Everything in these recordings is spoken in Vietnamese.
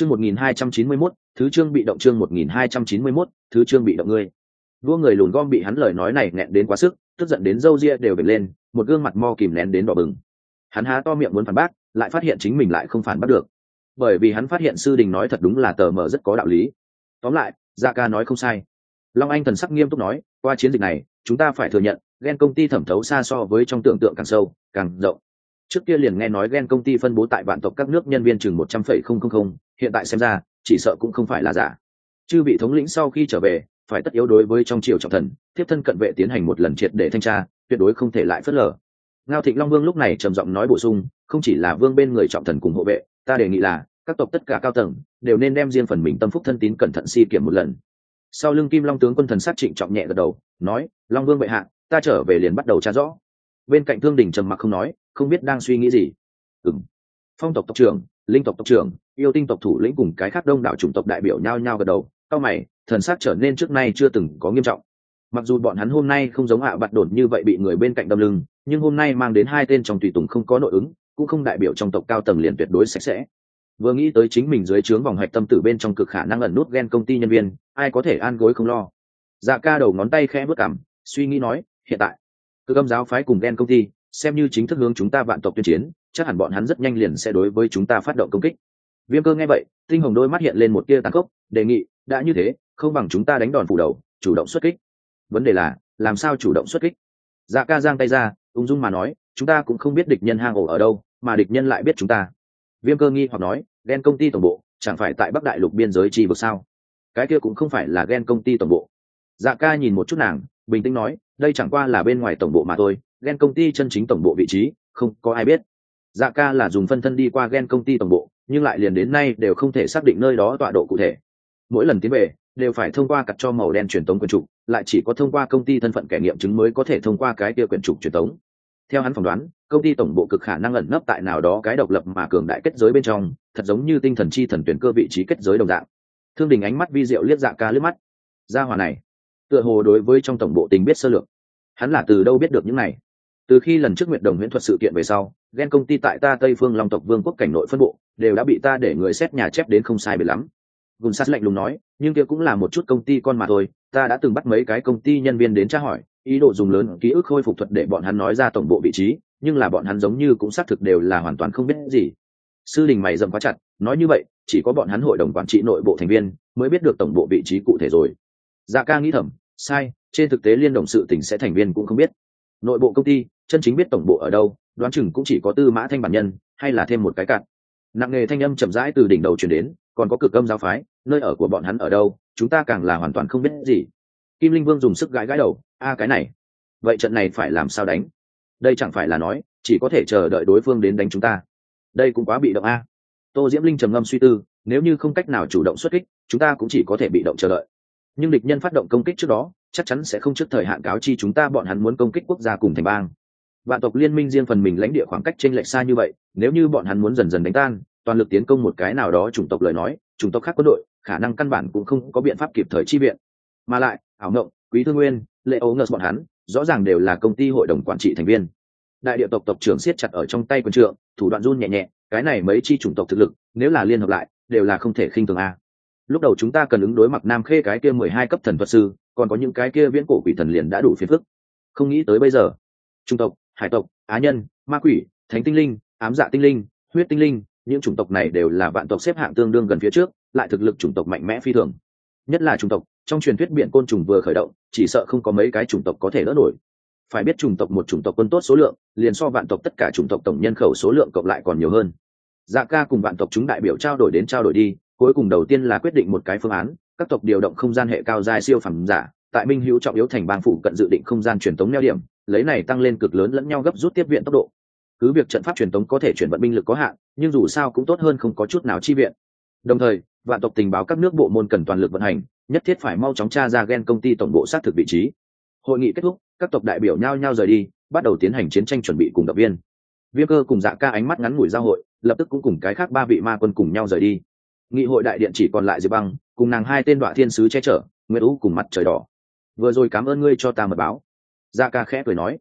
chương một nghìn hai trăm chín mươi mốt, thứ chương bị động chương một nghìn hai trăm chín mươi mốt, thứ chương bị động ngươi. Đua người lùn gom bị hắn lời nói này nghẹn đến quá sức, tức giận đến râu ria đều bật lên, một gương mặt mo kìm nén đến đỏ bừng. Hắn há to miệng muốn phản bác, lại phát hiện chính mình lại không phản bác được. Bởi vì hắn phát hiện sư đình nói thật đúng là tờ mờ rất có đạo lý. Tóm lại, gia ca nói không sai. Long anh thần sắc nghiêm túc nói, qua chiến dịch này, chúng ta phải thừa nhận, ghen công ty thẩm thấu xa so với trong tưởng tượng càng sâu, càng rộng trước kia liền nghe nói ghen công ty phân bố tại vạn tộc các nước nhân viên chừng một trăm phẩy không không không, hiện tại xem ra, chỉ sợ cũng không phải là giả. Chư vị thống lĩnh sau khi trở về, phải tất yếu đối với trong triều trọng thần, thiếp thân cận vệ tiến hành một lần triệt để thanh tra, tuyệt đối không thể lại phớt lờ. Ngao thịnh long vương lúc này trầm giọng nói bổ sung, không chỉ là vương bên người trọng thần cùng hộ vệ, ta đề nghị là, các tộc tất cả cao tầng, đều nên đem riêng phần mình tâm phúc thân tín cẩn thận si kiểm một lần. Sau lưng kim long tướng quân thần sát trịnh trọng nhẹ gật đầu, nói, long vương bệ hạ, ta trở về liền bắt đầu tra rõ bên cạnh thương đình trầm mặc không nói, không biết đang suy nghĩ gì. Ừng phong tộc tộc trưởng, linh tộc tộc trưởng, yêu tinh tộc thủ lĩnh cùng cái khác đông đảo chủng tộc đại biểu nhao nhao gật đầu, cao mày, thần sắc trở nên trước nay chưa từng có nghiêm trọng. Mặc dù bọn hắn hôm nay không giống ạ à bạt đồn như vậy bị người bên cạnh đâm lưng, nhưng hôm nay mang đến hai tên trong tùy tùng không có nội ứng, cũng không đại biểu trong tộc cao tầng liền tuyệt đối sạch sẽ. Vừa nghĩ tới chính mình dưới trướng vòng hạch tâm tử bên trong cực khả năng ẩn nút ghen công ty nhân viên, ai có thể an gối không lo. Dạ ca đầu ngón tay khẽ bước cảm suy nghĩ nói, hiện tại cơ âm giáo phái cùng ghen công ty, xem như chính thức hướng chúng ta vạn tộc tuyên chiến, chắc hẳn bọn hắn rất nhanh liền sẽ đối với chúng ta phát động công kích. Viêm cơ nghe vậy, tinh hồng đôi mắt hiện lên một tia tàn khốc, đề nghị, đã như thế, không bằng chúng ta đánh đòn phủ đầu, chủ động xuất kích. Vấn đề là, làm sao chủ động xuất kích? Dạ ca giang tay ra, ung dung mà nói, chúng ta cũng không biết địch nhân hang ổ ở đâu, mà địch nhân lại biết chúng ta. Viêm cơ nghi hoặc nói ghen công ty tổng bộ, chẳng phải tại bắc đại lục biên giới chi vực sao? Cái kia cũng không phải là ghen công ty tổng bộ. Dạ ca nhìn một chút nàng, bình tĩnh nói đây chẳng qua là bên ngoài tổng bộ mà thôi ghen công ty chân chính tổng bộ vị trí, không có ai biết. Dạ ca là dùng phân thân đi qua ghen công ty tổng bộ, nhưng lại liền đến nay đều không thể xác định nơi đó tọa độ cụ thể. Mỗi lần tiến về, đều phải thông qua cặt cho màu đen truyền tống quyền trục, lại chỉ có thông qua công ty thân phận kẻ nghiệm chứng mới có thể thông qua cái kia quyền trục truyền tống. Theo hắn phỏng đoán, công ty tổng bộ cực khả năng ẩn nấp tại nào đó cái độc lập mà cường đại kết giới bên trong, thật giống như tinh thần chi thần tuyển cơ vị trí kết giới đồng dạng. Thương đình ánh mắt vi diệu liếc dạ ca liếc mắt. Ra hòa này tựa hồ đối với trong tổng bộ tình biết sơ lược. Hắn là từ đâu biết được những này? Từ khi lần trước nguyện đồng huyễn thuật sự kiện về sau, ghen công ty tại ta tây phương long tộc vương quốc cảnh nội phân bộ, đều đã bị ta để người xét nhà chép đến không sai biệt lắm. Gùn sát lạnh lùng nói, nhưng kia cũng là một chút công ty con mà thôi, ta đã từng bắt mấy cái công ty nhân viên đến tra hỏi, ý đồ dùng lớn ký ức khôi phục thuật để bọn hắn nói ra tổng bộ vị trí, nhưng là bọn hắn giống như cũng xác thực đều là hoàn toàn không biết gì. Sư đình mày dầm quá chặt, nói như vậy, chỉ có bọn hắn hội đồng quản trị nội bộ thành viên mới biết được tổng bộ vị trí cụ thể rồi dạ ca nghĩ thầm, sai, trên thực tế liên đồng sự tỉnh sẽ thành viên cũng không biết. Nội bộ công ty, chân chính biết tổng bộ ở đâu, đoán chừng cũng chỉ có tư mã thanh bản nhân, hay là thêm một cái cạn. Nặng nghề thanh âm chậm rãi từ đỉnh đầu chuyển đến, còn có cực âm giáo phái, nơi ở của bọn hắn ở đâu, chúng ta càng là hoàn toàn không biết gì. Kim linh vương dùng sức gãi gãi đầu, a, cái này. Vậy trận này phải làm sao đánh? Đây chẳng phải là nói, chỉ có thể chờ đợi đối phương đến đánh chúng ta. Đây cũng quá bị động a. Tô diễm linh trầm ngâm suy tư, nếu như không cách nào chủ động xuất kích, chúng ta cũng chỉ có thể bị động chờ đợi nhưng địch nhân phát động công kích trước đó, chắc chắn sẽ không trước thời hạn cáo chi chúng ta bọn hắn muốn công kích quốc gia cùng thành bang. Vạn tộc liên minh riêng phần mình lãnh địa khoảng cách trên lệch xa như vậy, nếu như bọn hắn muốn dần dần đánh tan, toàn lực tiến công một cái nào đó chủng tộc lời nói, chủng tộc khác quân đội, khả năng căn bản cũng không có biện pháp kịp thời chi viện. Mà lại, ảo ngộng, quý thương nguyên, lệ ấu ngợt bọn hắn, rõ ràng đều là công ty hội đồng quản trị thành viên. Đại địa tộc tộc trưởng siết chặt ở trong tay quân trượng, thủ đoạn run nhẹ nhẹ, cái này mấy chi chủng tộc thực lực, nếu là liên hợp lại, đều là không thể khinh thường a lúc đầu chúng ta cần ứng đối mặc nam khê cái kia mười hai cấp thần thuật sư, còn có những cái kia viễn cổ quỷ thần liền đã đủ phiền phức. Không nghĩ tới bây giờ trung tộc, hải tộc, á nhân, ma quỷ, thánh tinh linh, ám dạ tinh linh, huyết tinh linh, những chủng tộc này đều là vạn tộc xếp hạng tương đương gần phía trước, lại thực lực chủng tộc mạnh mẽ phi thường. Nhất là chủng tộc, trong truyền thuyết biện côn trùng vừa khởi động, chỉ sợ không có mấy cái chủng tộc có thể đỡ nổi. Phải biết chủng tộc một chủng tộc quân tốt số lượng, liền so vạn tộc tất cả chủng tộc tổng nhân khẩu số lượng cộng lại còn nhiều hơn. Dạ ca cùng vạn tộc chúng đại biểu trao đổi đến trao đổi đi cuối cùng đầu tiên là quyết định một cái phương án, các tộc điều động không gian hệ cao dài siêu phẩm giả, tại minh hữu trọng yếu thành bang phủ cận dự định không gian truyền tống neo điểm, lấy này tăng lên cực lớn lẫn nhau gấp rút tiếp viện tốc độ. Cứ việc trận pháp truyền tống có thể chuyển vận binh lực có hạn, nhưng dù sao cũng tốt hơn không có chút nào chi viện. Đồng thời, vạn tộc tình báo các nước bộ môn cần toàn lực vận hành, nhất thiết phải mau chóng tra ra ghen công ty tổng bộ xác thực vị trí. Hội nghị kết thúc, các tộc đại biểu nhao nhao rời đi, bắt đầu tiến hành chiến tranh chuẩn bị cùng động viên. Viêm cơ cùng dạ ca ánh mắt ngắn ngủi giao hội, lập tức cũng cùng cái khác ba vị ma quân cùng nhau rời đi nghị hội đại điện chỉ còn lại diệp băng, cùng nàng hai tên đoạn thiên sứ che chở nguyễn ú cùng mặt trời đỏ. Vừa rồi cảm ơn ngươi cho ta mật báo. Dạ ca khẽ cười nói.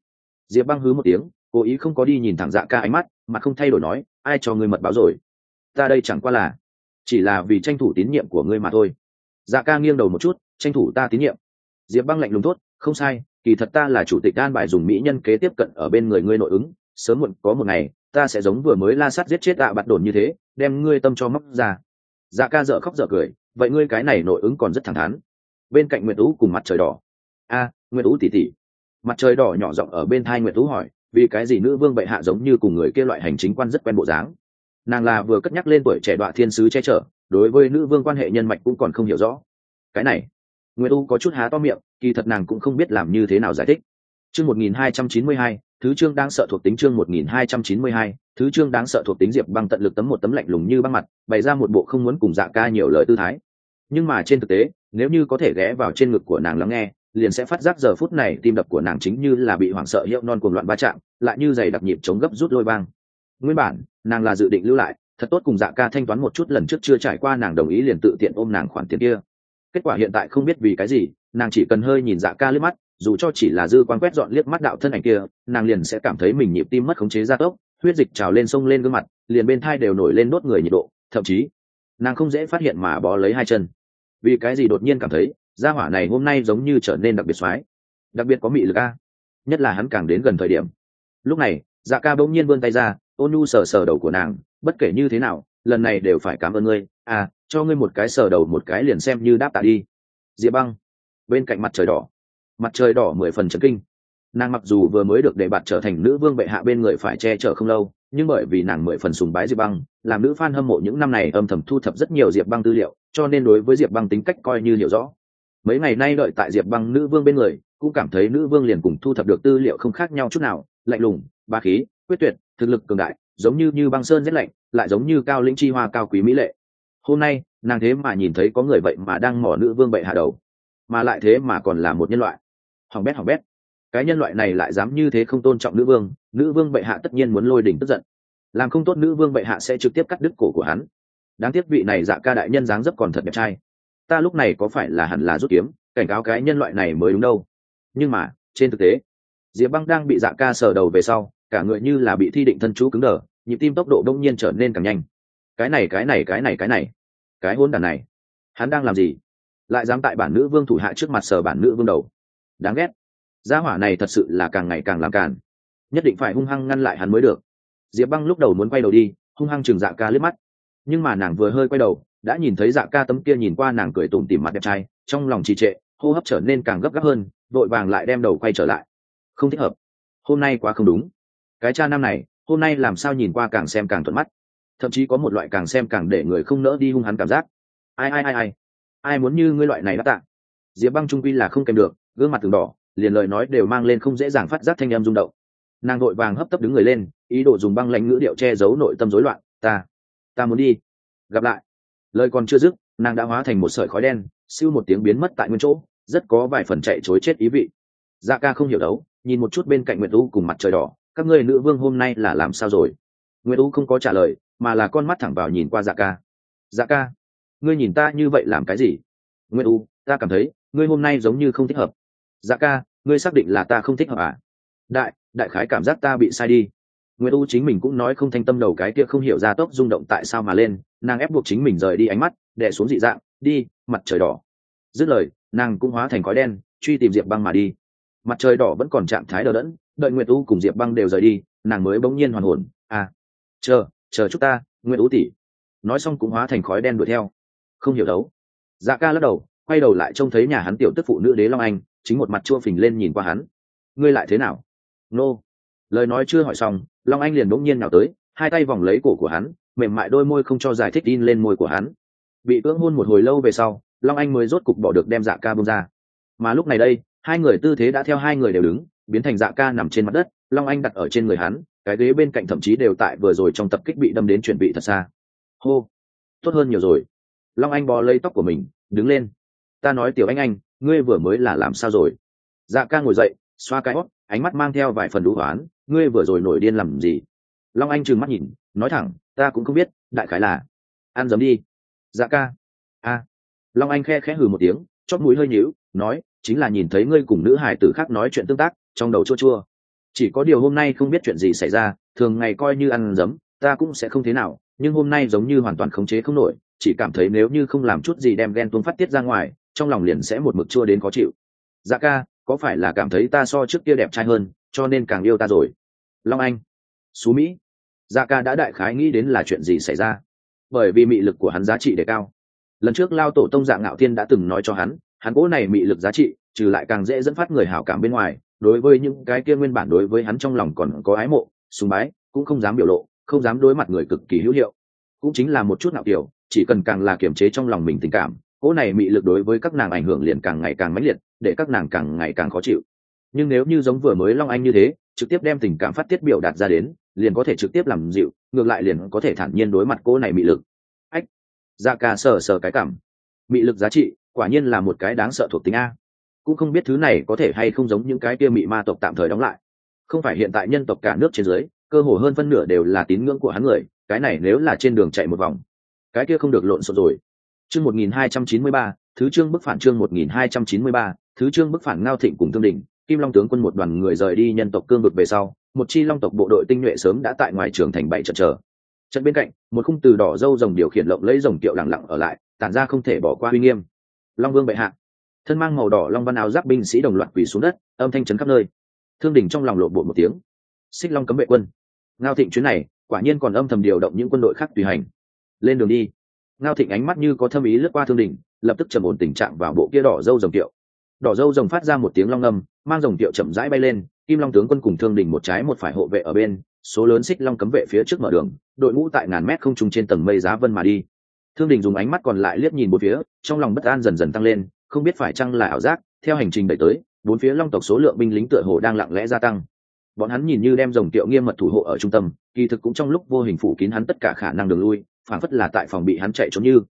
Diệp băng hứ một tiếng, cố ý không có đi nhìn thẳng dạ ca ánh mắt, mà không thay đổi nói, ai cho ngươi mật báo rồi? Ta đây chẳng qua là, chỉ là vì tranh thủ tín nhiệm của ngươi mà thôi. Dạ ca nghiêng đầu một chút, tranh thủ ta tín nhiệm. Diệp băng lạnh lùng tốt không sai, kỳ thật ta là chủ tịch an bài dùng mỹ nhân kế tiếp cận ở bên người ngươi nội ứng, sớm muộn có một ngày, ta sẽ giống vừa mới la sắt giết chết tạ à bạt đồn như thế, đem ngươi tâm cho móc ra dạ ca dở khóc dở cười vậy ngươi cái này nội ứng còn rất thẳng thắn. Bên cạnh nguyệt tú cùng mặt trời đỏ. A à, nguyệt tú tỉ tỉ. Mặt trời đỏ nhỏ giọng ở bên thai nguyệt tú hỏi vì cái gì nữ vương bệ hạ giống như cùng người kia loại hành chính quan rất quen bộ dáng? Nàng là vừa cất nhắc lên tuổi trẻ đọa thiên sứ che chở đối với nữ vương quan hệ nhân mạch cũng còn không hiểu rõ. Cái này nguyệt tú có chút há to miệng kỳ thật nàng cũng không biết làm như thế nào giải thích. Chương một nghìn hai trăm chín mươi hai thứ chương đáng sợ thuộc tính chương một nghìn hai trăm chín mươi hai, thứ chương đáng sợ thuộc tính diệp băng tận lực tấm một tấm lạnh lùng như băng mặt, bày ra một bộ không muốn cùng dạ ca nhiều lời tư thái. Nhưng mà trên thực tế, nếu như có thể ghé vào trên ngực của nàng lắng nghe, liền sẽ phát giác giờ phút này tim đập của nàng chính như là bị hoảng sợ hiệu non cuồng loạn va chạm, lại như giày đặc nhịp chống gấp rút lôi băng. Nguyên bản, nàng là dự định lưu lại, thật tốt cùng dạ ca thanh toán một chút lần trước chưa trải qua nàng đồng ý liền tự tiện ôm nàng khoản tiền kia. Kết quả hiện tại không biết vì cái gì, nàng chỉ cần hơi nhìn dạ ca liếc mắt dù cho chỉ là dư quan quét dọn liếc mắt đạo thân ảnh kia, nàng liền sẽ cảm thấy mình nhịp tim mất khống chế gia tốc, huyết dịch trào lên sông lên gương mặt, liền bên thai đều nổi lên đốt người nhiệt độ, thậm chí, nàng không dễ phát hiện mà bó lấy hai chân. Vì cái gì đột nhiên cảm thấy, gia hỏa này hôm nay giống như trở nên đặc biệt soái đặc biệt có mị lực a. Nhất là hắn càng đến gần thời điểm. Lúc này dạ ca bỗng nhiên vươn tay ra, ôn nhu sờ sờ đầu của nàng, bất kể như thế nào, lần này đều phải cảm ơn ngươi. À cho ngươi một cái sờ đầu một cái liền xem như đáp tạ đi. Diệp băng, bên cạnh mặt trời đỏ mặt trời đỏ mười phần trấn kinh. Nàng mặc dù vừa mới được đề bạt trở thành nữ vương bệ hạ bên người phải che chở không lâu, nhưng bởi vì nàng mười phần sùng bái diệp băng, làm nữ f a n hâm mộ những năm này âm thầm thu thập rất nhiều diệp băng tư liệu, cho nên đối với diệp băng tính cách coi như hiểu rõ. Mấy ngày nay đợi tại diệp băng nữ vương bên người, cũng cảm thấy nữ vương liền cùng thu thập được tư liệu không khác nhau chút nào, lạnh lùng, ba khí, quyết tuyệt, thực lực cường đại, giống như như băng sơn rét lạnh, lại giống như cao lĩnh chi hoa cao quý mỹ lệ. Hôm nay, nàng thế mà nhìn thấy có người vậy mà đang mỏ nữ vương bệ hạ đầu, mà lại thế mà còn là một nhân loại hỏng bét hỏng bét. Cái nhân loại này lại dám như thế không tôn trọng nữ vương nữ vương bệ hạ tất nhiên muốn lôi đỉnh tức giận. Làm không tốt nữ vương bệ hạ sẽ trực tiếp cắt đứt cổ của hắn. Đáng tiếc vị này dạ ca đại nhân dáng dấp còn thật đẹp trai. Ta lúc này có phải là hẳn là rút kiếm, cảnh cáo cái nhân loại này mới đúng đâu. Nhưng mà, trên thực tế, diệp băng đang bị dạ ca sờ đầu về sau, cả người như là bị thi định thân chú cứng đờ, nhịp tim tốc độ đông nhiên trở nên càng nhanh. Cái này cái này cái này cái này. Cái hôn đàn này, hắn đang làm gì? Lại dám tại bản nữ vương thủ hạ trước mặt sờ bản nữ vương đầu đáng ghét. Gia hỏa này thật sự là càng ngày càng làm càn. Nhất định phải hung hăng ngăn lại hắn mới được. Diệp băng lúc đầu muốn quay đầu đi, hung hăng chừng dạ ca liếc mắt. Nhưng mà nàng vừa hơi quay đầu, đã nhìn thấy dạ ca tấm kia nhìn qua nàng cười tủm tỉm mặt đẹp trai, trong lòng trì trệ, hô hấp trở nên càng gấp gáp hơn, vội vàng lại đem đầu quay trở lại. Không thích hợp. Hôm nay quá không đúng. Cái cha nam này, hôm nay làm sao nhìn qua càng xem càng thuận mắt. Thậm chí có một loại càng xem càng để người không nỡ đi hung hắn cảm giác. Ai ai ai ai? Ai muốn như ngươi loại này đã tạ? Diệp băng trung quy là không kèm được gương mặt từng đỏ, liền lời nói đều mang lên không dễ dàng phát giác thanh em rung động. Nàng vội vàng hấp tấp đứng người lên, ý đồ dùng băng lãnh ngữ điệu che giấu nội tâm rối loạn, ta ta muốn đi, gặp lại. Lời còn chưa dứt, nàng đã hóa thành một sợi khói đen, siêu một tiếng biến mất tại nguyên chỗ, rất có vài phần chạy chối chết ý vị. Dạ ca không hiểu đấu, nhìn một chút bên cạnh nguyệt u cùng mặt trời đỏ, các ngươi nữ vương hôm nay là làm sao rồi? Nguyệt u không có trả lời, mà là con mắt thẳng vào nhìn qua dạ ca. Dạ ca, ngươi nhìn ta như vậy làm cái gì? Nguyệt u, ta cảm thấy, ngươi hôm nay giống như không thích hợp dạ ca, ngươi xác định là ta không thích hợp à? Đại đại khái cảm giác ta bị sai đi. Nguyệt u chính mình cũng nói không thanh tâm đầu cái kia không hiểu ra tốc rung động tại sao mà lên, nàng ép buộc chính mình rời đi ánh mắt, đè xuống dị dạng, đi, mặt trời đỏ. Dứt lời, nàng cũng hóa thành khói đen, truy tìm diệp băng mà đi. Mặt trời đỏ vẫn còn trạng thái đờ đẫn, đợi nguyệt u cùng diệp băng đều rời đi, nàng mới bỗng nhiên hoàn hồn. À chờ chờ chúc ta, nguyệt u tỉ nói xong cũng hóa thành khói đen đuổi theo. Không hiểu đấu. Dạ ca lắc đầu, quay đầu lại trông thấy nhà hắn tiểu tức phụ nữ đế long anh chính một mặt chua phình lên nhìn qua hắn. Ngươi lại thế nào? Nô. Lời nói chưa hỏi xong, long anh liền bỗng nhiên nào tới, hai tay vòng lấy cổ của hắn, mềm mại đôi môi không cho giải thích in lên môi của hắn. Bị cưỡng hôn một hồi lâu về sau, long anh mới rốt cục bỏ được đem dạ ca bông ra. Mà lúc này đây, hai người tư thế đã theo hai người đều đứng, biến thành dạ ca nằm trên mặt đất, long anh đặt ở trên người hắn, cái ghế bên cạnh thậm chí đều tại vừa rồi trong tập kích bị đâm đến chuẩn bị thật xa. Hô, tốt hơn nhiều rồi. Long anh bò lấy tóc của mình, đứng lên. Ta nói tiểu anh anh ngươi vừa mới là làm sao rồi? Dạ ca ngồi dậy, xoa cái hót, ánh mắt mang theo vài phần đũ hoán ngươi vừa rồi nổi điên làm gì? Long anh trừng mắt nhìn, nói thẳng, ta cũng không biết, đại khái là, ăn dấm đi. Dạ ca. A. Long anh khe khẽ hừ một tiếng chót mũi hơi nhíu, nói, chính là nhìn thấy ngươi cùng nữ hải tử khác nói chuyện tương tác, trong đầu chua chua. Chỉ có điều hôm nay không biết chuyện gì xảy ra, thường ngày coi như ăn dấm, ta cũng sẽ không thế nào, nhưng hôm nay giống như hoàn toàn khống chế không nổi, chỉ cảm thấy nếu như không làm chút gì đem ghen tuông phát tiết ra ngoài trong lòng liền sẽ một mực chua đến khó chịu. Dạ ca, có phải là cảm thấy ta so trước kia đẹp trai hơn, cho nên càng yêu ta rồi? Long anh, xú mỹ. Dạ ca đã đại khái nghĩ đến là chuyện gì xảy ra. Bởi vì mị lực của hắn giá trị đề cao. Lần trước lao tổ tông dạng ngạo thiên đã từng nói cho hắn hắn cố này mị lực giá trị, trừ lại càng dễ dẫn phát người hảo cảm bên ngoài, đối với những cái kia nguyên bản đối với hắn trong lòng còn có ái mộ, sùng bái, cũng không dám biểu lộ, không dám đối mặt người cực kỳ hữu hiệu. Cũng chính là một chút nào kiểu, chỉ cần càng là kiềm chế trong lòng mình tình cảm cỗ này mị lực đối với các nàng ảnh hưởng liền càng ngày càng mãnh liệt, để các nàng càng ngày càng khó chịu. Nhưng nếu như giống vừa mới long anh như thế, trực tiếp đem tình cảm phát tiết biểu đạt ra đến, liền có thể trực tiếp làm dịu, ngược lại liền có thể thản nhiên đối mặt cỗ này mị lực. Ách dạ ca sờ sờ cái cảm. Mị lực giá trị, quả nhiên là một cái đáng sợ thuộc tính a. Cũng không biết thứ này có thể hay không giống những cái kia mị ma tộc tạm thời đóng lại. Không phải hiện tại nhân tộc cả nước trên dưới, cơ hồ hơn phân nửa đều là tín ngưỡng của hắn người, cái này nếu là trên đường chạy một vòng, cái kia không được lộn xộn rồi chương một nghìn hai trăm chín mươi ba, thứ trương bức phản chương một nghìn hai trăm chín mươi ba, thứ trương bức phản ngao thịnh cùng thương đỉnh, kim long tướng quân một đoàn người rời đi nhân tộc cương vực về sau, một chi long tộc bộ đội tinh nhuệ sớm đã tại ngoài trường thành bảy trận chờ. Trận bên cạnh, một khung từ đỏ dâu rồng điều khiển lộng lấy rồng kiệu lặng lặng ở lại, tản ra không thể bỏ qua uy nghiêm. Long vương bệ hạ. Thân mang màu đỏ long văn áo giáp binh sĩ đồng loạt quỳ xuống đất, âm thanh chấn khắp nơi. Thương đình trong lòng lộ bộ một tiếng. Xích long cấm vệ quân. Ngao thịnh chuyến này, quả nhiên còn âm thầm điều động những quân đội khác tùy hành. Lên đường đi ngao thịnh ánh mắt như có thâm ý lướt qua thương đình lập tức trầm ổn tình trạng vào bộ kia đỏ dâu rồng tiệu đỏ dâu rồng phát ra một tiếng long ngâm mang rồng tiệu chậm rãi bay lên, kim long tướng quân cùng thương đình một trái một phải hộ vệ ở bên, số lớn xích long cấm vệ phía trước mở đường, đội ngũ tại ngàn mét không trung trên tầng mây giá vân mà đi. Thương đình dùng ánh mắt còn lại liếc nhìn bốn phía, trong lòng bất an dần dần tăng lên, không biết phải chăng là ảo giác, theo hành trình đẩy tới, bốn phía long tộc số lượng binh lính tựa hồ đang lặng lẽ gia tăng. Bọn hắn nhìn như đem dòng tiệu nghiêm mật thủ hộ ở trung tâm, kỳ thực cũng trong lúc vô hình phủ kín hắn tất cả khả năng đường lui phản phất là tại phòng bị hắn chạy trốn như.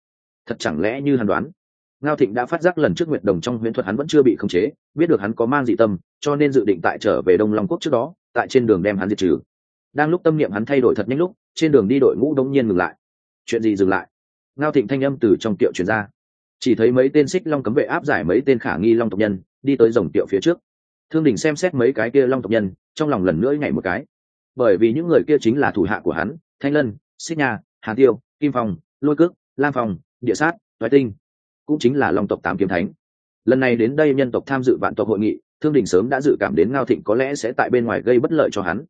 Thật chẳng lẽ như hắn đoán? Ngao thịnh đã phát giác lần trước nguyệt đồng trong huyễn thuật hắn vẫn chưa bị khống chế, biết được hắn có mang dị tâm, cho nên dự định tại trở về đông long quốc trước đó, tại trên đường đem hắn diệt trừ. Đang lúc tâm niệm hắn thay đổi thật nhanh lúc, trên đường đi đội ngũ đông nhiên ngừng lại. Chuyện gì dừng lại? Ngao thịnh thanh âm từ trong tiệu truyền ra. Chỉ thấy mấy tên xích long cấm vệ áp giải mấy tên khả nghi long tộc nhân, đi tới dòng tiệu phía trước. Thương đình xem xét mấy cái kia long tộc nhân, trong lòng lần nữa nhảy một cái. Bởi vì những người kia chính là thủ hạ của hắn, thanh lân, xích nha hà tiêu kim phong, lôi cước, lam phong, địa sát, toái tinh, cũng chính là long tộc tám kiếm thánh. Lần này đến đây nhân tộc tham dự vạn tộc hội nghị, thương đình sớm đã dự cảm đến ngao thịnh có lẽ sẽ tại bên ngoài gây bất lợi cho hắn.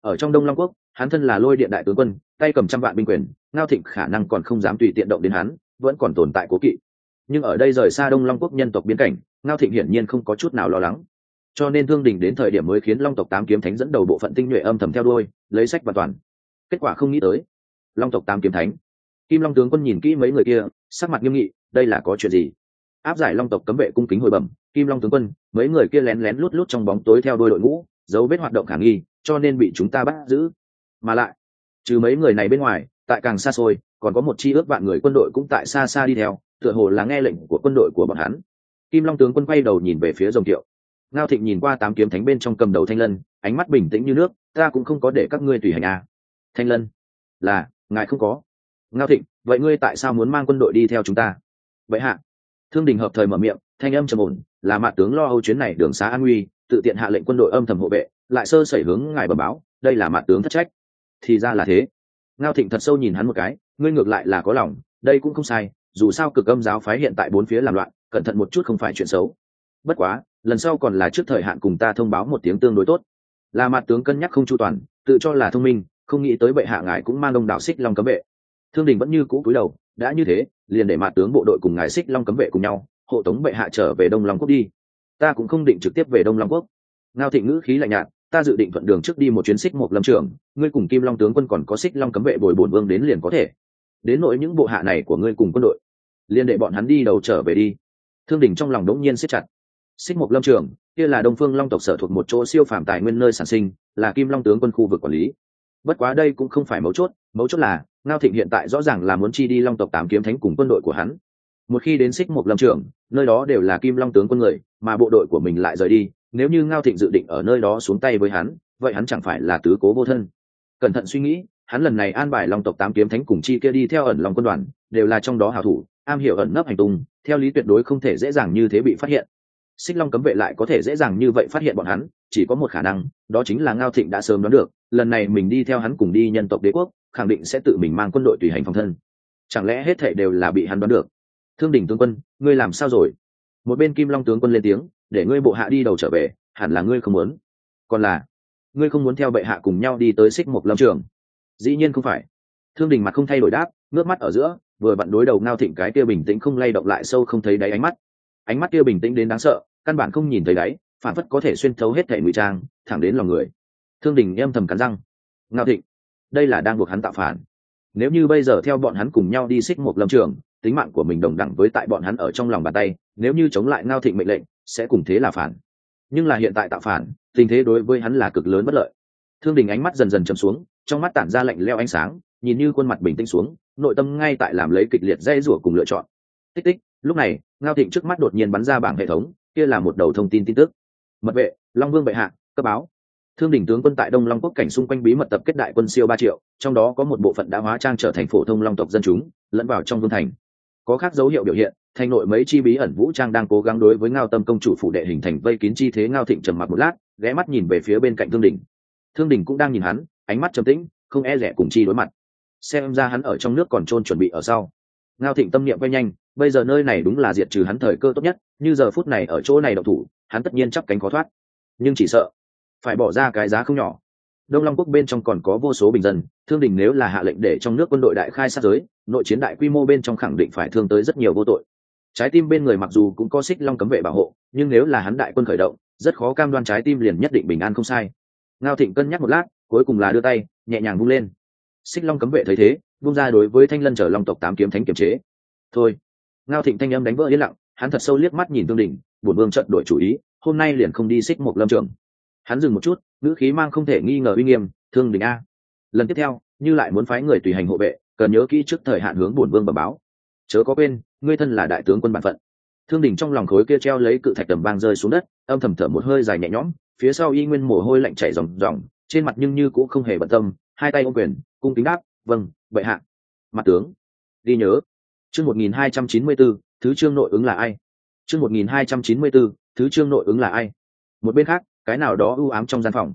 Ở trong đông long quốc, hắn thân là lôi điện đại tướng quân, tay cầm trăm vạn binh quyền, ngao thịnh khả năng còn không dám tùy tiện động đến hắn, vẫn còn tồn tại cố kỵ. Nhưng ở đây rời xa đông long quốc nhân tộc biến cảnh, ngao thịnh hiển nhiên không có chút nào lo lắng. Cho nên thương đình đến thời điểm mới khiến long tộc tám kiếm thánh dẫn đầu bộ phận tinh nhuệ âm thầm theo đuôi, lấy sách và toàn. Kết quả không nghĩ tới, long tộc tám kiếm thánh kim long tướng quân nhìn kỹ mấy người kia, sắc mặt nghiêm nghị, đây là có chuyện gì? Áp giải long tộc cấm vệ cung kính hồi bẩm, kim long tướng quân, mấy người kia lén lén lút lút trong bóng tối theo đôi đội ngũ, dấu vết hoạt động khả nghi, cho nên bị chúng ta bắt giữ. Mà lại, trừ mấy người này bên ngoài, tại càng xa xôi, còn có một chi ước vạn người quân đội cũng tại xa xa đi theo, tựa hồ là nghe lệnh của quân đội của bọn hắn. Kim long tướng quân quay đầu nhìn về phía dòng kiệu. Ngao thịnh nhìn qua tám kiếm thánh bên trong cầm đầu thanh lân, ánh mắt bình tĩnh như nước, ta cũng không có để các ngươi tùy hành à. thanh lân, là, ngài không có ngao thịnh, vậy ngươi tại sao muốn mang quân đội đi theo chúng ta? Vậy hạ. Thương đình hợp thời mở miệng, thanh âm trầm ổn, là mạ tướng lo âu chuyến này đường xá an nguy, tự tiện hạ lệnh quân đội âm thầm hộ vệ, lại sơ sẩy hướng ngài bờ báo, đây là mạ tướng thất trách. Thì ra là thế. Ngao thịnh thật sâu nhìn hắn một cái, ngươi ngược lại là có lòng, đây cũng không sai, dù sao cực âm giáo phái hiện tại bốn phía làm loạn, cẩn thận một chút không phải chuyện xấu. Bất quá, lần sau còn là trước thời hạn cùng ta thông báo một tiếng tương đối tốt. Là mặt tướng cân nhắc không chu toàn, tự cho là thông minh, không nghĩ tới bệ hạ ngài cũng mang đông đảo xích long cấm vệ thương đình vẫn như cũ cúi đầu, đã như thế, liền để mạt tướng bộ đội cùng ngài xích long cấm vệ cùng nhau, hộ tống bệ hạ trở về đông long quốc đi. Ta cũng không định trực tiếp về đông long quốc. Ngao thịnh ngữ khí lạnh nhạt, ta dự định thuận đường trước đi một chuyến xích một lâm trường, ngươi cùng kim long tướng quân còn có xích long cấm vệ bồi bổn vương đến liền có thể. Đến nỗi những bộ hạ này của ngươi cùng quân đội, liền để bọn hắn đi đầu trở về đi. Thương đình trong lòng đống nhiên siết chặt. Xích một lâm trường, kia là đông phương long tộc sở thuộc một chỗ siêu phàm tài nguyên nơi sản sinh, là kim long tướng quân khu vực quản lý bất quá đây cũng không phải mấu chốt mấu chốt là, ngao thịnh hiện tại rõ ràng là muốn chi đi long tộc tám kiếm thánh cùng quân đội của hắn. Một khi đến xích một lâm trường, nơi đó đều là kim long tướng quân người, mà bộ đội của mình lại rời đi, nếu như ngao thịnh dự định ở nơi đó xuống tay với hắn, vậy hắn chẳng phải là tứ cố vô thân. Cẩn thận suy nghĩ, hắn lần này an bài long tộc tám kiếm thánh cùng chi kia đi theo ẩn lòng quân đoàn, đều là trong đó hảo thủ, am hiểu ẩn nấp hành tung, theo lý tuyệt đối không thể dễ dàng như thế bị phát hiện. Xích long cấm vệ lại có thể dễ dàng như vậy phát hiện bọn hắn, chỉ có một khả năng, đó chính là ngao thịnh đã sớm đoán được lần này mình đi theo hắn cùng đi nhân tộc đế quốc, khẳng định sẽ tự mình mang quân đội tùy hành phòng thân. Chẳng lẽ hết thệ đều là bị hắn đoán được? Thương đình tướng quân, ngươi làm sao rồi? Một bên kim long tướng quân lên tiếng, để ngươi bộ hạ đi đầu trở về, hẳn là ngươi không muốn. Còn là, ngươi không muốn theo bệ hạ cùng nhau đi tới xích một lâm trường? Dĩ nhiên không phải. Thương đình mặt không thay đổi đáp, ngước mắt ở giữa, vừa vặn đối đầu ngao thịnh cái kia bình tĩnh không lay động lại sâu không thấy đáy ánh mắt. Ánh mắt kia bình tĩnh đến đáng sợ, căn bản không nhìn thấy đáy, phản phất có thể xuyên thấu hết thể ngụy trang, thẳng đến lòng người thương đình em thầm cắn răng. Ngao thịnh, đây là đang buộc hắn tạo phản. Nếu như bây giờ theo bọn hắn cùng nhau đi xích một lâm trường, tính mạng của mình đồng đẳng với tại bọn hắn ở trong lòng bàn tay, nếu như chống lại ngao thịnh mệnh lệnh, sẽ cùng thế là phản. Nhưng là hiện tại tạo phản, tình thế đối với hắn là cực lớn bất lợi. Thương đình ánh mắt dần dần chầm xuống, trong mắt tản ra lạnh leo ánh sáng, nhìn như khuôn mặt bình tĩnh xuống, nội tâm ngay tại làm lấy kịch liệt dây rủa cùng lựa chọn. Tích tích, lúc này, ngao thịnh trước mắt đột nhiên bắn ra bảng hệ thống, kia là một đầu thông tin tin tức. Mật vệ, long vương bệ hạ, cấp báo thương đỉnh tướng quân tại đông long quốc cảnh xung quanh bí mật tập kết đại quân siêu ba triệu, trong đó có một bộ phận đã hóa trang trở thành phổ thông long tộc dân chúng, lẫn vào trong vương thành. Có khác dấu hiệu biểu hiện, thành nội mấy chi bí ẩn vũ trang đang cố gắng đối với ngao tâm công chủ phủ đệ hình thành vây kín chi thế ngao thịnh trầm mặc một lát, ghé mắt nhìn về phía bên cạnh thương đình thương đình cũng đang nhìn hắn, ánh mắt trầm tĩnh, không e rẻ cùng chi đối mặt. Xem ra hắn ở trong nước còn trôn chuẩn bị ở sau. Ngao thịnh tâm niệm quay nhanh, bây giờ nơi này đúng là diệt trừ hắn thời cơ tốt nhất, như giờ phút này ở chỗ này độc thủ, hắn tất nhiên chắp cánh khó thoát. Nhưng chỉ sợ phải bỏ ra cái giá không nhỏ. Đông long quốc bên trong còn có vô số bình dân, thương đình nếu là hạ lệnh để trong nước quân đội đại khai sát giới, nội chiến đại quy mô bên trong khẳng định phải thương tới rất nhiều vô tội. Trái tim bên người mặc dù cũng có xích long cấm vệ bảo hộ, nhưng nếu là hắn đại quân khởi động, rất khó cam đoan trái tim liền nhất định bình an không sai. Ngao thịnh cân nhắc một lát, cuối cùng là đưa tay, nhẹ nhàng vung lên. Xích long cấm vệ thấy thế, vung ra đối với thanh lân trở long tộc tám kiếm thánh kiểm chế. Thôi. Ngao thịnh thanh âm đánh vỡ yên lặng, hắn thật sâu liếc mắt nhìn thương đình bổn vương trận đội chủ ý, hôm nay liền không đi xích một lâm trường hắn dừng một chút, ngữ khí mang không thể nghi ngờ uy nghiêm, thương đình a, lần tiếp theo, như lại muốn phái người tùy hành hộ vệ, cần nhớ kỹ trước thời hạn hướng bổn vương bẩm báo. Chớ có quên, ngươi thân là đại tướng quân bản phận. Thương đình trong lòng khối kia treo lấy cự thạch tầm vang rơi xuống đất, âm thầm thở một hơi dài nhẹ nhõm, phía sau y nguyên mồ hôi lạnh chảy ròng ròng, trên mặt nhưng như cũng không hề bận tâm, hai tay ôm quyền, cung kính đáp vâng bệ hạ. Mặt tướng đi nhớ, chương một nghìn hai trăm chín mươi bốn, thứ trương nội ứng là ai? Chương một nghìn hai trăm chín mươi bốn, thứ trương nội ứng là ai? Một bên khác cái nào đó ưu ám trong gian phòng.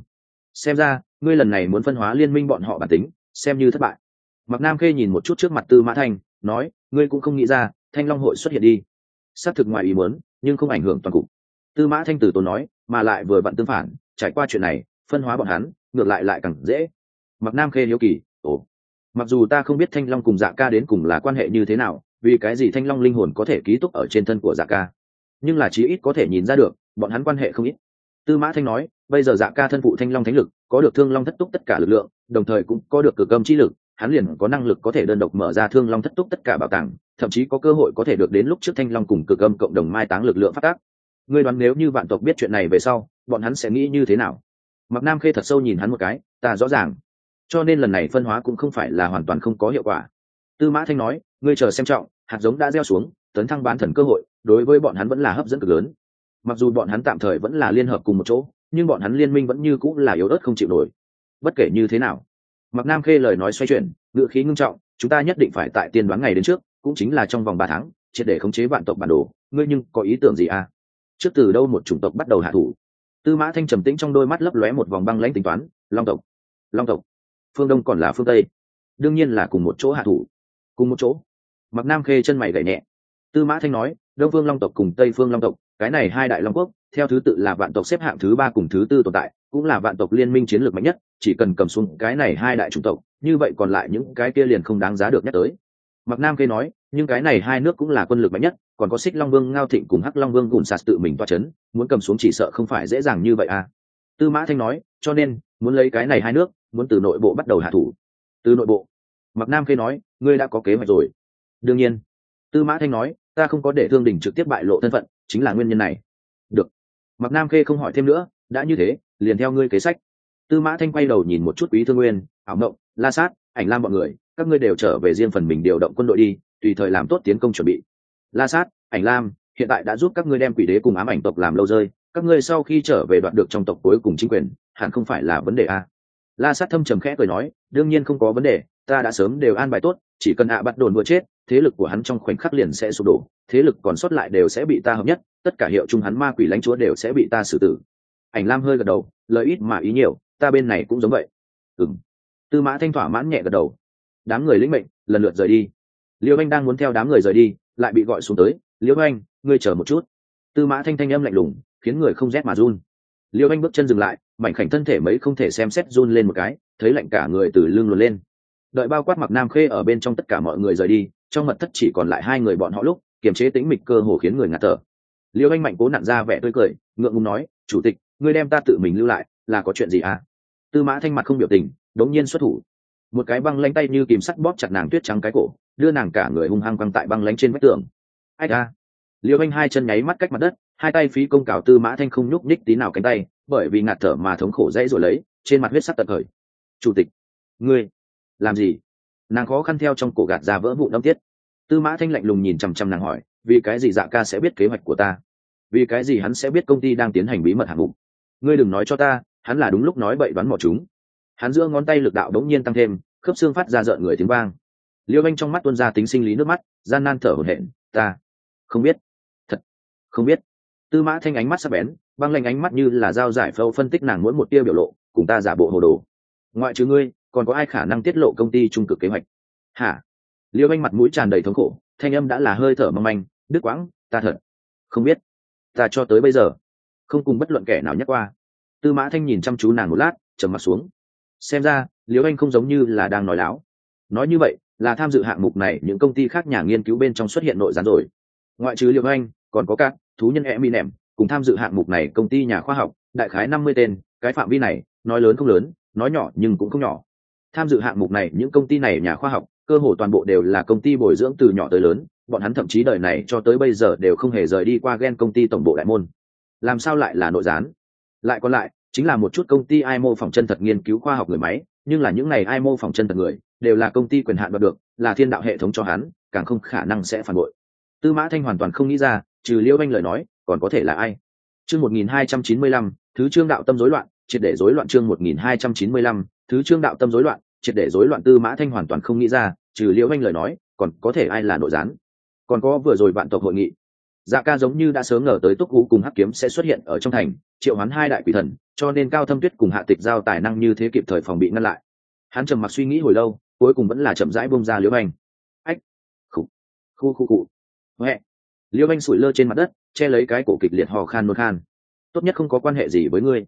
Xem ra, ngươi lần này muốn phân hóa liên minh bọn họ bản tính, xem như thất bại. Mặc nam khê nhìn một chút trước mặt tư mã thanh, nói, ngươi cũng không nghĩ ra, thanh long hội xuất hiện đi. Xác thực ngoài ý muốn, nhưng không ảnh hưởng toàn cục. Tư mã thanh tử tốn nói, mà lại vừa vặn tương phản, trải qua chuyện này, phân hóa bọn hắn, ngược lại lại càng dễ. Mặc nam khê hiếu kỳ, ồ, mặc dù ta không biết thanh long cùng dạ ca đến cùng là quan hệ như thế nào, vì cái gì thanh long linh hồn có thể ký túc ở trên thân của dạ ca? Nhưng là chí ít có thể nhìn ra được, bọn hắn quan hệ không ít tư mã thanh nói, bây giờ dạ ca thân phụ thanh long thánh lực, có được thương long thất túc tất cả lực lượng, đồng thời cũng có được cực âm chi lực, hắn liền có năng lực có thể đơn độc mở ra thương long thất túc tất cả bảo tàng, thậm chí có cơ hội có thể được đến lúc trước thanh long cùng cực âm cộng đồng mai táng lực lượng phát tác. Ngươi đoán nếu như vạn tộc biết chuyện này về sau, bọn hắn sẽ nghĩ như thế nào? Mặc nam khê thật sâu nhìn hắn một cái, ta rõ ràng. Cho nên lần này phân hóa cũng không phải là hoàn toàn không có hiệu quả. Tư mã thanh nói, ngươi chờ xem trọng, hạt giống đã gieo xuống, tấn thăng bán thần cơ hội, đối với bọn hắn vẫn là hấp dẫn cực lớn mặc dù bọn hắn tạm thời vẫn là liên hợp cùng một chỗ, nhưng bọn hắn liên minh vẫn như cũng là yếu ớt không chịu nổi. Bất kể như thế nào mặc nam khê lời nói xoay chuyển ngự khí ngưng trọng, chúng ta nhất định phải tại tiên đoán ngày đến trước, cũng chính là trong vòng ba tháng, triệt để khống chế vạn tộc bản đồ. Ngươi nhưng có ý tưởng gì à? Trước từ đâu một chủng tộc bắt đầu hạ thủ? Tư mã thanh trầm tĩnh trong đôi mắt lấp lóe một vòng băng lãnh tính toán, long tộc long tộc, phương đông còn là phương tây, đương nhiên là cùng một chỗ hạ thủ, cùng một chỗ. Mặc nam khê chân mày gậy nhẹ. Tư mã thanh nói, đông phương long tộc cùng tây phương long tộc cái này hai đại long quốc, theo thứ tự là vạn tộc xếp hạng thứ ba cùng thứ tư tồn tại, cũng là vạn tộc liên minh chiến lược mạnh nhất, chỉ cần cầm xuống cái này hai đại chủng tộc, như vậy còn lại những cái kia liền không đáng giá được nhắc tới. Mặc nam kê nói, nhưng cái này hai nước cũng là quân lực mạnh nhất, còn có xích long vương, ngao thịnh cùng hắc long vương gùn sạt tự mình toa c h ấ n muốn cầm xuống chỉ sợ không phải dễ dàng như vậy à. Tư mã thanh nói, cho nên, muốn lấy cái này hai nước, muốn từ nội bộ bắt đầu hạ thủ. Từ nội bộ. Mặc nam khê nói, ngươi đã có kế hoạch rồi. Đương nhiên. Tư mã thanh nói, ta không có để thương đình trực tiếp bại lộ thân phận chính là nguyên nhân này. Được. Mặc nam khê không hỏi thêm nữa, đã như thế, liền theo ngươi kế sách. Tư mã thanh quay đầu nhìn một chút quý thương nguyên, ảo mộng, la sát, ảnh lam b ọ n người, các ngươi đều trở về riêng phần mình điều động quân đội đi, tùy thời làm tốt tiến công chuẩn bị. La sát, ảnh lam, hiện tại đã giúp các ngươi đem quỷ đế cùng ám ảnh tộc làm lâu rơi, các ngươi sau khi trở về đoạn được trong tộc cuối cùng chính quyền, hẳn không phải là vấn đề a. La sát thâm trầm khẽ cười nói, đương nhiên không có vấn đề ta đã sớm đều an bài tốt, chỉ cần ạ bắt đồn vừa chết, thế lực của hắn trong khoảnh khắc liền sẽ sụp đổ, thế lực còn sót lại đều sẽ bị ta hợp nhất, tất cả hiệu chung hắn ma quỷ lãnh chúa đều sẽ bị ta xử tử. Ảnh lam hơi gật đầu lợi ít mà ý nhiều, ta bên này cũng giống vậy. Ừng tư mã thanh thỏa mãn nhẹ gật đầu. Đám người lĩnh mệnh, lần lượt rời đi. Liêu anh đang muốn theo đám người rời đi, lại bị gọi xuống tới, liêu anh, ngươi chờ một chút. Tư mã thanh thanh âm lạnh lùng, khiến người không rét mà run. Liêu anh bước chân dừng lại, mảnh khảnh thân thể mấy không thể xem xét run lên một cái, thấy lạnh cả người từ lưng luồn lên đợi bao quát mặc nam khê ở bên trong tất cả mọi người rời đi, trong mật thất chỉ còn lại hai người bọn họ lúc, kiềm chế tính mịch cơ hồ khiến người ngạt thở. Liêu anh mạnh cố nặn ra vẻ tươi cười, ngượng ngùng nói, chủ tịch, ngươi đem ta tự mình lưu lại, là có chuyện gì à? Tư mã thanh mặt không biểu tình, đống nhiên xuất thủ. Một cái băng lanh tay như kìm sắt bóp chặt nàng tuyết trắng cái cổ, đưa nàng cả người hung hăng quăng tại băng lanh trên vách tường. Ai ra liêu anh hai chân nháy mắt cách mặt đất, hai tay phí công cào tư mã thanh không nhúc nhích tí nào cánh tay, bởi vì ngạt thở mà thống khổ dãy rồi lấy, trên mặt huyết sắc tật khởi. Chủ tịch, ngươi làm gì? Nàng khó khăn theo trong cổ gạt ra vỡ vụ đâm tiết. Tư mã thanh lạnh lùng nhìn chằm chằm nàng hỏi, vì cái gì dạ ca sẽ biết kế hoạch của ta? Vì cái gì hắn sẽ biết công ty đang tiến hành bí mật hạng mục? Ngươi đừng nói cho ta, hắn là đúng lúc nói bậy đoán mò chúng. Hắn giữa ngón tay lực đạo đống nhiên tăng thêm, khớp xương phát ra rợn người tiếng vang. Liêu anh trong mắt tuôn ra tính sinh lý nước mắt, gian nan thở hổn hển, ta không biết. Thật không biết. Tư mã thanh ánh mắt sắp bén, băng lanh ánh mắt như là dao giải phâu phân tích nàng mỗi một tia biểu lộ, cùng ta giả bộ hồ đồ. Ngoại trừ ngươi còn có ai khả năng tiết lộ công ty trung cực kế hoạch? Hả? Liêu anh mặt mũi tràn đầy thống khổ, thanh âm đã là hơi thở mong manh, đứt quãng, ta thật không biết, ta cho tới bây giờ không cùng bất luận kẻ nào nhắc qua. Tư mã thanh nhìn chăm chú nàng một lát, trầm mặt xuống. Xem ra, liêu anh không giống như là đang nói láo. Nói như vậy, là tham dự hạng mục này những công ty khác nhà nghiên cứu bên trong xuất hiện nội gián rồi. Ngoại trừ liêu anh, còn có các thú nhân e mi nẻm, cùng tham dự hạng mục này công ty nhà khoa học, đại khái năm mươi tên, cái phạm vi này, nói lớn không lớn, nói nhỏ nhưng cũng không nhỏ tham dự hạng mục này, những công ty này, nhà khoa học, cơ hồ toàn bộ đều là công ty bồi dưỡng từ nhỏ tới lớn. Bọn hắn thậm chí đời này cho tới bây giờ đều không hề rời đi qua ghen công ty tổng bộ đại môn. Làm sao lại là nội gián? Lại còn lại, chính là một chút công ty ai mô phỏng chân thật nghiên cứu khoa học người máy, nhưng là những này ai mô phỏng chân thật người, đều là công ty quyền hạn đoạt được, là thiên đạo hệ thống cho hắn, càng không khả năng sẽ phản bội. Tư mã thanh hoàn toàn không nghĩ ra, trừ liêu anh lời nói, còn có thể là ai? Chương một nghìn hai trăm chín mươi lăm, thứ trương đạo tâm rối loạn, triệt để rối loạn chương một nghìn hai trăm chín mươi lăm, thứ trương đạo tâm rối loạn triệt để rối loạn tư mã thanh hoàn toàn không nghĩ ra, trừ liễu anh lời nói, còn có thể ai là nội gián? Còn có vừa rồi vạn tộc hội nghị. Dạ ca giống như đã sớm ngờ tới túc cú cùng hắc kiếm sẽ xuất hiện ở trong thành, triệu hoán hai đại quỷ thần, cho nên cao thâm tuyết cùng hạ tịch giao tài năng như thế kịp thời phòng bị ngăn lại. Hắn trầm mặc suy nghĩ hồi lâu, cuối cùng vẫn là chậm rãi bông ra liễu anh. Ách khu khu khu cụ huệ. Liễu anh sủi lơ trên mặt đất, che lấy cái cổ kịch liệt hò khan nôn khan. Tốt nhất không có quan hệ gì với ngươi.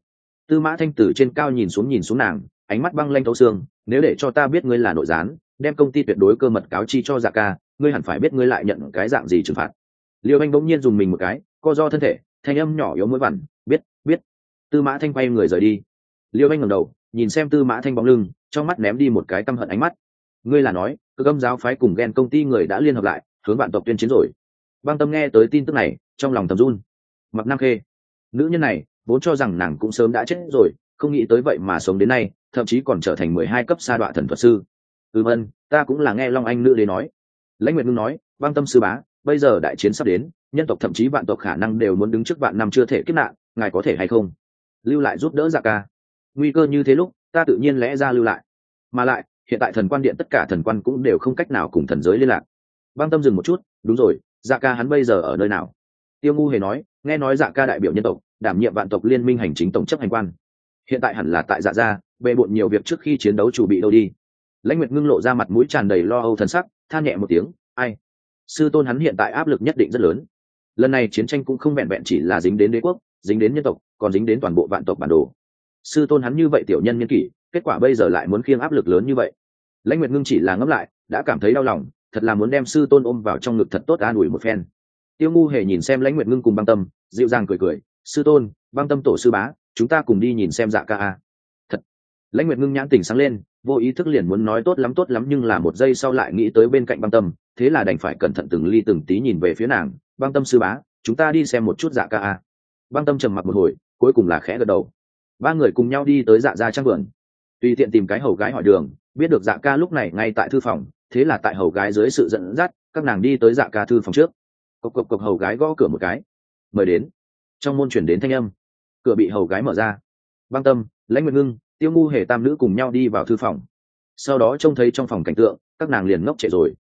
Tư mã thanh tử trên cao nhìn xuống nhìn xuống nàng ánh mắt băng lanh thấu xương, nếu để cho ta biết ngươi là nội gián, đem công ty tuyệt đối cơ mật cáo chi cho dạ ca, ngươi hẳn phải biết ngươi lại nhận cái dạng gì trừng phạt. Liêu anh bỗng nhiên dùng mình một cái, co do thân thể, thanh âm nhỏ yếu mới vằn biết biết. Tư mã thanh quay người rời đi. Liêu anh ngẩng đầu, nhìn xem tư mã thanh bóng lưng, trong mắt ném đi một cái căm hận ánh mắt. Ngươi là nói, cơ âm giáo phái cùng ghen công ty người đã liên hợp lại, hướng bạn tộc tuyên chiến rồi. Băng tâm nghe tới tin tức này, trong lòng thầm run. Mặc nam khê, nữ nhân này, vốn cho rằng nàng cũng sớm đã chết rồi, không nghĩ tới vậy mà sống đến nay thậm chí còn trở thành mười hai cấp sa đoạn thần thuật sư. Ừ vân, ta cũng là nghe long anh nữ đế nói. Lãnh nguyệt ngưng nói, băng tâm sư bá, bây giờ đại chiến sắp đến, nhân tộc thậm chí vạn tộc khả năng đều muốn đứng trước vạn năm chưa thể kết nạn, ngài có thể hay không? Lưu lại giúp đỡ dạ ca. Nguy cơ như thế lúc, ta tự nhiên lẽ ra lưu lại. Mà lại, hiện tại thần quan điện tất cả thần quan cũng đều không cách nào cùng thần giới liên lạc. Băng tâm dừng một chút, đúng rồi dạ ca hắn bây giờ ở nơi nào? Tiêu ngu hề nói, nghe nói dạ ca đại biểu nhân tộc, đảm nhiệm vạn tộc liên minh hành chính tổng chấp hành quan hiện tại hẳn là tại dạ gia, bề bộn nhiều việc trước khi chiến đấu chủ bị đâu đi. Lãnh nguyệt ngưng lộ ra mặt mũi tràn đầy lo âu thần sắc, than nhẹ một tiếng, ai? Sư tôn hắn hiện tại áp lực nhất định rất lớn. Lần này chiến tranh cũng không vẹn vẹn chỉ là dính đến đế quốc, dính đến nhân tộc, còn dính đến toàn bộ vạn tộc bản đồ. Sư tôn hắn như vậy tiểu nhân nhân kỷ, kết quả bây giờ lại muốn khiêng áp lực lớn như vậy. Lãnh nguyệt ngưng chỉ là ngẫm lại, đã cảm thấy đau lòng, thật là muốn đem sư tôn ôm vào trong ngực thật tốt an ủi một phen. Tiêu ngu hề nhìn xem lãnh nguyệt ngưng cùng băng tâm, dịu dàng cười cười, sư tôn, băng tâm tổ sư bá chúng ta cùng đi nhìn xem dạ ca a. Thật. Lãnh nguyệt ngưng nhãn tỉnh sáng lên, vô ý thức liền muốn nói tốt lắm tốt lắm, nhưng là một giây sau lại nghĩ tới bên cạnh băng tâm, thế là đành phải cẩn thận từng ly từng tí nhìn về phía nàng. Băng tâm sư bá, chúng ta đi xem một chút dạ ca a. Băng tâm trầm mặc một hồi, cuối cùng là khẽ gật đầu. Ba người cùng nhau đi tới dạ ra trang vườn. Tùy tiện tìm cái hầu gái hỏi đường, biết được dạ ca lúc này ngay tại thư phòng, thế là tại hầu gái dưới sự dẫn dắt, các nàng đi tới dạ ca thư phòng trước. Cộc cộc cộc, hầu gái gõ cửa một cái. Mời đến. Trong môn chuyển đến thanh âm cửa bị hầu gái mở ra. Băng tâm, lãnh nguyệt ngưng, tiêu ngu hề tam nữ cùng nhau đi vào thư phòng. Sau đó trông thấy trong phòng cảnh tượng, các nàng liền ngốc trệ rồi.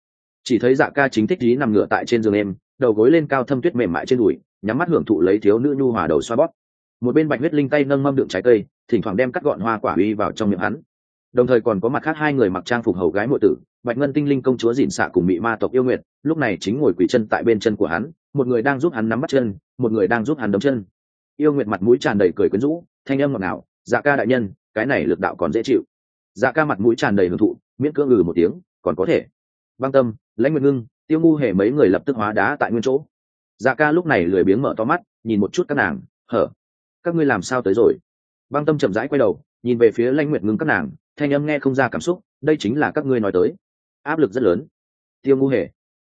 Chỉ thấy dạ ca chính thích lý nằm ngửa tại trên giường em, đầu gối lên cao thâm tuyết mềm mại trên đùi, nhắm mắt hưởng thụ lấy thiếu nữ nhu hòa đầu xoa bóp. Một bên bạch huyết linh tay nâng mâm đựng trái cây, thỉnh thoảng đem cắt gọn hoa quả uy vào trong miệng hắn. Đồng thời còn có mặt khác hai người mặc trang phục hầu gái nội tử, bạch ngân tinh linh công chúa dịn xạ cùng mỹ ma tộc yêu nguyệt, lúc này chính ngồi quỳ chân tại bên chân của hắn, một người đang giúp hắn nắm bắt chân, một người đang giúp hắn đấm chân yêu nguyệt mặt mũi tràn đầy cười quyến rũ, thanh âm ngọt ngào dạ ca đại nhân, cái này lực đạo còn dễ chịu. Dạ ca mặt mũi tràn đầy hưởng thụ, miễn cưỡng ngừ một tiếng, còn có thể. Băng tâm, lãnh nguyệt ngưng, tiêu ngu hề mấy người lập tức hóa đá tại nguyên chỗ. Dạ ca lúc này lười biếng mở to mắt, nhìn một chút các nàng, hở, các ngươi làm sao tới rồi? Băng tâm chậm rãi quay đầu, nhìn về phía lãnh nguyệt ngưng các nàng, thanh âm nghe không ra cảm xúc, đây chính là các ngươi nói tới. Áp lực rất lớn. Tiêu ngu hề,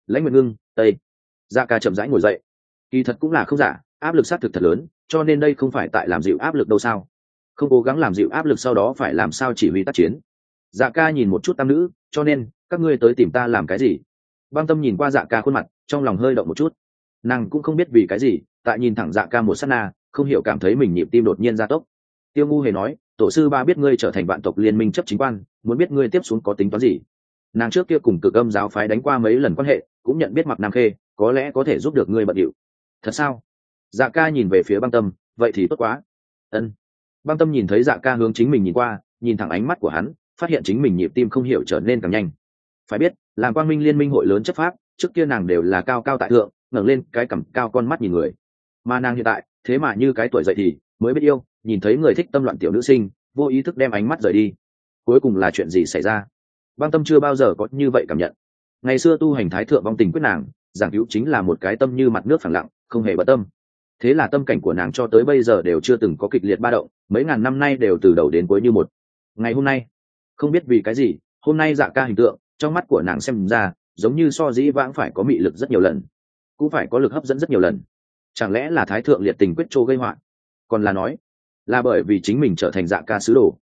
lãnh nguyệt ngưng, tây. Dạ ca chậm rãi ngồi dậy. Kỳ thật cũng là không giả, áp lực xác thực thật lớn cho nên đây không phải tại làm dịu áp lực đâu sao? Không cố gắng làm dịu áp lực sau đó phải làm sao chỉ huy tác chiến? Dạ ca nhìn một chút tam nữ, cho nên, các ngươi tới tìm ta làm cái gì? Băng tâm nhìn qua dạ ca khuôn mặt, trong lòng hơi động một chút. Nàng cũng không biết vì cái gì, tại nhìn thẳng dạ ca một s á t na, không hiểu cảm thấy mình nhịp tim đột nhiên gia tốc. Tiêu ngu hề nói, tổ sư ba biết ngươi trở thành vạn tộc liên minh chấp chính quan, muốn biết ngươi tiếp xuống có tính toán gì? Nàng trước kia cùng cực âm giáo phái đánh qua mấy lần quan hệ, cũng nhận biết mặc nam khê, có lẽ có thể giúp được ngươi bận điệu. Thật sao? Dạ ca nhìn về phía băng tâm, vậy thì tốt quá. Ân. Băng tâm nhìn thấy dạ ca hướng chính mình nhìn qua, nhìn thẳng ánh mắt của hắn, phát hiện chính mình nhịp tim không hiểu trở nên càng nhanh. Phải biết, làm quang minh liên minh hội lớn chấp pháp, trước kia nàng đều là cao cao tại thượng, ngẩng lên cái cằm cao con mắt nhìn người. Mà nàng hiện tại, thế mà như cái tuổi dậy thì mới biết yêu, nhìn thấy người thích tâm loạn tiểu nữ sinh, vô ý thức đem ánh mắt rời đi. Cuối cùng là chuyện gì xảy ra? Băng tâm chưa bao giờ có như vậy cảm nhận. Ngày xưa tu hành thái thượng vong tình quyết nàng, giảng cứu chính là một cái tâm như mặt nước phẳng lặng, không hề bận tâm thế là tâm cảnh của nàng cho tới bây giờ đều chưa từng có kịch liệt ba động, mấy ngàn năm nay đều từ đầu đến cuối như một. Ngày hôm nay, không biết vì cái gì, hôm nay dạ ca hình tượng, trong mắt của nàng xem ra, giống như so dĩ vãng phải có mị lực rất nhiều lần. Cũng phải có lực hấp dẫn rất nhiều lần. Chẳng lẽ là thái thượng liệt tình quyết trô gây họa? Còn là nói, là bởi vì chính mình trở thành dạ ca sứ đồ.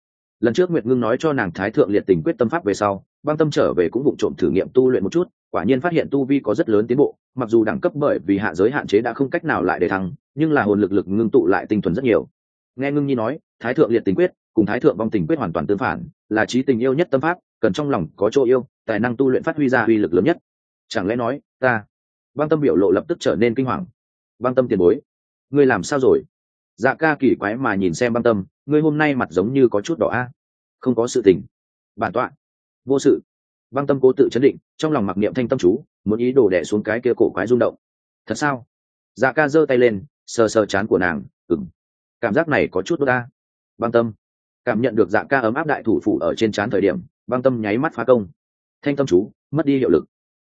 Lần trước nguyệt ngưng nói cho nàng thái thượng liệt tình quyết tâm pháp về sau, băng tâm trở về cũng vụng trộm thử nghiệm tu luyện một chút quả nhiên phát hiện tu vi có rất lớn tiến bộ, mặc dù đẳng cấp bởi vì hạ giới hạn chế đã không cách nào lại để thăng, nhưng là hồn lực lực ngưng tụ lại tinh thuần rất nhiều. Nghe ngưng nhi nói, thái thượng liệt tình quyết cùng thái thượng vong tình quyết hoàn toàn tương phản, là trí tình yêu nhất tâm pháp, cần trong lòng có chỗ yêu, tài năng tu luyện phát huy ra uy lực lớn nhất. Chẳng lẽ nói, ta, băng tâm biểu lộ lập tức trở nên kinh hoàng. Băng tâm tiền bối, ngươi làm sao rồi? Dạ ca kỳ quái mà nhìn xem băng tâm, ngươi hôm nay mặt giống như có chút đỏ a. Không có sự tình. Bản tọa, vô sự băng tâm cố tự chấn định, trong lòng mặc niệm thanh tâm chú, muốn ý đồ đẻ xuống cái kia cổ quái rung động. Thật sao? Dạ ca giơ tay lên, sờ sờ chán của nàng ừng cảm giác này có chút đốt ta băng tâm. Cảm nhận được dạ ca ấm áp đại thủ phủ ở trên trán thời điểm băng tâm nháy mắt phá công. Thanh tâm chú, mất đi hiệu lực.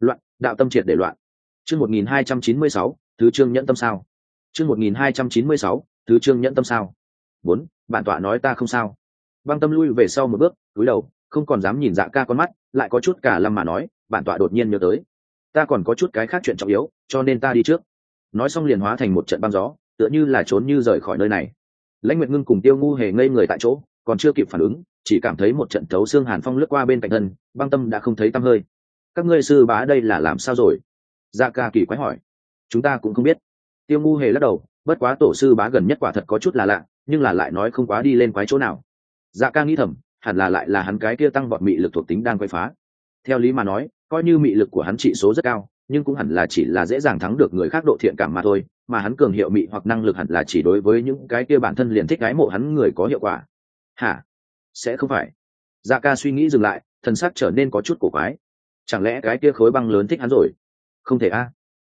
Loạn, đạo tâm triệt để loạn. Chương một nghìn hai trăm chín mươi sáu, thứ chương nhẫn tâm sao? Chương một nghìn hai trăm chín mươi sáu, thứ chương nhẫn tâm sao? Bốn, bản tọa nói ta không sao. Băng tâm lui về sau một bước, cúi đầu không còn dám nhìn dạ ca con mắt, lại có chút cả lâm mà nói, bản tọa đột nhiên nhớ tới. Ta còn có chút cái khác chuyện trọng yếu, cho nên ta đi trước. Nói xong liền hóa thành một trận băng gió, tựa như là trốn như rời khỏi nơi này. Lãnh nguyệt ngưng cùng tiêu ngu hề ngây người tại chỗ, còn chưa kịp phản ứng, chỉ cảm thấy một trận thấu xương hàn phong lướt qua bên cạnh thân, băng tâm đã không thấy tăm hơi. Các ngươi sư bá đây là làm sao rồi? Dạ ca kỳ quái hỏi. Chúng ta cũng không biết. Tiêu ngu hề lắc đầu, bất quá tổ sư bá gần nhất quả thật có chút là lạ, nhưng là lại nói không quá đi lên quái chỗ nào. Dạ ca nghĩ thầm hẳn là lại là hắn cái kia tăng vọt mị lực thuộc tính đang quay phá. Theo lý mà nói, coi như mị lực của hắn trị số rất cao, nhưng cũng hẳn là chỉ là dễ dàng thắng được người khác độ thiện cảm mà thôi, mà hắn cường hiệu mị hoặc năng lực hẳn là chỉ đối với những cái kia bản thân liền thích gái mộ hắn người có hiệu quả. Hả? Sẽ không phải. Dạ ca suy nghĩ dừng lại, thần sắc trở nên có chút cổ quái. Chẳng lẽ cái kia khối băng lớn thích hắn rồi? Không thể a.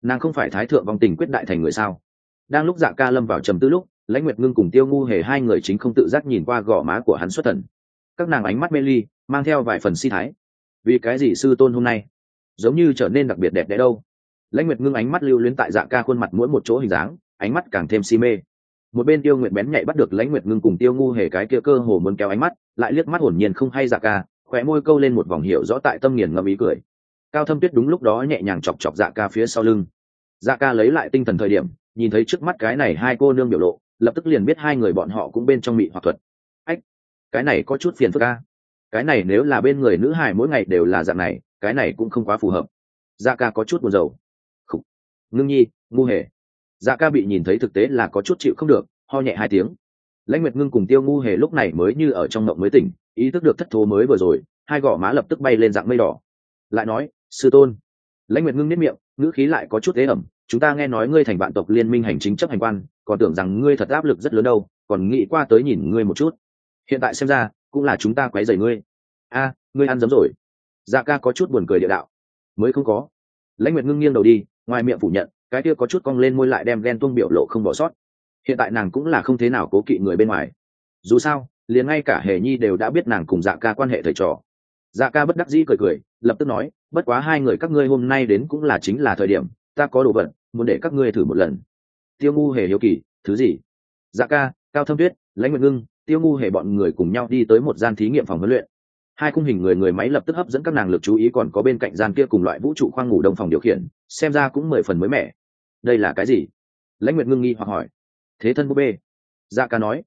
Nàng không phải thái thượng vong tình quyết đại thành người sao? Đang lúc dạ ca lâm vào trầm tư lúc, lãnh nguyệt ngưng cùng tiêu ngu hề hai người chính không tự giác nhìn qua gò má của hắn xuất thần các nàng ánh mắt mê ly, mang theo vài phần si thái. Vì cái gì sư tôn hôm nay? Giống như trở nên đặc biệt đẹp đẽ đâu. Lãnh nguyệt ngưng ánh mắt lưu luyến tại dạ ca khuôn mặt mỗi một chỗ hình dáng, ánh mắt càng thêm si mê. Một bên tiêu Nguyệt bén nhạy bắt được lãnh nguyệt ngưng cùng tiêu ngu hề cái kia cơ hồ muốn kéo ánh mắt, lại liếc mắt hồn nhiên không hay dạ ca khỏe môi câu lên một vòng hiệu rõ tại tâm nghiền ngâm ý cười. Cao thâm tuyết đúng lúc đó nhẹ nhàng chọc chọc dạ ca phía sau lưng. Dạ ca lấy lại tinh thần thời điểm, nhìn thấy trước mắt cái này hai cô nương biểu lộ, lập tức liền biết hai người bọn họ cũng bên trong mị hoặc thuật cái này có chút phiền phức a, cái này nếu là bên người nữ hải mỗi ngày đều là dạng này cái này cũng không quá phù hợp. Dạ ca có chút buồn rầu. Khủ. ngưng nhi ngu hề. Dạ ca bị nhìn thấy thực tế là có chút chịu không được ho nhẹ hai tiếng. Lãnh nguyệt ngưng cùng tiêu ngu hề lúc này mới như ở trong mộng mới tỉnh ý thức được thất thố mới vừa rồi hai gò má lập tức bay lên dạng mây đỏ. Lại nói sư tôn. Lãnh nguyệt ngưng nếp miệng ngữ khí lại có chút ế ẩm chúng ta nghe nói ngươi thành bạn tộc liên minh hành chính chấp hành quan còn tưởng rằng ngươi thật áp lực rất lớn đâu còn nghĩ qua tới nhìn ngươi một chút hiện tại xem ra, cũng là chúng ta quấy rầy ngươi. A, ngươi ăn giấm rồi. Dạ ca có chút buồn cười địa đạo. Mới không có. Lãnh nguyệt ngưng nghiêng đầu đi, ngoài miệng phủ nhận, cái kia có chút cong lên môi lại đem ghen tuông biểu lộ không bỏ sót. Hiện tại nàng cũng là không thế nào cố kỵ người bên ngoài. Dù sao, liền ngay cả hề nhi đều đã biết nàng cùng dạ ca quan hệ thầy trò. Dạ ca bất đắc dĩ cười cười, lập tức nói, bất quá hai người các ngươi hôm nay đến cũng là chính là thời điểm, ta có đồ vật, muốn để các ngươi thử một lần. Tiêu ngu hề hiếu kỳ, thứ gì? Dạ ca, cao thâm tuyết, lãnh nguyệt ngưng tiêu ngu hề bọn người cùng nhau đi tới một gian thí nghiệm phòng huấn luyện. Hai khung hình người người máy lập tức hấp dẫn các nàng lực chú ý còn có bên cạnh gian kia cùng loại vũ trụ khoang ngủ đông phòng điều khiển, xem ra cũng mười phần mới mẻ. Đây là cái gì? Lãnh nguyệt ngưng nghi hoặc hỏi. Thế thân búp bê. Dạ ca nói.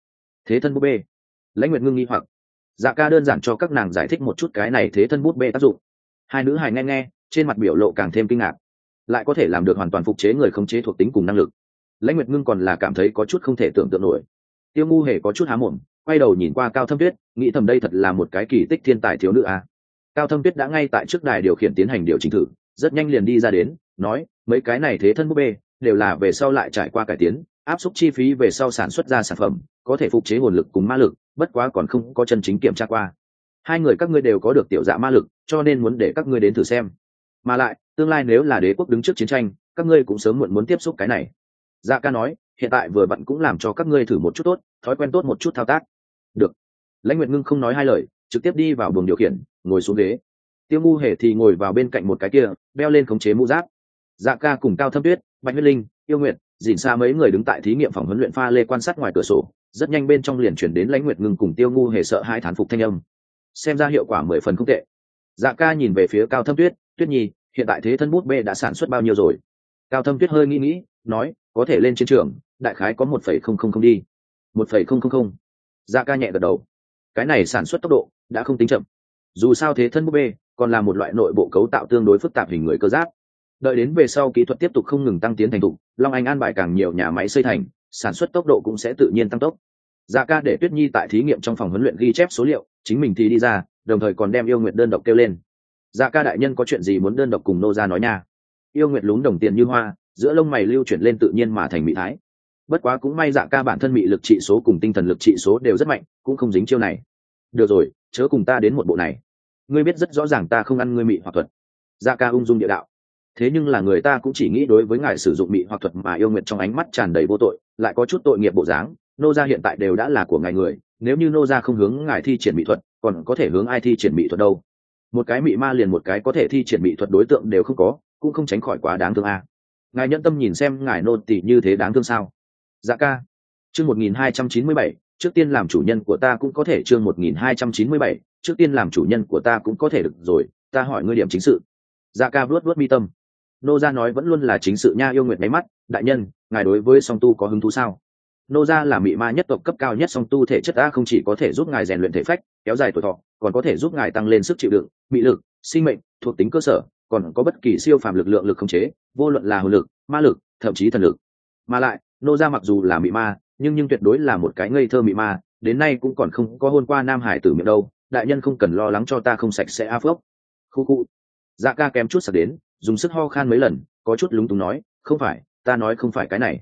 Thế thân búp bê. Lãnh nguyệt ngưng nghi hoặc. Dạ ca đơn giản cho các nàng giải thích một chút cái này thế thân bút bê tác dụng. Hai nữ hài nghe nghe, trên mặt biểu lộ càng thêm kinh ngạc. Lại có thể làm được hoàn toàn phục chế người khống chế thuộc tính cùng năng lực. Lãnh nguyệt ngưng còn là cảm thấy có chút không thể tưởng tượng nổi tiêu ngu hề có chút há mồm, quay đầu nhìn qua cao thâm tuyết, nghĩ thầm đây thật là một cái kỳ tích thiên tài thiếu nữ à. cao thâm tuyết đã ngay tại trước đài điều khiển tiến hành điều chỉnh thử, rất nhanh liền đi ra đến, nói, mấy cái này thế thân búp bê, đều là về sau lại trải qua cải tiến, áp suất chi phí về sau sản xuất ra sản phẩm, có thể phục chế hồn lực cùng ma lực, bất quá còn không có chân chính kiểm tra qua. Hai người các ngươi đều có được tiểu dạ ma lực, cho nên muốn để các ngươi đến thử xem. Mà lại, tương lai nếu là đế quốc đứng trước chiến tranh, các ngươi cũng sớm muộn muốn tiếp xúc cái này dạ ca nói, hiện tại vừa vặn cũng làm cho các ngươi thử một chút tốt, thói quen tốt một chút thao tác. Được. Lãnh nguyệt ngưng không nói hai lời, trực tiếp đi vào buồng điều khiển, ngồi xuống ghế. Tiêu ngu hề thì ngồi vào bên cạnh một cái kia đeo lên khống chế mũ giáp. Dạ ca cùng cao thâm tuyết, bạch huyết linh, yêu nguyệt, dìn xa mấy người đứng tại thí nghiệm phòng huấn luyện pha lê quan sát ngoài cửa sổ, rất nhanh bên trong liền chuyển đến lãnh nguyệt ngưng cùng tiêu ngu hề sợ hai thán phục thanh âm. Xem ra hiệu quả mười phần không tệ. Dạ ca nhìn về phía cao thâm tuyết tuyết nhi, hiện tại thế thân bút bê đã sản xuất bao nhiêu rồi? Cao thâm tuyết hơi nghĩ nghĩ, nói có thể lên chiến trường, đại khái có một phẩy không không không đi. một phẩy không không không. Da ca nhẹ gật đầu. Cái này sản xuất tốc độ đã không tính chậm. Dù sao thế thân búp bê còn là một loại nội bộ cấu tạo tương đối phức tạp hình người cơ giáp. Đợi đến về sau kỹ thuật tiếp tục không ngừng tăng tiến thành thục, long anh an bài càng nhiều nhà máy xây thành, sản xuất tốc độ cũng sẽ tự nhiên tăng tốc. Dạ ca để tuyết nhi tại thí nghiệm trong phòng huấn luyện ghi chép số liệu, chính mình thì đi ra, đồng thời còn đem yêu nguyện đơn độc kêu lên. Dạ ca đại nhân có chuyện gì muốn đơn độc cùng nô ra nói nha. Yêu nguyện lún đồng tiền như hoa giữa lông mày lưu chuyển lên tự nhiên mà thành mỹ thái. Bất quá cũng may dạ ca bản thân mị lực trị số cùng tinh thần lực trị số đều rất mạnh, cũng không dính chiêu này. Được rồi, chớ cùng ta đến một bộ này. Ngươi biết rất rõ ràng ta không ăn ngươi mị hoặc thuật. Dạ ca ung dung địa đạo. Thế nhưng là người ta cũng chỉ nghĩ đối với ngài sử dụng mị hoặc thuật mà yêu nguyện trong ánh mắt tràn đầy vô tội, lại có chút tội nghiệp bộ dáng. Nô gia hiện tại đều đã là của ngài người, nếu như nô gia không hướng ngài thi triển mỹ thuật, còn có thể hướng ai thi triển mỹ thuật đâu? Một cái mị ma liền một cái có thể thi triển mỹ thuật đối tượng đều không có, cũng không tránh khỏi quá đáng thương a. à ngài nhẫn tâm nhìn xem ngài nô tỷ như thế đáng thương sao? Dạ ca. Chương một nghìn hai trăm chín mươi bảy, trước tiên làm chủ nhân của ta cũng có thể chương một nghìn hai trăm chín mươi bảy, trước tiên làm chủ nhân của ta cũng có thể được rồi, ta hỏi ngươi điểm chính sự. Dạ ca vuốt vuốt mi tâm. Nô gia nói vẫn luôn là chính sự nha yêu nguyện máy mắt, đại nhân, ngài đối với song tu có hứng thú sao? Nô gia là mị ma nhất tộc cấp cao nhất song tu thể chất a không chỉ có thể giúp ngài rèn luyện thể phách, kéo dài tuổi thọ, còn có thể giúp ngài tăng lên sức chịu đựng, mị lực, sinh mệnh, thuộc tính cơ sở còn có bất kỳ siêu phàm lực lượng lực khống chế, vô luận là hồn lực, ma lực, thậm chí thần lực. Mà lại, nô gia mặc dù là mị ma, nhưng nhưng tuyệt đối là một cái ngây thơ mị ma, đến nay cũng còn không có hôn qua nam hải tử miệng đâu, đại nhân không cần lo lắng cho ta không sạch sẽ a phước khu khu. Dạ ca kém chút sặc đến, dùng sức ho khan mấy lần, có chút lúng túng nói, không phải, ta nói không phải cái này.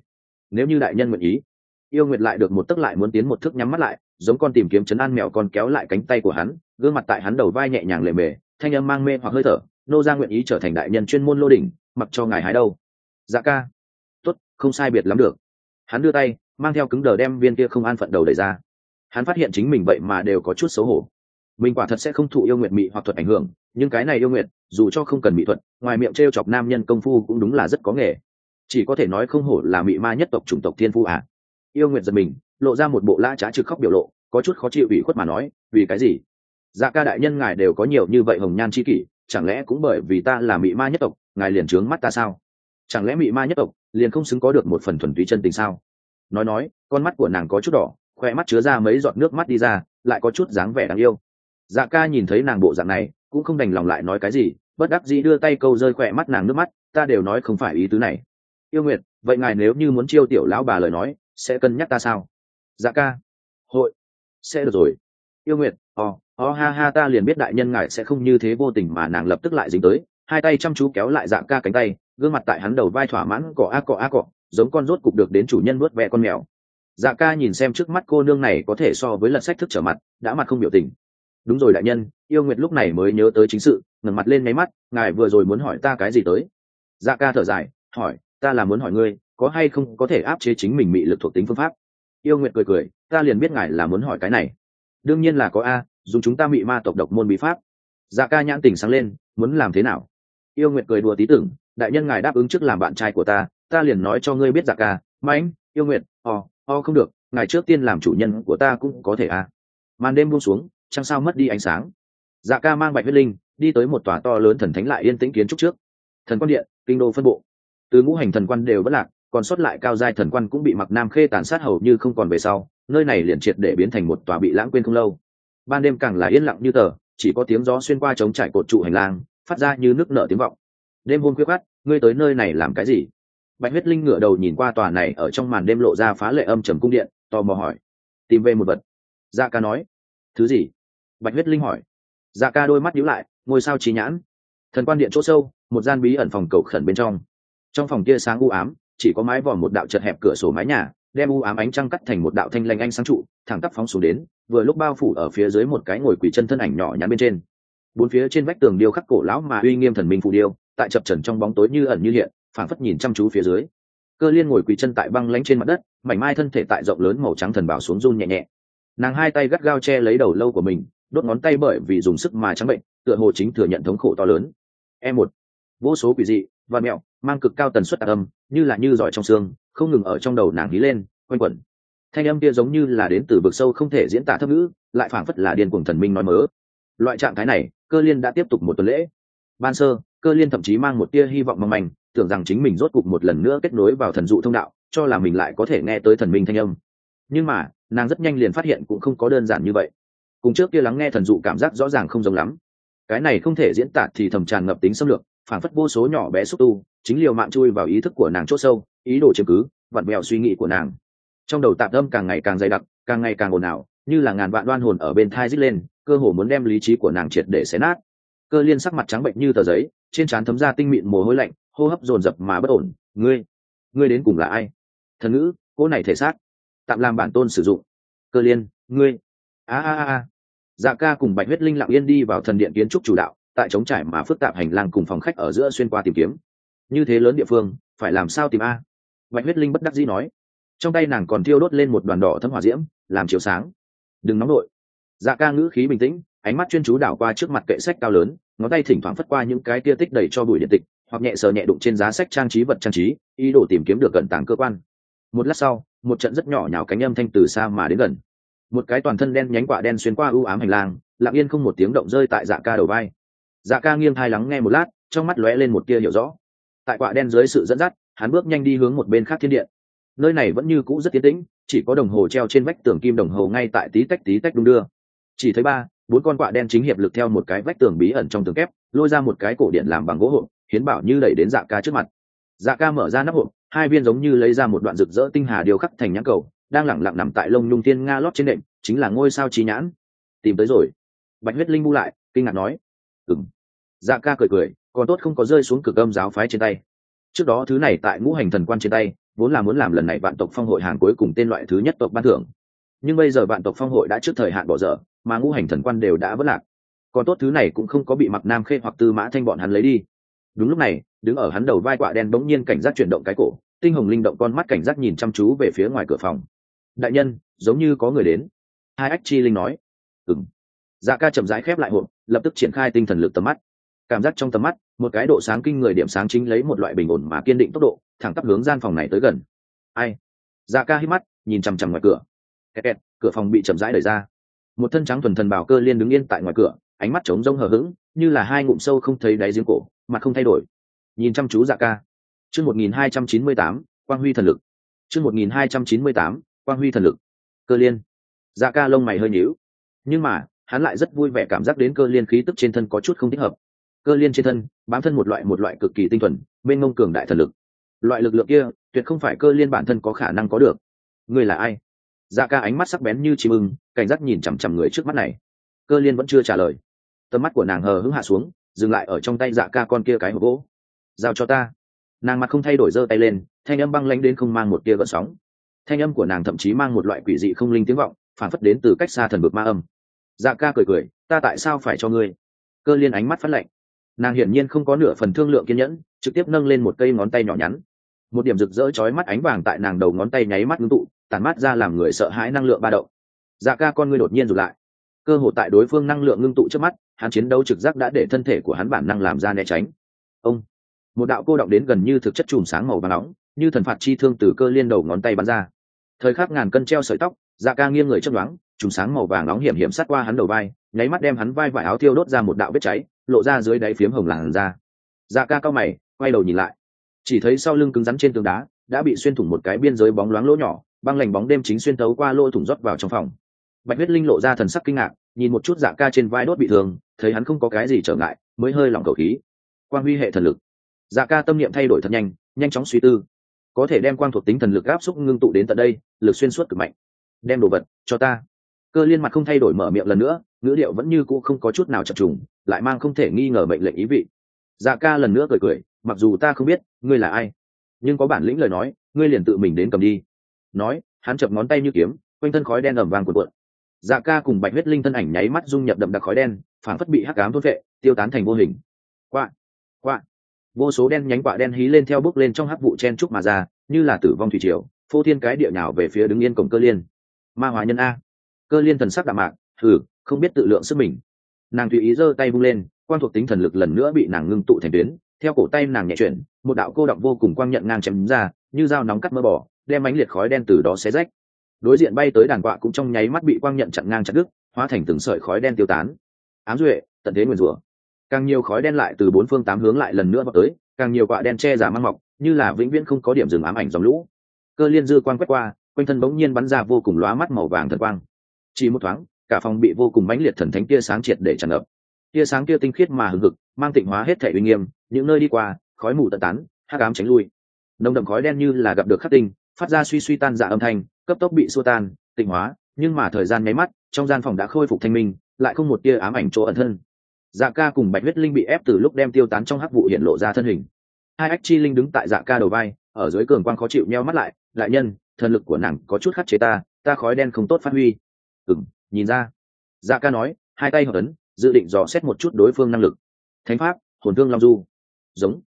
Nếu như đại nhân nguyện ý, yêu nguyệt lại được một tấc lại muốn tiến một thước nhắm mắt lại, giống con tìm kiếm chấn an mèo con kéo lại cánh tay của hắn, gương mặt tại hắn đầu vai nhẹ nhàng lề mề, thanh âm mang mê hoặc hơi thở nô ra nguyện ý trở thành đại nhân chuyên môn lô đỉnh, mặc cho ngài hái đâu. Dạ ca. Tốt, không sai biệt lắm được. Hắn đưa tay, mang theo cứng đờ đem viên kia không an phận đầu đẩy ra. Hắn phát hiện chính mình vậy mà đều có chút xấu hổ. Mình quả thật sẽ không thụ yêu nguyện mị hoặc thuật ảnh hưởng, nhưng cái này yêu nguyện, dù cho không cần mỹ thuật, ngoài miệng t r e o chọc nam nhân công phu cũng đúng là rất có nghề. Chỉ có thể nói không hổ là mị ma nhất tộc chủng tộc thiên phu à. yêu nguyện giật mình, lộ ra một bộ la trá trực khóc biểu lộ, có chút khó chịu ủy khuất mà nói, vì cái gì? Dạ ca đại nhân ngài đều có nhiều như vậy hồng nhan c h i kỷ chẳng lẽ cũng bởi vì ta là mị ma nhất tộc, ngài liền trướng mắt ta sao? Chẳng lẽ mị ma nhất tộc liền không xứng có được một phần thuần túy chân tình sao? Nói nói, con mắt của nàng có chút đỏ khoe mắt chứa ra mấy giọt nước mắt đi ra, lại có chút dáng vẻ đáng yêu. Dạ ca nhìn thấy nàng bộ dạng này, cũng không đành lòng lại nói cái gì, bất đắc dĩ đưa tay câu rơi khoe mắt nàng nước mắt, ta đều nói không phải ý tứ này. Yêu nguyệt, vậy ngài nếu như muốn chiêu tiểu lão bà lời nói, sẽ cân nhắc ta sao? Dạ ca, hội, sẽ được rồi. Yêu nguyệt ò、oh, ha ha ta liền biết đại nhân ngài sẽ không như thế vô tình mà nàng lập tức lại dính tới. Hai tay chăm chú kéo lại dạ ca cánh tay gương mặt tại hắn đầu vai thỏa mãn cỏ a cỏ a cỏ giống con rốt cục được đến chủ nhân nuốt vẹ con mèo. Dạ ca nhìn xem trước mắt cô nương này có thể so với lật sách thức trở mặt đã mặt không biểu tình. Đúng rồi đại nhân yêu nguyệt lúc này mới nhớ tới chính sự ngẩng mặt lên máy mắt ngài vừa rồi muốn hỏi ta cái gì tới? Dạ ca thở dài hỏi ta là muốn hỏi ngươi có hay không có thể áp chế chính mình bị lực thuộc tính phương pháp? Yêu nguyệt cười cười ta liền biết ngài là muốn hỏi cái này. Đương nhiên là có a dùng chúng ta bị ma tộc độc môn bí pháp. Dạ ca nhãn tình sáng lên, muốn làm thế nào? Yêu nguyệt cười đùa tí tưởng, đại nhân ngài đáp ứng trước làm bạn trai của ta ta liền nói cho ngươi biết dạ ca, mãnh, yêu nguyệt, o o không được, ngài trước tiên làm chủ nhân của ta cũng có thể à? màn đêm buông xuống, trăng sao mất đi ánh sáng. Dạ ca mang bạch huyết linh, đi tới một tòa to lớn thần thánh lại yên tĩnh kiến trúc trước. Thần quan điện, kinh đô phân bộ. Từ ngũ hành thần quan đều bất lạc, còn sót lại cao giai thần quan cũng bị mặc nam khê tàn sát hầu như không còn về sau, nơi này liền triệt để biến thành một tòa bị lãng quên không lâu ban đêm càng là yên lặng như tờ, chỉ có tiếng gió xuyên qua trống trải cột trụ hành lang, phát ra như nước nở tiếng vọng. Đêm hôm khuya khát ngươi tới nơi này làm cái gì? Bạch huyết linh ngửa đầu nhìn qua tòa này ở trong màn đêm lộ ra phá lệ âm trầm cung điện, tò mò hỏi. Tìm về một vật. Dạ ca nói. Thứ gì? Bạch huyết linh hỏi. Dạ ca đôi mắt nhíu lại, ngôi sao trí nhãn. Thần quan điện chỗ sâu, một gian bí ẩn phòng cầu khẩn bên trong. Trong phòng kia sáng u ám, chỉ có mái vòm một đạo chật hẹp cửa sổ mái nhà, đem u ám ánh trăng cắt thành một đạo thanh lanh ánh sáng trụ, thẳng tắp phóng xuống đến vừa lúc bao phủ ở phía dưới một cái ngồi quỷ chân thân ảnh nhỏ nhắn bên trên. Bốn phía trên vách tường điêu khắc cổ lão mà uy nghiêm thần minh phù điêu, tại chập trần trong bóng tối như ẩn như hiện, phảng phất nhìn chăm chú phía dưới. Cơ liên ngồi quỳ chân tại băng lánh trên mặt đất, mảnh mai thân thể tại rộng lớn màu trắng thần bảo xuống run nhẹ nhẹ. Nàng hai tay gắt gao che lấy đầu lâu của mình, đốt ngón tay bởi vì dùng sức mà trắng bệnh, tựa hồ chính thừa nhận thống khổ to lớn. E một. Vô số quỷ dị, và mẹo, mang cực cao tần suất đặc âm, như là như giỏi trong xương, không ngừng ở trong đầu nàng hí lên, quanh quẩn thanh âm kia giống như là đến từ vực sâu không thể diễn tả thấp ngữ, lại phảng phất là điên cuồng thần minh nói mớ. Loại trạng thái này, cơ liên đã tiếp tục một tuần lễ. Ban sơ, cơ liên thậm chí mang một tia hy vọng mong manh, tưởng rằng chính mình rốt cục một lần nữa kết nối vào thần dụ thông đạo, cho là mình lại có thể nghe tới thần minh thanh âm. Nhưng mà, nàng rất nhanh liền phát hiện cũng không có đơn giản như vậy. Cùng trước kia lắng nghe thần dụ cảm giác rõ ràng không giống lắm. Cái này không thể diễn tả thì thầm tràn ngập tính xâm lược phản phất vô số nhỏ bé xúc tu, chính liều mạng chui vào ý thức của nàng c h ỗ sâu, ý đồ chứng cứ, vặn vẹo suy nghĩ của nàng trong đầu tạp âm càng ngày càng dày đặc, càng ngày càng ồn ào, như là ngàn vạn đoan hồn ở bên thai rít lên, cơ hồ muốn đem lý trí của nàng triệt để xé nát. Cơ liên sắc mặt trắng bệnh như tờ giấy, trên trán thấm ra tinh mịn mồ hôi lạnh, hô hấp dồn dập mà bất ổn, ngươi ngươi đến cùng là ai? Thần ngữ, cỗ này thể xác, tạm làm bản tôn sử dụng. Cơ liên, ngươi. A a a dạ ca cùng bạch huyết linh lặng yên đi vào thần điện kiến trúc chủ đạo, tại trống trải mà phức tạp hành lang cùng phòng khách ở giữa xuyên qua tìm kiếm. Như thế lớn địa phương, phải làm sao tìm a? Bạch huyết linh bất đắc dĩ nói trong tay nàng còn thiêu đốt lên một đoàn đỏ thấm hỏa diễm, làm chiếu sáng. Đừng nóng nổi dạ ca ngữ khí bình tĩnh, ánh mắt chuyên chú đảo qua trước mặt kệ sách cao lớn, ngón tay thỉnh thoảng phất qua những cái tia tích đầy cho bụi điện tịch, hoặc nhẹ sờ nhẹ đụng trên giá sách trang trí vật trang trí, ý đồ tìm kiếm được gần tàng cơ quan. Một lát sau, một trận rất nhỏ nhào cánh âm thanh từ xa mà đến gần. Một cái toàn thân đen nhánh quả đen xuyên qua ưu ám hành lang, lặng yên không một tiếng động rơi tại dạ ca đầu vai. Dạ ca nghiêng thai lắng nghe một lát, trong mắt lóe lên một tia hiểu rõ. Tại quả đen dưới sự dẫn dắt, hắn bước nhanh đi hướng một bên khác thiên điện nơi này vẫn như cũ rất tiến tĩnh, chỉ có đồng hồ treo trên vách tường kim đồng hồ ngay tại tí tách tí tách đung đưa. Chỉ thấy ba, bốn con quạ đen chính hiệp lực theo một cái vách tường bí ẩn trong tường kép, lôi ra một cái cổ điện làm bằng gỗ hộp, hiến bảo như đẩy đến dạ ca trước mặt. Dạ ca mở ra nắp hộp, hai viên giống như lấy ra một đoạn rực rỡ tinh hà điều khắc thành nhãn cầu, đang lẳng lặng nằm tại lông nhung tiên nga lót trên đệm chính là ngôi sao trí nhãn. Tìm tới rồi. Bạch huyết linh bu lại, kinh ngạc nói. Ừng dạ ca cười cười, còn tốt không có rơi xuống cực âm giáo phái trên tay. Trước đó thứ này tại ngũ hành thần quan trên tay vốn là muốn làm lần này vạn tộc phong hội hàng cuối cùng tên loại thứ nhất tộc ban thưởng. Nhưng bây giờ vạn tộc phong hội đã trước thời hạn bỏ dở, mà ngũ hành thần quan đều đã vất lạc. Còn tốt thứ này cũng không có bị mặc nam khê hoặc tư mã thanh bọn hắn lấy đi. Đúng lúc này, đứng ở hắn đầu vai quạ đen bỗng nhiên cảnh giác chuyển động cái cổ, tinh hồng linh động con mắt cảnh giác nhìn chăm chú về phía ngoài cửa phòng. Đại nhân, giống như có người đến. Hai ách chi linh nói. Ừng dạ ca chậm rãi khép lại hộp, lập tức triển khai tinh thần lực tầm mắt. Cảm giác trong tầm mắt một cái độ sáng kinh người điểm sáng chính lấy một loại bình ổn mà kiên định tốc độ, thẳng tắp hướng gian phòng này tới gần. Ai? Dạ ca hít mắt, nhìn chằm chằm ngoài cửa. Kẹt kẹt, cửa phòng bị chậm rãi đẩy ra. Một thân trắng thuần thần bảo cơ liên đứng yên tại ngoài cửa, ánh mắt trống rông hờ hững, như là hai ngụm sâu không thấy đáy giếng cổ, mặt không thay đổi. Nhìn chăm chú dạ ca. Chương một nghìn hai trăm chín mươi tám, quang huy thần lực. Chương một nghìn hai trăm chín mươi tám, quang huy thần lực. Cơ liên. Dạ ca lông mày hơi nhíu. Nhưng mà, hắn lại rất vui vẻ cảm giác đến cơ liên khí tức trên thân có chút không thích hợp cơ liên trên thân, bám thân một loại một loại cực kỳ tinh thuần bên ngông cường đại thần lực. Loại lực lượng kia, tuyệt không phải cơ liên bản thân có khả năng có được. Ngươi là ai? Dạ ca ánh mắt sắc bén như chim ưng, cảnh giác nhìn chằm chằm người trước mắt này. Cơ liên vẫn chưa trả lời. Tầm mắt của nàng hờ hững hạ xuống, dừng lại ở trong tay dạ ca con kia cái hộp gỗ. Giao cho ta. Nàng mặt không thay đổi giơ tay lên, thanh âm băng lánh đến không mang một tia gợn sóng. Thanh âm của nàng thậm chí mang một loại quỷ dị không linh tiếng vọng, phản phất đến từ cách xa thần vực ma âm. Dạ ca cười cười, ta tại sao phải cho ngươi? Cơ liên ánh mắt phát lạnh nàng hiển nhiên không có nửa phần thương lượng kiên nhẫn, trực tiếp nâng lên một cây ngón tay nhỏ nhắn. Một điểm rực rỡ chói mắt ánh vàng tại nàng đầu ngón tay nháy mắt ngưng tụ tàn mắt ra làm người sợ hãi năng lượng ba động. Dạ ca con ngươi đột nhiên rụt lại. Cơ hội tại đối phương năng lượng ngưng tụ trước mắt, hắn chiến đấu trực giác đã để thân thể của hắn bản năng làm ra né tránh. Ông! Một đạo cô động đến gần như thực chất chùm sáng màu và nóng, như thần phạt chi thương từ cơ liên đầu ngón tay bắn ra. Thời khắc ngàn cân treo sợi tóc dạ ca nghiêng người chấp đoán chùm sáng màu vàng nóng hiểm hiểm sát qua hắn đầu vai, nháy mắt đem hắn vai vải áo thiêu đốt ra một đạo vết cháy lộ ra dưới đáy phiếm hồng làn ra dạ ca cao mày, quay đầu nhìn lại. Chỉ thấy sau lưng cứng rắn trên tường đá, đã bị xuyên thủng một cái biên giới bóng loáng lỗ nhỏ, băng lành bóng đêm chính xuyên tấu qua lỗ thủng rót vào trong phòng. Bạch huyết linh lộ ra thần sắc kinh ngạc, nhìn một chút dạ ca trên vai đốt bị thương, thấy hắn không có cái gì trở ngại, mới hơi lỏng cầu khí. Quang huy hệ thần lực. Dạ ca tâm niệm thay đổi thật nhanh nhanh chóng suy tư. Có thể đem quang thuộc tính thần lực áp xúc ngưng tụ đến tận đây, lực xuyên suốt cực mạnh. Đem đồ vật cho ta. Cơ liên mặt không thay đổi mở miệng lần nữa ngữ điệu vẫn như cũ không có chút nào chập trùng, lại mang không thể nghi ngờ mệnh lệnh ý vị. Dạ ca lần nữa cười cười, mặc dù ta không biết, ngươi là ai, nhưng có bản lĩnh lời nói, ngươi liền tự mình đến cầm đi. Nói, hắn chập ngón tay như kiếm, quanh thân khói đen ẩm vàng cuộn cuộn. Dạ ca cùng bạch huyết linh thân ảnh nháy mắt dung nhập đậm đặc khói đen phản phất bị hắc cám thốt vệ tiêu tán thành vô hình. Quạ quạ. Vô số đen nhánh quạ đen hí lên theo bước lên trong hắc vụ chen trúc mà ra, như là tử vong thủy triều, phô thiên cái địa nào về phía đứng yên cổng cơ liên. Ma hóa nhân a. Cơ liên thần sắc đạm mạc thử không biết tự lượng sức mình. Nàng tùy ý giơ tay bung lên quan thuộc tính thần lực lần nữa bị nàng ngưng tụ thành tuyến, theo cổ tay nàng nhẹ chuyển, một đạo cô động vô cùng quang nhận ngang chém ra, như dao nóng cắt mỡ bỏ, đem ánh liệt khói đen từ đó xé rách. Đối diện bay tới đàn quạ cũng trong nháy mắt bị quang nhận chặn ngang chặt đứt, hóa thành từng sợi khói đen tiêu tán. Ám duệ, tận thế nguyền rủa. Càng nhiều khói đen lại từ bốn phương tám hướng lại lần nữa vào tới, càng nhiều quạ đen che giả mang mọc, như là vĩnh viễn không có điểm dừng ám ảnh dòng lũ. Cơ liên dư quang quét qua, quanh thân bỗng nhiên bắn ra vô cùng lóa mắt màu vàng thần quang. Chỉ một thoáng cả phòng bị vô cùng mãnh liệt thần thánh tia sáng triệt để tràn ngập. Tia sáng kia tinh khiết mà hừng hực, mang tịnh hóa hết thể uy nghiêm, những nơi đi qua, khói mù tận tán hát cám tránh lui. Nồng đậm khói đen như là gặp được khắc tinh, phát ra suy suy tan dạ âm thanh, cấp tốc bị xua tan, tịnh hóa, nhưng mà thời gian nháy mắt, trong gian phòng đã khôi phục thanh minh, lại không một tia ám ảnh chỗ ẩn thân. Dạ ca cùng bạch huyết linh bị ép từ lúc đem tiêu tán trong hắc vụ hiện lộ ra thân hình. Hai ách chi linh đứng tại dạ ca đầu vai, ở dưới cường quang khó chịu meo mắt lại, đại nhân, thần lực của nàng có chút khắc chế ta ta khói đen không tốt phát huy. Ừng nhìn ra. Dạ ca nói, hai tay hợp ấn, dự định dò xét một chút đối phương năng lực. Thánh pháp, hồn thương long du. Giống.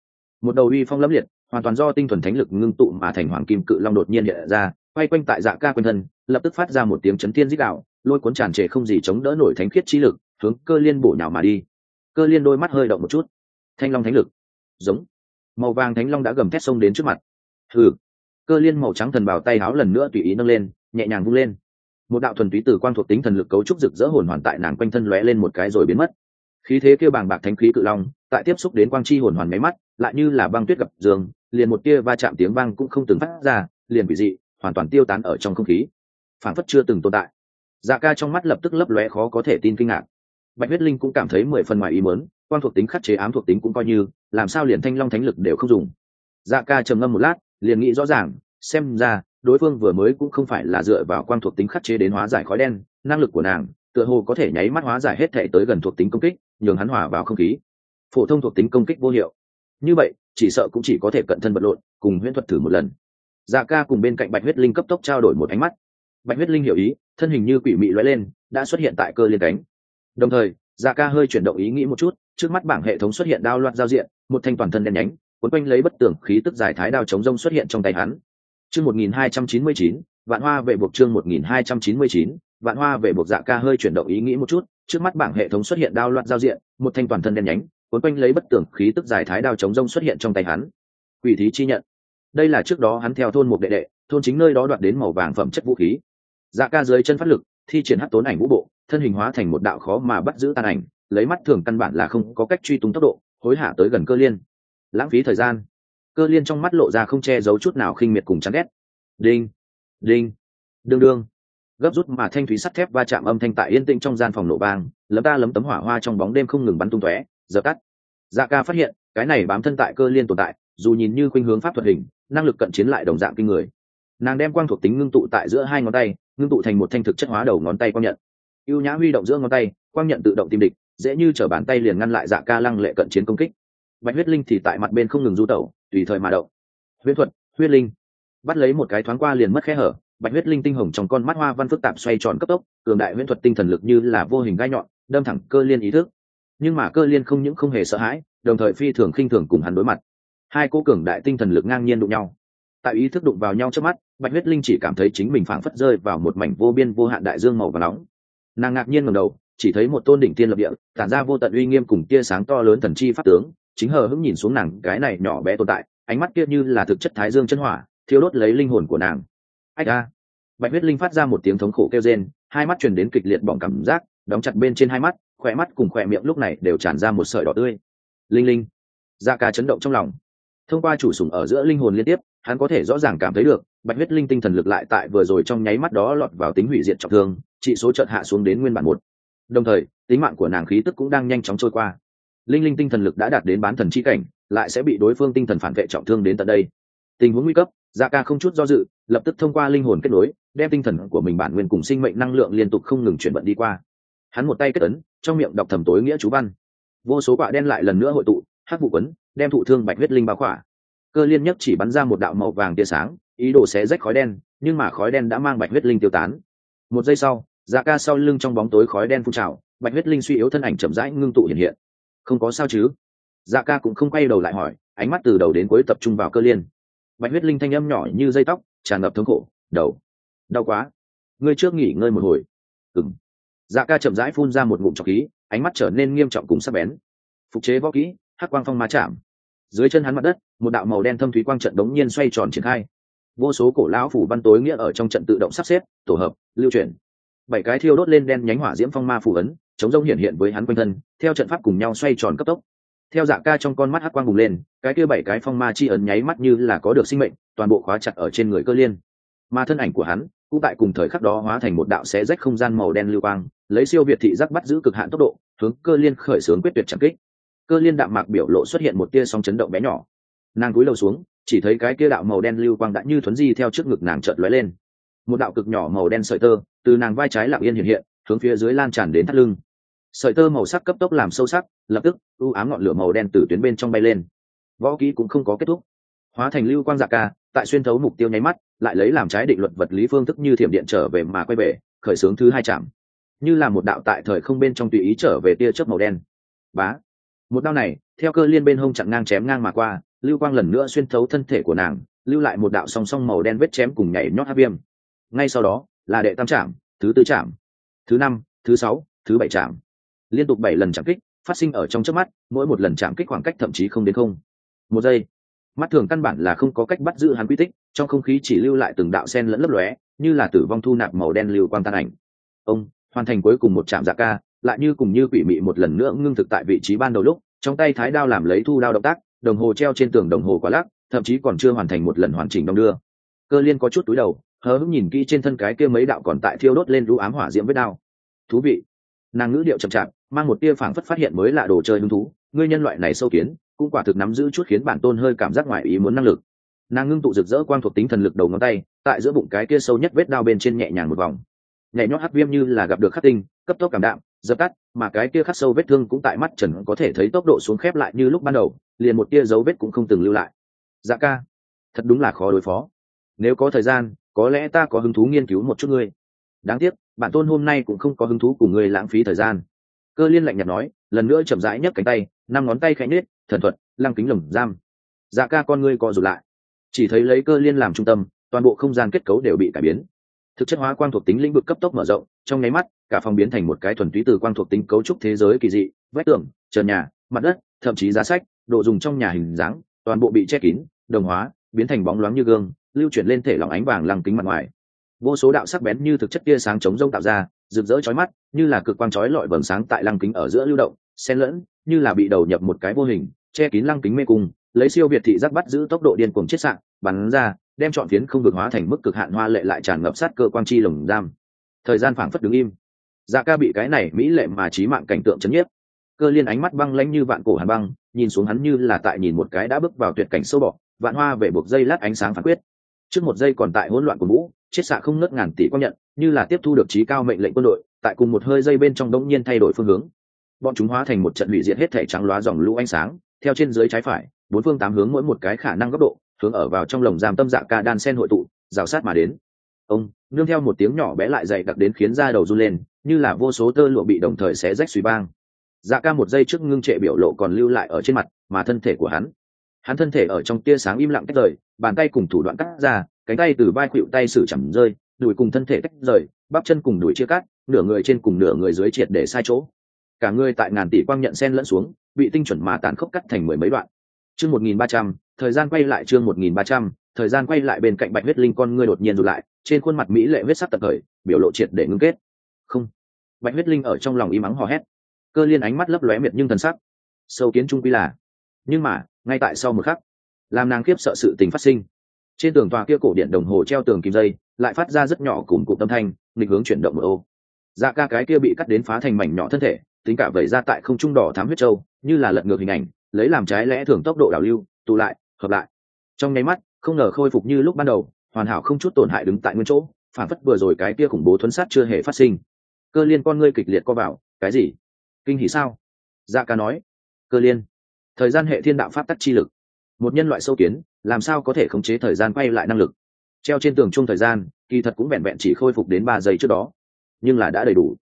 Một đầu uy phong lẫm liệt, hoàn toàn do tinh thuần thánh lực ngưng tụ mà thành hoàng kim cự long đột nhiên hiện ra, quay quanh tại dạ ca quanh thân, lập tức phát ra một tiếng chấn thiên dích đạo, lôi cuốn tràn trề không gì chống đỡ nổi thánh khiết trí lực, hướng cơ liên bổ nhào mà đi. Cơ liên đôi mắt hơi động một chút. Thanh long thánh lực. Giống. Màu vàng thánh long đã gầm thét sông đến trước mặt. Hừ. Cơ liên màu trắng thần bào tay háo lần nữa tùy ý nâng lên, nhẹ nhàng vung lên một đạo thuần túy từ quang thuộc tính thần lực cấu trúc rực rỡ hồn hoàn tại nàng quanh thân lóe lên một cái rồi biến mất. Khí thế kêu bàng bạc thánh khí cự long, tại tiếp xúc đến quang chi hồn hoàn máy mắt, lại như là băng tuyết gặp giường liền một tia va chạm tiếng vang cũng không từng phát ra, liền bị dị, hoàn toàn tiêu tán ở trong không khí. Phản phất chưa từng tồn tại. Dạ ca trong mắt lập tức lấp lóe khó có thể tin kinh ngạc. Bạch huyết linh cũng cảm thấy mười phần ngoài ý mớn quan thuộc tính khắc chế ám thuộc tính cũng coi như, làm sao liền thanh long thánh lực đều không dùng. Dạ ca trầm ngâm một lát, liền nghĩ rõ ràng, xem ra đối phương vừa mới cũng không phải là dựa vào quang thuộc tính khắc chế đến hóa giải khói đen, năng lực của nàng tựa hồ có thể nháy mắt hóa giải hết thể tới gần thuộc tính công kích, nhường hắn hòa vào không khí. Phổ thông thuộc tính công kích vô hiệu. Như vậy, chỉ sợ cũng chỉ có thể cận thân vật lộn, cùng huyễn thuật thử một lần. Dạ ca cùng bên cạnh bạch huyết linh cấp tốc trao đổi một ánh mắt. Bạch huyết linh hiểu ý, thân hình như quỷ mị lóe lên, đã xuất hiện tại cơ liên cánh. Đồng thời dạ ca hơi chuyển động ý nghĩ một chút, trước mắt bảng hệ thống xuất hiện đao loạt giao diện, một thanh toàn thân đen nhánh, cuốn quanh lấy bất tưởng khí tức giải thái đao chống rông xuất hiện trong tay hắn chương một nghìn hai trăm chín mươi chín, vạn hoa vệ buộc chương một nghìn hai trăm chín mươi chín, vạn hoa vệ buộc dạ ca hơi chuyển động ý nghĩ một chút, trước mắt bảng hệ thống xuất hiện đao loạn giao diện, một thanh toàn thân đen nhánh, cuốn quanh lấy bất tưởng khí tức giải thái đao chống rông xuất hiện trong tay hắn. Quỷ thí chi nhận. Đây là trước đó hắn theo thôn một đệ đệ, thôn chính nơi đó đoạt đến màu vàng phẩm chất vũ khí. Dạ ca dưới chân phát lực, thi triển hát tốn ảnh vũ bộ, thân hình hóa thành một đạo khó mà bắt giữ tàn ảnh, lấy mắt thường căn bản là không có cách truy tung tốc độ, hối hả tới gần cơ liên. Lãng phí thời gian cơ liên trong mắt lộ ra không che giấu chút nào khinh miệt cùng chán ghét. Đinh đinh, đương đương. Gấp rút mà thanh thúy sắt thép va chạm âm thanh tại yên tĩnh trong gian phòng nổ bang lấm ta lấm tấm hỏa hoa trong bóng đêm không ngừng bắn tung tóe, giờ cắt dạ ca phát hiện, cái này bám thân tại cơ liên tồn tại, dù nhìn như khuynh hướng pháp thuật hình, năng lực cận chiến lại đồng dạng kinh người. Nàng đem quang thuộc tính ngưng tụ tại giữa hai ngón tay, ngưng tụ thành một thanh thực chất hóa đầu ngón tay quang nhận. Ưu nhã huy động giữa ngón tay, quang nhận tự động tìm địch, dễ như t bàn tay liền ngăn lại dạ ca lăng lệ cận chiến công kích bạch huyết linh thì tại mặt bên không ngừng du tẩu, tùy thời mà động. Huyết thuật, huyết linh. Bắt lấy một cái thoáng qua liền mất khe hở, bạch huyết linh tinh hồng trong con mắt hoa văn phức tạp xoay tròn cấp tốc, cường đại huyễn thuật tinh thần lực như là vô hình gai nhọn, đâm thẳng cơ liên ý thức. Nhưng mà cơ liên không những không hề sợ hãi, đồng thời phi thường khinh thường cùng hắn đối mặt. Hai cô cường đại tinh thần lực ngang nhiên đụng nhau. Tại ý thức đụng vào nhau trước mắt, bạch huyết linh chỉ cảm thấy chính mình phảng phất rơi vào một mảnh vô biên vô hạn đại dương màu và nóng. Nàng ngạc nhiên ngầm đầu, chỉ thấy một tôn đỉnh tiên lập địa, tản ra vô tận uy nghiêm cùng tia sáng to lớn thần chi pháp tướng chính hờ hững nhìn xuống nàng, cái này nhỏ bé tồn tại, ánh mắt kia như là thực chất thái dương chân hỏa thiếu đốt lấy linh hồn của nàng. Ách a. Bạch huyết linh phát ra một tiếng thống khổ kêu rên, hai mắt truyền đến kịch liệt bỏng cảm giác, đóng chặt bên trên hai mắt, khỏe mắt cùng khỏe miệng lúc này đều tràn ra một sợi đỏ tươi. Linh linh. Da ca chấn động trong lòng. Thông qua chủ sùng ở giữa linh hồn liên tiếp, hắn có thể rõ ràng cảm thấy được, bạch huyết linh tinh thần lực lại tại vừa rồi trong nháy mắt đó lọt vào tính hủy diệt trọng thương trị số chợt hạ xuống đến nguyên bản một. Đồng thời, tính mạng của nàng khí tức cũng đang nhanh chóng trôi qua linh linh tinh thần lực đã đạt đến bán thần chi cảnh, lại sẽ bị đối phương tinh thần phản vệ trọng thương đến tận đây. Tình huống nguy cấp dạ ca không chút do dự, lập tức thông qua linh hồn kết nối, đem tinh thần của mình bản nguyên cùng sinh mệnh năng lượng liên tục không ngừng chuyển vận đi qua. Hắn một tay kết ấn, trong miệng đọc thầm tối nghĩa chú văn. Vô số quả đen lại lần nữa hội tụ hát vụ quấn, đem thụ thương bạch huyết linh bao khỏa. Cơ liên nhất chỉ bắn ra một đạo màu vàng tia sáng, ý đồ xé rách khói đen, nhưng mà khói đen đã mang bạch huyết linh tiêu tán. Một giây sau dạ ca sau lưng trong bóng tối khói đen phun trào, bạch huyết linh suy yếu thân ảnh chậm rãi ngưng tụ hiện hiện không có sao chứ? Dạ ca cũng không quay đầu lại hỏi, ánh mắt từ đầu đến cuối tập trung vào cơ liên. Bạch huyết linh thanh âm nhỏ như dây tóc, tràn ngập thống khổ, đầu, đau quá. Ngươi trước nghỉ ngơi một hồi. Ừng dạ ca chậm rãi phun ra một ngụm trọc khí, ánh mắt trở nên nghiêm trọng cùng sắc bén. Phục chế võ kỹ, hắc quang phong ma chạm. Dưới chân hắn mặt đất, một đạo màu đen thâm thúy quang trận đống nhiên xoay tròn triển khai. Vô số cổ lão phủ văn tối nghĩa ở trong trận tự động sắp xếp, tổ hợp, lưu chuyển bảy cái thiêu đốt lên đen nhánh hỏa diễm phong ma phủ ấn, chống rông hiện hiện với hắn quanh thân, theo trận pháp cùng nhau xoay tròn cấp tốc. Theo dạ ca trong con mắt hắc quang bùng lên, cái kia bảy cái phong ma chi ấn nháy mắt như là có được sinh mệnh, toàn bộ khóa chặt ở trên người cơ liên. Mà thân ảnh của hắn, cũng tại cùng thời khắc đó hóa thành một đạo xé rách không gian màu đen lưu quang, lấy siêu việt thị giác bắt giữ cực hạn tốc độ, hướng cơ liên khởi xướng quyết tuyệt chẳng kích. Cơ liên đạm mạc biểu lộ xuất hiện một tia sóng chấn động bé nhỏ. Nàng cúi đầu xuống, chỉ thấy cái kia đạo màu đen lưu quang đã như thuấn di theo trước ngực nàng chợt lóe lên một đạo cực nhỏ màu đen sợi tơ từ nàng vai trái lặng yên hiện hiện, hướng phía dưới lan tràn đến thắt lưng. Sợi tơ màu sắc cấp tốc làm sâu sắc, lập tức, u ám ngọn lửa màu đen từ tuyến bên trong bay lên. Võ kỹ cũng không có kết thúc. Hóa thành lưu quang dạ ca, tại xuyên thấu mục tiêu nháy mắt, lại lấy làm trái định luật vật lý phương thức như thiểm điện trở về mà quay về, khởi xướng thứ hai chạm như là một đạo tại thời không bên trong tùy ý trở về tia chớp màu đen. Bá. Một đao này, theo cơ liên bên hông chặn ngang chém ngang mà qua, lưu quang lần nữa xuyên thấu thân thể của nàng, lưu lại một đạo song song màu đen vết chém cùng nhảy nhót hát viêm ngay sau đó, là đệ tam trạm thứ tư trạm thứ năm, thứ sáu, thứ bảy trạm liên tục bảy lần chạm kích, phát sinh ở trong trước mắt, mỗi một lần chạm kích khoảng cách thậm chí không đến không. Một giây. Mắt thường căn bản là không có cách bắt giữ hắn quy tích, trong không khí chỉ lưu lại từng đạo sen lẫn lấp lóe, như là tử vong thu nạp màu đen lưu quang tan ảnh. Ông, hoàn thành cuối cùng một trạm dạ ca, lại như cùng như quỷ mị một lần nữa ngưng thực tại vị trí ban đầu lúc, trong tay thái đao làm lấy thu đao động tác, đồng hồ treo trên tường đồng hồ quá lắc, thậm chí còn chưa hoàn thành một lần hoàn chỉnh đong đưa. Cơ liên có chút túi đầu hớ hững nhìn kỹ trên thân cái kia mấy đạo còn tại thiêu đốt lên lũ ám hỏa diễm với đao thú vị. Nàng ngữ điệu chậm chạp, mang một tia phảng phất phát hiện mới lạ đồ chơi hứng thú. Ngươi nhân loại này sâu kiến, cũng quả thực nắm giữ chút khiến bản tôn hơi cảm giác ngoài ý muốn năng lực. Nàng ngưng tụ rực rỡ quang thuộc tính thần lực đầu ngón tay, tại giữa bụng cái kia sâu nhất vết đao bên trên nhẹ nhàng một vòng. Nhảy nhót hắc viêm như là gặp được khắc tinh, cấp tốc cảm đạm, dập tắt, mà cái kia khắc sâu vết thương cũng tại mắt trần có thể thấy tốc độ xuống khép lại như lúc ban đầu, liền một tia dấu vết cũng không từng lưu lại. Dạ ca, thật đúng là khó đối phó. Nếu có thời gian có lẽ ta có hứng thú nghiên cứu một chút ngươi. Đáng tiếc, bản tôn hôm nay cũng không có hứng thú cùng ngươi lãng phí thời gian. Cơ liên lạnh nhạt nói, lần nữa chậm rãi nhấc cánh tay, năm ngón tay khẽ nết thần thuật, lăng kính lồng giam. Dạ ca con ngươi co rụt lại. Chỉ thấy lấy cơ liên làm trung tâm, toàn bộ không gian kết cấu đều bị cải biến. Thực chất hóa quang thuộc tính lĩnh vực cấp tốc mở rộng, trong nháy mắt, cả phòng biến thành một cái thuần túy từ quang thuộc tính cấu trúc thế giới kỳ dị, vách tường, trần nhà, mặt đất, thậm chí giá sách, đồ dùng trong nhà hình dáng, toàn bộ bị che kín, đồng hóa, biến thành bóng loáng như gương lưu chuyển lên thể lỏng ánh vàng lăng kính mặt ngoài. Vô số đạo sắc bén như thực chất tia sáng chống rông tạo ra rực rỡ chói mắt như là cực quang chói lọi vầng sáng tại lăng kính ở giữa lưu động xen lẫn như là bị đầu nhập một cái vô hình che kín lăng kính mê cung lấy siêu việt thị giác bắt giữ tốc độ điên cuồng chết sạng, bắn ra đem chọn phiến không vực hóa thành mức cực hạn hoa lệ lại tràn ngập sát cơ quang chi lồng giam. Thời gian phảng phất đứng im. Dạ ca bị cái này mỹ lệ mà trí mạng cảnh tượng chấn nhiếp. Cơ liên ánh mắt băng lãnh như vạn cổ hàn băng nhìn xuống hắn như là tại nhìn một cái đã bước vào tuyệt cảnh sâu bọ vạn hoa về buộc dây lát ánh sáng phán quyết trước một giây còn tại hỗn loạn của mũ, chết xạ không nớt ngàn tỷ quang nhận, như là tiếp thu được trí cao mệnh lệnh quân đội, tại cùng một hơi dây bên trong đống nhiên thay đổi phương hướng. Bọn chúng hóa thành một trận hủy diệt hết thể trắng loá dòng lũ ánh sáng, theo trên dưới trái phải, bốn phương tám hướng mỗi một cái khả năng góc độ, hướng ở vào trong lồng giam tâm dạ ca đan sen hội tụ, rào sát mà đến. Ông, nương theo một tiếng nhỏ bé lại dày đặc đến khiến da đầu run lên, như là vô số tơ lụa bị đồng thời xé rách suy bang. Dạ ca một giây trước ngưng trệ biểu lộ còn lưu lại ở trên mặt, mà thân thể của hắn hắn thân thể ở trong tia sáng im lặng tách rời, bàn tay cùng thủ đoạn cắt ra, cánh tay từ vai khuỵu tay sử chẳng rơi, đùi cùng thân thể tách rời, bắp chân cùng đùi chia cắt, nửa người trên cùng nửa người dưới triệt để sai chỗ. Cả người tại ngàn tỷ quang nhận sen lẫn xuống, bị tinh chuẩn mà tàn khốc cắt thành mười mấy đoạn. Chương một nghìn ba trăm, thời gian quay lại chương một nghìn ba trăm, thời gian quay lại bên cạnh bạch huyết linh con ngươi đột nhiên rụt lại, trên khuôn mặt mỹ lệ huyết sắc tật thời biểu lộ triệt để ngưng kết. Không. Bạch huyết linh ở trong lòng im ắng hò hét. Cơ liên ánh mắt lấp lóe miệt nhưng thần sắc. Sâu kiến trung quy là. Nhưng mà ngay tại sau một khắc, làm nàng kiếp sợ sự tình phát sinh. Trên tường tòa kia cổ điện đồng hồ treo tường kim dây, lại phát ra rất nhỏ cùng cụm tâm thanh, nghịch hướng chuyển động một ô. Dạ ca cái kia bị cắt đến phá thành mảnh nhỏ thân thể, tính cả vẩy ra tại không trung đỏ thám huyết trâu như là lật ngược hình ảnh, lấy làm trái lẽ thường tốc độ đảo lưu, tụ lại, hợp lại. Trong nháy mắt, không ngờ khôi phục như lúc ban đầu, hoàn hảo không chút tổn hại đứng tại nguyên chỗ, phản phất vừa rồi cái kia khủng bố thuấn sát chưa hề phát sinh. Cơ liên con ngươi kịch liệt co vào, cái gì? Kinh hỉ sao? Dạ ca nói. Cơ liên thời gian hệ thiên đạo pháp tắc chi lực. Một nhân loại sâu kiến, làm sao có thể khống chế thời gian quay lại năng lực? Treo trên tường chung thời gian, kỳ thật cũng vẹn vẹn chỉ khôi phục đến ba giây trước đó, nhưng là đã đầy đủ.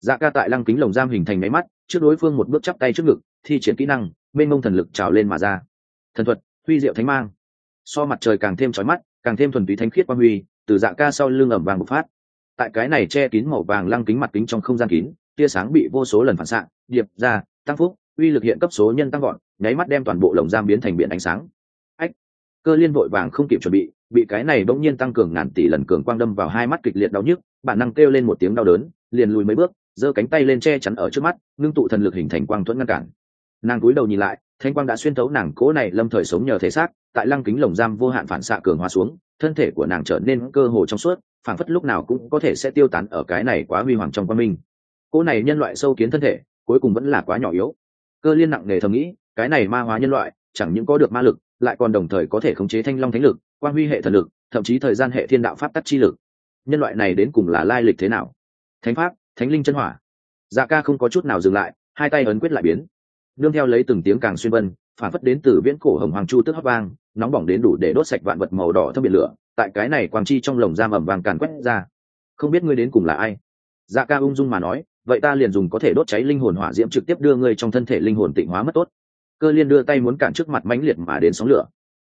Dạ ca tại lăng kính lồng giam hình thành máy mắt, trước đối phương một bước chắp tay trước ngực, thi triển kỹ năng bên mông thần lực trào lên mà ra. Thần thuật, huy diệu thánh mang. So mặt trời càng thêm trói mắt, càng thêm thuần túy thánh khiết quang huy, từ dạ ca sau lưng ẩm vàng bộc phát. Tại cái này che kín màu vàng lăng kính mặt kính trong không gian kín, tia sáng bị vô số lần phản xạ, điệp ra, tăng phúc uy lực hiện cấp số nhân tăng gọn nháy mắt đem toàn bộ lồng giam biến thành biển ánh sáng. Ách, cơ liên vội vàng không kịp chuẩn bị bị cái này bỗng nhiên tăng cường ngàn tỷ lần cường quang đâm vào hai mắt kịch liệt đau nhức, bản năng kêu lên một tiếng đau đớn, liền lùi mấy bước, giơ cánh tay lên che chắn ở trước mắt, ngưng tụ thần lực hình thành quang thuẫn ngăn cản. Nàng cúi đầu nhìn lại, thanh quang đã xuyên thấu nàng cố này lâm thời sống nhờ thể xác, tại lăng kính lồng giam vô hạn phản xạ cường hóa xuống, thân thể của nàng trở nên cơ hồ trong suốt, phảng phất lúc nào cũng có thể sẽ tiêu tán ở cái này quá huy hoàng trong quan minh. Cố này nhân loại sâu kiến thân thể, cuối cùng vẫn là quá nhỏ yếu cơ liên nặng nề thầm nghĩ, cái này ma hóa nhân loại, chẳng những có được ma lực, lại còn đồng thời có thể khống chế thanh long thánh lực quan huy hệ thần lực, thậm chí thời gian hệ thiên đạo pháp tắc chi lực. Nhân loại này đến cùng là lai lịch thế nào? Thánh pháp, thánh linh chân hỏa. Dạ ca không có chút nào dừng lại, hai tay ấn quyết lại biến. Nương theo lấy từng tiếng càng xuyên vân, phản phất đến từ viễn cổ hồng hoàng chu tức hấp vang, nóng bỏng đến đủ để đốt sạch vạn vật màu đỏ thâm biển lửa, tại cái này quang chi trong lồng giam ẩm vàng càn quét ra. Không biết ngươi đến cùng là ai? Dạ ca ung dung mà nói vậy ta liền dùng có thể đốt cháy linh hồn hỏa diễm trực tiếp đưa ngươi trong thân thể linh hồn tịnh hóa mất tốt. Cơ liên đưa tay muốn cản trước mặt mãnh liệt mà đến sóng lửa.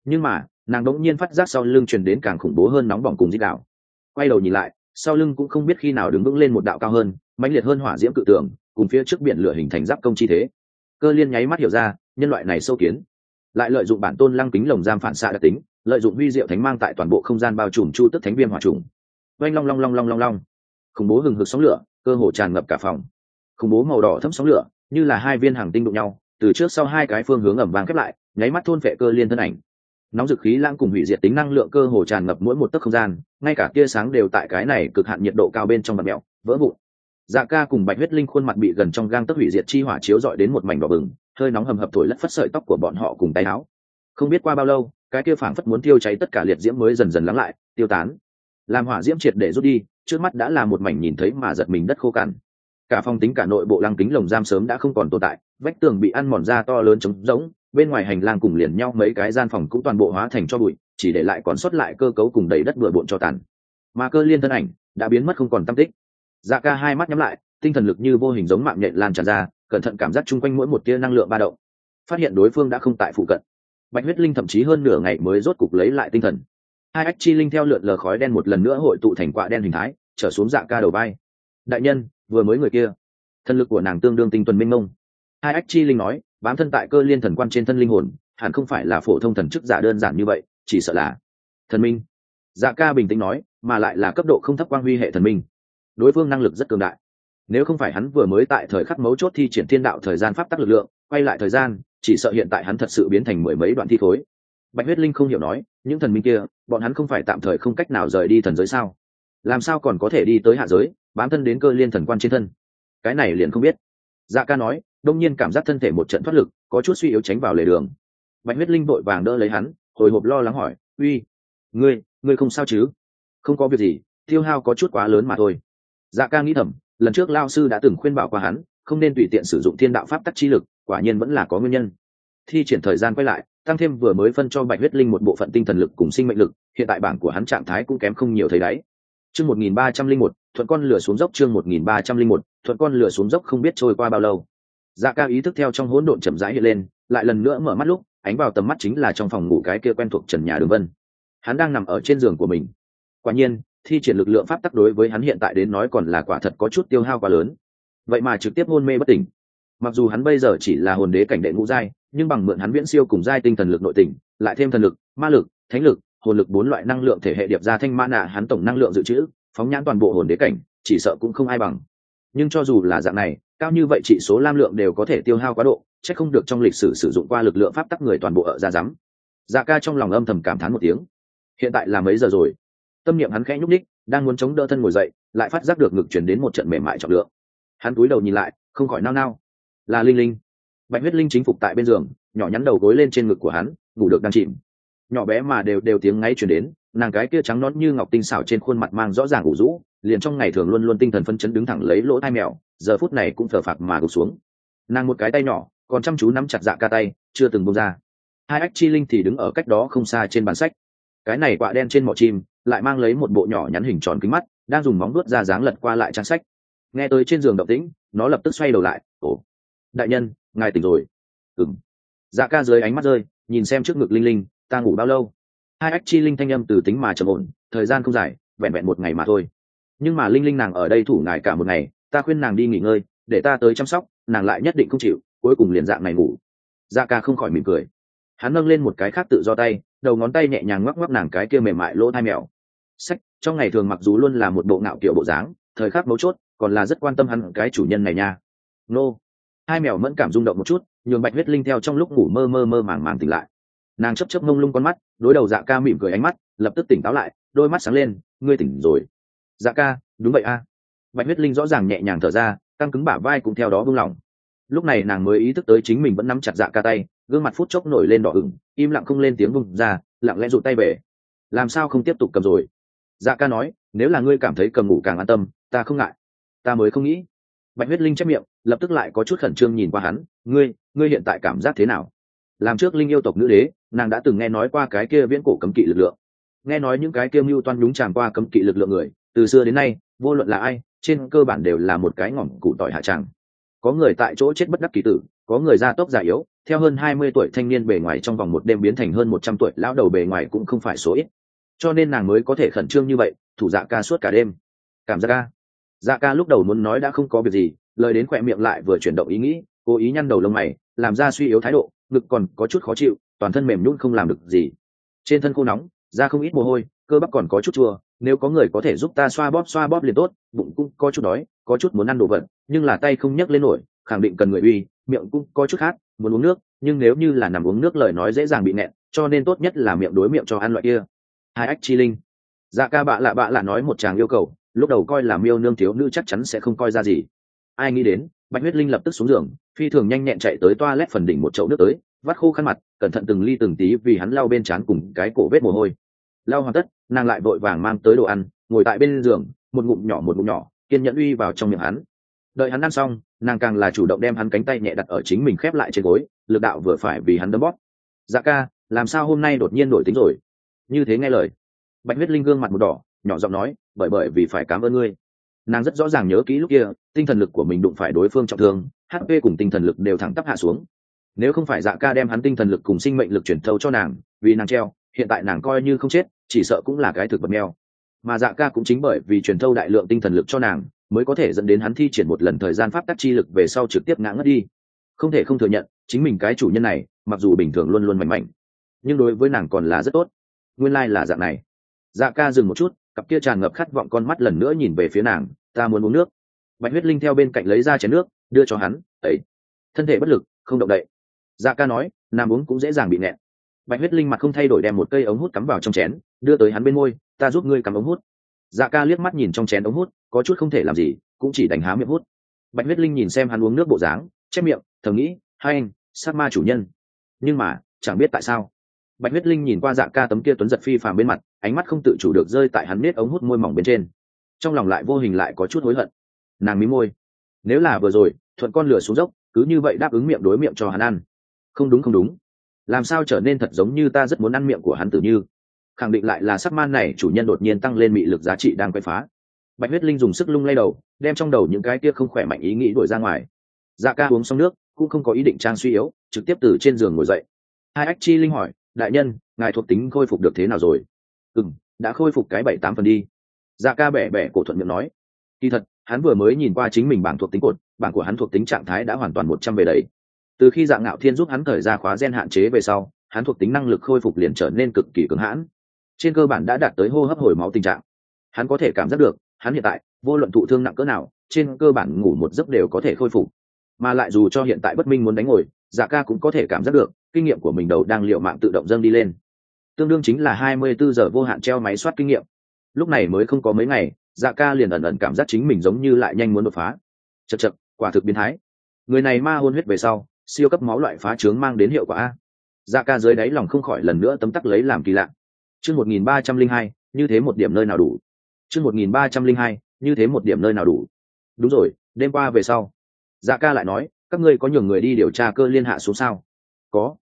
Nhưng mà, nàng đột nhiên phát giác sau lưng truyền đến càng khủng bố hơn nóng bỏng cùng dích đạo. Quay đầu nhìn lại, sau lưng cũng không biết khi nào đứng vững lên một đạo cao hơn, mãnh liệt hơn hỏa diễm cự tường cùng phía trước biển lửa hình thành giáp công chi thế. Cơ liên nháy mắt hiểu ra, nhân loại này sâu kiến. Lại lợi dụng bản tôn lăng kính lồng giam phản xạ đặc tính, lợi dụng huy diệu thánh mang tại toàn bộ không gian bao trùm chu tức thánh viêm hỏa trùng. Oanh long long long long long long. Khủng bố hừng hực sóng lửa cơ hồ tràn ngập cả phòng. Khủng bố màu đỏ thấm sóng lửa, như là hai viên hàng tinh đụng nhau, từ trước sau hai cái phương hướng ẩm vàng khép lại, nháy mắt thôn vệ cơ liên thân ảnh. Nóng dực khí lãng cùng hủy diệt tính năng lượng cơ hồ tràn ngập mỗi một tấc không gian, ngay cả tia sáng đều tại cái này cực hạn nhiệt độ cao bên trong mặt mẹo, vỡ vụn. Dạ ca cùng bạch huyết linh khuôn mặt bị gần trong gang tấc hủy diệt chi hỏa chiếu dọi đến một mảnh đỏ bừng, hơi nóng hầm hập thổi lất phất sợi tóc của bọn họ cùng tay áo. Không biết qua bao lâu, cái kia phảng phất muốn tiêu cháy tất cả liệt diễm mới dần dần lắng lại, tiêu tán. Làm hỏa diễm triệt để rút đi trước mắt đã là một mảnh nhìn thấy mà giật mình đất khô cằn. Cả phong tính cả nội bộ lăng kính lồng giam sớm đã không còn tồn tại, vách tường bị ăn mòn ra to lớn trống rỗng, bên ngoài hành lang cùng liền nhau mấy cái gian phòng cũng toàn bộ hóa thành cho bụi, chỉ để lại còn sót lại cơ cấu cùng đầy đất bừa bộn cho tàn. Mà cơ liên thân ảnh đã biến mất không còn tâm tích. Dạ ca hai mắt nhắm lại, tinh thần lực như vô hình giống mạng nhện lan tràn ra, cẩn thận cảm giác chung quanh mỗi một tia năng lượng ba động. Phát hiện đối phương đã không tại phụ cận. Bạch huyết linh thậm chí hơn nửa ngày mới rốt cục lấy lại tinh thần. Hai ách chi linh theo lượn lờ khói đen một lần nữa hội tụ thành quạ đen hình thái trở xuống dạ ca đầu vai. Đại nhân, vừa mới người kia. Thân lực của nàng tương đương tinh tuần minh mông. Hai ách chi linh nói, bám thân tại cơ liên thần quan trên thân linh hồn, hẳn không phải là phổ thông thần chức giả đơn giản như vậy, chỉ sợ là thần minh. Dạ ca bình tĩnh nói, mà lại là cấp độ không thấp quang huy hệ thần minh. Đối phương năng lực rất cường đại. Nếu không phải hắn vừa mới tại thời khắc mấu chốt thi triển thiên đạo thời gian pháp tắc lực lượng, quay lại thời gian, chỉ sợ hiện tại hắn thật sự biến thành mười mấy đoạn thi khối. Bạch huyết linh không hiểu nói, những thần minh kia, bọn hắn không phải tạm thời không cách nào rời đi thần giới sao? Làm sao còn có thể đi tới hạ giới, bám thân đến cơ liên thần quan trên thân? Cái này liền không biết. Dạ ca nói, đông nhiên cảm giác thân thể một trận thoát lực, có chút suy yếu tránh vào lề đường. Bạch huyết linh vội vàng đỡ lấy hắn, hồi hộp lo lắng hỏi, uy, ngươi ngươi không sao chứ? Không có việc gì, tiêu hao có chút quá lớn mà thôi. Dạ ca nghĩ thầm, lần trước lao sư đã từng khuyên bảo qua hắn, không nên tùy tiện sử dụng thiên đạo pháp tắc chi lực, quả nhiên vẫn là có nguyên nhân. Thi triển thời gian quay lại, tăng thêm vừa mới phân cho bạch huyết linh một bộ phận tinh thần lực cùng sinh mệnh lực, hiện tại bảng của hắn trạng thái cũng kém không nhiều thấy đáy chương một nghìn ba trăm linh một, thuận con lửa xuống dốc chương một nghìn ba trăm linh một, thuận con lửa xuống dốc không biết trôi qua bao lâu. Dạ ca ý thức theo trong hỗn độn chậm rãi hiện lên, lại lần nữa mở mắt lúc, ánh vào tầm mắt chính là trong phòng ngủ cái kia quen thuộc trần nhà đường vân. Hắn đang nằm ở trên giường của mình. Quả nhiên, thi triển lực lượng pháp tắc đối với hắn hiện tại đến nói còn là quả thật có chút tiêu hao quá lớn. Vậy mà trực tiếp hôn mê bất tỉnh. Mặc dù hắn bây giờ chỉ là hồn đế cảnh đệ ngũ giai, nhưng bằng mượn hắn viễn siêu cùng giai tinh thần lực nội tình lại thêm thần lực, ma lực, thánh lực hồn lực bốn loại năng lượng thể hệ điệp ra thanh ma nạ hắn tổng năng lượng dự trữ, phóng nhãn toàn bộ hồn đế cảnh, chỉ sợ cũng không ai bằng. Nhưng cho dù là dạng này, cao như vậy chỉ số lam lượng đều có thể tiêu hao quá độ, chắc không được trong lịch sử sử dụng qua lực lượng pháp tắc người toàn bộ ở ra rắm dạ ca trong lòng âm thầm cảm thán một tiếng. Hiện tại là mấy giờ rồi? Tâm niệm hắn khẽ nhúc ních đang muốn chống đỡ thân ngồi dậy, lại phát giác được ngực chuyển đến một trận mềm mại trọng lượng. Hắn cúi đầu nhìn lại, không khỏi nao nao. Là linh linh. Bạch huyết linh chính phục tại bên giường, nhỏ nhắn đầu gối lên trên ngực của hắn, ngủ được đang chìm nhỏ bé mà đều đều tiếng ngáy chuyển đến, nàng cái kia trắng nón như ngọc tinh xảo trên khuôn mặt mang rõ ràng ủ rũ, liền trong ngày thường luôn luôn tinh thần phân chấn đứng thẳng lấy lỗ thai mèo, giờ phút này cũng thở phạc mà gục xuống. Nàng một cái tay nhỏ, còn chăm chú nắm chặt dạ ca tay, chưa từng bông ra. Hai ách chi linh thì đứng ở cách đó không xa trên bàn sách. Cái này quạ đen trên mỏ chim, lại mang lấy một bộ nhỏ nhắn hình tròn kính mắt, đang dùng móng đuốt ra dáng lật qua lại trang sách. Nghe tới trên giường động tĩnh, nó lập tức xoay đầu lại, ồ, đại nhân, ngài tỉnh rồi. Ừng dạ ca dưới ánh mắt rơi, nhìn xem trước ngực linh linh ta ngủ bao lâu? Hai ách chi linh thanh âm từ tính mà trầm ổn, thời gian không dài, vẹn vẹn một ngày mà thôi. Nhưng mà linh linh nàng ở đây thủ ngài cả một ngày, ta khuyên nàng đi nghỉ ngơi, để ta tới chăm sóc, nàng lại nhất định không chịu, cuối cùng liền dạng này ngủ. Dạ ca không khỏi mỉm cười. Hắn nâng lên một cái khác tự do tay, đầu ngón tay nhẹ nhàng ngoắc ngoắc nàng cái kia mềm mại lỗ thai mèo. Sách, trong ngày thường mặc dù luôn là một bộ ngạo kiểu bộ dáng, thời khắc mấu chốt, còn là rất quan tâm hắn cái chủ nhân này nha. Nô. Hai mèo mẫn cảm rung động một chút, nhường bạch huyết linh theo trong lúc ngủ mơ mơ mơ màng màng tỉnh lại nàng chấp chấp mông lung con mắt, đối đầu dạ ca mỉm cười ánh mắt, lập tức tỉnh táo lại, đôi mắt sáng lên, ngươi tỉnh rồi. Dạ ca, đúng vậy a. Bạch huyết linh rõ ràng nhẹ nhàng thở ra, căng cứng bả vai cũng theo đó buông lỏng. Lúc này nàng mới ý thức tới chính mình vẫn nắm chặt dạ ca tay, gương mặt phút chốc nổi lên đỏ ửng, im lặng không lên tiếng bung ra, lặng lẽ rụt tay về. Làm sao không tiếp tục cầm rồi? Dạ ca nói, nếu là ngươi cảm thấy cầm ngủ càng an tâm, ta không ngại, ta mới không nghĩ. Bạch huyết linh chép miệng, lập tức lại có chút khẩn trương nhìn qua hắn, ngươi ngươi hiện tại cảm giác thế nào? Làm trước linh yêu tộc nữ đế nàng đã từng nghe nói qua cái kia viễn cổ cấm kỵ lực lượng. Nghe nói những cái kia mưu toan nhúng tràn qua cấm kỵ lực lượng người, từ xưa đến nay, vô luận là ai, trên cơ bản đều là một cái ngỏm cụ tỏi hạ tràng. Có người tại chỗ chết bất đắc kỳ tử, có người gia tốc già yếu, theo hơn hai mươi tuổi thanh niên bề ngoài trong vòng một đêm biến thành hơn một trăm tuổi, lão đầu bề ngoài cũng không phải số ít. Cho nên nàng mới có thể khẩn trương như vậy, thủ dạ ca suốt cả đêm. Cảm giác ca. Dạ ca lúc đầu muốn nói đã không có việc gì, lời đến khỏe miệng lại vừa chuyển động ý nghĩ, cố ý nhăn đầu lông mày, làm ra suy yếu thái độ, ngực còn có chút khó chịu toàn thân mềm nhún không làm được gì. Trên thân khô nóng, da không ít mồ hôi, cơ bắp còn có chút chua, nếu có người có thể giúp ta xoa bóp xoa bóp liền tốt, bụng cũng có chút đói, có chút muốn ăn đồ vật, nhưng là tay không nhấc lên nổi, khẳng định cần người uy, miệng cũng có chút khác muốn uống nước, nhưng nếu như là nằm uống nước lời nói dễ dàng bị nẹn cho nên tốt nhất là miệng đối miệng cho ăn loại kia. Hai ách chi linh. Dạ ca bạ lạ bạ lạ nói một chàng yêu cầu, lúc đầu coi là miêu nương thiếu nữ chắc chắn sẽ không coi ra gì. Ai nghĩ đến, bạch huyết linh lập tức xuống giường, phi thường nhanh nhẹn chạy tới toa lét phần đỉnh một chậu nước tới vắt khô khăn mặt, cẩn thận từng ly từng tí vì hắn lau bên trán cùng cái cổ vết mồ hôi. Lau hoàn tất, nàng lại vội vàng mang tới đồ ăn, ngồi tại bên giường, một ngụm nhỏ một ngụm nhỏ, kiên nhẫn uy vào trong miệng hắn. Đợi hắn ăn xong, nàng càng là chủ động đem hắn cánh tay nhẹ đặt ở chính mình khép lại trên gối, lực đạo vừa phải vì hắn đấm bóp. Dạ ca, làm sao hôm nay đột nhiên đổi tính rồi? Như thế nghe lời, bạch huyết linh gương mặt một đỏ, nhỏ giọng nói, bởi bởi vì phải cảm ơn ngươi. Nàng rất rõ ràng nhớ kỹ lúc kia, tinh thần lực của mình đụng phải đối phương trọng thương hp cùng tinh thần lực đều thẳng tắp hạ xuống nếu không phải dạ ca đem hắn tinh thần lực cùng sinh mệnh lực chuyển thâu cho nàng, vì nàng treo, hiện tại nàng coi như không chết, chỉ sợ cũng là cái thực vật mèo. Mà dạ ca cũng chính bởi vì truyền thâu đại lượng tinh thần lực cho nàng, mới có thể dẫn đến hắn thi triển một lần thời gian pháp tắc chi lực về sau trực tiếp ngã ngất đi. Không thể không thừa nhận, chính mình cái chủ nhân này, mặc dù bình thường luôn luôn mạnh mạnh, nhưng đối với nàng còn là rất tốt. Nguyên lai、like、là dạng này. Dạ ca dừng một chút, cặp kia tràn ngập khát vọng con mắt lần nữa nhìn về phía nàng, ta muốn uống nước. Bạch huyết linh theo bên cạnh lấy ra chén nước, đưa cho hắn ấy thân thể bất lực, không động đậy dạ ca nói, nam uống cũng dễ dàng bị nẹn bạch huyết linh mặt không thay đổi đem một cây ống hút cắm vào trong chén, đưa tới hắn bên môi, ta giúp ngươi cắm ống hút. Dạ ca liếc mắt nhìn trong chén ống hút, có chút không thể làm gì, cũng chỉ đánh há miệng hút. Bạch huyết linh nhìn xem hắn uống nước bộ dáng, chép miệng, thầm nghĩ, hai anh, sát ma chủ nhân. Nhưng mà, chẳng biết tại sao. Bạch huyết linh nhìn qua dạ ca tấm kia tuấn giật phi phàm bên mặt, ánh mắt không tự chủ được rơi tại hắn nết ống hút môi mỏng bên trên. Trong lòng lại vô hình lại có chút hối hận. Nàng mí môi. Nếu là vừa rồi, thuận con lửa xuống dốc, cứ như vậy đáp ứng miệng đối miệng cho hắn ăn không đúng không đúng. Làm sao trở nên thật giống như ta rất muốn ăn miệng của hắn tử như? Khẳng định lại là sắc man này chủ nhân đột nhiên tăng lên mị lực giá trị đang quay phá. Bạch huyết linh dùng sức lung lay đầu, đem trong đầu những cái kia không khỏe mạnh ý nghĩ đuổi ra ngoài. Dạ ca uống xong nước, cũng không có ý định trang suy yếu, trực tiếp từ trên giường ngồi dậy. Hai ách chi linh hỏi, đại nhân, ngài thuộc tính khôi phục được thế nào rồi? Ừ m đã khôi phục cái bảy tám phần đi. Dạ ca bẻ bẻ cổ thuận miệng nói. Kỳ thật, hắn vừa mới nhìn qua chính mình bảng thuộc tính cột, bảng của hắn thuộc tính trạng thái đã hoàn toàn một trăm về đấy từ khi dạng ngạo thiên giúp hắn thời ra khóa gen hạn chế về sau, hắn thuộc tính năng lực khôi phục liền trở nên cực kỳ cứng hãn. Trên cơ bản đã đạt tới hô hấp hồi máu tình trạng. Hắn có thể cảm giác được, hắn hiện tại, vô luận thụ thương nặng cỡ nào, trên cơ bản ngủ một giấc đều có thể khôi phục. Mà lại dù cho hiện tại bất minh muốn đánh ngồi dạ ca cũng có thể cảm giác được, kinh nghiệm của mình đầu đang liệu mạng tự động dâng đi lên. Tương đương chính là hai mươi bốn giờ vô hạn treo máy soát kinh nghiệm. Lúc này mới không có mấy ngày dạ ca liền ẩn ẩn cảm giác chính mình giống như lại nhanh muốn đột phá. Chật chật quả thực biến thái. Người này ma hôn huyết về sau siêu cấp máu loại phá trướng mang đến hiệu quả a. Dạ ca dưới đáy lòng không khỏi lần nữa tấm tắc lấy làm kỳ lạ. Chương một nghìn ba trăm linh hai, như thế một điểm nơi nào đủ? Chương một nghìn ba trăm linh hai, như thế một điểm nơi nào đủ? Đúng rồi, đêm qua về sau. Dạ ca lại nói, các ngươi có nhường người đi điều tra cơ liên hạ xuống sao? Có.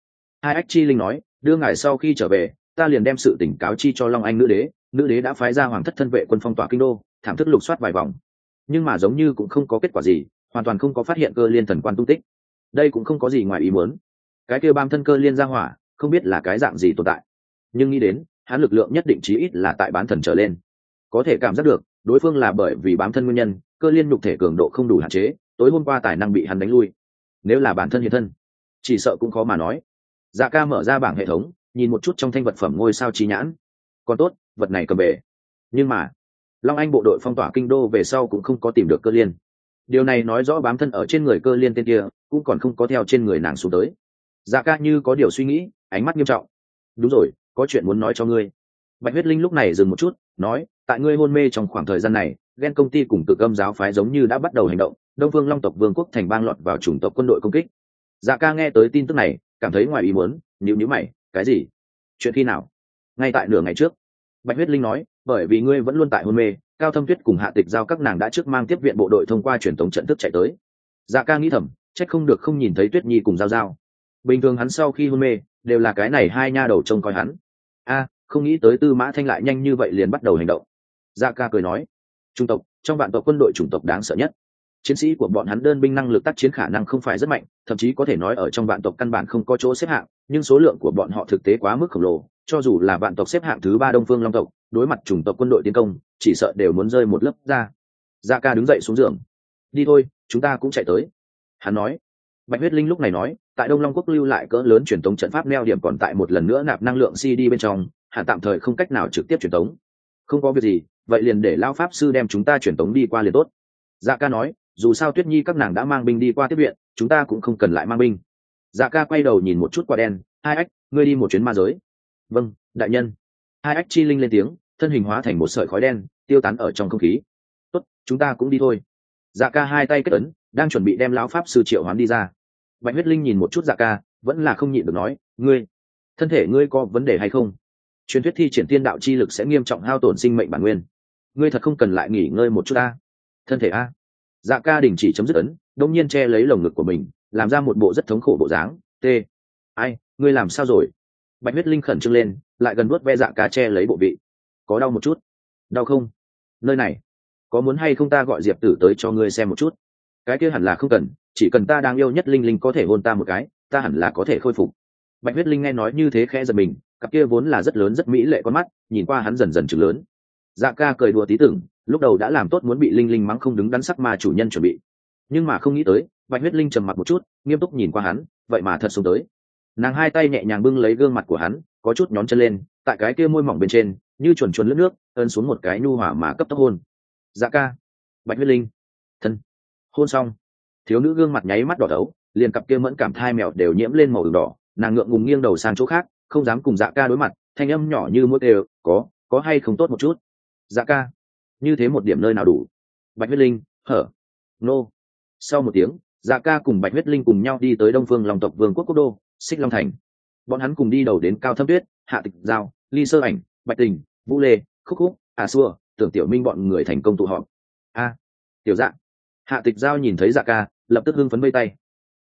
Hai ách chi linh nói, đưa ngài sau khi trở về, ta liền đem sự tỉnh cáo chi cho long anh nữ đế. Nữ đế đã phái ra hoàng thất thân vệ quân phong tỏa kinh đô, thảm thức lục soát vài vòng. Nhưng mà giống như cũng không có kết quả gì, hoàn toàn không có phát hiện cơ liên thần quan tung tích đây cũng không có gì ngoài ý muốn. Cái kêu bam thân cơ liên ra hỏa, không biết là cái dạng gì tồn tại. Nhưng nghĩ đến, hắn lực lượng nhất định chí ít là tại bán thần trở lên. Có thể cảm giác được, đối phương là bởi vì bám thân nguyên nhân, cơ liên nhục thể cường độ không đủ hạn chế, tối hôm qua tài năng bị hắn đánh lui. Nếu là bản thân hiện thân, chỉ sợ cũng khó mà nói. Dạ ca mở ra bảng hệ thống, nhìn một chút trong thanh vật phẩm ngôi sao trí nhãn. Còn tốt, vật này cầm về. Nhưng mà, long anh bộ đội phong tỏa kinh đô về sau cũng không có tìm được cơ liên điều này nói rõ bám thân ở trên người cơ liên tên kia, cũng còn không có theo trên người nàng xuống tới. Dạ ca như có điều suy nghĩ, ánh mắt nghiêm trọng. Đúng rồi, có chuyện muốn nói cho ngươi. Bạch huyết linh lúc này dừng một chút, nói, tại ngươi hôn mê trong khoảng thời gian này, ghen công ty cùng cực âm giáo phái giống như đã bắt đầu hành động, đông vương long tộc vương quốc thành bang lọt vào chủng tộc quân đội công kích. Dạ ca nghe tới tin tức này, cảm thấy ngoài ý muốn nhịu nhữ mày, cái gì? Chuyện khi nào? Ngay tại nửa ngày trước. Bạch huyết linh nói bởi vì ngươi vẫn luôn tại hôn mê, cao thâm tuyết cùng hạ tịch giao các nàng đã trước mang tiếp viện bộ đội thông qua truyền thống trận thức chạy tới. Dạ ca nghĩ thầm, trách không được không nhìn thấy tuyết nhi cùng giao giao. Bình thường hắn sau khi hôn mê, đều là cái này hai nha đầu trông coi hắn. A, không nghĩ tới tư mã thanh lại nhanh như vậy liền bắt đầu hành động. Dạ ca cười nói, trung tộc, trong vạn tộc quân đội chủng tộc đáng sợ nhất. Chiến sĩ của bọn hắn đơn binh năng lực tác chiến khả năng không phải rất mạnh, thậm chí có thể nói ở trong vạn tộc căn bản không có chỗ xếp hạng, nhưng số lượng của bọn họ thực tế quá mức khổng lồ cho dù là vạn tộc xếp hạng thứ ba đông phương long tộc, đối mặt chủng tộc quân đội tiến công, chỉ sợ đều muốn rơi một lớp ra da dạ ca đứng dậy xuống giường. Đi thôi, chúng ta cũng chạy tới. Hắn nói. Bạch huyết linh lúc này nói, tại đông long quốc lưu lại cỡ lớn truyền thống trận pháp neo điểm còn tại một lần nữa nạp năng lượng cd bên trong hẳn tạm thời không cách nào trực tiếp truyền tống. Không có việc gì, vậy liền để lao pháp sư đem chúng ta truyền tống đi qua liền tốt. Dạ ca nói, dù sao tuyết nhi các nàng đã mang binh đi qua tiếp viện, chúng ta cũng không cần lại mang binh. Dạ ca quay đầu nhìn một chút qua đen, hai ách, ngươi đi một chuyến ma giới vâng đại nhân. Hai ách chi linh lên tiếng, thân hình hóa thành một sợi khói đen, tiêu tán ở trong không khí. Tốt, chúng ta cũng đi thôi. Dạ ca hai tay kết ấn, đang chuẩn bị đem lão pháp sư triệu hoán đi ra. Bạch huyết linh nhìn một chút dạ ca, vẫn là không nhịn được nói, ngươi, thân thể ngươi có vấn đề hay không? Truyền thuyết thi triển tiên đạo chi lực sẽ nghiêm trọng hao tổn sinh mệnh bản nguyên. Ngươi thật không cần lại nghỉ ngơi một chút a thân thể a. Dạ ca đình chỉ chấm dứt ấn đông nhiên che lấy lồng ngực của mình, làm ra một bộ rất thống khổ bộ dáng. T. Ai, ngươi làm sao rồi? Bạch huyết linh khẩn trương lên, lại gần nuốt ve dạ cá che lấy bộ vị. Có đau một chút. Đau không? Nơi này. Có muốn hay không ta gọi diệp tử tới cho ngươi xem một chút? Cái kia hẳn là không cần, chỉ cần ta đang yêu nhất linh linh có thể hôn ta một cái, ta hẳn là có thể khôi phục. Bạch huyết linh nghe nói như thế khẽ giật mình, cặp kia vốn là rất lớn rất mỹ lệ con mắt, nhìn qua hắn dần dần chừng lớn. Dạ ca cười đùa tí tưởng, lúc đầu đã làm tốt muốn bị linh linh mắng không đứng đắn sắc mà chủ nhân chuẩn bị. Nhưng mà không nghĩ tới, bạch huyết linh trầm mặt một chút, nghiêm túc nhìn qua hắn, vậy mà thật xuống tới nàng hai tay nhẹ nhàng bưng lấy gương mặt của hắn, có chút nhón chân lên, tại cái kia môi mỏng bên trên, như chuồn chuồn lướt nước ơn xuống một cái nhu hỏa mà cấp tốc hôn. Dạ ca. Bạch huyết linh. Thân. Hôn xong. Thiếu nữ gương mặt nháy mắt đỏ đấu liền cặp kia mẫn cảm thai mèo đều nhiễm lên màu đường đỏ. Nàng ngượng ngùng nghiêng đầu sang chỗ khác, không dám cùng dạ ca đối mặt, thanh âm nhỏ như mũi đều, có có hay không tốt một chút? Dạ ca. Như thế một điểm nơi nào đủ? Bạch huyết linh, hở. Nô. Sau một tiếng dạ ca cùng bạch huyết linh cùng nhau đi tới đông phương lòng tộc vương quốc quốc đô xích long thành. Bọn hắn cùng đi đầu đến cao thâm tuyết, hạ tịch giao, ly sơ ảnh, bạch tình, vũ lê, khúc khúc à xua, tưởng tiểu minh bọn người thành công tụ họp. A, tiểu dạ. Hạ tịch giao nhìn thấy dạ ca, lập tức hưng phấn vây tay.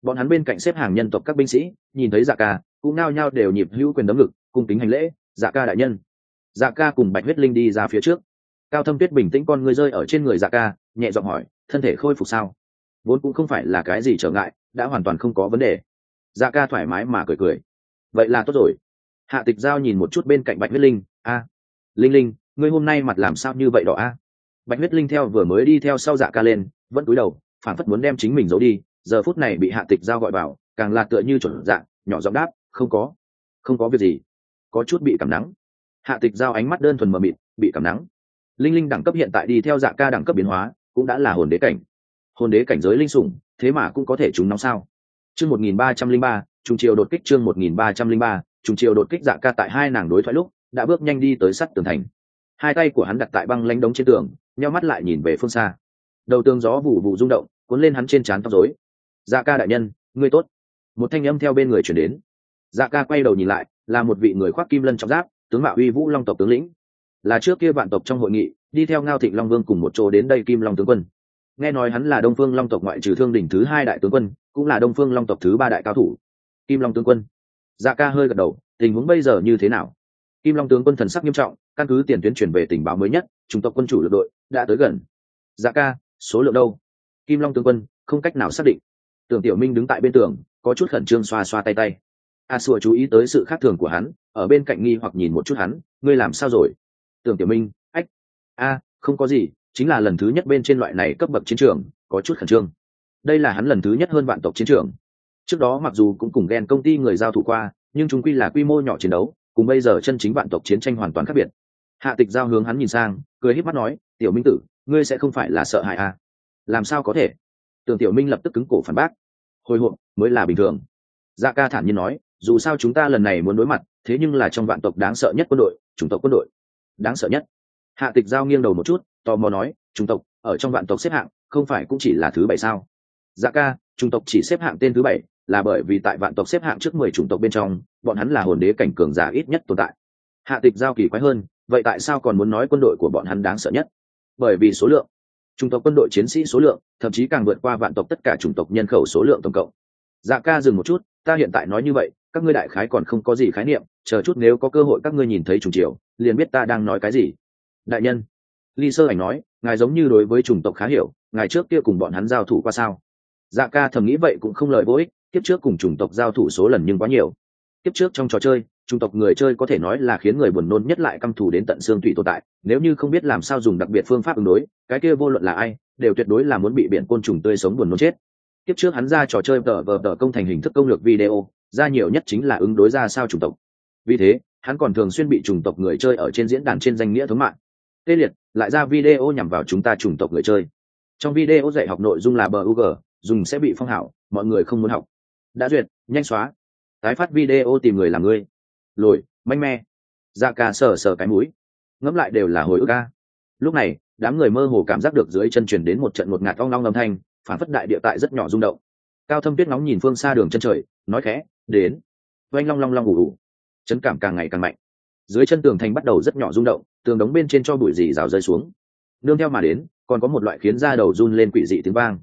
Bọn hắn bên cạnh xếp hàng nhân tộc các binh sĩ, nhìn thấy dạ ca, cũng nao nhao đều nhịp hữu quyền đấm ngực, cung kính hành lễ dạ ca đại nhân. Dạ ca cùng bạch huyết linh đi ra phía trước. Cao thâm tuyết bình tĩnh con ngươi rơi ở trên người dạ ca, nhẹ giọng hỏi, thân thể khôi phục sao? Vốn cũng không phải là cái gì trở ngại, đã hoàn toàn không có vấn đề dạ ca thoải mái mà cười cười. Vậy là tốt rồi. Hạ tịch giao nhìn một chút bên cạnh bạch huyết linh. A, linh linh, ngươi hôm nay mặt làm sao như vậy đỏ a? Bạch huyết linh theo vừa mới đi theo sau dạ ca lên, vẫn cúi đầu phản phất muốn đem chính mình giấu đi. Giờ phút này bị hạ tịch giao gọi vào, càng là tựa như chuẩn dạng nhỏ giọng đáp, không có không có việc gì. Có chút bị cảm nắng. Hạ tịch giao ánh mắt đơn thuần mờ mịt, bị cảm nắng. Linh linh đẳng cấp hiện tại đi theo dạ ca đẳng cấp biến hóa, cũng đã là hồn đế cảnh. Hồn đế cảnh giới linh sủng, thế mà cũng có thể trúng nóng sao? Chương một nghìn ba trăm linh ba trùng chiều đột kích chương một nghìn ba trăm linh ba trùng chiều đột kích dạ ca tại hai nàng đối thoại lúc, đã bước nhanh đi tới sắt tường thành. Hai tay của hắn đặt tại băng lánh đống trên tường, nheo mắt lại nhìn về phương xa. Đầu tường gió vụ vụ rung động, cuốn lên hắn trên trán tóc rối. Dạ ca đại nhân, ngươi tốt. Một thanh âm theo bên người chuyển đến. Dạ ca quay đầu nhìn lại, là một vị người khoác kim lân trọng giáp, tướng mạo uy vũ long tộc tướng lĩnh. Là trước kia vạn tộc trong hội nghị, đi theo ngao thịnh long vương cùng một chỗ đến đây kim long tướng quân nghe nói hắn là đông phương long tộc ngoại trừ thương đỉnh thứ hai đại tướng quân, cũng là đông phương long tộc thứ ba đại cao thủ. Kim long tướng quân. Dạ ca hơi gật đầu, tình huống bây giờ như thế nào? Kim long tướng quân thần sắc nghiêm trọng, căn cứ tiền tuyến chuyển về tình báo mới nhất, chúng tộc quân chủ lực đội đã tới gần. Dạ ca, số lượng đâu? Kim long tướng quân, không cách nào xác định. Tưởng tiểu minh đứng tại bên tường, có chút khẩn trương xoa xoa tay tay. A xua chú ý tới sự khác thường của hắn, ở bên cạnh nghi hoặc nhìn một chút hắn, ngươi làm sao rồi? Tưởng tiểu minh, ách, a, không có gì chính là lần thứ nhất bên trên loại này cấp bậc chiến trường, có chút khẩn trương. Đây là hắn lần thứ nhất hơn vạn tộc chiến trường. Trước đó mặc dù cũng cùng ghen công ty người giao thủ qua, nhưng chúng quy là quy mô nhỏ chiến đấu, cùng bây giờ chân chính vạn tộc chiến tranh hoàn toàn khác biệt. Hạ tịch giao hướng hắn nhìn sang, cười híp mắt nói, tiểu minh tử, ngươi sẽ không phải là sợ hãi à? làm sao có thể? Tưởng tiểu minh lập tức cứng cổ phản bác. Hồi hộp, mới là bình thường. Dạ ca thản nhiên nói, dù sao chúng ta lần này muốn đối mặt, thế nhưng là trong vạn tộc đáng sợ nhất quân đội, chủng tộc quân đội. Đáng sợ nhất. Hạ tịch giao nghiêng đầu một chút tò mò nói chủng tộc, ở trong vạn tộc xếp hạng, không phải cũng chỉ là thứ bảy sao? Dạ ca chủng tộc chỉ xếp hạng tên thứ bảy, là bởi vì tại vạn tộc xếp hạng trước mười chủng tộc bên trong, bọn hắn là hồn đế cảnh cường giả ít nhất tồn tại. Hạ tịch giao kỳ quái hơn, vậy tại sao còn muốn nói quân đội của bọn hắn đáng sợ nhất? Bởi vì số lượng. Chủng tộc quân đội chiến sĩ số lượng, thậm chí càng vượt qua vạn tộc tất cả chủng tộc nhân khẩu số lượng tổng cộng. Dạ ca dừng một chút, ta hiện tại nói như vậy, các ngươi đại khái còn không có gì khái niệm, chờ chút nếu có cơ hội các ngươi nhìn thấy trùng triều, liền biết ta đang nói cái gì. Đại nhân ly sơ ảnh nói, ngài giống như đối với chủng tộc khá hiểu, ngài trước kia cùng bọn hắn giao thủ qua sao? Dạ ca thầm nghĩ vậy cũng không lời vô ích, kiếp trước cùng chủng tộc giao thủ số lần nhưng quá nhiều. Kiếp trước trong trò chơi, chủng tộc người chơi có thể nói là khiến người buồn nôn nhất lại căm thù đến tận xương tùy tồn tại, nếu như không biết làm sao dùng đặc biệt phương pháp ứng đối, cái kia vô luận là ai, đều tuyệt đối là muốn bị biển côn trùng tươi sống buồn nôn chết. Kiếp trước hắn ra trò chơi tờ vờ tờ công thành hình thức công lược video, ra nhiều nhất chính là ứng đối ra sao chủng tộc. Vì thế, hắn còn thường xuyên bị chủng tộc người chơi ở trên diễn đàn trên danh nghĩa thống mạng tê liệt, lại ra video nhằm vào chúng ta chủng tộc người chơi. Trong video dạy học nội dung là bug dùng sẽ bị phong hảo, mọi người không muốn học. Đã duyệt, nhanh xóa. Tái phát video tìm người làm ngươi. Lồi, manh me. Da ca sờ sờ cái mũi. Ngẫm lại đều là hồi ức ca lúc này, đám người mơ hồ cảm giác được dưới chân chuyển đến một trận một ngạt ong long âm thanh, phản phất đại địa tại rất nhỏ rung động. Cao thâm tuyết nóng nhìn phương xa đường chân trời, nói khẽ, đến. Oanh long long long ủ ủ chấn cảm càng ngày càng mạnh. Dưới chân tường thành bắt đầu rất nhỏ rung động tường đống bên trên cho bụi dì rào rơi xuống. Nương theo mà đến, còn có một loại khiến da đầu run lên quỷ dị tiếng vang.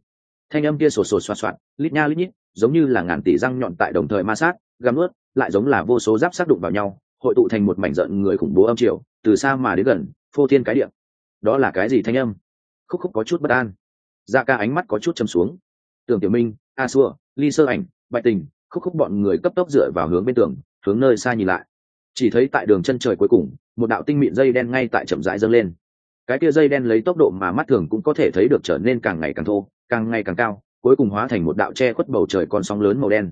Thanh âm kia sột sột xoạt xoạt lít nha lít nhít, giống như là ngàn tỷ răng nhọn tại đồng thời ma sát găm ướt lại giống là vô số giáp sát đụng vào nhau, hội tụ thành một mảnh giận người khủng bố âm triều, từ xa mà đến gần, phô thiên cái điệm đó là cái gì thanh âm? Khúc khúc có chút bất an. Da ca ánh mắt có chút châm xuống. Tường tiểu minh, a xua, ly sơ ảnh, bạch tình, khúc khúc bọn người cấp tốc dựa vào hướng bên tường, hướng nơi xa nhìn lại. Chỉ thấy tại đường chân trời cuối cùng một đạo tinh mịn dây đen ngay tại chậm rãi dâng lên. Cái kia dây đen lấy tốc độ mà mắt thường cũng có thể thấy được trở nên càng ngày càng thô, càng ngày càng cao, cuối cùng hóa thành một đạo che khuất bầu trời con sóng lớn màu đen.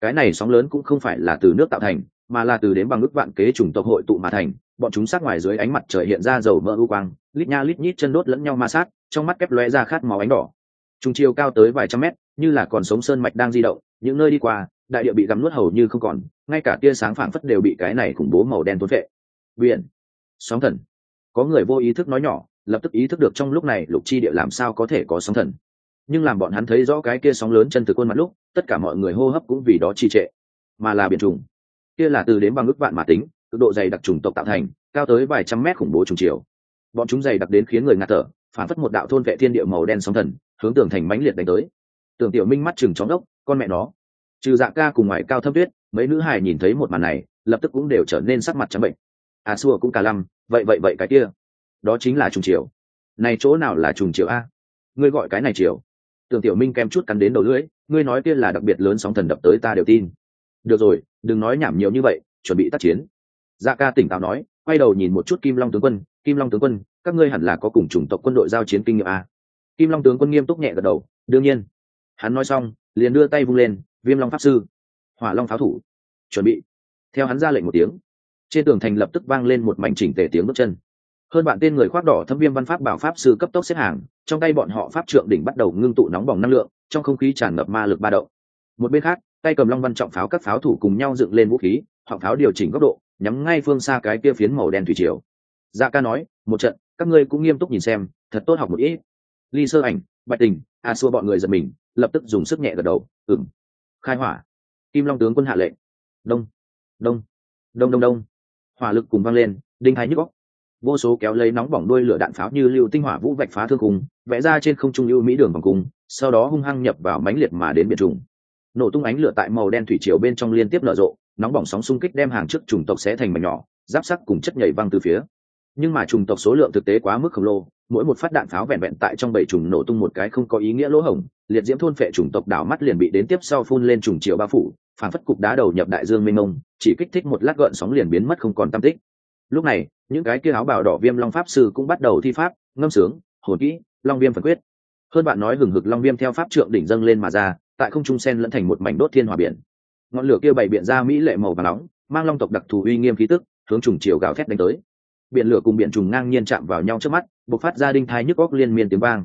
Cái này sóng lớn cũng không phải là từ nước tạo thành, mà là từ đến bằng ước vạn kế chủng tộc hội tụ mà thành. Bọn chúng sát ngoài dưới ánh mặt trời hiện ra dầu mỡ u quang, lít nha lít nhít chân đốt lẫn nhau ma sát, trong mắt kép lóe ra khát máu ánh đỏ. Trung chiều cao tới vài trăm mét, như là còn sống sơn mạch đang di động, những nơi đi qua, đại địa bị gắm nuốt hầu như không còn, ngay cả tia sáng phảng phất đều bị cái này khủng bố màu đen thốn vệ biển. Sóng thần. Có người vô ý thức nói nhỏ, lập tức ý thức được trong lúc này lục chi địa làm sao có thể có sóng thần. Nhưng làm bọn hắn thấy rõ cái kia sóng lớn chân từ khuôn mặt lúc, tất cả mọi người hô hấp cũng vì đó trì trệ. Mà là biển trùng. Kia là từ đến bằng ước vạn mà tính, cực độ dày đặc trùng tộc tạo thành, cao tới vài trăm mét khủng bố trùng chiều. Bọn chúng dày đặc đến khiến người ngạt thở, phản phất một đạo thôn vệ thiên địa màu đen sóng thần, hướng tường thành mãnh liệt đánh tới. Tưởng tiểu minh mắt chừng chóng ốc, con mẹ nó. Trừ dạ ca cùng ngoài cao thâm tuyết, mấy nữ hài nhìn thấy một màn này, lập tức cũng đều trở nên sắc mặt trắng bệnh à xua cũng cả lăm, vậy vậy vậy cái kia. Đó chính là trùng triều này chỗ nào là trùng triều a? Ngươi gọi cái này triều tưởng tiểu minh kem chút cắn đến đầu lưỡi, ngươi nói kia là đặc biệt lớn sóng thần đập tới ta đều tin. Được rồi, đừng nói nhảm nhiều như vậy, chuẩn bị tác chiến. Dạ ca tỉnh táo nói, quay đầu nhìn một chút kim long tướng quân, kim long tướng quân, các ngươi hẳn là có cùng chủng tộc quân đội giao chiến kinh nghiệm a. Kim long tướng quân nghiêm túc nhẹ gật đầu, đương nhiên. Hắn nói xong, liền đưa tay vung lên, viêm long pháp sư. Hỏa long pháo thủ. Chuẩn bị. Theo hắn ra lệnh một tiếng trên tường thành lập tức vang lên một mảnh chỉnh tề tiếng bước chân. Hơn bạn tên người khoác đỏ thâm viêm văn pháp bảo pháp sư cấp tốc xếp hàng, trong tay bọn họ pháp trượng đỉnh bắt đầu ngưng tụ nóng bỏng năng lượng, trong không khí tràn ngập ma lực ba động. Một bên khác, tay cầm long văn trọng pháo các pháo thủ cùng nhau dựng lên vũ khí họng pháo điều chỉnh góc độ, nhắm ngay phương xa cái kia phiến màu đen thủy triều. Dạ ca nói, một trận, các ngươi cũng nghiêm túc nhìn xem, thật tốt học một ít. Ly sơ ảnh, bạch tình, a xua bọn người giật mình, lập tức dùng sức nhẹ gật đầu ừng khai hỏa. Kim long tướng quân hạ lệnh. Đông. Đông. Đông đông đông hỏa lực cùng vang lên, đinh hai nhức góc vô số kéo lấy nóng bỏng đuôi lửa đạn pháo như lưu tinh hỏa vũ vạch phá thương cung, vẽ ra trên không trung ưu mỹ đường vòng cung, sau đó hung hăng nhập vào mánh liệt mà đến biệt trùng. Nổ tung ánh lửa tại màu đen thủy triều bên trong liên tiếp nở rộ, nóng bỏng sóng xung kích đem hàng trước trùng tộc sẽ thành mảnh nhỏ, giáp sắc cùng chất nhảy văng từ phía. Nhưng mà trùng tộc số lượng thực tế quá mức khổng lồ, mỗi một phát đạn pháo vẹn vẹn tại trong bảy trùng nổ tung một cái không có ý nghĩa lỗ hổng, liệt diễm thôn phệ trùng tộc đảo mắt liền bị đến tiếp sau phun lên trùng chiều bao phủ phản phất cục đá đầu nhập đại dương mênh mông, chỉ kích thích một lát gợn sóng liền biến mất không còn tam tích. Lúc này, những cái kia áo bào đỏ viêm long pháp sư cũng bắt đầu thi pháp, ngâm sướng, hồn kỹ, long viêm phần quyết. Hơn bạn nói hừng hực long viêm theo pháp trượng đỉnh dâng lên mà ra, tại không trung sen lẫn thành một mảnh đốt thiên hòa biển. Ngọn lửa kia bày biện ra mỹ lệ màu và nóng, mang long tộc đặc thù uy nghiêm khí tức, hướng trùng chiều gào thét đánh tới. Biển lửa cùng biển trùng ngang nhiên chạm vào nhau trước mắt, bộc phát ra đinh thai nhức góc liên miên tiếng vang.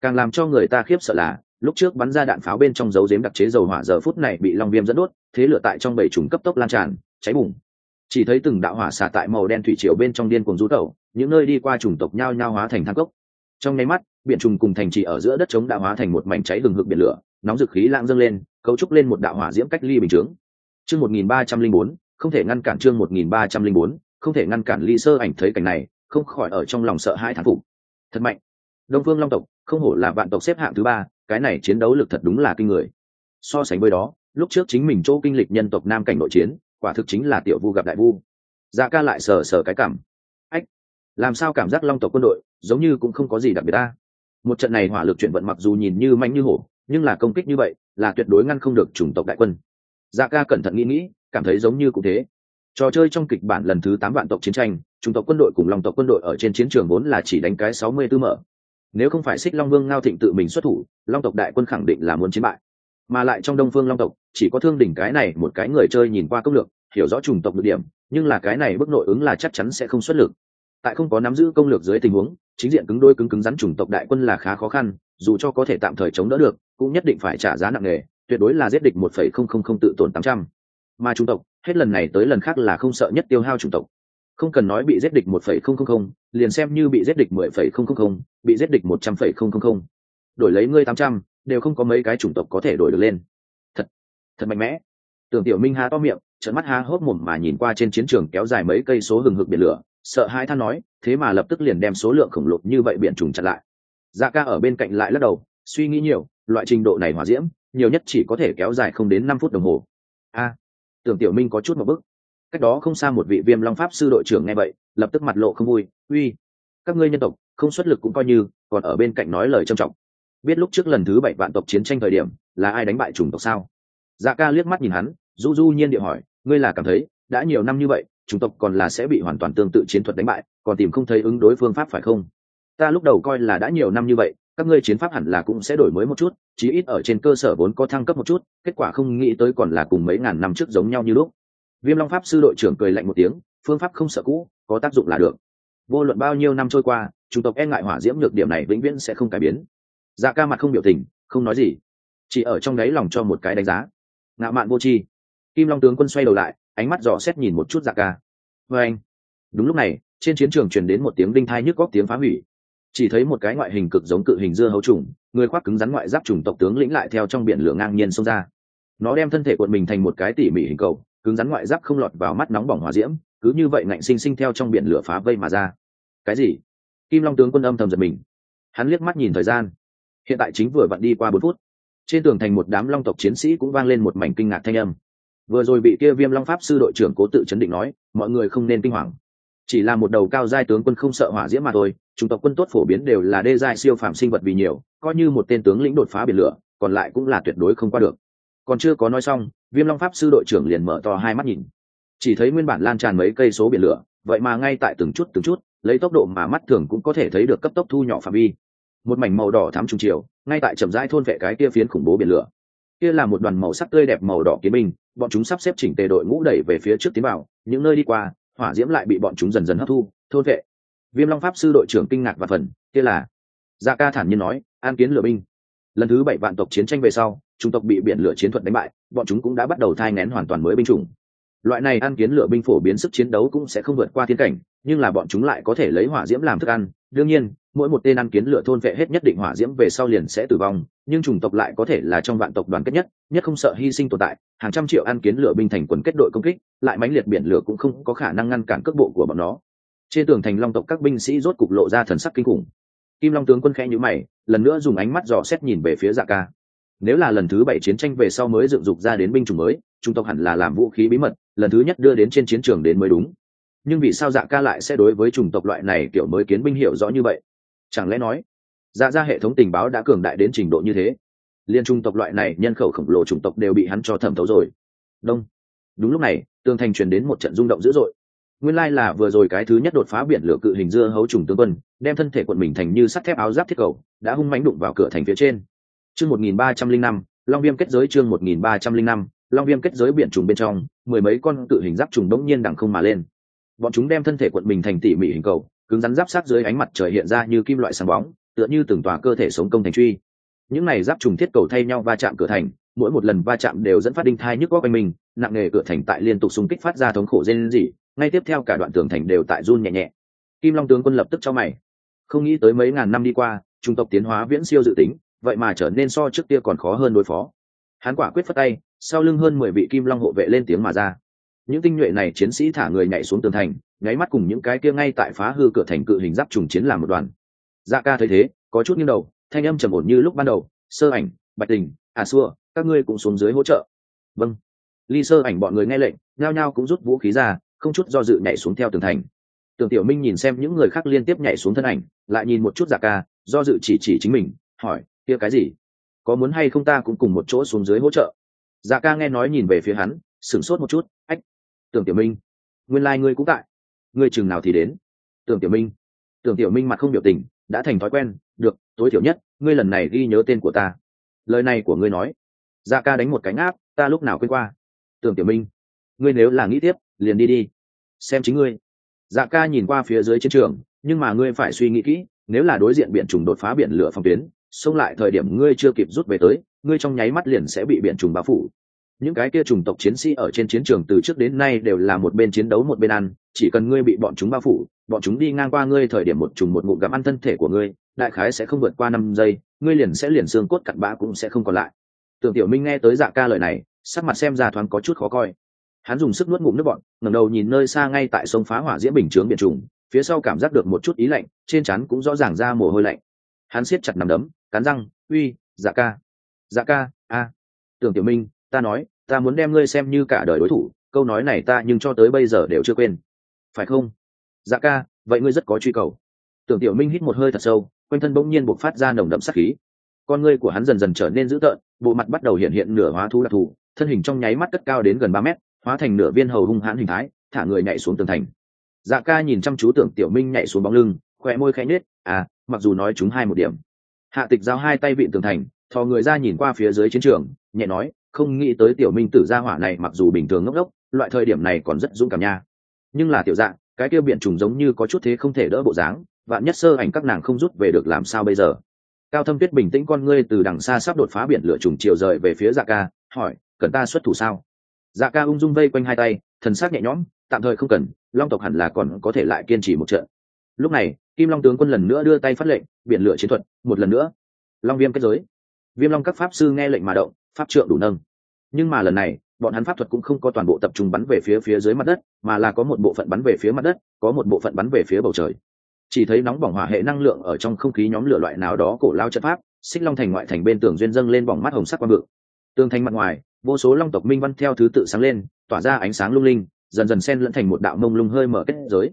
Càng làm cho người ta khiếp sợ là lúc trước bắn ra đạn pháo bên trong dấu dếm đặc chế dầu hỏa giờ phút này bị long viêm dẫn đốt, thế lửa tại trong bảy trùng cấp tốc lan tràn, cháy bùng. Chỉ thấy từng đạo hỏa xả tại màu đen thủy triều bên trong điên cuồng rú tẩu, những nơi đi qua chủng tộc nhao nhao hóa thành thang cốc. Trong nháy mắt, biển trùng cùng thành trì ở giữa đất trống đã hóa thành một mảnh cháy hừng hực biển lửa, nóng dực khí lãng dâng lên, cấu trúc lên một đạo hỏa diễm cách ly bình chướng. Chương một nghìn ba trăm linh bốn, không thể ngăn cản chương một nghìn ba trăm linh bốn, không thể ngăn cản ly sơ ảnh thấy cảnh này, không khỏi ở trong lòng sợ hãi thán phục. Thật mạnh. Đông phương long tộc không hổ là vạn tộc xếp hạng thứ ba, cái này chiến đấu lực thật đúng là kinh người. So sánh với đó, lúc trước chính mình chỗ kinh lịch nhân tộc nam cảnh nội chiến, quả thực chính là tiểu vu gặp đại vu. Dạ ca lại sờ sờ cái cảm. Ách, làm sao cảm giác long tộc quân đội, giống như cũng không có gì đặc biệt ta? Một trận này hỏa lực chuyển vận mặc dù nhìn như mạnh như hổ, nhưng là công kích như vậy, là tuyệt đối ngăn không được chủng tộc đại quân. Dạ ca cẩn thận nghĩ nghĩ, cảm thấy giống như cũng thế. Trò chơi trong kịch bản lần thứ tám vạn tộc chiến tranh, chủng tộc quân đội cùng long tộc quân đội ở trên chiến trường vốn là chỉ đánh cái sáu mươi tư mở nếu không phải xích long vương ngao thịnh tự mình xuất thủ, long tộc đại quân khẳng định là muốn chiến bại. Mà lại trong đông phương long tộc, chỉ có thương đỉnh cái này một cái người chơi nhìn qua công lược, hiểu rõ chủng tộc được điểm, nhưng là cái này bức nội ứng là chắc chắn sẽ không xuất lực. Tại không có nắm giữ công lược dưới tình huống, chính diện cứng đôi cứng cứng rắn chủng tộc đại quân là khá khó khăn, dù cho có thể tạm thời chống đỡ được, cũng nhất định phải trả giá nặng nề, tuyệt đối là giết địch một phẩy không không không tự tổn tám trăm. Mà chủng tộc, hết lần này tới lần khác là không sợ nhất tiêu hao chủng tộc không cần nói bị giết địch một phẩy không không không, liền xem như bị giết địch mười phẩy không không không, bị giết địch một trăm phẩy không không không. Đổi lấy ngươi tám trăm, đều không có mấy cái chủng tộc có thể đổi được lên. Thật thật mạnh mẽ. Tưởng tiểu minh há to miệng trận mắt há hốt mồm mà nhìn qua trên chiến trường kéo dài mấy cây số hừng hực biển lửa, sợ hai than nói, thế mà lập tức liền đem số lượng khổng lồ như vậy biển trùng chặn lại. Dạ ca ở bên cạnh lại lắc đầu, suy nghĩ nhiều, loại trình độ này hỏa diễm, nhiều nhất chỉ có thể kéo dài không đến năm phút đồng hồ. A, tưởng tiểu minh có chút một bức cách đó không xa một vị viêm long pháp sư đội trưởng nghe vậy, lập tức mặt lộ không vui, uy, các ngươi nhân tộc, không xuất lực cũng coi như, còn ở bên cạnh nói lời trầm trọng. Biết lúc trước lần thứ bảy vạn tộc chiến tranh thời điểm, là ai đánh bại chủng tộc sao? Dạ ca liếc mắt nhìn hắn, du du nhiên điệu hỏi, ngươi là cảm thấy, đã nhiều năm như vậy, chủng tộc còn là sẽ bị hoàn toàn tương tự chiến thuật đánh bại, còn tìm không thấy ứng đối phương pháp phải không? Ta lúc đầu coi là đã nhiều năm như vậy, các ngươi chiến pháp hẳn là cũng sẽ đổi mới một chút, chí ít ở trên cơ sở vốn có thăng cấp một chút, kết quả không nghĩ tới còn là cùng mấy ngàn năm trước giống nhau như lúc viêm long pháp sư đội trưởng cười lạnh một tiếng, phương pháp không sợ cũ, có tác dụng là được. Vô luận bao nhiêu năm trôi qua chủng tộc e ngại hỏa diễm nhược điểm này vĩnh viễn sẽ không cải biến. Dạ ca mặt không biểu tình, không nói gì. Chỉ ở trong đáy lòng cho một cái đánh giá. Ngạo mạn vô tri. Kim long tướng quân xoay đầu lại, ánh mắt dò xét nhìn một chút dạ ca. Vê anh. Đúng lúc này, trên chiến trường truyền đến một tiếng đinh thai nhức góc tiếng phá hủy. Chỉ thấy một cái ngoại hình cực giống cự hình dưa hấu trùng, người khoác cứng rắn ngoại giáp trùng tộc tướng lĩnh lại theo trong biển lửa ngang nhiên xông ra. Nó đem thân thể quận mình thành một cái tỉ mỉ hình cầu cứng rắn ngoại giáp không lọt vào mắt nóng bỏng hỏa diễm, cứ như vậy ngạnh sinh sinh theo trong biển lửa phá vây mà ra. Cái gì? Kim long tướng quân âm thầm giật mình. Hắn liếc mắt nhìn thời gian. Hiện tại chính vừa vặn đi qua bốn phút. Trên tường thành một đám long tộc chiến sĩ cũng vang lên một mảnh kinh ngạc thanh âm. Vừa rồi bị kia viêm long pháp sư đội trưởng cố tự chấn định nói, mọi người không nên kinh hoàng. Chỉ là một đầu cao giai tướng quân không sợ hỏa diễm mà thôi Chúng tộc quân tốt phổ biến đều là đê giai siêu phàm sinh vật vì nhiều, coi như một tên tướng lĩnh đột phá biển lửa, còn lại cũng là tuyệt đối không qua được. Còn chưa có nói xong viêm long pháp sư đội trưởng liền mở to hai mắt nhìn. Chỉ thấy nguyên bản lan tràn mấy cây số biển lửa, vậy mà ngay tại từng chút từng chút, lấy tốc độ mà mắt thường cũng có thể thấy được cấp tốc thu nhỏ phạm vi. Một mảnh màu đỏ thắm trung chiều ngay tại trầm rãi thôn vệ cái kia phiến khủng bố biển lửa. Kia là một đoàn màu sắc tươi đẹp màu đỏ kiến binh, bọn chúng sắp xếp chỉnh tề đội ngũ đẩy về phía trước tiến vào, những nơi đi qua, hỏa diễm lại bị bọn chúng dần dần hấp thu, thôn vệ. Viêm long pháp sư đội trưởng kinh ngạc và phần, kia là gia ca thản nhiên nói, an kiến lửa binh. Lần thứ bảy vạn tộc chiến tranh về sau trung tộc bị biển lửa chiến thuật đánh bại, bọn chúng cũng đã bắt đầu thai ngén hoàn toàn mới binh chủng. Loại này ăn kiến lửa binh phổ biến sức chiến đấu cũng sẽ không vượt qua thiên cảnh, nhưng là bọn chúng lại có thể lấy hỏa diễm làm thức ăn. Đương nhiên, mỗi một tên ăn kiến lửa thôn vệ hết nhất định hỏa diễm về sau liền sẽ tử vong, nhưng chủng tộc lại có thể là trong vạn tộc đoàn kết nhất nhất không sợ hy sinh tồn tại. Hàng trăm triệu ăn kiến lửa binh thành quần kết đội công kích, lại mãnh liệt biển lửa cũng không có khả năng ngăn cản cước bộ của bọn nó. Trên tường thành long tộc các binh sĩ rốt cục lộ ra thần sắc kinh khủng. Kim long tướng quân khẽ nhữ mày, lần nữa dùng ánh mắt dò xét nhìn về phía dạ ca nếu là lần thứ bảy chiến tranh về sau mới dựng dục ra đến binh chủng mới, trung tộc hẳn là làm vũ khí bí mật, lần thứ nhất đưa đến trên chiến trường đến mới đúng. Nhưng vì sao dạ ca lại sẽ đối với chủng tộc loại này kiểu mới kiến binh hiểu rõ như vậy? Chẳng lẽ nói dạ ra hệ thống tình báo đã cường đại đến trình độ như thế? Liên trung tộc loại này nhân khẩu khổng lồ chủng tộc đều bị hắn cho thẩm thấu rồi. Đông. Đúng lúc này, tường thành truyền đến một trận rung động dữ dội. Nguyên lai là vừa rồi cái thứ nhất đột phá biển lửa cự hình dưa hấu trùng tướng quân, đem thân thể quận mình thành như sắt thép áo giáp thiết cầu, đã hung mánh đụng vào cửa thành phía trên chương một nghìn ba trăm linh năm, long viêm kết giới chương một nghìn ba trăm linh năm, long viêm kết giới biển trùng bên trong, mười mấy con cự hình giáp trùng đống nhiên đằng không mà lên. Bọn chúng đem thân thể quận mình thành tỉ mỉ hình cầu, cứng rắn giáp sát dưới ánh mặt trời hiện ra như kim loại sáng bóng, tựa như từng tòa cơ thể sống công thành truy. Những này giáp trùng thiết cầu thay nhau va chạm cửa thành, mỗi một lần va chạm đều dẫn phát đinh thai nhức có quanh mình, nặng nghề cửa thành tại liên tục xung kích phát ra thống khổ rên rỉ, ngay tiếp theo cả đoạn tường thành đều tại run nhẹ nhẹ. Kim long tướng quân lập tức cho mày. Không nghĩ tới mấy ngàn năm đi qua trung tộc tiến hóa viễn siêu dự tính vậy mà trở nên so trước kia còn khó hơn đối phó. Hắn quả quyết phất tay, sau lưng hơn mười vị kim long hộ vệ lên tiếng mà ra. Những tinh nhuệ này chiến sĩ thả người nhảy xuống tường thành, nháy mắt cùng những cái kia ngay tại phá hư cửa thành cự hình giáp trùng chiến làm một đoàn. Dạ ca thấy thế, có chút nghiêng đầu, thanh âm trầm ổn như lúc ban đầu, sơ ảnh, bạch tình à xua, các ngươi cũng xuống dưới hỗ trợ. Vâng. Ly sơ ảnh bọn người nghe lệnh, nhao nhao cũng rút vũ khí ra, không chút do dự nhảy xuống theo tường thành. Tưởng tiểu minh nhìn xem những người khác liên tiếp nhảy xuống thân ảnh, lại nhìn một chút dạ ca, do dự chỉ chỉ chính mình, hỏi kia cái gì? Có muốn hay không ta cũng cùng một chỗ xuống dưới hỗ trợ? Dạ ca nghe nói nhìn về phía hắn, sửng sốt một chút, ách, tưởng tiểu minh, nguyên lai、like、ngươi cũng tại. Ngươi chừng nào thì đến? Tưởng tiểu minh. Tưởng tiểu minh mặt không biểu tình, đã thành thói quen, được, tối thiểu nhất, ngươi lần này ghi nhớ tên của ta. Lời này của ngươi nói dạ ca đánh một cánh áp ta lúc nào quên qua? Tưởng tiểu minh, ngươi nếu là nghĩ tiếp, liền đi đi, xem chính ngươi. Dạ ca nhìn qua phía dưới chiến trường, nhưng mà ngươi phải suy nghĩ kỹ, nếu là đối diện biển trùng đột phá biển lửa phòng tuyến xông lại thời điểm ngươi chưa kịp rút về tới, ngươi trong nháy mắt liền sẽ bị biển trùng bao phủ. Những cái kia trùng tộc chiến sĩ ở trên chiến trường từ trước đến nay đều là một bên chiến đấu một bên ăn, chỉ cần ngươi bị bọn chúng bao phủ, bọn chúng đi ngang qua ngươi thời điểm một trùng một ngụm gặm ăn thân thể của ngươi, đại khái sẽ không vượt qua năm giây, ngươi liền sẽ liền xương cốt cặn bã cũng sẽ không còn lại. Tưởng tiểu minh nghe tới dạ ca lời này, sắc mặt xem ra thoáng có chút khó coi. Hắn dùng sức nuốt ngụm nước bọn ngẩng đầu nhìn nơi xa ngay tại sông phá hỏa diễm bình chướng biển trùng, phía sau cảm giác được một chút ý lạnh, trên chắn cũng rõ ràng ra mồ hôi lạnh hắn siết chặt nằm đấm, cắn răng, uy dạ ca dạ ca, a. Tưởng tiểu minh, ta nói, ta muốn đem ngươi xem như cả đời đối thủ, câu nói này ta nhưng cho tới bây giờ đều chưa quên. Phải không? Dạ ca, vậy ngươi rất có truy cầu. Tưởng tiểu minh hít một hơi thật sâu, quanh thân bỗng nhiên buộc phát ra nồng đậm sắc khí. Con ngươi của hắn dần dần trở nên dữ tợn, bộ mặt bắt đầu hiện hiện nửa hóa thú đặc thù, thân hình trong nháy mắt cất cao đến gần ba mét, hóa thành nửa viên hầu hung hãn hình thái, thả người nhảy xuống tường thành. Dạ ca nhìn chăm chú tưởng tiểu minh nhảy xuống bóng lưng, khỏe môi khẽ nhết à mặc dù nói chúng hai một điểm. Hạ tịch giao hai tay vịn tường thành, thò người ra nhìn qua phía dưới chiến trường, nhẹ nói, không nghĩ tới tiểu minh tử gia hỏa này mặc dù bình thường ngốc ngốc, loại thời điểm này còn rất dũng cảm nha. Nhưng là tiểu dạng, cái kia biện trùng giống như có chút thế không thể đỡ bộ dáng, vạn nhất sơ ảnh các nàng không rút về được làm sao bây giờ? Cao thâm tuyết bình tĩnh con ngươi từ đằng xa sắp đột phá biển lửa trùng chiều rời về phía dạ ca, hỏi, cần ta xuất thủ sao? Dạ ca ung dung vây quanh hai tay, thần sắc nhẹ nhõm, tạm thời không cần, long tộc hẳn là còn có thể lại kiên trì một trận. Lúc này kim long tướng quân lần nữa đưa tay phát lệnh, biển lửa chiến thuật, một lần nữa. Long viêm kết giới. Viêm long các pháp sư nghe lệnh mà động, pháp trượng đủ nâng. Nhưng mà lần này, bọn hắn pháp thuật cũng không có toàn bộ tập trung bắn về phía phía dưới mặt đất, mà là có một bộ phận bắn về phía mặt đất, có một bộ phận bắn về phía bầu trời. Chỉ thấy nóng bỏng hỏa hệ năng lượng ở trong không khí nhóm lửa loại nào đó cổ lao chất pháp, xích long thành ngoại thành bên tường duyên dâng lên bỏng mắt hồng sắc quang ngự. Tường thành mặt ngoài, vô số long tộc minh văn theo thứ tự sáng lên, tỏa ra ánh sáng lung linh, dần dần xen lẫn thành một đạo mông lung hơi mở kết giới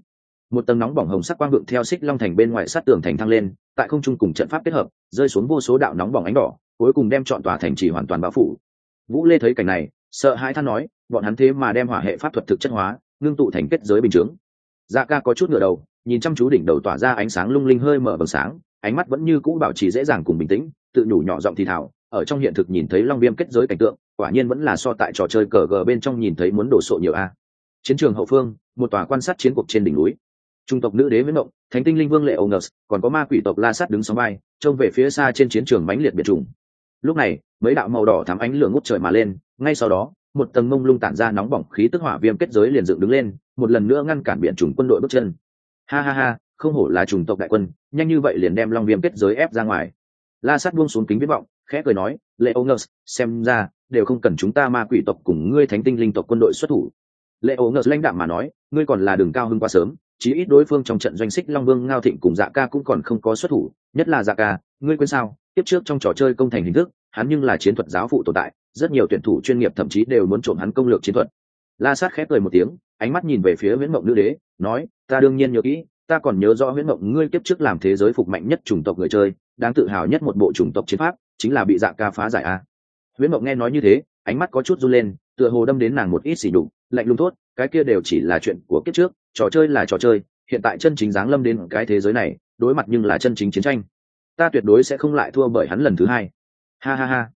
một tầng nóng bỏng hồng sắc quang vượng theo xích long thành bên ngoài sát tường thành thăng lên, tại không trung cùng trận pháp kết hợp, rơi xuống vô số đạo nóng bỏng ánh đỏ, cuối cùng đem chọn tòa thành trì hoàn toàn bao phủ. Vũ lê thấy cảnh này, sợ hãi than nói, bọn hắn thế mà đem hỏa hệ pháp thuật thực chất hóa, ngưng tụ thành kết giới bình chướng. Dạ ca có chút ngựa đầu, nhìn chăm chú đỉnh đầu tỏa ra ánh sáng lung linh hơi mở vầng sáng, ánh mắt vẫn như cũ bảo trì dễ dàng cùng bình tĩnh, tự nhủ nhỏ giọng thì thảo ở trong hiện thực nhìn thấy long viêm kết giới cảnh tượng, quả nhiên vẫn là so tại trò chơi cờ gờ bên trong nhìn thấy muốn đổ sộ nhiều a. Chiến trường hậu phương, một tòa quan sát chiến cuộc trên đỉnh núi trung tộc nữ đế với mộng, thánh tinh linh vương lệ onus còn có ma quỷ tộc la sát đứng sóng vai, trông về phía xa trên chiến trường mãnh liệt biệt trùng lúc này, mấy đạo màu đỏ thắm ánh lửa ngút trời mà lên, ngay sau đó, một tầng mông lung tản ra nóng bỏng khí tức hỏa viêm kết giới liền dựng đứng lên, một lần nữa ngăn cản biển chủng quân đội bước chân. Ha ha ha, không hổ là chủng tộc đại quân, nhanh như vậy liền đem long viêm kết giới ép ra ngoài. La sát buông xuống kính viết vọng, khẽ cười nói, lệ ô ngơ xem ra, đều không cần chúng ta ma quỷ tộc cùng ngươi thánh tinh linh tộc quân đội xuất thủ. Lệ ô ngơ lãnh đạm mà nói, ngươi còn là đường cao hơn quá sớm chí ít đối phương trong trận doanh xích long vương ngao thịnh cùng dạ ca cũng còn không có xuất thủ, nhất là dạ ca, ngươi quên sao? Tiếp trước trong trò chơi công thành hình thức, hắn nhưng là chiến thuật giáo phụ tồn tại, rất nhiều tuyển thủ chuyên nghiệp thậm chí đều muốn trộm hắn công lược chiến thuật. La sát khép cười một tiếng, ánh mắt nhìn về phía nguyễn mộng nữ đế, nói, ta đương nhiên nhớ kỹ, ta còn nhớ rõ nguyễn mộng, ngươi kiếp trước làm thế giới phục mạnh nhất chủng tộc người chơi, đáng tự hào nhất một bộ chủng tộc chiến pháp, chính là bị dạ ca phá giải a. Nguyễn mộng nghe nói như thế, ánh mắt có chút run lên, tựa hồ đâm đến nàng một ít xỉ đục, lạnh lùng thốt, cái kia đều chỉ là chuyện của kiếp trước trò chơi là trò chơi, hiện tại chân chính giáng lâm đến cái thế giới này, đối mặt nhưng là chân chính chiến tranh. Ta tuyệt đối sẽ không lại thua bởi hắn lần thứ hai. Ha ha ha.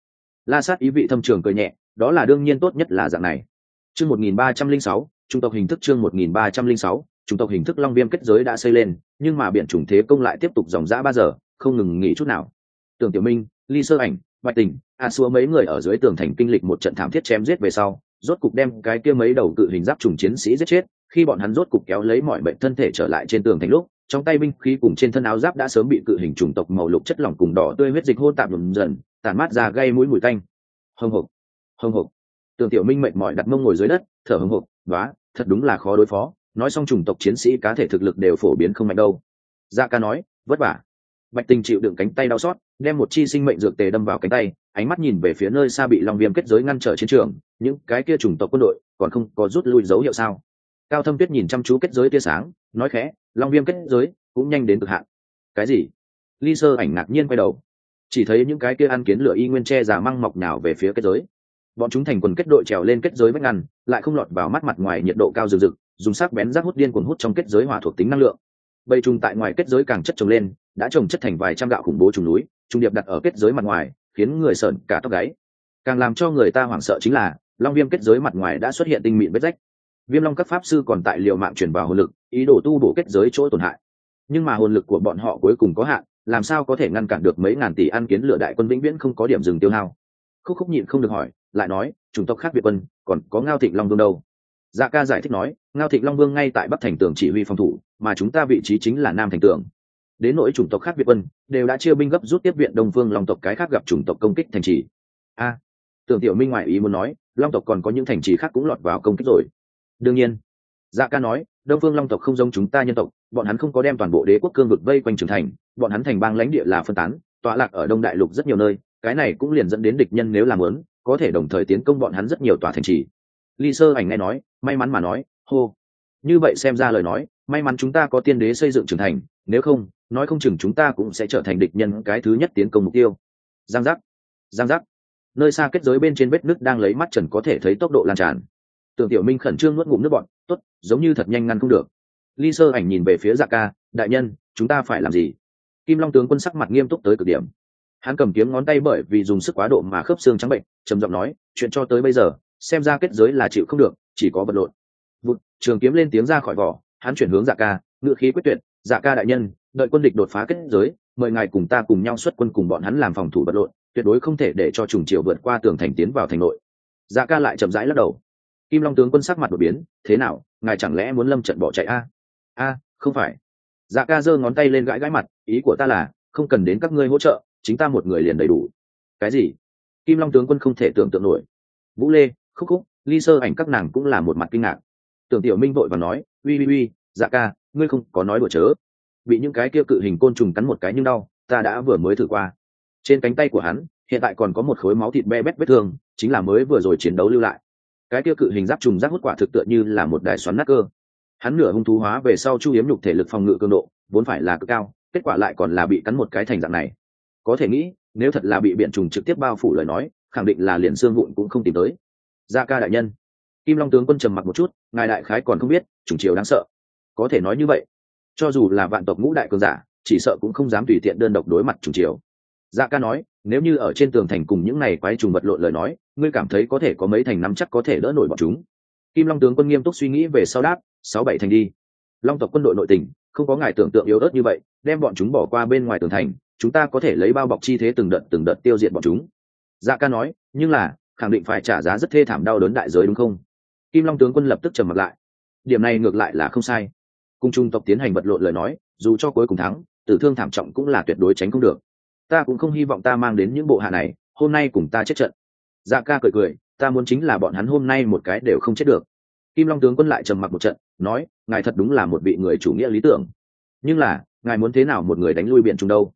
La sát ý vị thâm trường cười nhẹ, đó là đương nhiên tốt nhất là dạng này. Chương một nghìn ba trăm linh sáu, trung tộc hình thức chương một nghìn ba trăm linh sáu, trung tộc hình thức long viêm kết giới đã xây lên, nhưng mà biển chủng thế công lại tiếp tục dòng dã ba giờ, không ngừng nghỉ chút nào. Tưởng tiểu minh, ly sơ ảnh, bạch tình, a xua mấy người ở dưới tường thành kinh lịch một trận thảm thiết chém giết về sau, rốt cục đem cái kia mấy đầu cự hình giáp trùng chiến sĩ giết chết khi bọn hắn rốt cục kéo lấy mọi bệnh thân thể trở lại trên tường thành lúc, trong tay binh khí cùng trên thân áo giáp đã sớm bị cự hình chủng tộc màu lục chất lỏng cùng đỏ tươi huyết dịch hôn tạm dần dần tàn mát ra gây mũi mùi tanh. Hồng hộc hồng hộc tường tiểu minh mệnh mọi đặt mông ngồi dưới đất, thở hồng hộc vá, thật đúng là khó đối phó. Nói xong chủng tộc chiến sĩ cá thể thực lực đều phổ biến không mạnh đâu. Gia ca nói, vất vả. Bạch tình chịu đựng cánh tay đau xót, đem một chi sinh mệnh dược tề đâm vào cánh tay, ánh mắt nhìn về phía nơi xa bị long viêm kết giới ngăn trở chiến trường, những cái kia chủng tộc quân đội còn không có rút lui dấu hiệu sao? Cao thâm tuyết nhìn chăm chú kết giới tia sáng, nói khẽ, long viêm kết giới cũng nhanh đến cực hạn. Cái gì? Ly sơ ảnh ngạc nhiên quay đầu. Chỉ thấy những cái kia ăn kiến lửa y nguyên tre già măng mọc nào về phía kết giới. Bọn chúng thành quần kết đội trèo lên kết giới vách ngăn, lại không lọt vào mắt mặt ngoài nhiệt độ cao rực rực dùng sắc bén rác hút điên cuồng hút trong kết giới hỏa thuộc tính năng lượng. Bầy trùng tại ngoài kết giới càng chất trồng lên, đã trồng chất thành vài trăm gạo khủng bố trùng núi, trùng điệp đặt ở kết giới mặt ngoài, khiến người sợn cả tóc gáy. Càng làm cho người ta hoảng sợ chính là, long viêm kết giới mặt ngoài đã xuất hiện tinh mịn vết rách viêm long các pháp sư còn tại liệu mạng chuyển vào hồn lực, ý đồ tu bổ kết giới chỗ tổn hại. Nhưng mà hồn lực của bọn họ cuối cùng có hạn, làm sao có thể ngăn cản được mấy ngàn tỷ ăn kiến lửa đại quân vĩnh viễn không có điểm dừng tiêu hao? Khúc khúc nhịn không được hỏi, lại nói, chủng tộc khác việt quân, còn có ngao thịnh long vương đâu? Dạ ca giải thích nói, ngao thịnh long vương ngay tại bắc thành tường chỉ huy phòng thủ, mà chúng ta vị trí chính là nam thành tường. Đến nỗi chủng tộc khác việt quân, đều đã chia binh gấp rút tiếp viện đông phương long tộc cái khác gặp chủng tộc công kích thành trì. A. Tưởng tiểu minh ngoại ý muốn nói, long tộc còn có những thành trì khác cũng lọt vào công kích rồi đương nhiên. Dạ ca nói, đông phương long tộc không giống chúng ta nhân tộc, bọn hắn không có đem toàn bộ đế quốc cương vực vây quanh trưởng thành, bọn hắn thành bang lãnh địa là phân tán, tọa lạc ở đông đại lục rất nhiều nơi, cái này cũng liền dẫn đến địch nhân nếu làm lớn, có thể đồng thời tiến công bọn hắn rất nhiều tòa thành trì. Ly sơ ảnh nghe nói, may mắn mà nói, hô. Như vậy xem ra lời nói, may mắn chúng ta có tiên đế xây dựng trưởng thành, nếu không, nói không chừng chúng ta cũng sẽ trở thành địch nhân cái thứ nhất tiến công mục tiêu. Giang giác. Giang giác. Nơi xa kết giới bên trên vết nước đang lấy mắt trần có thể thấy tốc độ lan tràn tưởng tiểu minh khẩn trương nuốt ngụm nước bọn t ố t giống như thật nhanh ngăn không được. Ly sơ ảnh nhìn về phía dạ ca, đại nhân, chúng ta phải làm gì? Kim long tướng quân sắc mặt nghiêm túc tới cực điểm. Hắn cầm kiếm ngón tay bởi vì dùng sức quá độ mà khớp xương trắng bệnh, trầm giọng nói, chuyện cho tới bây giờ, xem ra kết giới là chịu không được, chỉ có vật lộn. Vụt, trường kiếm lên tiếng ra khỏi vỏ, hắn chuyển hướng dạ ca ngự khí quyết tuyệt dạ ca đại nhân, đợi quân địch đột phá kết giới, mời ngài cùng ta cùng nhau xuất quân cùng bọn hắn làm phòng thủ vật lộn, tuyệt đối không thể để cho trùng triều vượt qua tường thành tiến vào thành nội. Dạ ca lại chậm rãi lắc đầu kim long tướng quân sắc mặt đột biến, thế nào, ngài chẳng lẽ muốn lâm trận bỏ chạy a? A, không phải. Dạ ca giơ ngón tay lên gãi gãi mặt, ý của ta là, không cần đến các ngươi hỗ trợ, chính ta một người liền đầy đủ. Cái gì? Kim long tướng quân không thể tưởng tượng nổi. Vũ lê, khúc khúc, ly sơ ảnh các nàng cũng là một mặt kinh ngạc. Tưởng tiểu minh vội và nói, uy uy uy dạ ca, ngươi không có nói đùa chớ. Bị những cái kia cự hình côn trùng cắn một cái nhưng đau, ta đã vừa mới thử qua. Trên cánh tay của hắn, hiện tại còn có một khối máu thịt be bét vết thương, chính là mới vừa rồi chiến đấu lưu lại cái kia cự hình giáp trùng giáp hút quả thực tựa như là một đài xoắn nát cơ. Hắn nửa hung thú hóa về sau chu hiếm nhục thể lực phòng ngự cường độ, vốn phải là cực cao, kết quả lại còn là bị cắn một cái thành dạng này. Có thể nghĩ, nếu thật là bị biện trùng trực tiếp bao phủ lời nói, khẳng định là liền xương vụn cũng không tìm tới. Gia ca đại nhân, kim long tướng quân trầm mặc một chút, ngài đại khái còn không biết trùng triều đáng sợ. Có thể nói như vậy, cho dù là vạn tộc ngũ đại cường giả, chỉ sợ cũng không dám tùy tiện đơn độc đối mặt trùng triều dạ ca nói nếu như ở trên tường thành cùng những này quái trùng vật lộn lời nói, ngươi cảm thấy có thể có mấy thành nắm chắc có thể đỡ nổi bọn chúng? Kim long tướng quân nghiêm túc suy nghĩ về sau đáp, sáu bảy thành đi. Long tộc quân đội nội tình, không có ngài tưởng tượng yếu ớt như vậy, đem bọn chúng bỏ qua bên ngoài tường thành, chúng ta có thể lấy bao bọc chi thế từng đợt từng đợt tiêu diệt bọn chúng. Dạ ca nói, nhưng là, khẳng định phải trả giá rất thê thảm đau đớn đại giới đúng không? Kim long tướng quân lập tức trầm mặt lại. Điểm này ngược lại là không sai. Cùng trung tộc tiến hành vật lộn lời nói, dù cho cuối cùng thắng, tử thương thảm trọng cũng là tuyệt đối tránh không được ta cũng không hy vọng ta mang đến những bộ hạ này, hôm nay cùng ta chết trận. Dạ ca cười cười, ta muốn chính là bọn hắn hôm nay một cái đều không chết được. Kim long tướng quân lại trầm mặc một trận, nói, ngài thật đúng là một vị người chủ nghĩa lý tưởng. Nhưng là, ngài muốn thế nào một người đánh lui biển trung đâu?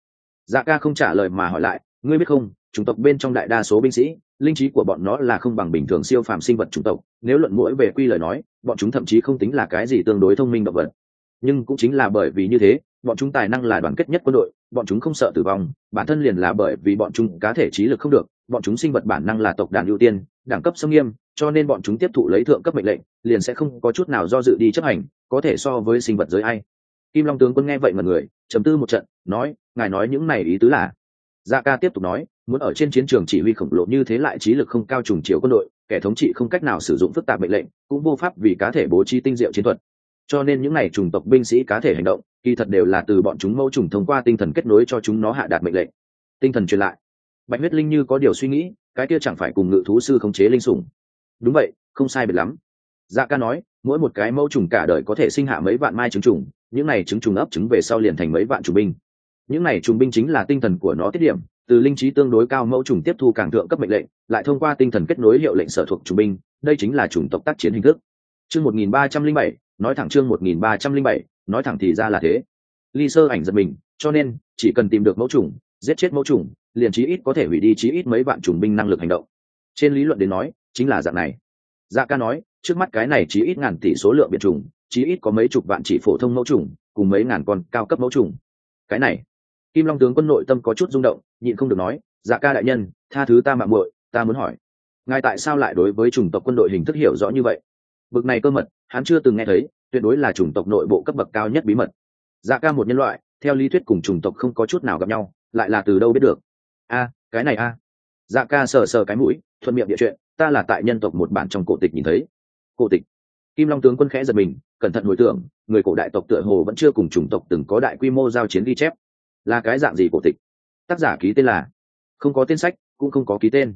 Dạ ca không trả lời mà hỏi lại, ngươi biết không, chủng tộc bên trong đại đa số binh sĩ, linh trí của bọn nó là không bằng bình thường siêu phàm sinh vật chủng tộc, nếu luận mũi về quy lời nói, bọn chúng thậm chí không tính là cái gì tương đối thông minh động vật. Nhưng cũng chính là bởi vì như thế, bọn chúng tài năng là đoàn kết nhất quân đội bọn chúng không sợ tử vong, bản thân liền là bởi vì bọn chúng cá thể trí lực không được, bọn chúng sinh vật bản năng là tộc đàn ưu tiên, đẳng cấp sông nghiêm, cho nên bọn chúng tiếp thụ lấy thượng cấp mệnh lệnh, liền sẽ không có chút nào do dự đi chấp hành, có thể so với sinh vật giới ai. Kim long tướng quân nghe vậy mà người chấm tư một trận, nói, ngài nói những này ý tứ là? Gia ca tiếp tục nói, muốn ở trên chiến trường chỉ huy khổng lồ như thế lại trí lực không cao trùng chiếu quân đội, kẻ thống trị không cách nào sử dụng phức tạp mệnh lệnh, cũng vô pháp vì cá thể bố trí tinh diệu chiến thuật cho nên những n à y chủng tộc binh sĩ cá thể hành động, kỳ thật đều là từ bọn chúng mẫu trùng thông qua tinh thần kết nối cho chúng nó hạ đạt mệnh lệnh. Tinh thần truyền lại. Bạch huyết linh như có điều suy nghĩ, cái kia chẳng phải cùng ngự thú sư khống chế linh sủng. Đúng vậy, không sai biệt lắm. Dạ ca nói, mỗi một cái mẫu trùng cả đời có thể sinh hạ mấy vạn mai trứng trùng, những này trứng trùng ấp trứng về sau liền thành mấy vạn trùng binh. Những này trùng binh chính là tinh thần của nó tiết điểm, từ linh trí tương đối cao mẫu trùng tiếp thu càng thượng cấp mệnh lệnh, lại thông qua tinh thần kết nối hiệu lệnh sở thuộc trùng binh, đây chính là chủng tộc tác chiến hình thức. Chương một nghìn ba trăm linh bảy nói thẳng chương một nghìn ba trăm linh bảy, nói thẳng thì ra là thế. Ly sơ ảnh giật mình, cho nên, chỉ cần tìm được mẫu trùng, giết chết mẫu trùng, liền chí ít có thể hủy đi chí ít mấy vạn trùng binh năng lực hành động. Trên lý luận đến nói, chính là dạng này. Dạ ca nói, trước mắt cái này chí ít ngàn tỷ số lượng biệt trùng, chí ít có mấy chục vạn chỉ phổ thông mẫu trùng, cùng mấy ngàn con cao cấp mẫu trùng. Cái này, kim long tướng quân nội tâm có chút rung động, nhịn không được nói dạ ca đại nhân, tha thứ ta mạng muội, ta muốn hỏi, ngài tại sao lại đối với chủng tộc quân đội hình thức hiểu rõ như vậy? Bực này cơ mật, hắn chưa từng nghe thấy, tuyệt đối là chủng tộc nội bộ cấp bậc cao nhất bí mật. Dạ ca một nhân loại, theo lý thuyết cùng chủng tộc không có chút nào gặp nhau, lại là từ đâu biết được? A, cái này a. Dạ ca sờ sờ cái mũi, thuận miệng địa chuyện, ta là tại nhân tộc một bản trong cổ tịch nhìn thấy. Cổ tịch. Kim long tướng quân khẽ giật mình, cẩn thận hồi tưởng, người cổ đại tộc tựa hồ vẫn chưa cùng chủng tộc từng có đại quy mô giao chiến ghi chép. Là cái dạng gì cổ tịch? Tác giả ký tên là? Không có tên sách, cũng không có ký tên.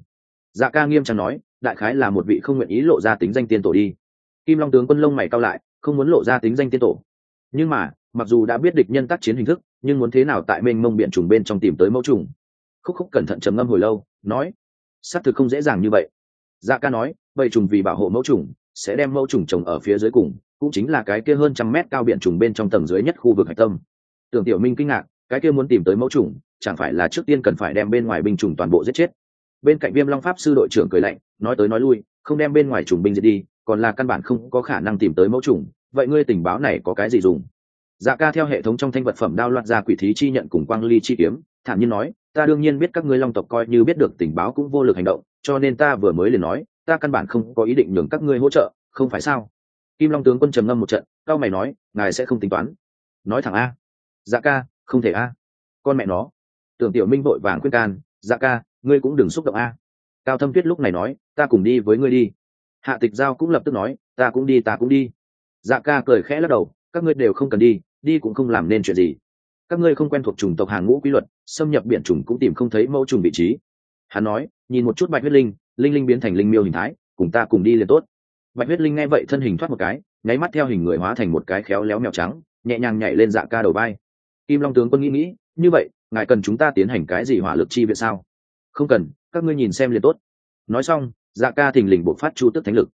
Dạ ca nghiêm trang nói, đại khái là một vị không nguyện ý lộ ra tính danh tiên tổ đi kim long tướng quân lông mày cao lại, không muốn lộ ra tính danh tiên tổ. Nhưng mà, mặc dù đã biết địch nhân tác chiến hình thức, nhưng muốn thế nào tại mênh mông biện trùng bên trong tìm tới mẫu trùng? Khúc khúc cẩn thận trầm ngâm hồi lâu, nói, xác thực không dễ dàng như vậy. Dạ ca nói, vậy trùng vì bảo hộ mẫu trùng, sẽ đem mẫu trùng trồng ở phía dưới cùng, cũng chính là cái kia hơn trăm mét cao biển trùng bên trong tầng dưới nhất khu vực hạch tâm. Tưởng tiểu minh kinh ngạc, cái kia muốn tìm tới mẫu trùng, chẳng phải là trước tiên cần phải đem bên ngoài binh trùng toàn bộ giết chết? Bên cạnh viêm long pháp sư đội trưởng cười lạnh, nói tới nói lui, không đem bên ngoài trùng binh giết đi còn là căn bản không có khả năng tìm tới mẫu trùng vậy ngươi tình báo này có cái gì dùng? Dạ ca theo hệ thống trong thanh vật phẩm đao loạt ra quỷ thí chi nhận cùng quang ly chi kiếm, thản nhiên nói, ta đương nhiên biết các ngươi long tộc coi như biết được tình báo cũng vô lực hành động, cho nên ta vừa mới liền nói, ta căn bản không có ý định nhường các ngươi hỗ trợ, không phải sao? Kim long tướng quân trầm ngâm một trận, cao mày nói, ngài sẽ không tính toán. Nói thẳng a. Dạ ca, không thể a. Con mẹ nó. Tưởng tiểu minh vội vàng khuyên can dạ ca, ngươi cũng đừng xúc động a. Cao thâm tuyết lúc này nói, ta cùng đi với ngươi đi hạ tịch giao cũng lập tức nói, ta cũng đi, ta cũng đi. Dạ ca cười khẽ lắc đầu, các ngươi đều không cần đi đi cũng không làm nên chuyện gì. Các ngươi không quen thuộc chủng tộc hàng ngũ quy luật, xâm nhập biển trùng cũng tìm không thấy mẫu trùng vị trí. Hắn nói, nhìn một chút bạch huyết linh linh linh biến thành linh miêu hình thái, cùng ta cùng đi liền tốt. Bạch huyết linh nghe vậy thân hình thoát một cái, nháy mắt theo hình người hóa thành một cái khéo léo mèo trắng, nhẹ nhàng nhảy lên dạ ca đầu vai. Kim long tướng quân nghĩ nghĩ, như vậy, ngài cần chúng ta tiến hành cái gì hỏa lực chi viện sao? Không cần, các ngươi nhìn xem liền tốt. Nói xong dạ ca thình lình bộc phát chu tức thánh lực.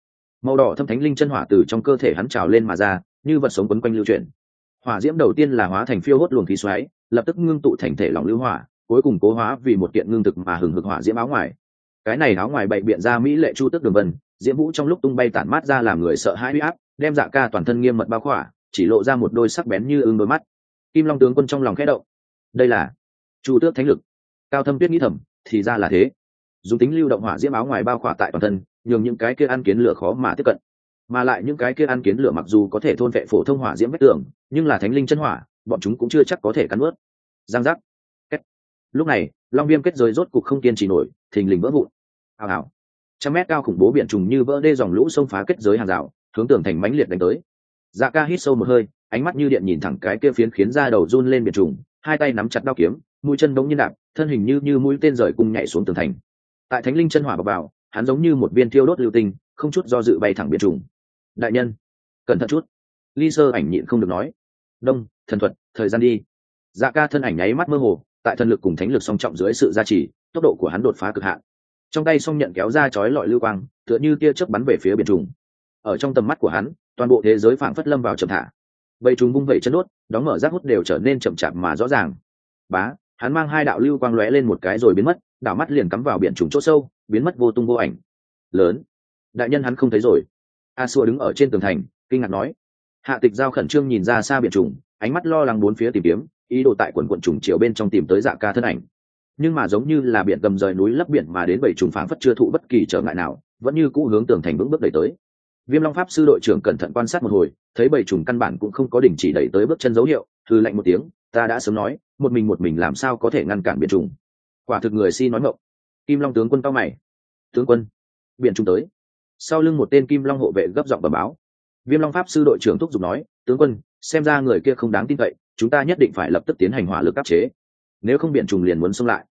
Màu đỏ thâm thánh linh chân hỏa từ trong cơ thể hắn trào lên mà ra, như vật sống quấn quanh lưu chuyển. Hỏa diễm đầu tiên là hóa thành phiêu hốt luồng khí xoáy, lập tức ngưng tụ thành thể lỏng lưu hỏa, cuối cùng cố hóa vì một kiện ngưng thực mà hừng hực hỏa diễm áo ngoài. Cái này áo ngoài bậy biện ra mỹ lệ chu tức đường vân, diễm vũ trong lúc tung bay tản mát ra làm người sợ hãi huy áp, đem dạ ca toàn thân nghiêm mật bao khỏa, chỉ lộ ra một đôi sắc bén như ưng đôi mắt. Kim long tướng quân trong lòng khẽ động. Đây là chu tước thánh lực. Cao thâm tuyết nghĩ thầm, thì ra là thế dùng tính lưu động hỏa diễm áo ngoài bao khỏa tại toàn thân, nhường những cái kia ăn kiến lửa khó mà tiếp cận. Mà lại những cái kia ăn kiến lửa mặc dù có thể thôn vệ phổ thông hỏa diễm vết tường, nhưng là thánh linh chân hỏa, bọn chúng cũng chưa chắc có thể cắn ướt giang giác. Kết. lúc này, long viêm kết giới rốt cục không kiên trì nổi, thình lình vỡ vụn. Hào hào. Trăm mét cao khủng bố biển trùng như vỡ đê dòng lũ xông phá kết giới hàng rào, hướng tường thành mãnh liệt đánh tới. Dạ ca hít sâu một hơi, ánh mắt như điện nhìn thẳng cái kia phiến khiến ra đầu run lên biển trùng, hai tay nắm chặt đao kiếm, mũi chân đống như đạp, thân hình như như mũi tên rời cùng nhảy xuống tường thành tại thánh linh chân hỏa bọc vào, hắn giống như một viên thiêu đốt lưu tinh, không chút do dự bay thẳng biển trùng. Đại nhân, cẩn thận chút. Ly sơ ảnh nhịn không được nói. Đông, thần thuật, thời gian đi. Dạ ca thân ảnh nháy mắt mơ hồ, tại thần lực cùng thánh lực song trọng dưới sự gia trì, tốc độ của hắn đột phá cực hạn. Trong tay song nhận kéo ra chói lọi lưu quang, tựa như tia chớp bắn về phía biển trùng. Ở trong tầm mắt của hắn, toàn bộ thế giới phảng phất lâm vào chậm thả. Vậy trùng vung vẩy chân đốt, đóng mở rác hút đều trở nên chậm chạp mà rõ ràng. Bá, hắn mang hai đạo lưu quang lóe lên một cái rồi biến mất đảo mắt liền cắm vào biển trùng chỗ sâu, biến mất vô tung vô ảnh. Lớn. Đại nhân hắn không thấy rồi. A xua đứng ở trên tường thành, kinh ngạc nói. Hạ tịch giao khẩn trương nhìn ra xa biển trùng, ánh mắt lo lắng bốn phía tìm kiếm, ý đồ tại quần quận trùng chiều bên trong tìm tới dạ ca thân ảnh. Nhưng mà giống như là biển cầm rời núi lấp biển mà đến bảy trùng phảng phất chưa thụ bất kỳ trở ngại nào, vẫn như cũ hướng tường thành vững bước đẩy tới. Viêm long pháp sư đội trưởng cẩn thận quan sát một hồi, thấy bảy trùng căn bản cũng không có đình chỉ đẩy tới bước chân dấu hiệu thư lạnh một tiếng, ta đã sớm nói, một mình một mình làm sao có thể ngăn cản biển trùng? Quả thực người si nói mộng kim long tướng quân cao mày. Tướng quân, biển trùng tới. Sau lưng một tên kim long hộ vệ gấp giọng bẩm báo. Viêm long pháp sư đội trưởng thúc giục nói, tướng quân, xem ra người kia không đáng tin cậy, chúng ta nhất định phải lập tức tiến hành hỏa lực áp chế. Nếu không biển trùng liền muốn xông lại.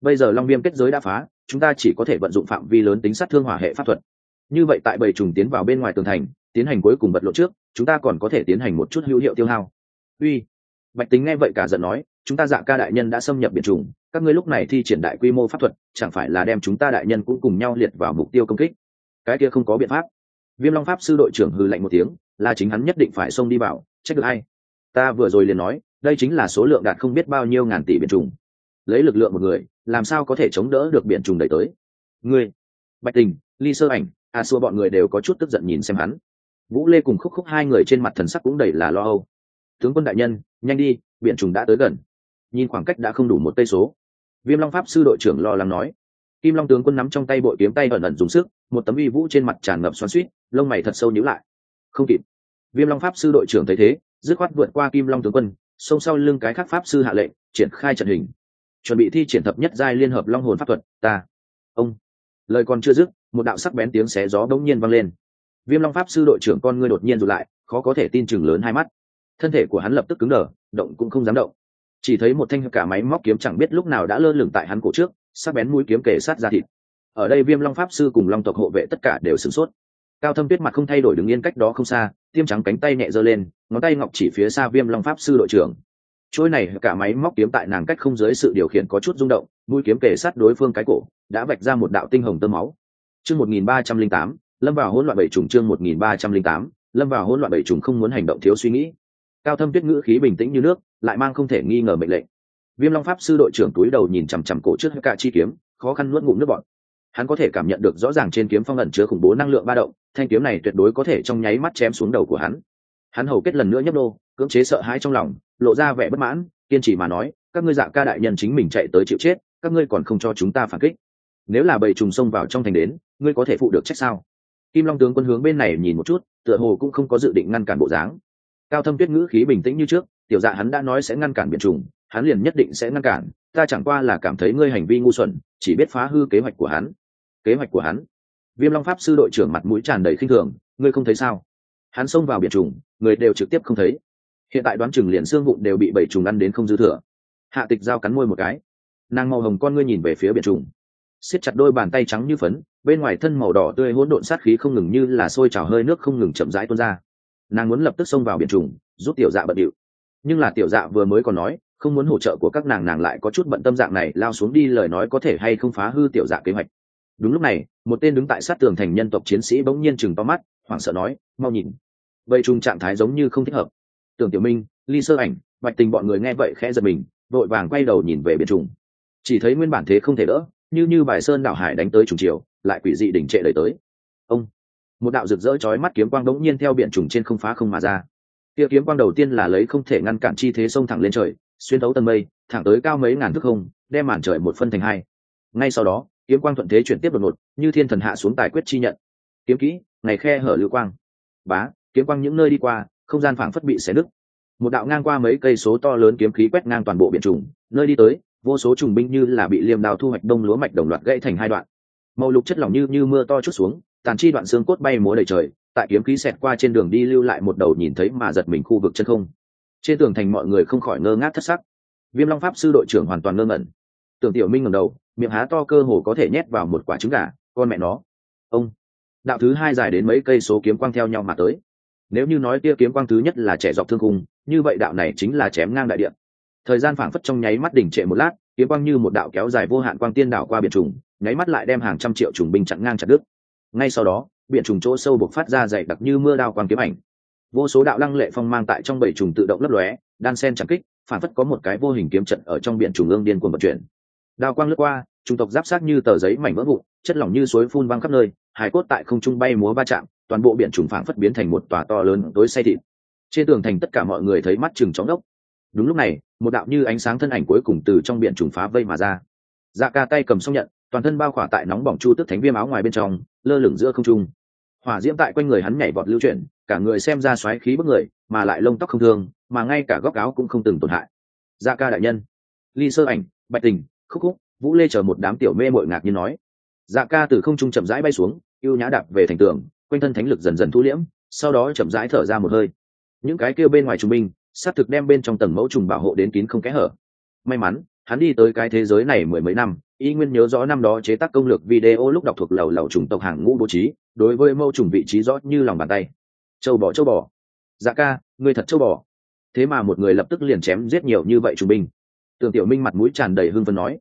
Bây giờ long viêm kết giới đã phá, chúng ta chỉ có thể vận dụng phạm vi lớn tính sát thương hỏa hệ pháp thuật. Như vậy tại bầy trùng tiến vào bên ngoài tường thành, tiến hành cuối cùng bật lộ trước, chúng ta còn có thể tiến hành một chút hữu hiệu tiêu hao. Uy. Bạch tính nghe vậy cả giận nói, chúng ta dạ ca đại nhân đã xâm nhập biển trùng các ngươi lúc này thi triển đại quy mô pháp thuật, chẳng phải là đem chúng ta đại nhân cũng cùng nhau liệt vào mục tiêu công kích? Cái kia không có biện pháp. Viêm long pháp sư đội trưởng hư lạnh một tiếng, là chính hắn nhất định phải xông đi vào trách được ai? Ta vừa rồi liền nói, đây chính là số lượng đạt không biết bao nhiêu ngàn tỷ biển trùng. Lấy lực lượng một người, làm sao có thể chống đỡ được biển trùng đẩy tới? Ngươi, bạch tình, ly sơ ảnh, a xua bọn người đều có chút tức giận nhìn xem hắn. Vũ lê cùng khúc khúc hai người trên mặt thần sắc cũng đầy là lo âu. Tướng quân đại nhân, nhanh đi, biển trùng đã tới gần. Nhìn khoảng cách đã không đủ một tây số viêm long pháp sư đội trưởng lo lắng nói. Kim long tướng quân nắm trong tay bội kiếm tay ẩn ẩn dùng sức, một tấm uy vũ trên mặt tràn ngập xoắn suýt lông mày thật sâu nhíu lại. Không kịp. Viêm long pháp sư đội trưởng thấy thế, dứt khoát vượt qua kim long tướng quân, xông sau lưng cái khác pháp sư hạ lệnh, triển khai trận hình. Chuẩn bị thi triển thập nhất giai liên hợp long hồn pháp thuật, ta, ông. Lời còn chưa dứt, một đạo sắc bén tiếng xé gió bỗng nhiên vang lên. Viêm long pháp sư đội trưởng con ngươi đột nhiên rụt lại, khó có thể tin chừng lớn hai mắt. Thân thể của hắn lập tức cứng đờ, động cũng không dám động chỉ thấy một thanh cả máy móc kiếm chẳng biết lúc nào đã lơ lửng tại hắn cổ trước, sắc bén mũi kiếm kề sát ra thịt. Ở đây viêm long pháp sư cùng long tộc hộ vệ tất cả đều sửng sốt. Cao thâm tuyết mặt không thay đổi đứng yên cách đó không xa, tiêm trắng cánh tay nhẹ giơ lên, ngón tay ngọc chỉ phía xa viêm long pháp sư đội trưởng. Trôi này, cả máy móc kiếm tại nàng cách không dưới sự điều khiển có chút rung động, mũi kiếm kề sát đối phương cái cổ, đã vạch ra một đạo tinh hồng tơ máu. Chương một nghìn ba trăm linh tám, lâm vào hỗn loạn bảy trùng, chương một nghìn ba trăm linh tám, lâm vào hỗn loạn bảy trùng không muốn hành động thiếu suy nghĩ cao thâm tuyết ngữ khí bình tĩnh như nước, lại mang không thể nghi ngờ mệnh lệnh. Viêm long pháp sư đội trưởng túi đầu nhìn chằm chằm cổ trước cả chi kiếm, khó khăn nuốt ngụm nước bọn hắn có thể cảm nhận được rõ ràng trên kiếm phong ẩn chứa khủng bố năng lượng ba động, thanh kiếm này tuyệt đối có thể trong nháy mắt chém xuống đầu của hắn. Hắn hầu kết lần nữa nhấp đô cưỡng chế sợ hãi trong lòng, lộ ra vẻ bất mãn, kiên trì mà nói, các ngươi dạ ca đại nhân chính mình chạy tới chịu chết, các ngươi còn không cho chúng ta phản kích. Nếu là bầy trùng xông vào trong thành đến, ngươi có thể phụ được trách sao? Kim long tướng quân hướng bên này nhìn một chút, tựa hồ cũng không có dự định ngăn cản bộ dáng cao thâm tuyết ngữ khí bình tĩnh như trước, tiểu dạ hắn đã nói sẽ ngăn cản biển trùng, hắn liền nhất định sẽ ngăn cản, ta chẳng qua là cảm thấy ngươi hành vi ngu xuẩn, chỉ biết phá hư kế hoạch của hắn. Kế hoạch của hắn? Viêm long pháp sư đội trưởng mặt mũi tràn đầy khinh thường, ngươi không thấy sao? Hắn xông vào biển trùng, người đều trực tiếp không thấy. Hiện tại đoán chừng liền xương vụn đều bị bảy trùng ăn đến không dư thừa. Hạ tịch dao cắn môi một cái. Nàng màu hồng con ngươi nhìn về phía biển trùng. Siết chặt đôi bàn tay trắng như phấn, bên ngoài thân màu đỏ tươi hỗn độn sát khí không ngừng như là sôi trào hơi nước không ngừng chậm rãi tuôn ra nàng muốn lập tức xông vào biển trùng, giúp tiểu dạ bận điệu. Nhưng là tiểu dạ vừa mới còn nói, không muốn hỗ trợ của các nàng nàng lại có chút bận tâm dạng này, lao xuống đi lời nói có thể hay không phá hư tiểu dạ kế hoạch. Đúng lúc này, một tên đứng tại sát tường thành nhân tộc chiến sĩ bỗng nhiên chừng to mắt, hoảng sợ nói, mau nhìn. Vậy trùng trạng thái giống như không thích hợp. Tưởng tiểu minh, ly sơ ảnh, bạch tình bọn người nghe vậy khẽ giật mình, vội vàng quay đầu nhìn về biển trùng. Chỉ thấy nguyên bản thế không thể đỡ, như như bài sơn đảo hải đánh tới trùng chiều, lại quỷ dị đỉnh trệ đẩy tới một đạo rực rỡ chói mắt kiếm quang đống nhiên theo biển trùng trên không phá không mà ra. Kia kiếm quang đầu tiên là lấy không thể ngăn cản chi thế xông thẳng lên trời, xuyên thấu tầng mây, thẳng tới cao mấy ngàn thước không, đem màn trời một phân thành hai. Ngay sau đó, kiếm quang thuận thế chuyển tiếp đột ngột, như thiên thần hạ xuống tài quyết chi nhận. Kiếm kỹ, ngày khe hở lưu quang. Bá, kiếm quang những nơi đi qua, không gian phảng phất bị xé nứt. Một đạo ngang qua mấy cây số to lớn kiếm khí quét ngang toàn bộ biển trùng, nơi đi tới, vô số trùng binh như là bị liềm đào thu hoạch đông lúa mạch đồng loạt gãy thành hai đoạn. Màu lục chất lỏng như như mưa to chút xuống tàn chi đoạn xương cốt bay múa đầy trời, tại kiếm khí xẹt qua trên đường đi lưu lại một đầu nhìn thấy mà giật mình khu vực chân không. Trên tường thành mọi người không khỏi ngơ ngác thất sắc. Viêm long pháp sư đội trưởng hoàn toàn ngơ ngẩn. Tưởng tiểu minh ngầm đầu, miệng há to cơ hồ có thể nhét vào một quả trứng gà, con mẹ nó. Ông, đạo thứ hai dài đến mấy cây số kiếm quang theo nhau mà tới. Nếu như nói kia kiếm quang thứ nhất là trẻ dọc thương cung như vậy đạo này chính là chém ngang đại điện thời gian phảng phất trong nháy mắt đỉnh trệ một lát, kiếm quang như một đạo kéo dài vô hạn quang tiên đảo qua biển trùng, nháy mắt lại đem hàng trăm triệu trùng binh chặn ngang chặt đứt ngay sau đó, biển trùng chỗ sâu buộc phát ra dày đặc như mưa đao quang kiếm ảnh. Vô số đạo lăng lệ phong mang tại trong bảy trùng tự động lấp lóe, đan sen chẳng kích, phản phất có một cái vô hình kiếm trận ở trong biển trùng ương điên cuồng vận chuyển. Đao quang lướt qua, trùng tộc giáp sát như tờ giấy mảnh vỡ vụn, chất lỏng như suối phun văng khắp nơi, hải cốt tại không trung bay múa va chạm, toàn bộ biển trùng phản phất biến thành một tòa to lớn tối say thịt. Trên tường thành tất cả mọi người thấy mắt chừng chóng đốc đúng lúc này, một đạo như ánh sáng thân ảnh cuối cùng từ trong biển trùng phá vây mà ra. Dạ ca tay cầm xong nhận toàn thân bao khỏa tại nóng bỏng chu tức thánh viêm áo ngoài bên trong, lơ lửng giữa không trung. Hỏa diễm tại quanh người hắn nhảy vọt lưu chuyển, cả người xem ra xoáy khí bức người, mà lại lông tóc không thương, mà ngay cả góc áo cũng không từng tổn hại. Dạ ca đại nhân. Ly sơ ảnh, bạch tình, khúc khúc, vũ lê chờ một đám tiểu mê mội ngạc như nói. Dạ ca từ không trung chậm rãi bay xuống, ưu nhã đạp về thành tường, quanh thân thánh lực dần dần thu liễm, sau đó chậm rãi thở ra một hơi. Những cái kêu bên ngoài trung binh xác thực đem bên trong tầng mẫu trùng bảo hộ đến kín không kẽ hở. May mắn hắn đi tới cái thế giới này mười mấy năm, y nguyên nhớ rõ năm đó chế tác công lược video lúc đọc thuộc lầu lầu chủng tộc hàng ngũ bố trí, đối với mâu trùng vị trí rõ như lòng bàn tay. Châu bò châu bò. Dạ ca người thật châu bò. Thế mà một người lập tức liền chém giết nhiều như vậy trung binh. Tưởng tiểu minh mặt mũi tràn đầy hưng phấn nói.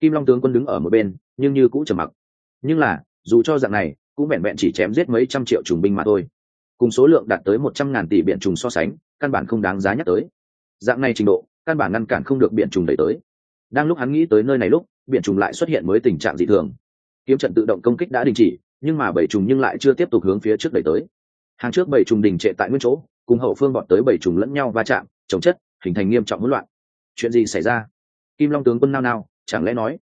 Kim long tướng quân đứng ở một bên, nhưng như cũ trầm mặc. Nhưng là, dù cho dạng này, cũng vẹn vẹn chỉ chém giết mấy trăm triệu trùng binh mà thôi. Cùng số lượng đạt tới một trăm ngàn tỷ biện trùng so sánh, căn bản không đáng giá nhắc tới. Dạng này trình độ, căn bản ngăn cản không được biện trùng đẩy tới đang lúc hắn nghĩ tới nơi này lúc, biển trùng lại xuất hiện mới tình trạng dị thường. Kiếm trận tự động công kích đã đình chỉ, nhưng mà bảy trùng nhưng lại chưa tiếp tục hướng phía trước đẩy tới. Hàng trước bảy trùng đình trệ tại nguyên chỗ, cùng hậu phương bọn tới bảy trùng lẫn nhau va chạm, chống chất, hình thành nghiêm trọng hỗn loạn. Chuyện gì xảy ra? Kim long tướng quân nao nao, chẳng lẽ nói?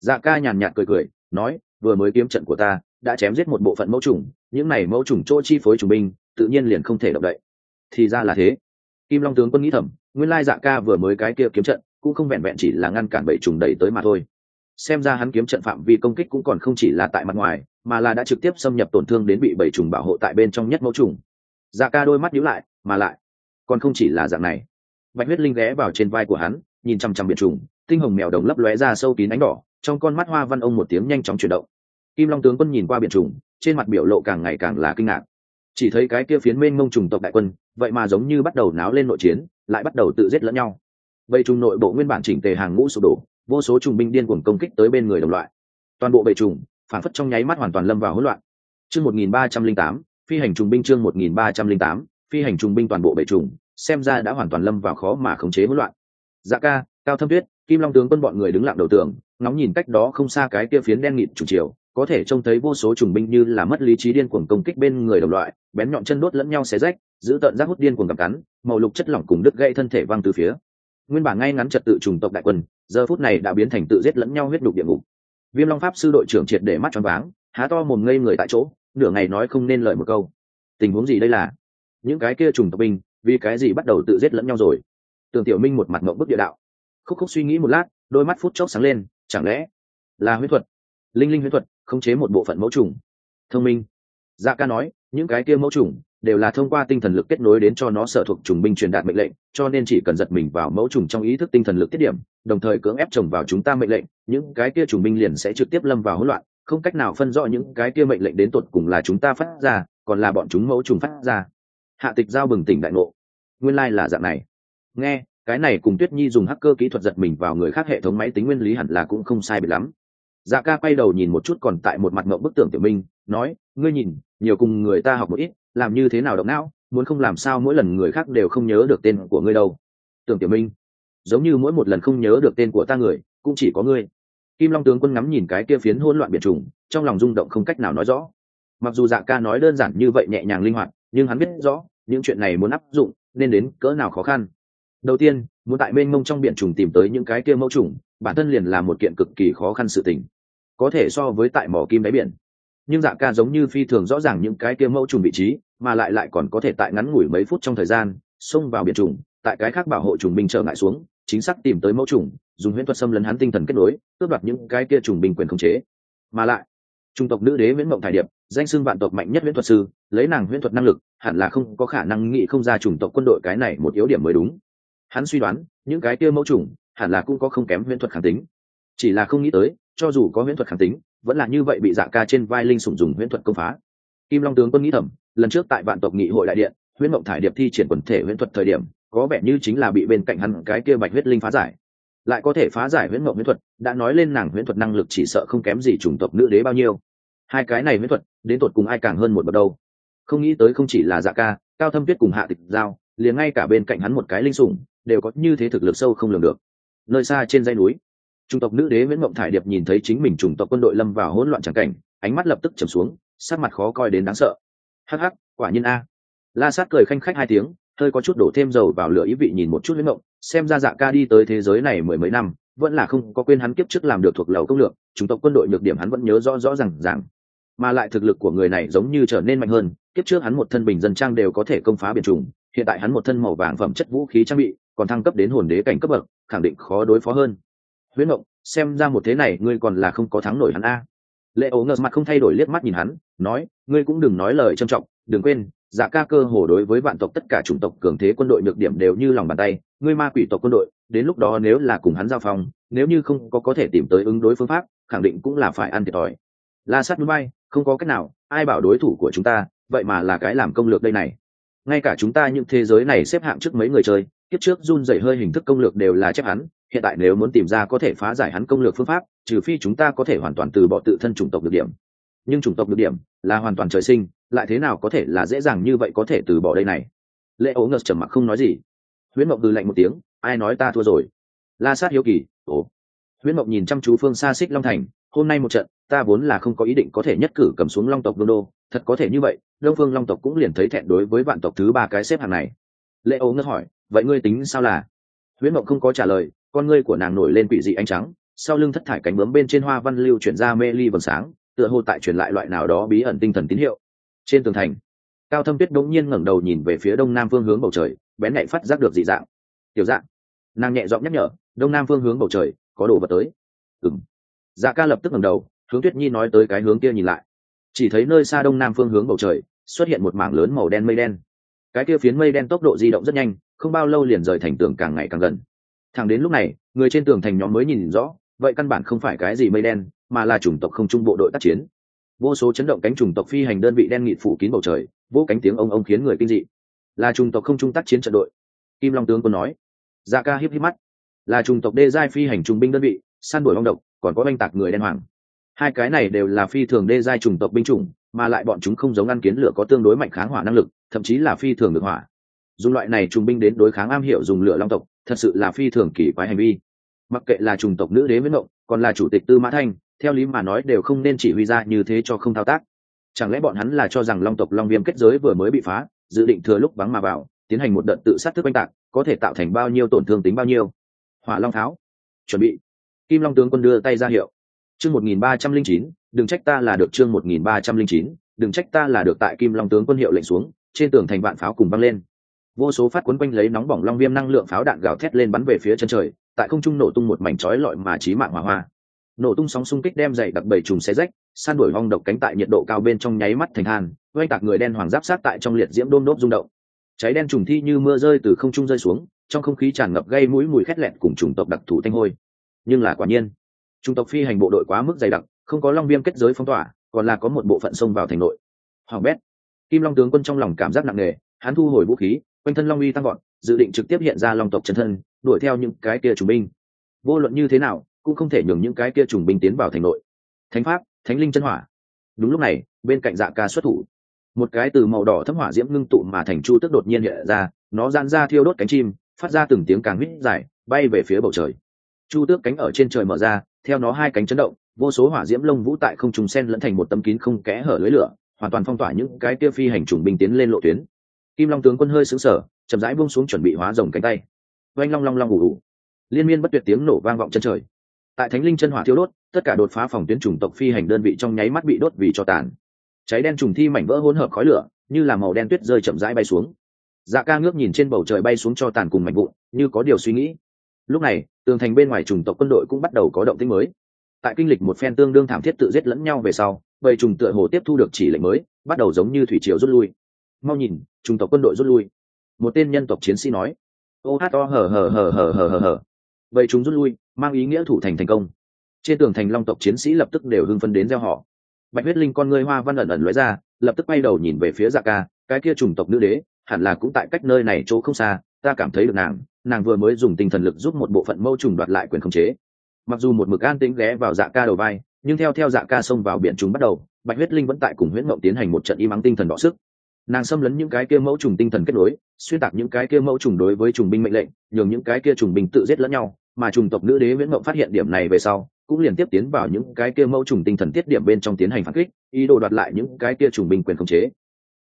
Dạ ca nhàn nhạt cười cười, nói, vừa mới kiếm trận của ta đã chém giết một bộ phận mẫu trùng, những này mẫu trùng chỗ chi phối trùng binh, tự nhiên liền không thể động đậy. Thì ra là thế. Kim long tướng quân nghĩ thầm, nguyên lai dạ ca vừa mới cái kia kiếm trận cũng không vẹn vẹn chỉ là ngăn cản bảy trùng đẩy tới mà thôi. Xem ra hắn kiếm trận phạm vi công kích cũng còn không chỉ là tại mặt ngoài, mà là đã trực tiếp xâm nhập tổn thương đến bị bảy trùng bảo hộ tại bên trong nhất mẫu trùng. Dạ ca đôi mắt nhíu lại, mà lại, còn không chỉ là dạng này. Bạch huyết linh ghé vào trên vai của hắn, nhìn chăm chăm biệt trùng, tinh hồng mèo đồng lấp lóe ra sâu kín ánh đỏ, trong con mắt hoa văn ông một tiếng nhanh chóng chuyển động. Kim long tướng quân nhìn qua biển trùng, trên mặt biểu lộ càng ngày càng là kinh ngạc. Chỉ thấy cái kia phiến mênh mông trùng tộc đại quân, vậy mà giống như bắt đầu náo lên nội chiến, lại bắt đầu tự giết lẫn nhau bầy trùng nội bộ nguyên bản chỉnh tề hàng ngũ sụp đổ, vô số trùng binh điên cuồng công kích tới bên người đồng loại. Toàn bộ bầy trùng, phản phất trong nháy mắt hoàn toàn lâm vào hỗn loạn. Chương một nghìn ba trăm linh tám, phi hành trùng binh chương một nghìn ba trăm linh tám, phi hành trùng binh toàn bộ bầy trùng, xem ra đã hoàn toàn lâm vào khó mà khống chế hỗn loạn. Dạ ca, cao thâm tuyết, kim long tướng quân bọn người đứng lặng đầu tường, ngóng nhìn cách đó không xa cái kia phiến đen nghịt trùng chiều có thể trông thấy vô số trùng binh như là mất lý trí điên cuồng công kích bên người đồng loại, bén nhọn chân đốt lẫn nhau xé rách, giữ tận rác hút điên cuồng gặp cắn, màu lục chất lỏng cùng đứt gãy thân thể văng từ phía nguyên bản ngay ngắn trật tự chủng tộc đại quân, giờ phút này đã biến thành tự giết lẫn nhau huyết đục địa ngục. Viêm long pháp sư đội trưởng triệt để mắt choáng váng, há to mồm ngây người tại chỗ, nửa ngày nói không nên lời một câu. Tình huống gì đây là? Những cái kia trùng tộc binh, vì cái gì bắt đầu tự giết lẫn nhau rồi? Tưởng tiểu minh một mặt mộng bức địa đạo. Khúc khúc suy nghĩ một lát, đôi mắt phút chốc sáng lên, chẳng lẽ là huyết thuật? Linh linh huyết thuật, khống chế một bộ phận mẫu trùng thông minh dạ ca nói, những cái kia mẫu trùng đều là thông qua tinh thần lực kết nối đến cho nó sở thuộc trùng binh truyền đạt mệnh lệnh, cho nên chỉ cần giật mình vào mẫu trùng trong ý thức tinh thần lực tiết điểm, đồng thời cưỡng ép trồng vào chúng ta mệnh lệnh, những cái kia trùng binh liền sẽ trực tiếp lâm vào hỗn loạn, không cách nào phân rõ những cái kia mệnh lệnh đến tột cùng là chúng ta phát ra, còn là bọn chúng mẫu trùng phát ra. Hạ tịch giao bừng tỉnh đại ngộ. Nguyên lai là dạng này. Nghe, cái này cùng tuyết nhi dùng hacker kỹ thuật giật mình vào người khác hệ thống máy tính nguyên lý hẳn là cũng không sai biệt lắm. Dạ ca quay đầu nhìn một chút còn tại một mặt ngậm bức tưởng tiểu minh, nói, ngươi nhìn, nhiều cùng người ta học một ít làm như thế nào động não, muốn không làm sao mỗi lần người khác đều không nhớ được tên của ngươi đâu. Tưởng tiểu minh, giống như mỗi một lần không nhớ được tên của ta người, cũng chỉ có ngươi. Kim long tướng quân ngắm nhìn cái kia phiến hỗn loạn biệt trùng, trong lòng rung động không cách nào nói rõ. Mặc dù dạ ca nói đơn giản như vậy nhẹ nhàng linh hoạt, nhưng hắn biết rõ, những chuyện này muốn áp dụng, nên đến cỡ nào khó khăn. Đầu tiên, muốn tại mênh mông trong biển trùng tìm tới những cái kia mẫu trùng, bản thân liền là một kiện cực kỳ khó khăn sự tình. Có thể so với tại mỏ kim đáy biển nhưng dạ ca giống như phi thường rõ ràng những cái kia mẫu trùng vị trí, mà lại lại còn có thể tại ngắn ngủi mấy phút trong thời gian, xông vào biển trùng, tại cái khác bảo hộ trùng binh trở ngại xuống, chính xác tìm tới mẫu trùng, dùng huyễn thuật xâm lấn hắn tinh thần kết nối, cướp đoạt những cái kia trùng binh quyền khống chế. Mà lại, trung tộc nữ đế nguyễn mộng thải điệp, danh xưng vạn tộc mạnh nhất huyễn thuật sư, lấy nàng huyễn thuật năng lực, hẳn là không có khả năng nghĩ không ra chủng tộc quân đội cái này một yếu điểm mới đúng. Hắn suy đoán, những cái kia mẫu trùng, hẳn là cũng có không kém huyễn thuật kháng tính. Chỉ là không nghĩ tới, cho dù có huyễn thuật kháng tính vẫn là như vậy bị dạ ca trên vai linh sủng dùng huyễn thuật công phá. Kim long tướng quân nghĩ thầm, lần trước tại vạn tộc nghị hội đại điện, huyễn mộng thải điệp thi triển quần thể huyễn thuật thời điểm, có vẻ như chính là bị bên cạnh hắn cái kia bạch huyết linh phá giải. Lại có thể phá giải huyễn mộng huyễn thuật, đã nói lên nàng huyễn thuật năng lực chỉ sợ không kém gì chủng tộc nữ đế bao nhiêu. Hai cái này huyễn thuật, đến tột cùng ai càng hơn một bậc đâu? Không nghĩ tới không chỉ là dạ ca, cao thâm tuyết cùng hạ tịch giao, liền ngay cả bên cạnh hắn một cái linh sủng, đều có như thế thực lực sâu không lường được. Nơi xa trên dãy núi chủng tộc nữ đế nguyễn mộng thải điệp nhìn thấy chính mình chủng tộc quân đội lâm vào hỗn loạn trắng cảnh ánh mắt lập tức trầm xuống sắc mặt khó coi đến đáng sợ. Hắc hắc quả nhiên a. La sát cười khanh khách hai tiếng hơi có chút đổ thêm dầu vào lửa ý vị nhìn một chút nguyễn mộng xem ra dạ ca đi tới thế giới này mười mấy năm vẫn là không có quên hắn kiếp trước làm được thuộc lầu công lược chủng tộc quân đội nhược điểm hắn vẫn nhớ rõ rõ ràng, rằng mà lại thực lực của người này giống như trở nên mạnh hơn kiếp trước hắn một thân bình dân trang đều có thể công phá biển trùng hiện tại hắn một thân màu vàng phẩm chất vũ khí trang bị còn thăng cấp đến hồn đế cảnh cấp bậc khẳng định khó đối phó hơn huyễn mộng xem ra một thế này ngươi còn là không có thắng nổi hắn a. Lệ ố ngờ mặt không thay đổi liếc mắt nhìn hắn, nói, ngươi cũng đừng nói lời trầm trọng, đừng quên dạ ca cơ hồ đối với vạn tộc tất cả chủng tộc cường thế quân đội nhược điểm đều như lòng bàn tay, ngươi ma quỷ tộc quân đội, đến lúc đó nếu là cùng hắn giao phong, nếu như không có có thể tìm tới ứng đối phương pháp, khẳng định cũng là phải ăn thiệt thòi. La sát núi bay, không có cách nào, ai bảo đối thủ của chúng ta, vậy mà là cái làm công lược đây này. Ngay cả chúng ta những thế giới này xếp hạng trước mấy người chơi, kiếp trước run dày hơi hình thức công lược đều là chép hắn hiện tại nếu muốn tìm ra có thể phá giải hắn công lược phương pháp, trừ phi chúng ta có thể hoàn toàn từ bỏ tự thân chủng tộc được điểm. Nhưng chủng tộc được điểm là hoàn toàn trời sinh, lại thế nào có thể là dễ dàng như vậy có thể từ bỏ đây này? Lệ ố ngợt trầm mặc không nói gì. Huyễn mộng từ lạnh một tiếng, ai nói ta thua rồi? La sát hiếu kỳ, ồ. Huyễn mộng nhìn chăm chú phương xa xích long thành, hôm nay một trận, ta vốn là không có ý định có thể nhất cử cầm xuống long tộc vương đô, thật có thể như vậy, đông phương long tộc cũng liền thấy thẹn đối với vạn tộc thứ ba cái xếp hàng này. Lệ ố ngất hỏi, vậy ngươi tính sao là? Huyễn mộng không có trả lời con ngươi của nàng nổi lên quỷ dị ánh trắng, sau lưng thất thải cánh bướm bên trên hoa văn lưu chuyển ra mê ly vầng sáng, tựa hồ tại truyền lại loại nào đó bí ẩn tinh thần tín hiệu. Trên tường thành, cao thâm tuyết đống nhiên ngẩng đầu nhìn về phía đông nam phương hướng bầu trời, bén nhạy phát giác được dị dạng. Tiểu dạng nàng nhẹ giọng nhắc nhở, đông nam phương hướng bầu trời, có đồ vật tới. Ừng dạ ca lập tức ngẩng đầu, hướng tuyết nhi nói tới cái hướng kia nhìn lại. Chỉ thấy nơi xa đông nam phương hướng bầu trời, xuất hiện một mảng lớn màu đen mây đen. Cái kia phiến mây đen tốc độ di động rất nhanh, không bao lâu liền rời thành tường càng ngày càng gần thẳng đến lúc này, người trên tường thành nhóm mới nhìn rõ, vậy căn bản không phải cái gì mây đen, mà là chủng tộc không trung bộ đội tác chiến. Vô số chấn động cánh chủng tộc phi hành đơn vị đen nghị phủ kín bầu trời, vô cánh tiếng ông ông khiến người kinh dị. Là chủng tộc không trung tác chiến trận đội. Kim long tướng quân nói. Da ca hiếp hiếp mắt. Là chủng tộc đê giai phi hành trung binh đơn vị, săn đuổi bong độc, còn có oanh tạc người đen hoàng. Hai cái này đều là phi thường đê giai chủng tộc binh chủng, mà lại bọn chúng không giống ăn kiến lửa có tương đối mạnh kháng hỏa năng lực, thậm chí là phi thường được hỏa. Dùng loại này trung binh đến đối kháng am hiểu dùng lửa long tộc thật sự là phi thường kỳ quái hành vi. Mặc kệ là chủng tộc nữ đế nguyễn mộng, còn là chủ tịch tư mã thanh, theo lý mà nói đều không nên chỉ huy ra như thế cho không thao tác. Chẳng lẽ bọn hắn là cho rằng long tộc long viêm kết giới vừa mới bị phá, dự định thừa lúc vắng mà vào, tiến hành một đợt tự sát thức oanh tạc, có thể tạo thành bao nhiêu tổn thương tính bao nhiêu? Hỏa long tháo. Chuẩn bị. Kim long tướng quân đưa tay ra hiệu. Chương một nghìn ba trăm linh chín, đừng trách ta là được chương một nghìn ba trăm linh chín, đừng trách ta là được tại kim long tướng quân hiệu lệnh xuống, trên tường thành vạn pháo cùng băng lên vô số phát cuốn quanh lấy nóng bỏng long viêm năng lượng pháo đạn gào thét lên bắn về phía chân trời, tại không trung nổ tung một mảnh chói lọi mà trí mạng hỏa hoa. Nổ tung sóng xung kích đem dày đặc bảy trùng xé rách, san đuổi hong độc cánh tại nhiệt độ cao bên trong nháy mắt thành than oanh tạc người đen hoàng giáp sát tại trong liệt diễm đôm đốp rung động. Cháy đen trùng thi như mưa rơi từ không trung rơi xuống, trong không khí tràn ngập gây mũi mùi khét lẹn cùng chủng tộc đặc thù thanh hôi. Nhưng là quả nhiên, chủng tộc phi hành bộ đội quá mức dày đặc, không có long viêm kết giới phong tỏa, còn là có một bộ phận xông vào thành nội. Hoàng bét, kim long tướng quân trong lòng cảm giác nặng nề, hắn thu hồi vũ khí quanh thân long uy tăng gọn dự định trực tiếp hiện ra long tộc chân thân, đuổi theo những cái kia trùng binh. Vô luận như thế nào, cũng không thể nhường những cái kia trùng binh tiến vào thành nội. Thánh pháp, thánh linh chân hỏa. Đúng lúc này, bên cạnh dạ ca xuất thủ. Một cái từ màu đỏ thấm hỏa diễm ngưng tụ mà thành chu tức đột nhiên hiện ra, nó gian ra thiêu đốt cánh chim, phát ra từng tiếng càng huýt dài, bay về phía bầu trời. Chu tước cánh ở trên trời mở ra, theo nó hai cánh chấn động, vô số hỏa diễm lông vũ tại không trùng sen lẫn thành một tấm kín không kẽ hở lưới lửa, hoàn toàn phong tỏa những cái kia phi hành trùng binh tiến lên lộ tuyến kim long tướng quân hơi xứng sở chậm rãi buông xuống chuẩn bị hóa rồng cánh tay. Oanh long long long ủ ủ liên miên bất tuyệt tiếng nổ vang vọng chân trời. Tại thánh linh chân hỏa thiêu đốt, tất cả đột phá phòng tuyến chủng tộc phi hành đơn vị trong nháy mắt bị đốt vì cho tàn. Cháy đen trùng thi mảnh vỡ hỗn hợp khói lửa, như là màu đen tuyết rơi chậm rãi bay xuống. Dạ ca ngước nhìn trên bầu trời bay xuống cho tàn cùng mảnh vụn, như có điều suy nghĩ. Lúc này, tường thành bên ngoài chủng tộc quân đội cũng bắt đầu có động tĩnh mới. Tại kinh lịch một phen tương đương thảm thiết tự giết lẫn nhau về sau bầy trùng tựa hồ tiếp thu được chỉ lệnh mới, bắt đầu giống như thủy triều rút lui mau nhìn, chúng tộc quân đội rút lui. Một tên nhân tộc chiến sĩ nói. Ô hát to hờ hờ hờ hờ hờ hờ hờ. Vậy chúng rút lui, mang ý nghĩa thủ thành thành công. Trên tường thành long tộc chiến sĩ lập tức đều hưng phân đến gieo họ. Bạch huyết linh con ngươi hoa văn ẩn ẩn lóe ra, lập tức bay đầu nhìn về phía dạ ca, cái kia chủng tộc nữ đế, hẳn là cũng tại cách nơi này chỗ không xa, ta cảm thấy được nàng nàng vừa mới dùng tinh thần lực giúp một bộ phận mâu trùng đoạt lại quyền khống chế. Mặc dù một mực an tĩnh ghé vào dạ ca đầu vai, nhưng theo theo dạ ca xông vào biển chúng bắt đầu, bạch huyết linh vẫn tại cùng huyết mộng tiến hành một trận y mắng tinh thần đọ sức nàng xâm lấn những cái kia mẫu trùng tinh thần kết nối, xuyên tạc những cái kia mẫu trùng đối với trùng binh mệnh lệnh, nhường những cái kia trùng binh tự giết lẫn nhau, mà trùng tộc nữ đế viễn mộng phát hiện điểm này về sau, cũng liền tiếp tiến vào những cái kia mẫu trùng tinh thần tiết điểm bên trong tiến hành phản kích, ý đồ đoạt lại những cái kia trùng binh quyền khống chế.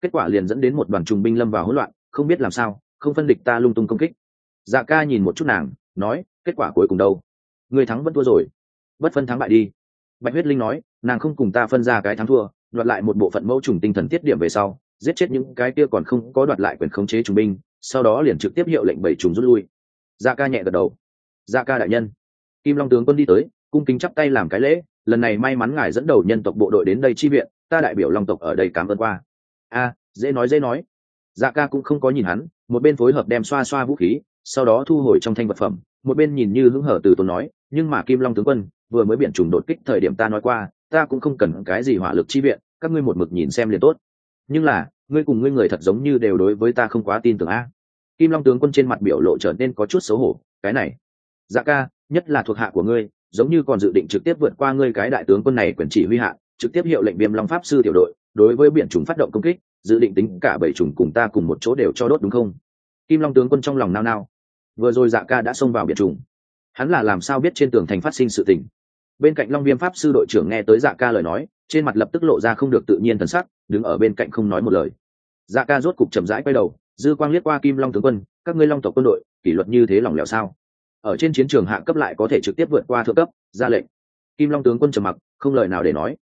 Kết quả liền dẫn đến một đoàn trùng binh lâm vào hỗn loạn, không biết làm sao, không phân địch ta lung tung công kích. Dạ ca nhìn một chút nàng, nói, kết quả cuối cùng đâu? Người thắng vẫn thua rồi. Bất phân thắng bại đi. Bạch huyết linh nói, nàng không cùng ta phân ra cái thắng thua, đoạt lại một bộ phận mẫu trùng tinh thần tiết điểm về sau giết chết những cái kia còn không có đoạt lại quyền khống chế chúng binh, sau đó liền trực tiếp hiệu lệnh bảy trùng rút lui. Dạ ca nhẹ gật đầu. Dạ ca đại nhân. Kim long tướng quân đi tới, cung kính chắp tay làm cái lễ, lần này may mắn ngài dẫn đầu nhân tộc bộ đội đến đây chi viện, ta đại biểu long tộc ở đây cảm ơn qua. A, dễ nói dễ nói. Dạ ca cũng không có nhìn hắn, một bên phối hợp đem xoa xoa vũ khí, sau đó thu hồi trong thanh vật phẩm, một bên nhìn như hứng hở từ tốn nói, nhưng mà kim long tướng quân, vừa mới biển trùng đột kích thời điểm ta nói qua, ta cũng không cần cái gì hỏa lực chi viện, các ngươi một mực nhìn xem liền tốt nhưng là, ngươi cùng ngươi người thật giống như đều đối với ta không quá tin tưởng a. Kim long tướng quân trên mặt biểu lộ trở nên có chút xấu hổ, cái này. Dạ ca, nhất là thuộc hạ của ngươi, giống như còn dự định trực tiếp vượt qua ngươi cái đại tướng quân này quyền chỉ huy hạ, trực tiếp hiệu lệnh viêm long pháp sư tiểu đội, đối với biển trùng phát động công kích, dự định tính cả bảy trùng cùng ta cùng một chỗ đều cho đốt đúng không? Kim long tướng quân trong lòng nao nao. Vừa rồi dạ ca đã xông vào biển trùng. Hắn là làm sao biết trên tường thành phát sinh sự tình? Bên cạnh long viêm pháp sư đội trưởng nghe tới dạ ca lời nói, trên mặt lập tức lộ ra không được tự nhiên thần sắc đứng ở bên cạnh không nói một lời. Dạ ca rốt cục chậm rãi quay đầu, dư quang liếc qua kim long tướng quân, các ngươi long tộc quân đội, kỷ luật như thế lòng lẻo sao? Ở trên chiến trường hạ cấp lại có thể trực tiếp vượt qua thượng cấp, ra lệnh. Kim long tướng quân trầm mặc, không lời nào để nói.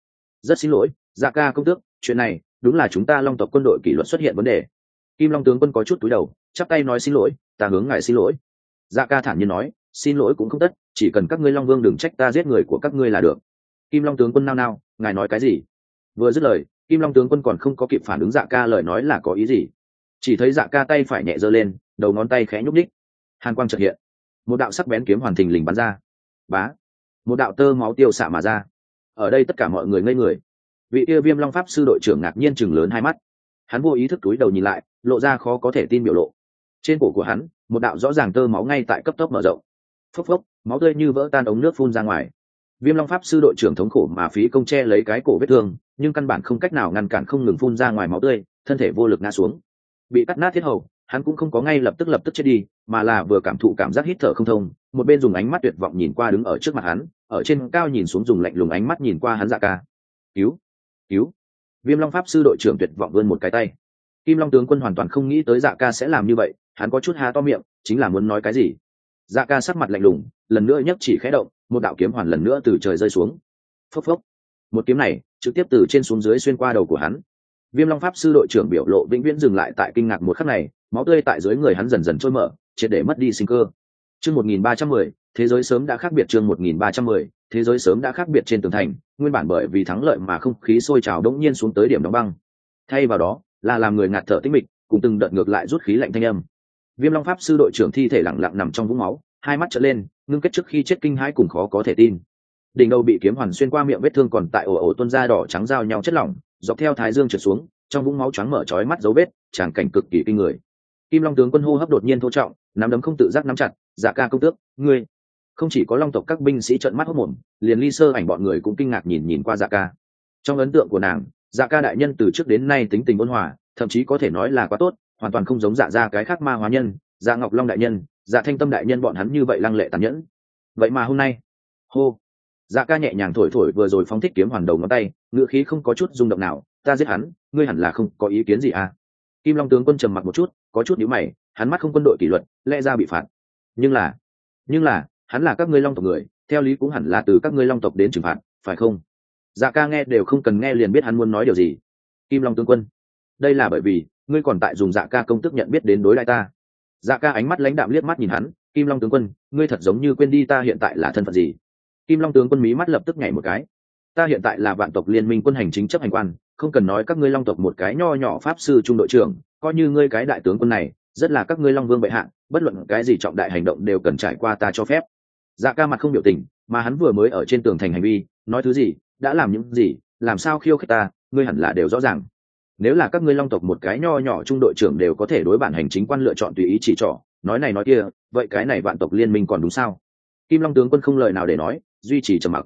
Rất xin lỗi dạ ca công tước, chuyện này, đúng là chúng ta long tộc quân đội kỷ luật xuất hiện vấn đề. Kim long tướng quân có chút túi đầu, chắp tay nói xin lỗi, ta hướng ngài xin lỗi. Dạ ca thản nhiên nói, xin lỗi cũng không tất, chỉ cần các ngươi long vương đừng trách ta giết người của các ngươi là được. Kim long tướng quân nao nao, ngài nói cái gì? Vừa dứt lời, kim long tướng quân còn không có kịp phản ứng dạ ca lời nói là có ý gì. Chỉ thấy dạ ca tay phải nhẹ giơ lên, đầu ngón tay khẽ nhúc ních hàn quang trật hiện. Một đạo sắc bén kiếm hoàn thình lình bắn ra. Bá! Một đạo tơ máu tiêu xạ mà ra. Ở đây tất cả mọi người ngây người. Vị kia viêm long pháp sư đội trưởng ngạc nhiên chừng lớn hai mắt. Hắn vô ý thức túi đầu nhìn lại, lộ ra khó có thể tin biểu lộ. Trên cổ của hắn, một đạo rõ ràng tơ máu ngay tại cấp tốc mở rộng. Phốc phốc, máu tươi như vỡ tan ống nước phun ra ngoài. Viêm long pháp sư đội trưởng thống khổ mà phí công che lấy cái cổ vết thương nhưng căn bản không cách nào ngăn cản không ngừng phun ra ngoài máu tươi, thân thể vô lực ngã xuống. Bị cắt nát thiết hầu, hắn cũng không có ngay lập tức lập tức chết đi, mà là vừa cảm thụ cảm giác hít thở không thông, một bên dùng ánh mắt tuyệt vọng nhìn qua đứng ở trước mặt hắn, ở trên cao nhìn xuống dùng lạnh lùng ánh mắt nhìn qua hắn dạ ca. Cứu cứu. Viêm long pháp sư đội trưởng tuyệt vọng vươn một cái tay. Kim long tướng quân hoàn toàn không nghĩ tới dạ ca sẽ làm như vậy, hắn có chút há to miệng, chính là muốn nói cái gì? Dạ ca sắc mặt lạnh lùng, lần nữa nhấc chỉ khẽ động, một đạo kiếm hoàn lần nữa từ trời rơi xuống. Phốc phốc một kiếm này trực tiếp từ trên xuống dưới xuyên qua đầu của hắn. Viêm long pháp sư đội trưởng biểu lộ vĩnh viễn dừng lại tại kinh ngạc một khắc này, máu tươi tại dưới người hắn dần dần trôi mở, triệt để mất đi sinh cơ. Chương một nghìn ba trăm mười, thế giới sớm đã khác biệt chương một nghìn ba trăm mười, thế giới sớm đã khác biệt trên tường thành, nguyên bản bởi vì thắng lợi mà không khí sôi trào đỗng nhiên xuống tới điểm đóng băng. Thay vào đó, là làm người ngạt thở tích mịch, cùng từng đợt ngược lại rút khí lạnh thanh âm. Viêm long pháp sư đội trưởng thi thể lặng lặng nằm trong vũng máu, hai mắt trở lên, ngưng kết trước khi chết kinh hãi cùng khó có thể tin đỉnh đầu bị kiếm hoàn xuyên qua miệng vết thương còn tại ổ ổ tuôn ra đỏ trắng giao nhau chất lỏng, dọc theo thái dương trượt xuống, trong vũng máu trắng mở trói mắt dấu vết, tràng cảnh cực kỳ kinh người. Kim long tướng quân hô hấp đột nhiên thô trọng, nắm đấm không tự giác nắm chặt dạ ca công tước, ngươi. Không chỉ có long tộc các binh sĩ trợn mắt hốc mồm liền ly sơ ảnh bọn người cũng kinh ngạc nhìn nhìn qua dạ ca. Trong ấn tượng của nàng dạ ca đại nhân từ trước đến nay tính tình ôn hòa, thậm chí có thể nói là quá tốt, hoàn toàn không giống dạ ra cái khác ma hóa nhân dạ ngọc long đại nhân dạ thanh tâm đại nhân bọn hắn như vậy lăng lệ tàn nhẫn. Vậy mà hôm nay, hô dạ ca nhẹ nhàng thổi thổi vừa rồi phóng thích kiếm hoàn đầu ngón tay ngựa khí không có chút rung động nào, ta giết hắn, ngươi hẳn là không có ý kiến gì à? Kim long tướng quân trầm mặc một chút, có chút nhíu mày, hắn mắt không quân đội kỷ luật, lẽ ra bị phạt. Nhưng là nhưng là, hắn là các ngươi long tộc người, theo lý cũng hẳn là từ các ngươi long tộc đến trừng phạt, phải không? Dạ ca nghe đều không cần nghe liền biết hắn muốn nói điều gì. Kim long tướng quân, đây là bởi vì, ngươi còn tại dùng dạ ca công tức nhận biết đến đối lại ta. Dạ ca ánh mắt lãnh đạm liếc mắt nhìn hắn, kim long tướng quân, ngươi thật giống như quên đi ta hiện tại là thân phận gì? Kim long tướng quân mí mắt lập tức nhảy một cái. Ta hiện tại là vạn tộc liên minh quân hành chính chấp hành quan, không cần nói các ngươi long tộc một cái nho nhỏ pháp sư trung đội trưởng, coi như ngươi cái đại tướng quân này, rất là các ngươi long vương bệ hạ, bất luận cái gì trọng đại hành động đều cần trải qua ta cho phép. Dạ ca mặt không biểu tình, mà hắn vừa mới ở trên tường thành hành vi, nói thứ gì, đã làm những gì, làm sao khiêu khích ta, ngươi hẳn là đều rõ ràng. Nếu là các ngươi long tộc một cái nho nhỏ trung đội trưởng đều có thể đối bản hành chính quan lựa chọn tùy ý chỉ trỏ, nói này nói kia, vậy cái này vạn tộc liên minh còn đúng sao? Kim long tướng quân không lời nào để nói duy trì trầm mặc.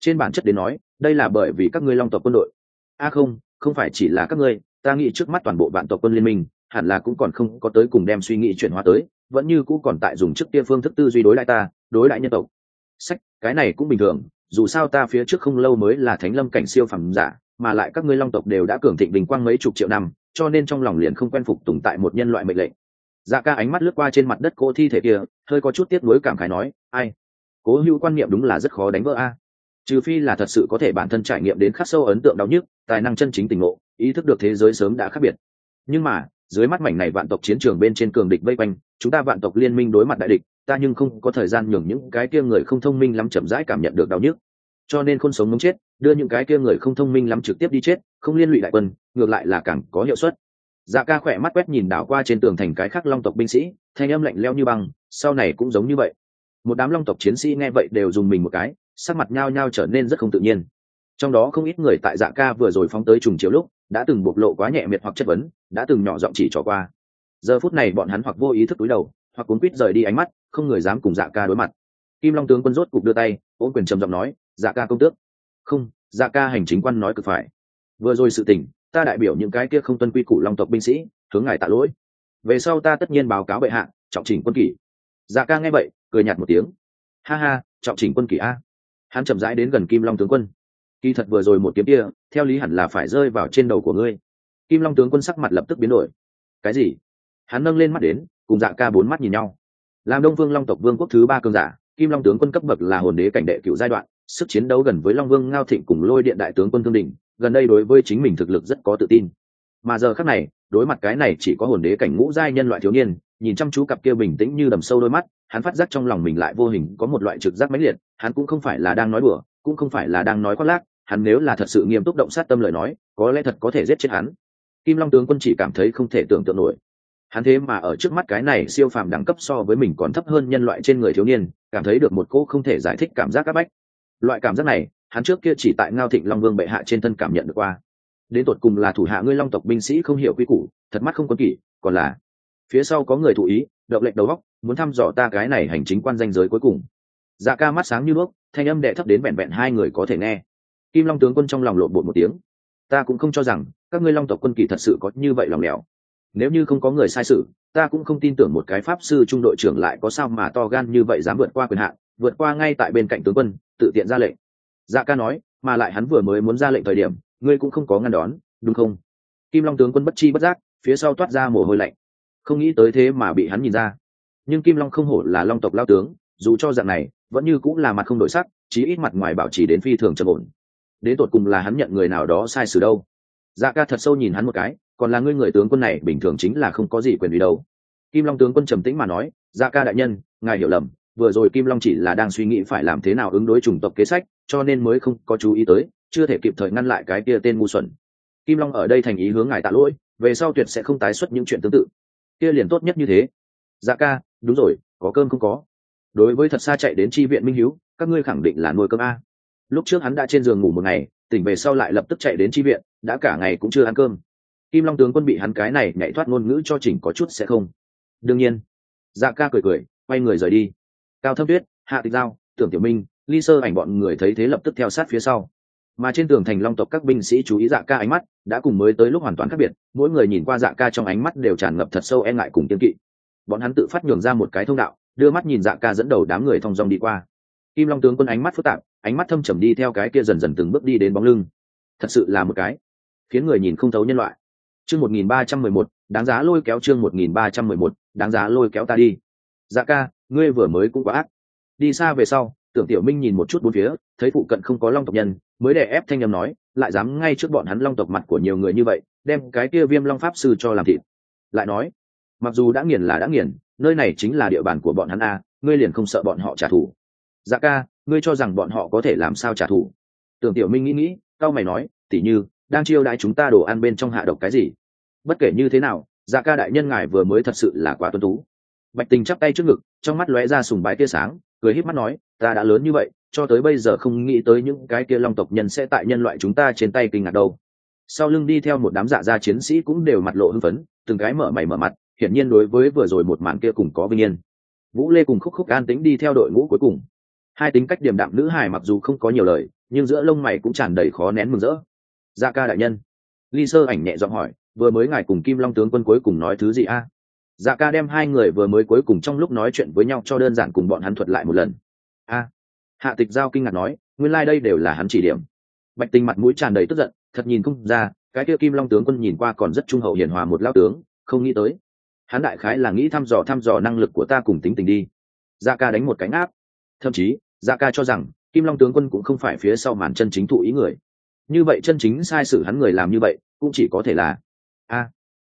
Trên bản chất đến nói, đây là bởi vì các ngươi long tộc quân đội. A không không phải chỉ là các ngươi, ta nghĩ trước mắt toàn bộ vạn tộc quân liên minh, hẳn là cũng còn không có tới cùng đem suy nghĩ chuyển hóa tới, vẫn như cũng còn tại dùng trước kia phương thức tư duy đối lại ta, đối lại nhân tộc. Sách, cái này cũng bình thường, dù sao ta phía trước không lâu mới là thánh lâm cảnh siêu phẩm giả, mà lại các ngươi long tộc đều đã cường thịnh bình quang mấy chục triệu năm, cho nên trong lòng liền không quen phục tùng tại một nhân loại mệnh lệnh. Dạ ca ánh mắt lướt qua trên mặt đất cô thi thể kia, hơi có chút tiếc nuối cảm khái nói, ai cố hữu quan niệm đúng là rất khó đánh vỡ a. Trừ phi là thật sự có thể bản thân trải nghiệm đến khắc sâu ấn tượng đau nhức, tài năng chân chính tình ngộ, ý thức được thế giới sớm đã khác biệt. Nhưng mà, dưới mắt mảnh này vạn tộc chiến trường bên trên cường địch vây quanh, chúng ta vạn tộc liên minh đối mặt đại địch, ta nhưng không có thời gian nhường những cái kia người không thông minh lắm chậm rãi cảm nhận được đau nhức. Cho nên khôn sống muốn chết, đưa những cái kia người không thông minh lắm trực tiếp đi chết, không liên lụy đại quân, ngược lại là càng có hiệu suất. Dạ ca khỏe mắt quét nhìn đảo qua trên tường thành cái khắc long tộc binh sĩ, thanh âm lạnh leo như băng, sau này cũng giống như vậy một đám long tộc chiến sĩ nghe vậy đều dùng mình một cái, sắc mặt nhao nhao trở nên rất không tự nhiên. Trong đó không ít người tại dạ ca vừa rồi phóng tới trùng chiếu lúc, đã từng bộc lộ quá nhẹ miệt hoặc chất vấn, đã từng nhỏ giọng chỉ trỏ qua. Giờ phút này bọn hắn hoặc vô ý thức túi đầu, hoặc cuốn quýt rời đi ánh mắt, không người dám cùng dạ ca đối mặt. Kim long tướng quân rốt cục đưa tay ôm quyền trầm giọng nói dạ ca công tước. Không dạ ca hành chính quan nói cực phải. Vừa rồi sự tình, ta đại biểu những cái kia không tuân quy củ long tộc binh sĩ, hướng ngài tạ lỗi. Về sau ta tất nhiên báo cáo bệ hạ, trọng chỉnh quân kỷ. Dạ ca nghe vậy cười nhạt một tiếng. Ha ha, trọng chỉnh quân kỷ a. Hắn chậm rãi đến gần kim long tướng quân. Kỳ thật vừa rồi một kiếm kia, theo lý hẳn là phải rơi vào trên đầu của ngươi. Kim long tướng quân sắc mặt lập tức biến đổi. Cái gì? Hắn nâng lên mắt đến, cùng dạ ca bốn mắt nhìn nhau. Làm đông vương, long tộc vương quốc thứ ba cơn giả, kim long tướng quân cấp bậc là hồn đế cảnh đệ cựu giai đoạn, sức chiến đấu gần với long vương, ngao thịnh cùng lôi điện đại tướng quân thương đình, gần đây đối với chính mình thực lực rất có tự tin. Mà giờ khác này, đối mặt cái này chỉ có hồn đế cảnh ngũ giai nhân loại thiếu niên nhìn chăm chú cặp kia bình tĩnh như đầm sâu đôi mắt, hắn phát giác trong lòng mình lại vô hình có một loại trực giác mãnh liệt, hắn cũng không phải là đang nói đùa, cũng không phải là đang nói khoác lác, hắn nếu là thật sự nghiêm túc động sát tâm lời nói, có lẽ thật có thể giết chết hắn. Kim long tướng quân chỉ cảm thấy không thể tưởng tượng nổi. Hắn thế mà ở trước mắt cái này siêu phàm đẳng cấp so với mình còn thấp hơn nhân loại trên người thiếu niên, cảm thấy được một cô không thể giải thích cảm giác áp bách. Loại cảm giác này, hắn trước kia chỉ tại ngao thịnh long vương bệ hạ trên thân cảm nhận được qua. Đến tột cùng là thủ hạ ngươi long tộc binh sĩ không hiểu quy củ, thật mắt không quân kỷ, còn là phía sau có người thụ ý, động lệnh đầu góc, muốn thăm dò ta cái này hành chính quan danh giới cuối cùng. Dạ ca mắt sáng như đuốc thanh âm đệ thấp đến vẹn vẹn hai người có thể nghe. Kim long tướng quân trong lòng lộn bột một tiếng. Ta cũng không cho rằng, các ngươi long tộc quân kỳ thật sự có như vậy lòng lẻo. Nếu như không có người sai sự, ta cũng không tin tưởng một cái pháp sư trung đội trưởng lại có sao mà to gan như vậy dám vượt qua quyền hạn, vượt qua ngay tại bên cạnh tướng quân, tự tiện ra lệnh. Dạ ca nói, mà lại hắn vừa mới muốn ra lệnh thời điểm, ngươi cũng không có ngăn đón, đúng không? Kim long tướng quân bất chi bất giác, phía sau toát ra mồ hôi lạnh không nghĩ tới thế mà bị hắn nhìn ra. Nhưng kim long không hổ là long tộc lao tướng, dù cho dạng này, vẫn như cũng là mặt không đổi sắc, chí ít mặt ngoài bảo trì đến phi thường trầm ổn. Đến tột cùng là hắn nhận người nào đó sai sự đâu? Dạ ca thật sâu nhìn hắn một cái, còn là ngươi người tướng quân này, bình thường chính là không có gì quyền vì đâu. Kim long tướng quân trầm tĩnh mà nói dạ ca đại nhân, ngài hiểu lầm, vừa rồi kim long chỉ là đang suy nghĩ phải làm thế nào ứng đối chủng tộc kế sách, cho nên mới không có chú ý tới, chưa thể kịp thời ngăn lại cái kia tên ngu xuẩn. Kim long ở đây thành ý hướng ngài tạ lỗi, về sau tuyệt sẽ không tái xuất những chuyện tương tự kia liền tốt nhất như thế. Dạ ca, đúng rồi, có cơm không có. Đối với thật xa chạy đến tri viện minh hiếu, các ngươi khẳng định là nuôi cơm a. Lúc trước hắn đã trên giường ngủ một ngày, tỉnh về sau lại lập tức chạy đến tri viện, đã cả ngày cũng chưa ăn cơm. Kim long tướng quân bị hắn cái này nhảy thoát ngôn ngữ cho chỉnh có chút sẽ không. Đương nhiên. Dạ ca cười cười, quay người rời đi. Cao thâm tuyết, hạ tịch giao, tưởng tiểu minh, ly sơ ảnh bọn người thấy thế lập tức theo sát phía sau mà trên tường thành long tộc các binh sĩ chú ý dạ ca ánh mắt đã cùng mới tới lúc hoàn toàn khác biệt, mỗi người nhìn qua dạ ca trong ánh mắt đều tràn ngập thật sâu e ngại cùng kiên kỵ. Bọn hắn tự phát nhường ra một cái thông đạo, đưa mắt nhìn dạ ca dẫn đầu đám người thong dong đi qua. Kim long tướng quân ánh mắt phức tạp, ánh mắt thâm trầm đi theo cái kia dần dần từng bước đi đến bóng lưng. Thật sự là một cái khiến người nhìn không thấu nhân loại. Chương một nghìn ba trăm mười một, đáng giá lôi kéo chương một nghìn ba trăm mười một, đáng giá lôi kéo ta đi. Dạ ca, ngươi vừa mới cũng quá ác. Đi xa về sau, tưởng tiểu minh nhìn một chút bốn phía, thấy phụ cận không có long tộc nhân mới để ép thanh âm nói, lại dám ngay trước bọn hắn long tộc mặt của nhiều người như vậy, đem cái kia viêm long pháp sư cho làm thịt. Lại nói, mặc dù đã nghiền là đã nghiền, nơi này chính là địa bàn của bọn hắn a, ngươi liền không sợ bọn họ trả thù. Dạ ca, ngươi cho rằng bọn họ có thể làm sao trả thù? Tưởng tiểu minh nghĩ nghĩ cao mày nói, tỉ như, đang chiêu đãi chúng ta đồ ăn bên trong hạ độc cái gì? Bất kể như thế nào dạ ca đại nhân ngài vừa mới thật sự là quá tuân tú. Bạch tình chắp tay trước ngực, trong mắt lóe ra sùng bái tia sáng, cười híp mắt nói, ta đã lớn như vậy cho tới bây giờ không nghĩ tới những cái kia long tộc nhân sẽ tại nhân loại chúng ta trên tay kinh ngạc đâu. Sau lưng đi theo một đám dạ gia chiến sĩ cũng đều mặt lộ hưng phấn, từng cái mở mày mở mặt, hiển nhiên đối với vừa rồi một màn kia cùng có vinh yên. Vũ lê cùng khúc khúc an tính đi theo đội ngũ cuối cùng. Hai tính cách điềm đạm nữ hài mặc dù không có nhiều lời, nhưng giữa lông mày cũng tràn đầy khó nén mừng rỡ. Gia ca đại nhân. Ly sơ ảnh nhẹ giọng hỏi, vừa mới ngài cùng kim long tướng quân cuối cùng nói thứ gì a? Dạ ca đem hai người vừa mới cuối cùng trong lúc nói chuyện với nhau cho đơn giản cùng bọn hắn thuật lại một lần. A hạ tịch giao kinh ngạc nói, nguyên lai、like、đây đều là hắn chỉ điểm. Bạch tình mặt mũi tràn đầy tức giận, thật nhìn không ra, cái kia kim long tướng quân nhìn qua còn rất trung hậu hiền hòa một lao tướng, không nghĩ tới. Hắn đại khái là nghĩ thăm dò thăm dò năng lực của ta cùng tính tình đi. Gia ca đánh một cánh áp. Thậm chí, gia ca cho rằng, kim long tướng quân cũng không phải phía sau màn chân chính thụ ý người. Như vậy chân chính sai sử hắn người làm như vậy, cũng chỉ có thể là, a.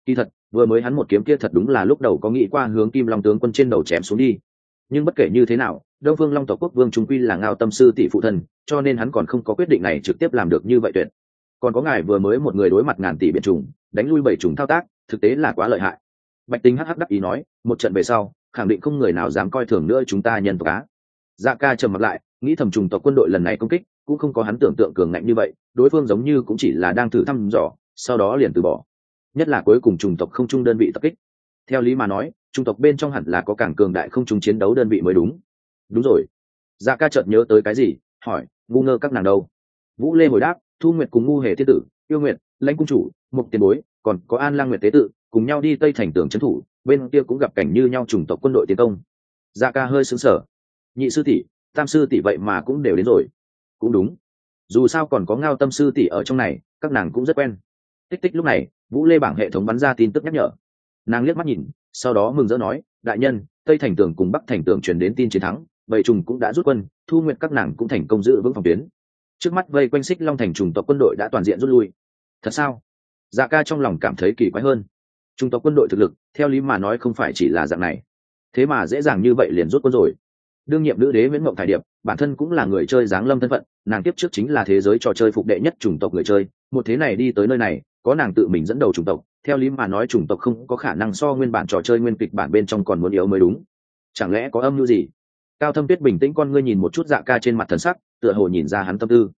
Kỳ thật, vừa mới hắn một kiếm kia thật đúng là lúc đầu có nghĩ qua hướng kim long tướng quân trên đầu chém xuống đi. Nhưng bất kể như thế nào đông phương long tộc quốc vương trung quy là ngao tâm sư tỷ phụ thân, cho nên hắn còn không có quyết định này trực tiếp làm được như vậy tuyệt. Còn có ngài vừa mới một người đối mặt ngàn tỷ biện trùng, đánh lui bảy trùng thao tác, thực tế là quá lợi hại. Bạch tính hh đắc ý nói, một trận về sau, khẳng định không người nào dám coi thường nữa chúng ta nhân tộc á. dạ ca trầm mặt lại, nghĩ thầm trùng tộc quân đội lần này công kích, cũng không có hắn tưởng tượng cường ngạnh như vậy, đối phương giống như cũng chỉ là đang thử thăm dò, sau đó liền từ bỏ. Nhất là cuối cùng trùng tộc không chung đơn vị tập kích. Theo lý mà nói trung tộc bên trong hẳn là có cảng cường đại không chung chiến đấu đơn vị mới đúng đúng rồi. Dạ ca chợt nhớ tới cái gì, hỏi, ngu ngơ các nàng đâu? Vũ lê hồi đáp, thu nguyệt cùng ngu hề thiên tử, yêu nguyệt, lãnh cung chủ mục tiền bối, còn có an lang nguyệt tế tự, cùng nhau đi tây thành tường trấn thủ, bên kia cũng gặp cảnh như nhau chủng tộc quân đội tiến công. Dạ ca hơi xứng sở nhị sư tỷ, tam sư tỷ vậy mà cũng đều đến rồi. Cũng đúng. Dù sao còn có ngao tâm sư tỷ ở trong này, các nàng cũng rất quen. Tích tích lúc này, vũ lê bảng hệ thống bắn ra tin tức nhắc nhở. Nàng liếc mắt nhìn, sau đó mừng rỡ nói, đại nhân, tây thành tường cùng bắc thành tường truyền đến tin chiến thắng bầy trùng cũng đã rút quân, thu nguyện các nàng cũng thành công giữ vững phòng tuyến. Trước mắt vây quanh xích long thành trùng tộc quân đội đã toàn diện rút lui. Thật sao? Dạ ca trong lòng cảm thấy kỳ quái hơn. Trung tộc quân đội thực lực, theo lý mà nói không phải chỉ là dạng này. Thế mà dễ dàng như vậy liền rút quân rồi. Đương nhiệm nữ đế nguyễn mộng thải điệp, bản thân cũng là người chơi giáng lâm thân phận, nàng tiếp trước chính là thế giới trò chơi phục đệ nhất chủng tộc người chơi. Một thế này đi tới nơi này, có nàng tự mình dẫn đầu chủng tộc, theo lý mà nói chủng tộc không có khả năng so nguyên bản trò chơi nguyên kịch bản bên trong còn muốn yếu mới đúng. Chẳng lẽ có âm mưu gì? Cao thâm tuyết bình tĩnh con ngươi nhìn một chút dạ ca trên mặt thần sắc, tựa hồ nhìn ra hắn tâm tư.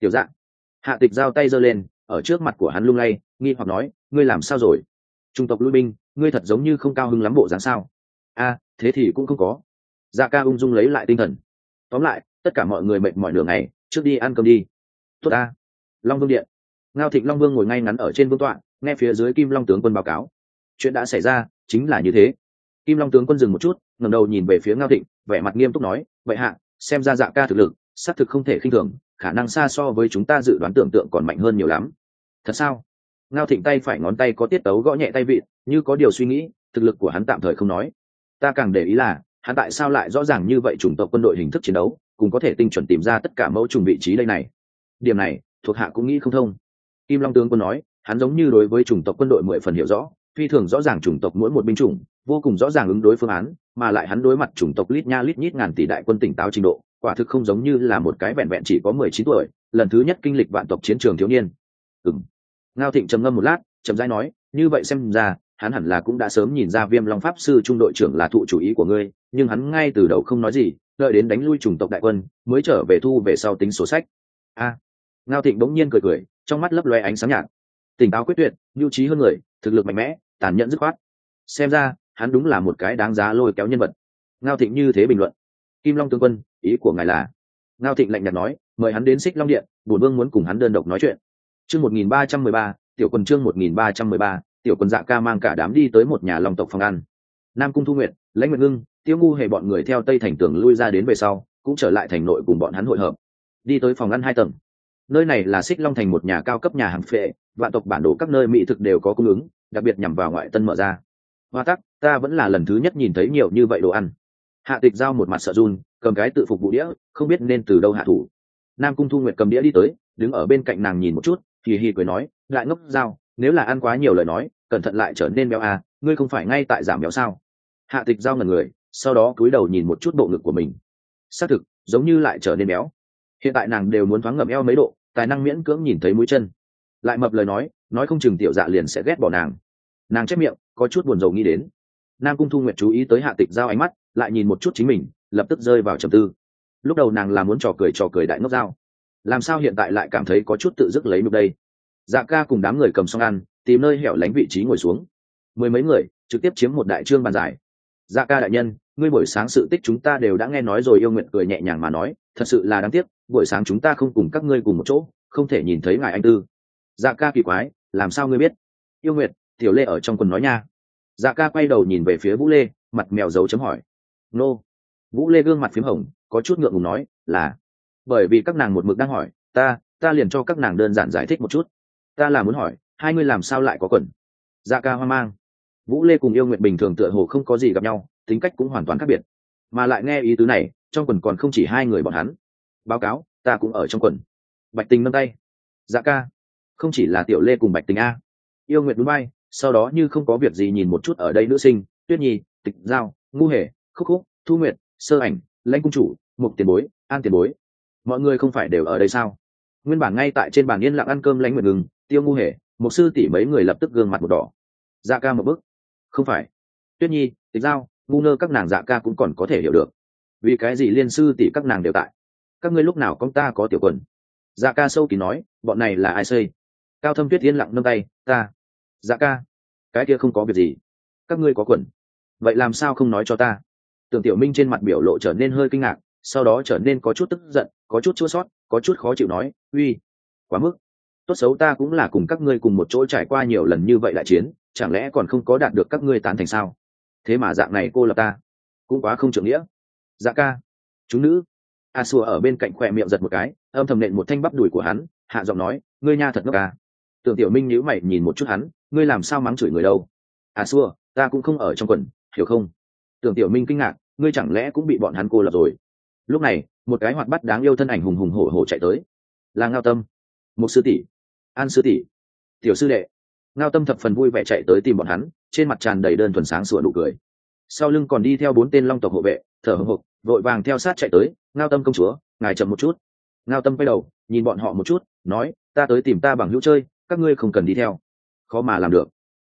Tiểu dạ. Hạ tịch giao tay giơ lên, ở trước mặt của hắn lung lay, nghi hoặc nói, ngươi làm sao rồi? Trung tộc lui binh, ngươi thật giống như không cao hứng lắm bộ dáng sao? A, thế thì cũng không có. Dạ ca ung dung lấy lại tinh thần. Tóm lại, tất cả mọi người mệt mỏi nửa ngày, trước đi ăn cơm đi. Tốt a long vương điện. Ngao thịnh long vương ngồi ngay ngắn ở trên vương tọa, nghe phía dưới kim long tướng quân báo cáo. Chuyện đã xảy ra, chính là như thế. Kim long tướng quân dừng một chút, ngẩng đầu nhìn về phía ngao thịnh vẻ mặt nghiêm túc nói, vậy hạ, xem ra dạ ca thực lực, xác thực không thể khinh thường, khả năng xa so với chúng ta dự đoán tưởng tượng còn mạnh hơn nhiều lắm. Thật sao? Ngao thịnh tay phải ngón tay có tiết tấu gõ nhẹ tay vịn như có điều suy nghĩ, thực lực của hắn tạm thời không nói. Ta càng để ý là, hắn tại sao lại rõ ràng như vậy chủng tộc quân đội hình thức chiến đấu cũng có thể tinh chuẩn tìm ra tất cả mẫu trùng vị trí đây này? Điểm này, thuộc hạ cũng nghĩ không thông. Kim long tướng quân nói, hắn giống như đối với chủng tộc quân đội mười phần hiểu rõ phi thường rõ ràng chủng tộc mỗi một binh chủng, vô cùng rõ ràng ứng đối phương án, mà lại hắn đối mặt chủng tộc lít nha lít nhít ngàn tỷ đại quân tỉnh táo trình độ, quả thực không giống như là một cái vẹn vẹn chỉ có mười chín tuổi, lần thứ nhất kinh lịch vạn tộc chiến trường thiếu niên. Ừm. ngao thịnh trầm ngâm một lát trầm rãi nói, như vậy xem ra, hắn hẳn là cũng đã sớm nhìn ra viêm long pháp sư trung đội trưởng là thụ chủ ý của ngươi, nhưng hắn ngay từ đầu không nói gì, đợi đến đánh lui chủng tộc đại quân, mới trở về thu về sau tính sổ sách. A. Ngao thịnh bỗng nhiên cười cười, trong mắt lấp loe ánh sáng nhạt. Tỉnh táo quyết tuyệt, nhu trí hơn người, thực lực mạnh mẽ tàn nhẫn dứt khoát. Xem ra, hắn đúng là một cái đáng giá lôi kéo nhân vật. Ngao thịnh như thế bình luận. Kim long tướng quân, ý của ngài là? Ngao thịnh lạnh nhạt nói, mời hắn đến xích long điện, bổn vương muốn cùng hắn đơn độc nói chuyện. Chương một nghìn ba trăm mười ba, tiểu quân chương một nghìn ba trăm mười ba, tiểu quân dạ ca mang cả đám đi tới một nhà lòng tộc phòng ăn. Nam cung thu nguyện lãnh nguyện ngưng, tiêu ngu hề bọn người theo tây thành tường lui ra đến về sau, cũng trở lại thành nội cùng bọn hắn hội hợp. Đi tới phòng ăn hai tầng. Nơi này là xích long thành một nhà cao cấp nhà hàng phệ, vạn tộc bản đồ các nơi mỹ thực đều có cung ứng đặc biệt nhằm vào ngoại tân mở ra. Hoa tắc, ta vẫn là lần thứ nhất nhìn thấy nhiều như vậy đồ ăn. Hạ tịch giao một mặt sợ run, cầm cái tự phục vụ đĩa, không biết nên từ đâu hạ thủ. Nam cung thu nguyệt cầm đĩa đi tới, đứng ở bên cạnh nàng nhìn một chút thì hì cười nói, lại ngốc dao, nếu là ăn quá nhiều lời nói, cẩn thận lại trở nên béo à ngươi không phải ngay tại giảm béo sao? Hạ tịch giao ngần người, sau đó cúi đầu nhìn một chút bộ ngực của mình. Xác thực, giống như lại trở nên béo. Hiện tại nàng đều muốn thoáng ngậm eo mấy độ, tài năng miễn cưỡng nhìn thấy mũi chân. Lại mập lời nói nói không chừng tiểu dạ liền sẽ ghét bỏ nàng. Nàng chép miệng, có chút buồn rầu nghĩ đến. Nam cung thu nguyện chú ý tới hạ tịch giao ánh mắt, lại nhìn một chút chính mình, lập tức rơi vào trầm tư. Lúc đầu nàng là muốn trò cười trò cười đại ngốc dao làm sao hiện tại lại cảm thấy có chút tự dứt lấy mục đây? Dạ ca cùng đám người cầm xong ăn, tìm nơi hẻo lánh vị trí ngồi xuống. Mười mấy người, trực tiếp chiếm một đại trương bàn giải. Dạ ca đại nhân, ngươi buổi sáng sự tích chúng ta đều đã nghe nói rồi, yêu nguyện cười nhẹ nhàng mà nói, thật sự là đáng tiếc, buổi sáng chúng ta không cùng các ngươi cùng một chỗ, không thể nhìn thấy ngài anh tư. Dạ ca kỳ quái làm sao ngươi biết? Yêu nguyệt, tiểu lê ở trong quần nói nha. Dạ ca quay đầu nhìn về phía vũ lê, mặt mèo dấu chấm hỏi. Nô. Vũ lê gương mặt p h í m hồng, có chút ngượng ngùng nói, là. Bởi vì các nàng một mực đang hỏi, ta ta liền cho các nàng đơn giản giải thích một chút. Ta là muốn hỏi, hai ngươi làm sao lại có quần? Dạ ca hoang mang. Vũ lê cùng yêu nguyện bình thường tựa hồ không có gì gặp nhau, tính cách cũng hoàn toàn khác biệt. Mà lại nghe ý tứ này, trong quần còn không chỉ hai người bọn hắn. Báo cáo, ta cũng ở trong quần. Bạch tình nâng tay. Dạ ca không chỉ là tiểu lê cùng bạch tình a. Yêu nguyện núi bay, sau đó như không có việc gì nhìn một chút ở đây nữ sinh, tuyết nhi, tịch giao, ngu hề, khúc khúc, thu nguyện sơ ảnh, lãnh cung chủ, mục tiền bối, an tiền bối. Mọi người không phải đều ở đây sao? Nguyên bản ngay tại trên bàn yên lặng ăn cơm lãnh nguyện ngừng, tiêu ngu hề, một sư tỷ mấy người lập tức gương mặt một đỏ. Dạ ca một bức không phải. Tuyết nhi, tịch giao, ngu nơ các nàng dạ ca cũng còn có thể hiểu được. Vì cái gì liên sư tỷ các nàng đều tại? Các ngươi lúc nào con ta có tiểu quần? Dạ ca sâu kỳ nói, bọn này là ai xây? Cao thâm tuyết yên lặng nâng tay, ta dạ ca, cái kia không có việc gì. Các ngươi có quần. Vậy làm sao không nói cho ta? Tưởng tiểu minh trên mặt biểu lộ trở nên hơi kinh ngạc, sau đó trở nên có chút tức giận, có chút chua sót, có chút khó chịu nói, uy, quá mức. Tốt xấu ta cũng là cùng các ngươi cùng một chỗ trải qua nhiều lần như vậy đại chiến, chẳng lẽ còn không có đạt được các ngươi tán thành sao? Thế mà dạng này cô lập ta, cũng quá không trưởng nghĩa. Dạ ca, chúng nữ. A xua ở bên cạnh khoe miệng giật một cái, âm thầm nện một thanh bắp đùi của hắn, hạ giọng nói, ngươi nha thật ngốc ca tưởng tiểu minh nhữ mày nhìn một chút hắn, ngươi làm sao mắng chửi người đâu? À xua, ta cũng không ở trong quần, hiểu không? Tưởng tiểu minh kinh ngạc, ngươi chẳng lẽ cũng bị bọn hắn cô lập rồi? Lúc này, một cái hoạt bắt đáng yêu thân ảnh hùng hùng hổ hổ chạy tới. Là ngao tâm. Một sư tỷ. An sư tỷ. Tiểu sư đệ. Ngao tâm thập phần vui vẻ chạy tới tìm bọn hắn, trên mặt tràn đầy đơn thuần sáng sủa nụ cười. Sau lưng còn đi theo bốn tên long tộc hộ vệ, thở hồng hộc, vội vàng theo sát chạy tới, ngao tâm công chúa, ngài chậm một chút. Ngao tâm quay đầu, nhìn bọn họ một chút, nói, ta tới tìm ta bằng hữu chơi các ngươi không cần đi theo. Khó mà làm được.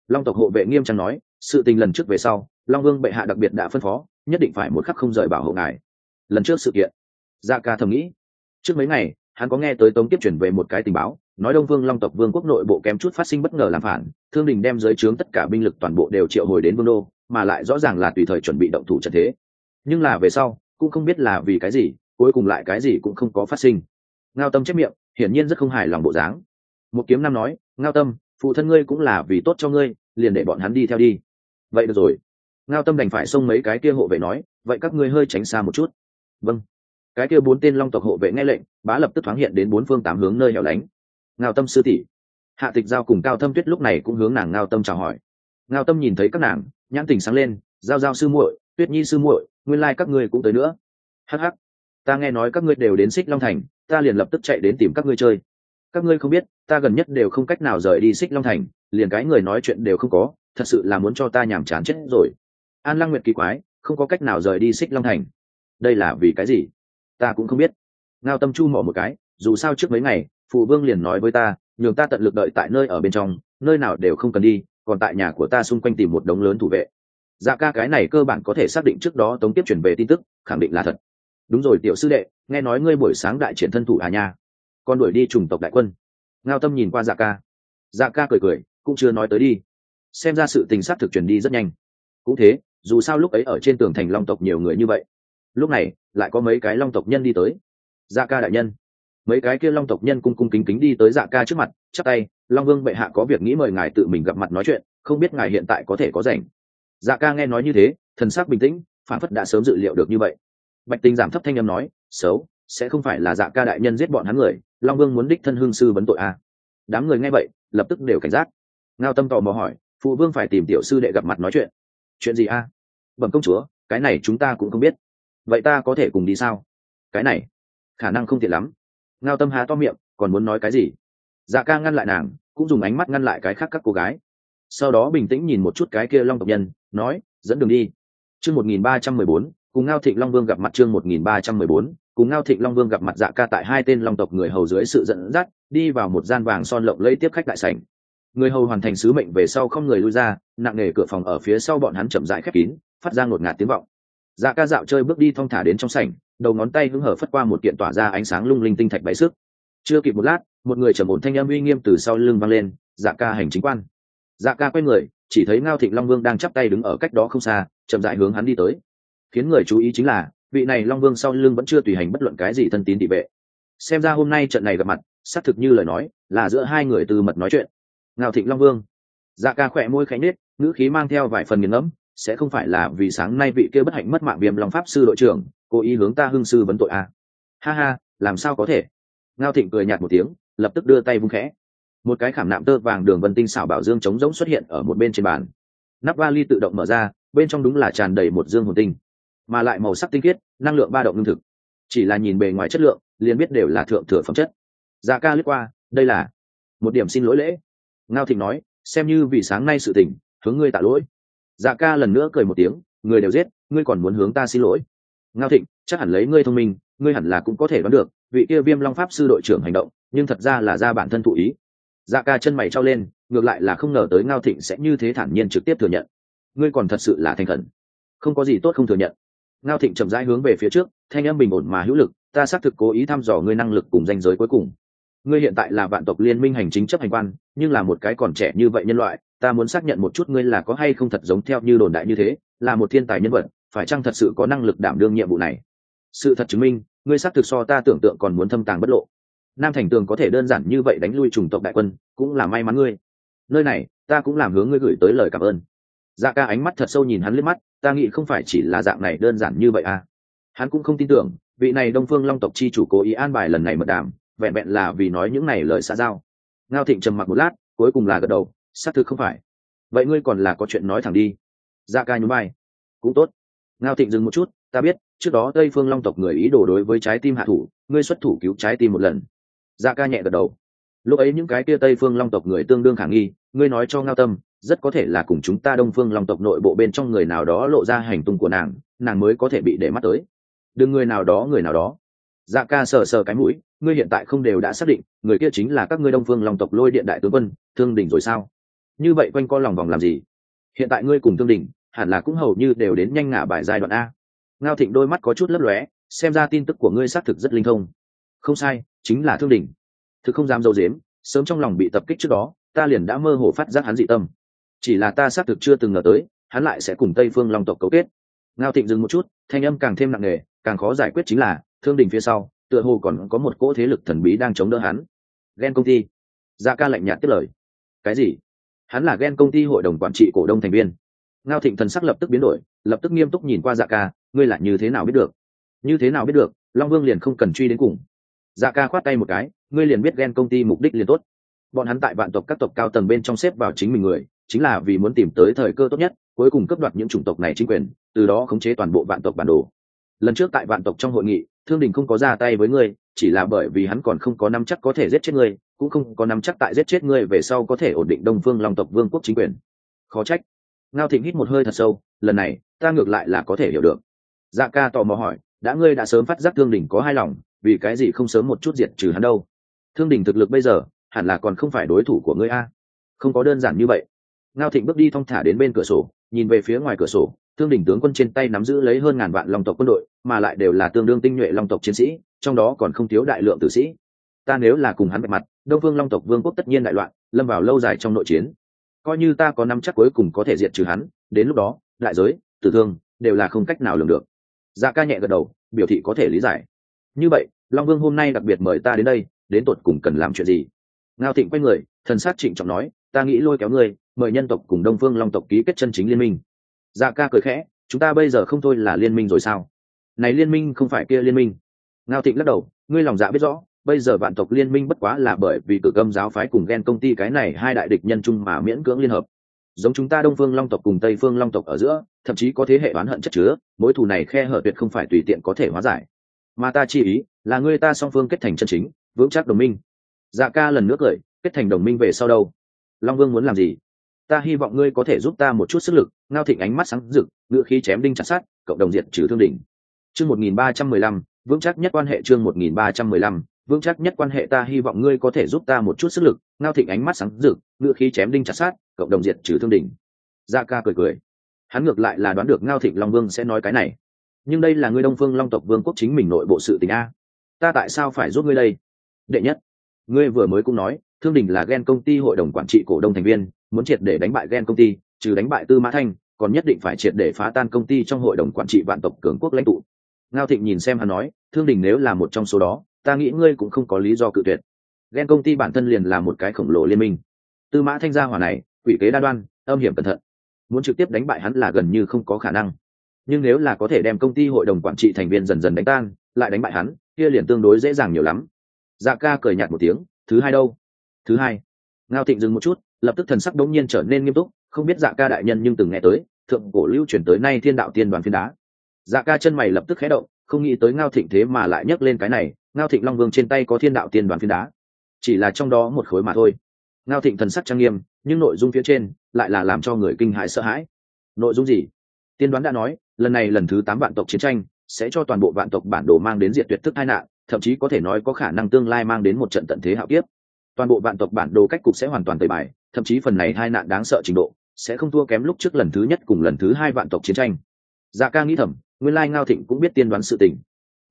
Long tộc hộ vệ nghiêm trang nói, sự tình lần trước về sau, long vương bệ hạ đặc biệt đã phân phó, nhất định phải một khắc không rời bảo hộ ngài. Lần trước sự kiện dạ ca thầm nghĩ. Trước mấy ngày, hắn có nghe tới tống tiếp chuyển về một cái tình báo, nói đông vương long tộc vương quốc nội bộ kém chút phát sinh bất ngờ làm phản, thương đình đem giới trướng tất cả binh lực toàn bộ đều triệu hồi đến vương đô, mà lại rõ ràng là tùy thời chuẩn bị động thủ trận thế. Nhưng là về sau, cũng không biết là vì cái gì, cuối cùng lại cái gì cũng không có phát sinh. Ngao tâm chép miệng, hiển nhiên rất không hài lòng bộ dáng một kiếm nam nói, ngao tâm, phụ thân ngươi cũng là vì tốt cho ngươi, liền để bọn hắn đi theo đi. Vậy được rồi. Ngao tâm đành phải xông mấy cái kia hộ vệ nói, vậy các ngươi hơi tránh xa một chút. Vâng. Cái kia bốn tên long tộc hộ vệ nghe lệnh, bá lập tức thoáng hiện đến bốn phương tám hướng nơi hẻo lánh. Ngao tâm sư tỷ. Hạ tịch giao cùng cao thâm tuyết lúc này cũng hướng nàng ngao tâm chào hỏi. Ngao tâm nhìn thấy các nàng, nhãn tình sáng lên, giao giao sư muội, tuyết nhi sư muội, nguyên lai các ngươi cũng tới nữa. Hh ta nghe nói các ngươi đều đến xích long thành, ta liền lập tức chạy đến tìm các ngươi chơi. Các ngươi không biết ta gần nhất đều không cách nào rời đi xích long thành, liền cái người nói chuyện đều không có, thật sự là muốn cho ta nhàm chán chết rồi. An lăng nguyệt kỳ quái, không có cách nào rời đi xích long thành. Đây là vì cái gì? Ta cũng không biết. Ngao tâm chu mỏ một cái, dù sao trước mấy ngày, phụ vương liền nói với ta, nhường ta tận lực đợi tại nơi ở bên trong, nơi nào đều không cần đi, còn tại nhà của ta xung quanh tìm một đống lớn thủ vệ. Dạ ca cái này cơ bản có thể xác định trước đó tống tiếp chuyển về tin tức, khẳng định là thật. Đúng rồi, tiểu sư đệ, nghe nói ngươi buổi sáng đại triển thân thủ à nha. Còn đuổi đi trùng tộc đại quân ngao tâm nhìn qua dạ ca. Dạ ca cười cười, cũng chưa nói tới đi. Xem ra sự tình sát thực truyền đi rất nhanh. Cũng thế, dù sao lúc ấy ở trên tường thành long tộc nhiều người như vậy. Lúc này, lại có mấy cái long tộc nhân đi tới. Dạ ca đại nhân. Mấy cái kia long tộc nhân cung cung kính kính đi tới dạ ca trước mặt chắc tay, long vương bệ hạ có việc nghĩ mời ngài tự mình gặp mặt nói chuyện, không biết ngài hiện tại có thể có rảnh. Dạ ca nghe nói như thế, thần sắc bình tĩnh, phản phất đã sớm dự liệu được như vậy. Bạch tình giảm thấp thanh âm nói, xấu, sẽ không phải là dạ ca đại nhân giết bọn hắn người long vương muốn đích thân hương sư vấn tội à. đám người nghe vậy, lập tức đều cảnh giác. Ngao tâm tò mò hỏi, phụ vương phải tìm tiểu sư đệ gặp mặt nói chuyện. Chuyện gì a à? bẩm công chúa, cái này chúng ta cũng không biết. Vậy ta có thể cùng đi sao? Cái này, khả năng không tiện lắm. Ngao tâm há to miệng, còn muốn nói cái gì? Dạ ca ngăn lại nàng, cũng dùng ánh mắt ngăn lại cái khác các cô gái. Sau đó bình tĩnh nhìn một chút cái kia long tộc nhân, nói, dẫn đường đi. Chương một nghìn ba trăm mười bốn, cùng ngao thịnh long vương gặp mặt chương một nghìn ba trăm mười bốn cùng ngao thịnh long vương gặp mặt dạ ca tại hai tên long tộc người hầu dưới sự dẫn dắt, đi vào một gian vàng son lộng lấy tiếp khách đại sảnh. Người hầu hoàn thành sứ mệnh về sau không người lui ra, nặng nề cửa phòng ở phía sau bọn hắn chậm rãi khép kín, phát ra ngột ngạt tiếng vọng. Dạ ca dạo chơi bước đi thong thả đến trong sảnh, đầu ngón tay hứng hở phất qua một kiện tỏa ra ánh sáng lung linh tinh thạch báy sức chưa kịp một lát, một người trầm ổn thanh âm uy nghiêm từ sau lưng vang lên dạ ca hành chính quan. Dạ ca quay người, chỉ thấy ngao thịnh long vương đang chắp tay đứng ở cách đó không xa, chậm rãi hướng hắn đi tới. Khiến người chú ý chính là vị này long vương sau lưng vẫn chưa tùy hành bất luận cái gì thân tín địa vệ. Xem ra hôm nay trận này gặp mặt, xác thực như lời nói, là giữa hai người từ mật nói chuyện. Ngao thịnh long vương. Dạ ca khỏe môi khẽ nết ngữ khí mang theo vài phần nghiền ngẫm, sẽ không phải là vì sáng nay vị kia bất hạnh mất mạng viêm long pháp sư đội trưởng, cố ý hướng ta hưng sư vấn tội à. ha ha, làm sao có thể? Ngao thịnh cười nhạt một tiếng, lập tức đưa tay vung khẽ. Một cái khảm nạm tơ vàng đường vân tinh xảo bảo dương trống rỗng xuất hiện ở một bên trên bàn. Nắp vali tự động mở ra, bên trong đúng là tràn đầy một dương hồn tinh mà lại màu sắc tinh khiết, năng lượng ba động lương thực. Chỉ là nhìn bề ngoài chất lượng, liền biết đều là thượng thừa phẩm chất. Dạ ca lướt qua, đây là một điểm xin lỗi lễ. Ngao thịnh nói, xem như vì sáng nay sự tình, hướng ngươi tạ lỗi. Dạ ca lần nữa cười một tiếng, người đều giết, ngươi còn muốn hướng ta xin lỗi. Ngao thịnh, chắc hẳn lấy ngươi thông minh, ngươi hẳn là cũng có thể đoán được, vị kia viêm long pháp sư đội trưởng hành động, nhưng thật ra là ra bản thân thụ ý. Dạ ca chân mày trao lên, ngược lại là không ngờ tới ngao thịnh sẽ như thế thản nhiên trực tiếp thừa nhận. Ngươi còn thật sự là thành khẩn. Không có gì tốt không thừa nhận ngao thịnh chậm rãi hướng về phía trước, thanh em bình ổn mà hữu lực, ta xác thực cố ý thăm dò ngươi năng lực cùng danh giới cuối cùng. Ngươi hiện tại là vạn tộc liên minh hành chính chấp hành quan, nhưng là một cái còn trẻ như vậy nhân loại, ta muốn xác nhận một chút ngươi là có hay không thật giống theo như đồn đại như thế, là một thiên tài nhân vật, phải chăng thật sự có năng lực đảm đương nhiệm vụ này? Sự thật chứng minh, ngươi xác thực so ta tưởng tượng còn muốn thâm tàng bất lộ. Nam thành tường có thể đơn giản như vậy đánh lui chủng tộc đại quân, cũng là may mắn ngươi. Nơi này, ta cũng làm hướng ngươi gửi tới lời cảm ơn. Dạ ca ánh mắt thật sâu nhìn hắn liếc mắt ta nghĩ không phải chỉ là dạng này đơn giản như vậy à. Hắn cũng không tin tưởng, vị này đông phương long tộc chi chủ cố ý an bài lần này mật đàm, vẹn vẹn là vì nói những này lời xã giao. Ngao thịnh trầm mặc một lát, cuối cùng là gật đầu, xác thực không phải. Vậy ngươi còn là có chuyện nói thẳng đi. Dạ ca nhún vai. Cũng tốt. Ngao thịnh dừng một chút, ta biết, trước đó tây phương long tộc người ý đồ đối với trái tim hạ thủ, ngươi xuất thủ cứu trái tim một lần. Dạ ca nhẹ gật đầu. Lúc ấy những cái kia tây phương long tộc người tương đương khả nghi, ngươi nói cho ngao tâm rất có thể là cùng chúng ta đông phương long tộc nội bộ bên trong người nào đó lộ ra hành tung của nàng nàng mới có thể bị để mắt tới. Đừng người nào đó, người nào đó. Dạ ca sờ sờ cái mũi, ngươi hiện tại không đều đã xác định, người kia chính là các ngươi đông phương long tộc lôi điện đại tướng quân, thương đình rồi sao? Như vậy quanh co lòng vòng làm gì? Hiện tại ngươi cùng thương đình, hẳn là cũng hầu như đều đến nhanh ngả bài giai đoạn a. Ngao thịnh đôi mắt có chút lấp lóe, xem ra tin tức của ngươi xác thực rất linh thông. Không sai, chính là thương đình. Thực không dám dâu dếm, sớm trong lòng bị tập kích trước đó, ta liền đã mơ hồ phát giác hắn dị tâm chỉ là ta xác thực chưa từng ngờ tới, hắn lại sẽ cùng tây phương long tộc cấu kết. Ngao thịnh dừng một chút, thanh âm càng thêm nặng nề, càng khó giải quyết chính là, thương đình phía sau, tựa hồ còn có một cỗ thế lực thần bí đang chống đỡ hắn. Ghen công ty. Dạ ca lạnh nhạt tiếp lời. Cái gì? Hắn là ghen công ty hội đồng quản trị cổ đông thành viên. Ngao thịnh thần sắc lập tức biến đổi, lập tức nghiêm túc nhìn qua dạ ca, ngươi là như thế nào biết được? Như thế nào biết được, long vương liền không cần truy đến cùng. Dạ ca khoát tay một cái, ngươi liền biết ghen công ty mục đích liền tốt. Bọn hắn tại vạn tộc các tộc cao tầng bên trong xếp vào chính mình người chính là vì muốn tìm tới thời cơ tốt nhất, cuối cùng cấp đoạt những chủng tộc này chính quyền, từ đó khống chế toàn bộ vạn tộc bản đồ. Lần trước tại vạn tộc trong hội nghị, thương đình không có ra tay với ngươi, chỉ là bởi vì hắn còn không có năm chắc có thể giết chết ngươi, cũng không có năm chắc tại giết chết ngươi về sau có thể ổn định đông phương long tộc vương quốc chính quyền. Khó trách. Ngao thịnh hít một hơi thật sâu, lần này, ta ngược lại là có thể hiểu được. Dạ ca tò mò hỏi, đã ngươi đã sớm phát giác thương đình có hai lòng, vì cái gì không sớm một chút diệt trừ hắn đâu? Thương đình thực lực bây giờ, hẳn là còn không phải đối thủ của ngươi a. Không có đơn giản như vậy ngao thịnh bước đi thong thả đến bên cửa sổ, nhìn về phía ngoài cửa sổ, thương đình tướng quân trên tay nắm giữ lấy hơn ngàn vạn long tộc quân đội, mà lại đều là tương đương tinh nhuệ long tộc chiến sĩ, trong đó còn không thiếu đại lượng tử sĩ. Ta nếu là cùng hắn bạch mặt, đông Vương long tộc vương quốc tất nhiên đại loạn, lâm vào lâu dài trong nội chiến. Coi như ta có năm chắc cuối cùng có thể diệt trừ hắn, đến lúc đó, đại giới, tử thương, đều là không cách nào lường được. Dạ ca nhẹ gật đầu, biểu thị có thể lý giải. Như vậy, long vương hôm nay đặc biệt mời ta đến đây, đến tột cùng cần làm chuyện gì? Ngao thịnh quay người, thần sát trịnh trọng nói, ta nghĩ lôi kéo ngươi mời nhân tộc cùng đông phương long tộc ký kết chân chính liên minh. Dạ ca cười khẽ, chúng ta bây giờ không thôi là liên minh rồi sao? Này liên minh không phải kia liên minh. Ngao thịnh lắc đầu, ngươi lòng dạ biết rõ, bây giờ vạn tộc liên minh bất quá là bởi vì cử gâm giáo phái cùng ghen công ty cái này hai đại địch nhân chung mà miễn cưỡng liên hợp. Giống chúng ta đông phương long tộc cùng tây phương long tộc ở giữa, thậm chí có thế hệ oán hận chất chứa, mối thù này khe hở tuyệt không phải tùy tiện có thể hóa giải. Mà ta chi ý, là người ta song phương kết thành chân chính, vững chắc đồng minh. Dạ ca lần nữa cười, kết thành đồng minh về sau đâu? Long vương muốn làm gì? Ta hy vọng ngươi có thể giúp ta một chút sức lực, ngao thịnh ánh mắt sáng rực ngựa khí chém đinh chặt sát cộng đồng diện trừ thương đỉnh. Chương một nghìn ba trăm mười lăm, vững chắc nhất quan hệ chương một nghìn ba trăm mười lăm, vững chắc nhất quan hệ ta hy vọng ngươi có thể giúp ta một chút sức lực, ngao thịnh ánh mắt sáng rực ngựa khí chém đinh chặt sát cộng đồng diện trừ thương đỉnh. Gia ca cười cười. Hắn ngược lại là đoán được ngao thịnh long vương sẽ nói cái này. Nhưng đây là ngươi đông phương long tộc vương quốc chính mình nội bộ sự tình a. Ta tại sao phải giúp ngươi đây? Đệ nhất, ngươi vừa mới cũng nói, thương đình là ghen công ty hội đồng quản trị cổ đông thành viên muốn triệt để đánh bại Gen công ty, trừ đánh bại tư mã thanh, còn nhất định phải triệt để phá tan công ty trong hội đồng quản trị vạn tộc cường quốc lãnh tụ. Ngao thịnh nhìn xem hắn nói, thương đình nếu là một trong số đó, ta nghĩ ngươi cũng không có lý do cự tuyệt. Ghen công ty bản thân liền là một cái khổng lồ liên minh. Tư mã thanh gia hỏa này, quỷ kế đa đoan, âm hiểm cẩn thận. Muốn trực tiếp đánh bại hắn là gần như không có khả năng. Nhưng nếu là có thể đem công ty hội đồng quản trị thành viên dần dần đánh tan, lại đánh bại hắn, kia liền tương đối dễ dàng nhiều lắm. Dạ ca cười nhạt một tiếng, thứ hai đâu? Thứ hai ngao thịnh dừng một chút, lập tức thần sắc đống nhiên trở nên nghiêm túc, không biết dạ ca đại nhân nhưng từng nghe tới, thượng cổ lưu chuyển tới nay thiên đạo tiên đoàn phiến đá. Dạ ca chân mày lập tức khé động, không nghĩ tới ngao thịnh thế mà lại nhấc lên cái này, ngao thịnh long vương trên tay có thiên đạo tiên đoàn phiến đá. Chỉ là trong đó một khối mà thôi. Ngao thịnh thần sắc trang nghiêm, nhưng nội dung phía trên lại là làm cho người kinh hãi sợ hãi. Nội dung gì? Tiên đoán đã nói, lần này lần thứ tám vạn tộc chiến tranh sẽ cho toàn bộ vạn tộc bản đồ mang đến diệt tuyệt thức tai nạn, thậm chí có thể nói có khả năng tương lai mang đến một trận tận thế hạo kiếp toàn bộ vạn tộc bản đồ cách cục sẽ hoàn toàn tẩy bài, thậm chí phần này hai nạn đáng sợ trình độ sẽ không thua kém lúc trước lần thứ nhất cùng lần thứ hai vạn tộc chiến tranh. Dạ ca nghĩ thầm, nguyên lai ngao thịnh cũng biết tiên đoán sự tình.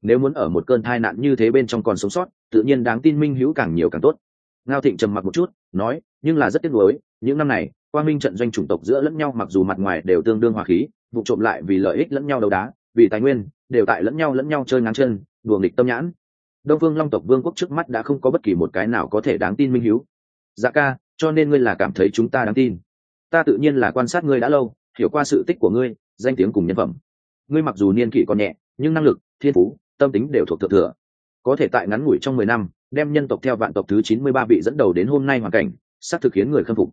Nếu muốn ở một cơn tai nạn như thế bên trong còn sống sót, tự nhiên đáng tin minh hữu càng nhiều càng tốt. Ngao thịnh trầm mặc một chút, nói, nhưng là rất tiếc nuối, những năm này, quang minh trận doanh chủng tộc giữa lẫn nhau mặc dù mặt ngoài đều tương đương hòa khí, vụ trộm lại vì lợi ích lẫn nhau đấu đá, vì tài nguyên, đều tại lẫn nhau lẫn nhau chơi ngắn chân, đùa nghịch tâm nhãn đông phương long tộc vương quốc trước mắt đã không có bất kỳ một cái nào có thể đáng tin minh hiếu. Dạ ca, cho nên ngươi là cảm thấy chúng ta đáng tin. Ta tự nhiên là quan sát ngươi đã lâu, hiểu qua sự tích của ngươi, danh tiếng cùng nhân phẩm. Ngươi mặc dù niên kỷ còn nhẹ, nhưng năng lực, thiên phú, tâm tính đều thuộc thượng thừa. Có thể tại ngắn ngủi trong mười năm, đem nhân tộc theo vạn tộc thứ chín mươi ba vị dẫn đầu đến hôm nay hoàn cảnh sắp thực khiến người khâm phục.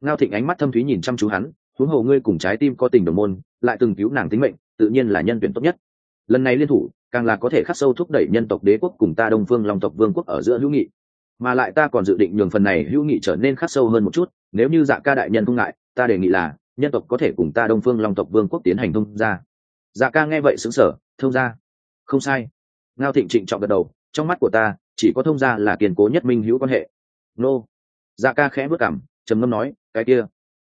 Ngao thịnh ánh mắt thâm thúy nhìn chăm chú hắn, huống hồ ngươi cùng trái tim có tình đồng môn, lại từng cứu nàng tính mệnh, tự nhiên là nhân tuyển tốt nhất. Lần này liên thủ càng là có thể khắc sâu thúc đẩy nhân tộc đế quốc cùng ta đông phương long tộc vương quốc ở giữa hữu nghị. Mà lại ta còn dự định nhường phần này hữu nghị trở nên khắc sâu hơn một chút, nếu như dạ ca đại nhân không ngại, ta đề nghị là, nhân tộc có thể cùng ta đông phương long tộc vương quốc tiến hành thông gia. Dạ ca nghe vậy xứng sở thông gia. Không sai. Ngao thịnh trịnh trọng gật đầu, trong mắt của ta, chỉ có thông gia là kiên cố nhất minh hữu quan hệ. Nô. Dạ ca khẽ bước cảm, trầm ngâm nói, cái kia.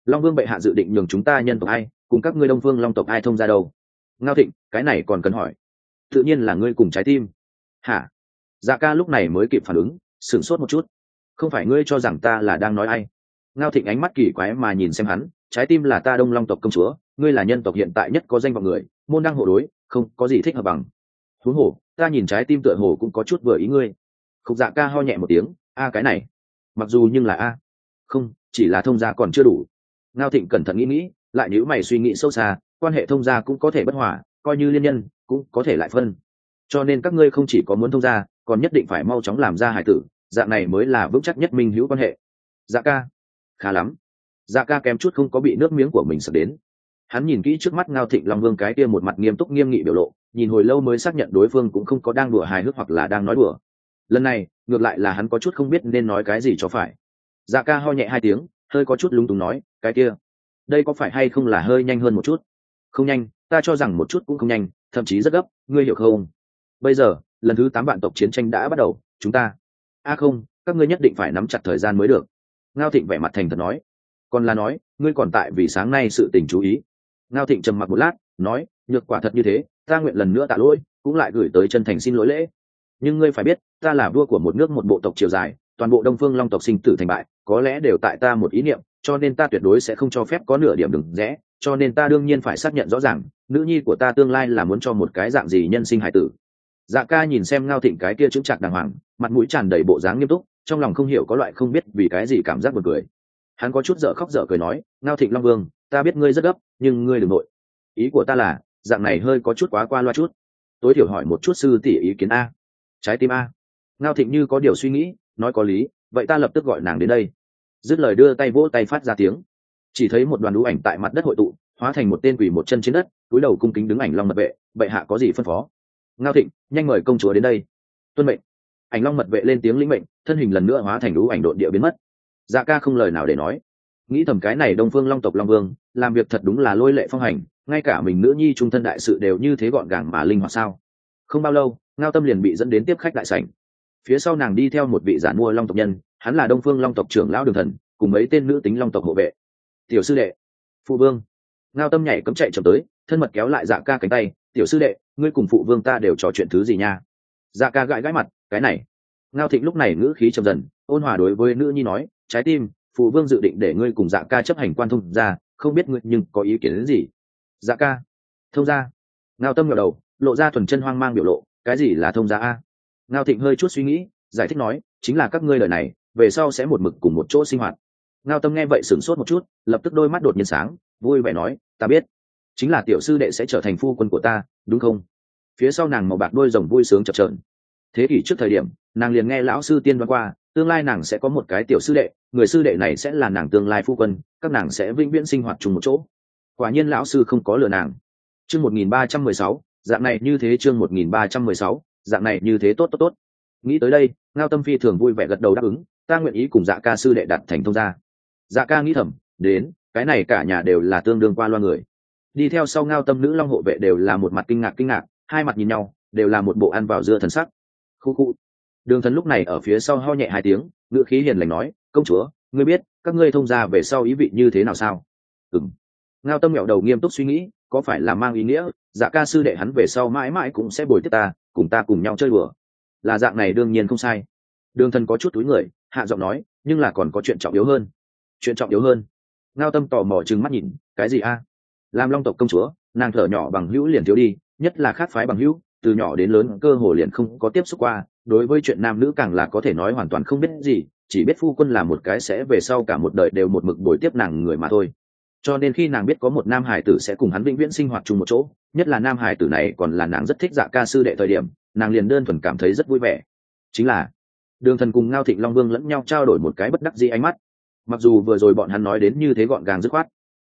Long vương bệ hạ dự định nhường chúng ta nhân tộc ai, cùng các ngươi đông phương long tộc ai thông gia đâu? Ngao thịnh, cái này còn cần hỏi tự nhiên là ngươi cùng trái tim. Hả? Dạ ca lúc này mới kịp phản ứng, sửng sốt một chút. Không phải ngươi cho rằng ta là đang nói ai? Ngao thịnh ánh mắt kỳ quái mà nhìn xem hắn, trái tim là ta đông long tộc công chúa, ngươi là nhân tộc hiện tại nhất có danh vọng người, môn đăng hộ đối, không, có gì thích hợp bằng. Huống hồ, ta nhìn trái tim tựa hồ cũng có chút vừa ý ngươi. Khúc dạ ca ho nhẹ một tiếng, a, cái này, mặc dù nhưng là a. Không, chỉ là thông gia còn chưa đủ. Ngao thịnh cẩn thận nghĩ nghĩ, lại nếu mày suy nghĩ sâu xa, quan hệ thông gia cũng có thể bất hòa, coi như liên nhân cũng có thể lại phân. Cho nên các ngươi không chỉ có muốn thông gia, còn nhất định phải mau chóng làm ra hải tử, dạng này mới là vững chắc nhất minh hữu quan hệ. Dạ ca. Khá lắm. Dạ ca kém chút không có bị nước miếng của mình sập đến. Hắn nhìn kỹ trước mắt ngao thịnh long vương cái kia một mặt nghiêm túc nghiêm nghị biểu lộ, nhìn hồi lâu mới xác nhận đối phương cũng không có đang đùa hài hước hoặc là đang nói đùa. Lần này, ngược lại là hắn có chút không biết nên nói cái gì cho phải. Dạ ca ho nhẹ hai tiếng, hơi có chút lúng túng nói, cái kia, đây có phải hay không là hơi nhanh hơn một chút? Không nhanh, ta cho rằng một chút cũng không nhanh thậm chí rất gấp, ngươi hiểu không? Bây giờ, lần thứ tám vạn tộc chiến tranh đã bắt đầu, chúng ta a không, các ngươi nhất định phải nắm chặt thời gian mới được. Ngao thịnh vẻ mặt thành thật nói. Còn là nói, ngươi còn tại vì sáng nay sự tình chú ý. Ngao thịnh trầm mặc một lát, nói, nhược quả thật như thế, ta nguyện lần nữa tạ lỗi, cũng lại gửi tới chân thành xin lỗi lễ. Nhưng ngươi phải biết, ta là vua của một nước một bộ tộc triều dài, toàn bộ đông phương long tộc sinh tử thành bại, có lẽ đều tại ta một ý niệm, cho nên ta tuyệt đối sẽ không cho phép có nửa điểm đừng rẽ, cho nên ta đương nhiên phải xác nhận rõ ràng nữ nhi của ta tương lai là muốn cho một cái dạng gì nhân sinh hải tử? Dạ ca nhìn xem ngao thịnh cái kia chững chạc đàng hoàng, mặt mũi tràn đầy bộ dáng nghiêm túc, trong lòng không hiểu có loại không biết vì cái gì cảm giác buồn cười. Hắn có chút dở khóc dở cười nói, ngao thịnh long vương, ta biết ngươi rất gấp, nhưng ngươi đừng nội. Ý của ta là, dạng này hơi có chút quá qua loa chút. Tối thiểu hỏi một chút sư tỷ ý kiến a. Trái tim a. Ngao thịnh như có điều suy nghĩ, nói có lý, vậy ta lập tức gọi nàng đến đây. Dứt lời đưa tay vỗ tay phát ra tiếng. Chỉ thấy một đoàn lũ ảnh tại mặt đất hội tụ hóa thành một tên quỷ một chân trên đất, túi đầu cung kính đứng ảnh long mật vệ, bệ hạ có gì phân phó? Ngao thịnh, nhanh mời công chúa đến đây. Tuân mệnh. Ảnh long mật vệ lên tiếng lĩnh mệnh, thân hình lần nữa hóa thành lũ ảnh đội địa biến mất. Dạ ca không lời nào để nói. Nghĩ thầm cái này đông phương long tộc long vương, làm việc thật đúng là lôi lệ phong hành, ngay cả mình nữ nhi trung thân đại sự đều như thế gọn gàng mà linh hoạt sao? Không bao lâu, ngao tâm liền bị dẫn đến tiếp khách đại sảnh. Phía sau nàng đi theo một vị giản mua long tộc nhân, hắn là đông phương long tộc trưởng lão đường thần, cùng mấy tên nữ tính long tộc hộ vệ. Tiểu sư đệ phụ vương ngao tâm nhảy cấm chạy chậm tới, thân mật kéo lại dạ ca cánh tay, tiểu sư đệ, ngươi cùng phụ vương ta đều trò chuyện thứ gì nha? Dạ ca gãi gãi mặt, cái này. Ngao thịnh lúc này ngữ khí chậm dần, ôn hòa đối với nữ nhi nói, trái tim, phụ vương dự định để ngươi cùng dạ ca chấp hành quan thông ra không biết ngươi nhưng có ý kiến đến gì? Dạ ca. Thông ra ngao tâm ngẩng đầu, lộ ra thuần chân hoang mang biểu lộ, cái gì là thông gia a? Ngao thịnh hơi chút suy nghĩ, giải thích nói, chính là các ngươi lời này, về sau sẽ một mực cùng một chỗ sinh hoạt. Ngao tâm nghe vậy sửng sốt một chút, lập tức đôi mắt đột nhiên sáng vui vẻ nói, ta biết, chính là tiểu sư đệ sẽ trở thành phu quân của ta, đúng không? Phía sau nàng màu bạc đôi rồng vui sướng chập trợn thế kỷ trước thời điểm, nàng liền nghe lão sư tiên đoán qua, tương lai nàng sẽ có một cái tiểu sư đệ, người sư đệ này sẽ là nàng tương lai phu quân, các nàng sẽ vĩnh viễn sinh hoạt chung một chỗ. Quả nhiên lão sư không có lừa nàng. Chương một nghìn ba trăm mười sáu, dạng này như thế chương một nghìn ba trăm mười sáu, dạng này như thế tốt tốt tốt. Nghĩ tới đây, ngao tâm phi thường vui vẻ gật đầu đáp ứng, ta nguyện ý cùng dạ ca sư đệ đặt thành thông gia. Dạ ca nghĩ thầm, đến cái này cả nhà đều là tương đương qua loa người. Đi theo sau ngao tâm nữ long hộ vệ đều là một mặt kinh ngạc kinh ngạc, hai mặt nhìn nhau, đều là một bộ ăn vào dưa thần sắc. Khu khu. Đường thần lúc này ở phía sau ho nhẹ hai tiếng, ngữ khí hiền lành nói, công chúa, ngươi biết, các ngươi thông gia về sau ý vị như thế nào sao? Ừng ngao tâm nghẹo đầu nghiêm túc suy nghĩ, có phải là mang ý nghĩa dạ ca sư đệ hắn về sau mãi mãi cũng sẽ bồi tiếp ta, cùng ta cùng nhau chơi bừa là dạng này đương nhiên không sai. Đường thần có chút túi người, hạ giọng nói, nhưng là còn có chuyện trọng yếu hơn. Chuyện trọng yếu hơn ngao tâm tò mò trừng mắt nhìn, cái gì a? Làm long tộc công chúa, nàng thở nhỏ bằng hữu liền thiếu đi, nhất là khác phái bằng hữu, từ nhỏ đến lớn cơ hồ liền không có tiếp xúc qua, đối với chuyện nam nữ càng là có thể nói hoàn toàn không biết gì, chỉ biết phu quân là một cái sẽ về sau cả một đời đều một mực bồi tiếp nàng người mà thôi. Cho nên khi nàng biết có một nam hải tử sẽ cùng hắn vĩnh viễn sinh hoạt chung một chỗ, nhất là nam hải tử này còn là nàng rất thích dạ ca sư đệ thời điểm, nàng liền đơn thuần cảm thấy rất vui vẻ. Chính là, đường thần cùng ngao thịnh long vương lẫn nhau trao đổi một cái bất đắc dĩ ánh mắt mặc dù vừa rồi bọn hắn nói đến như thế gọn gàng dứt khoát,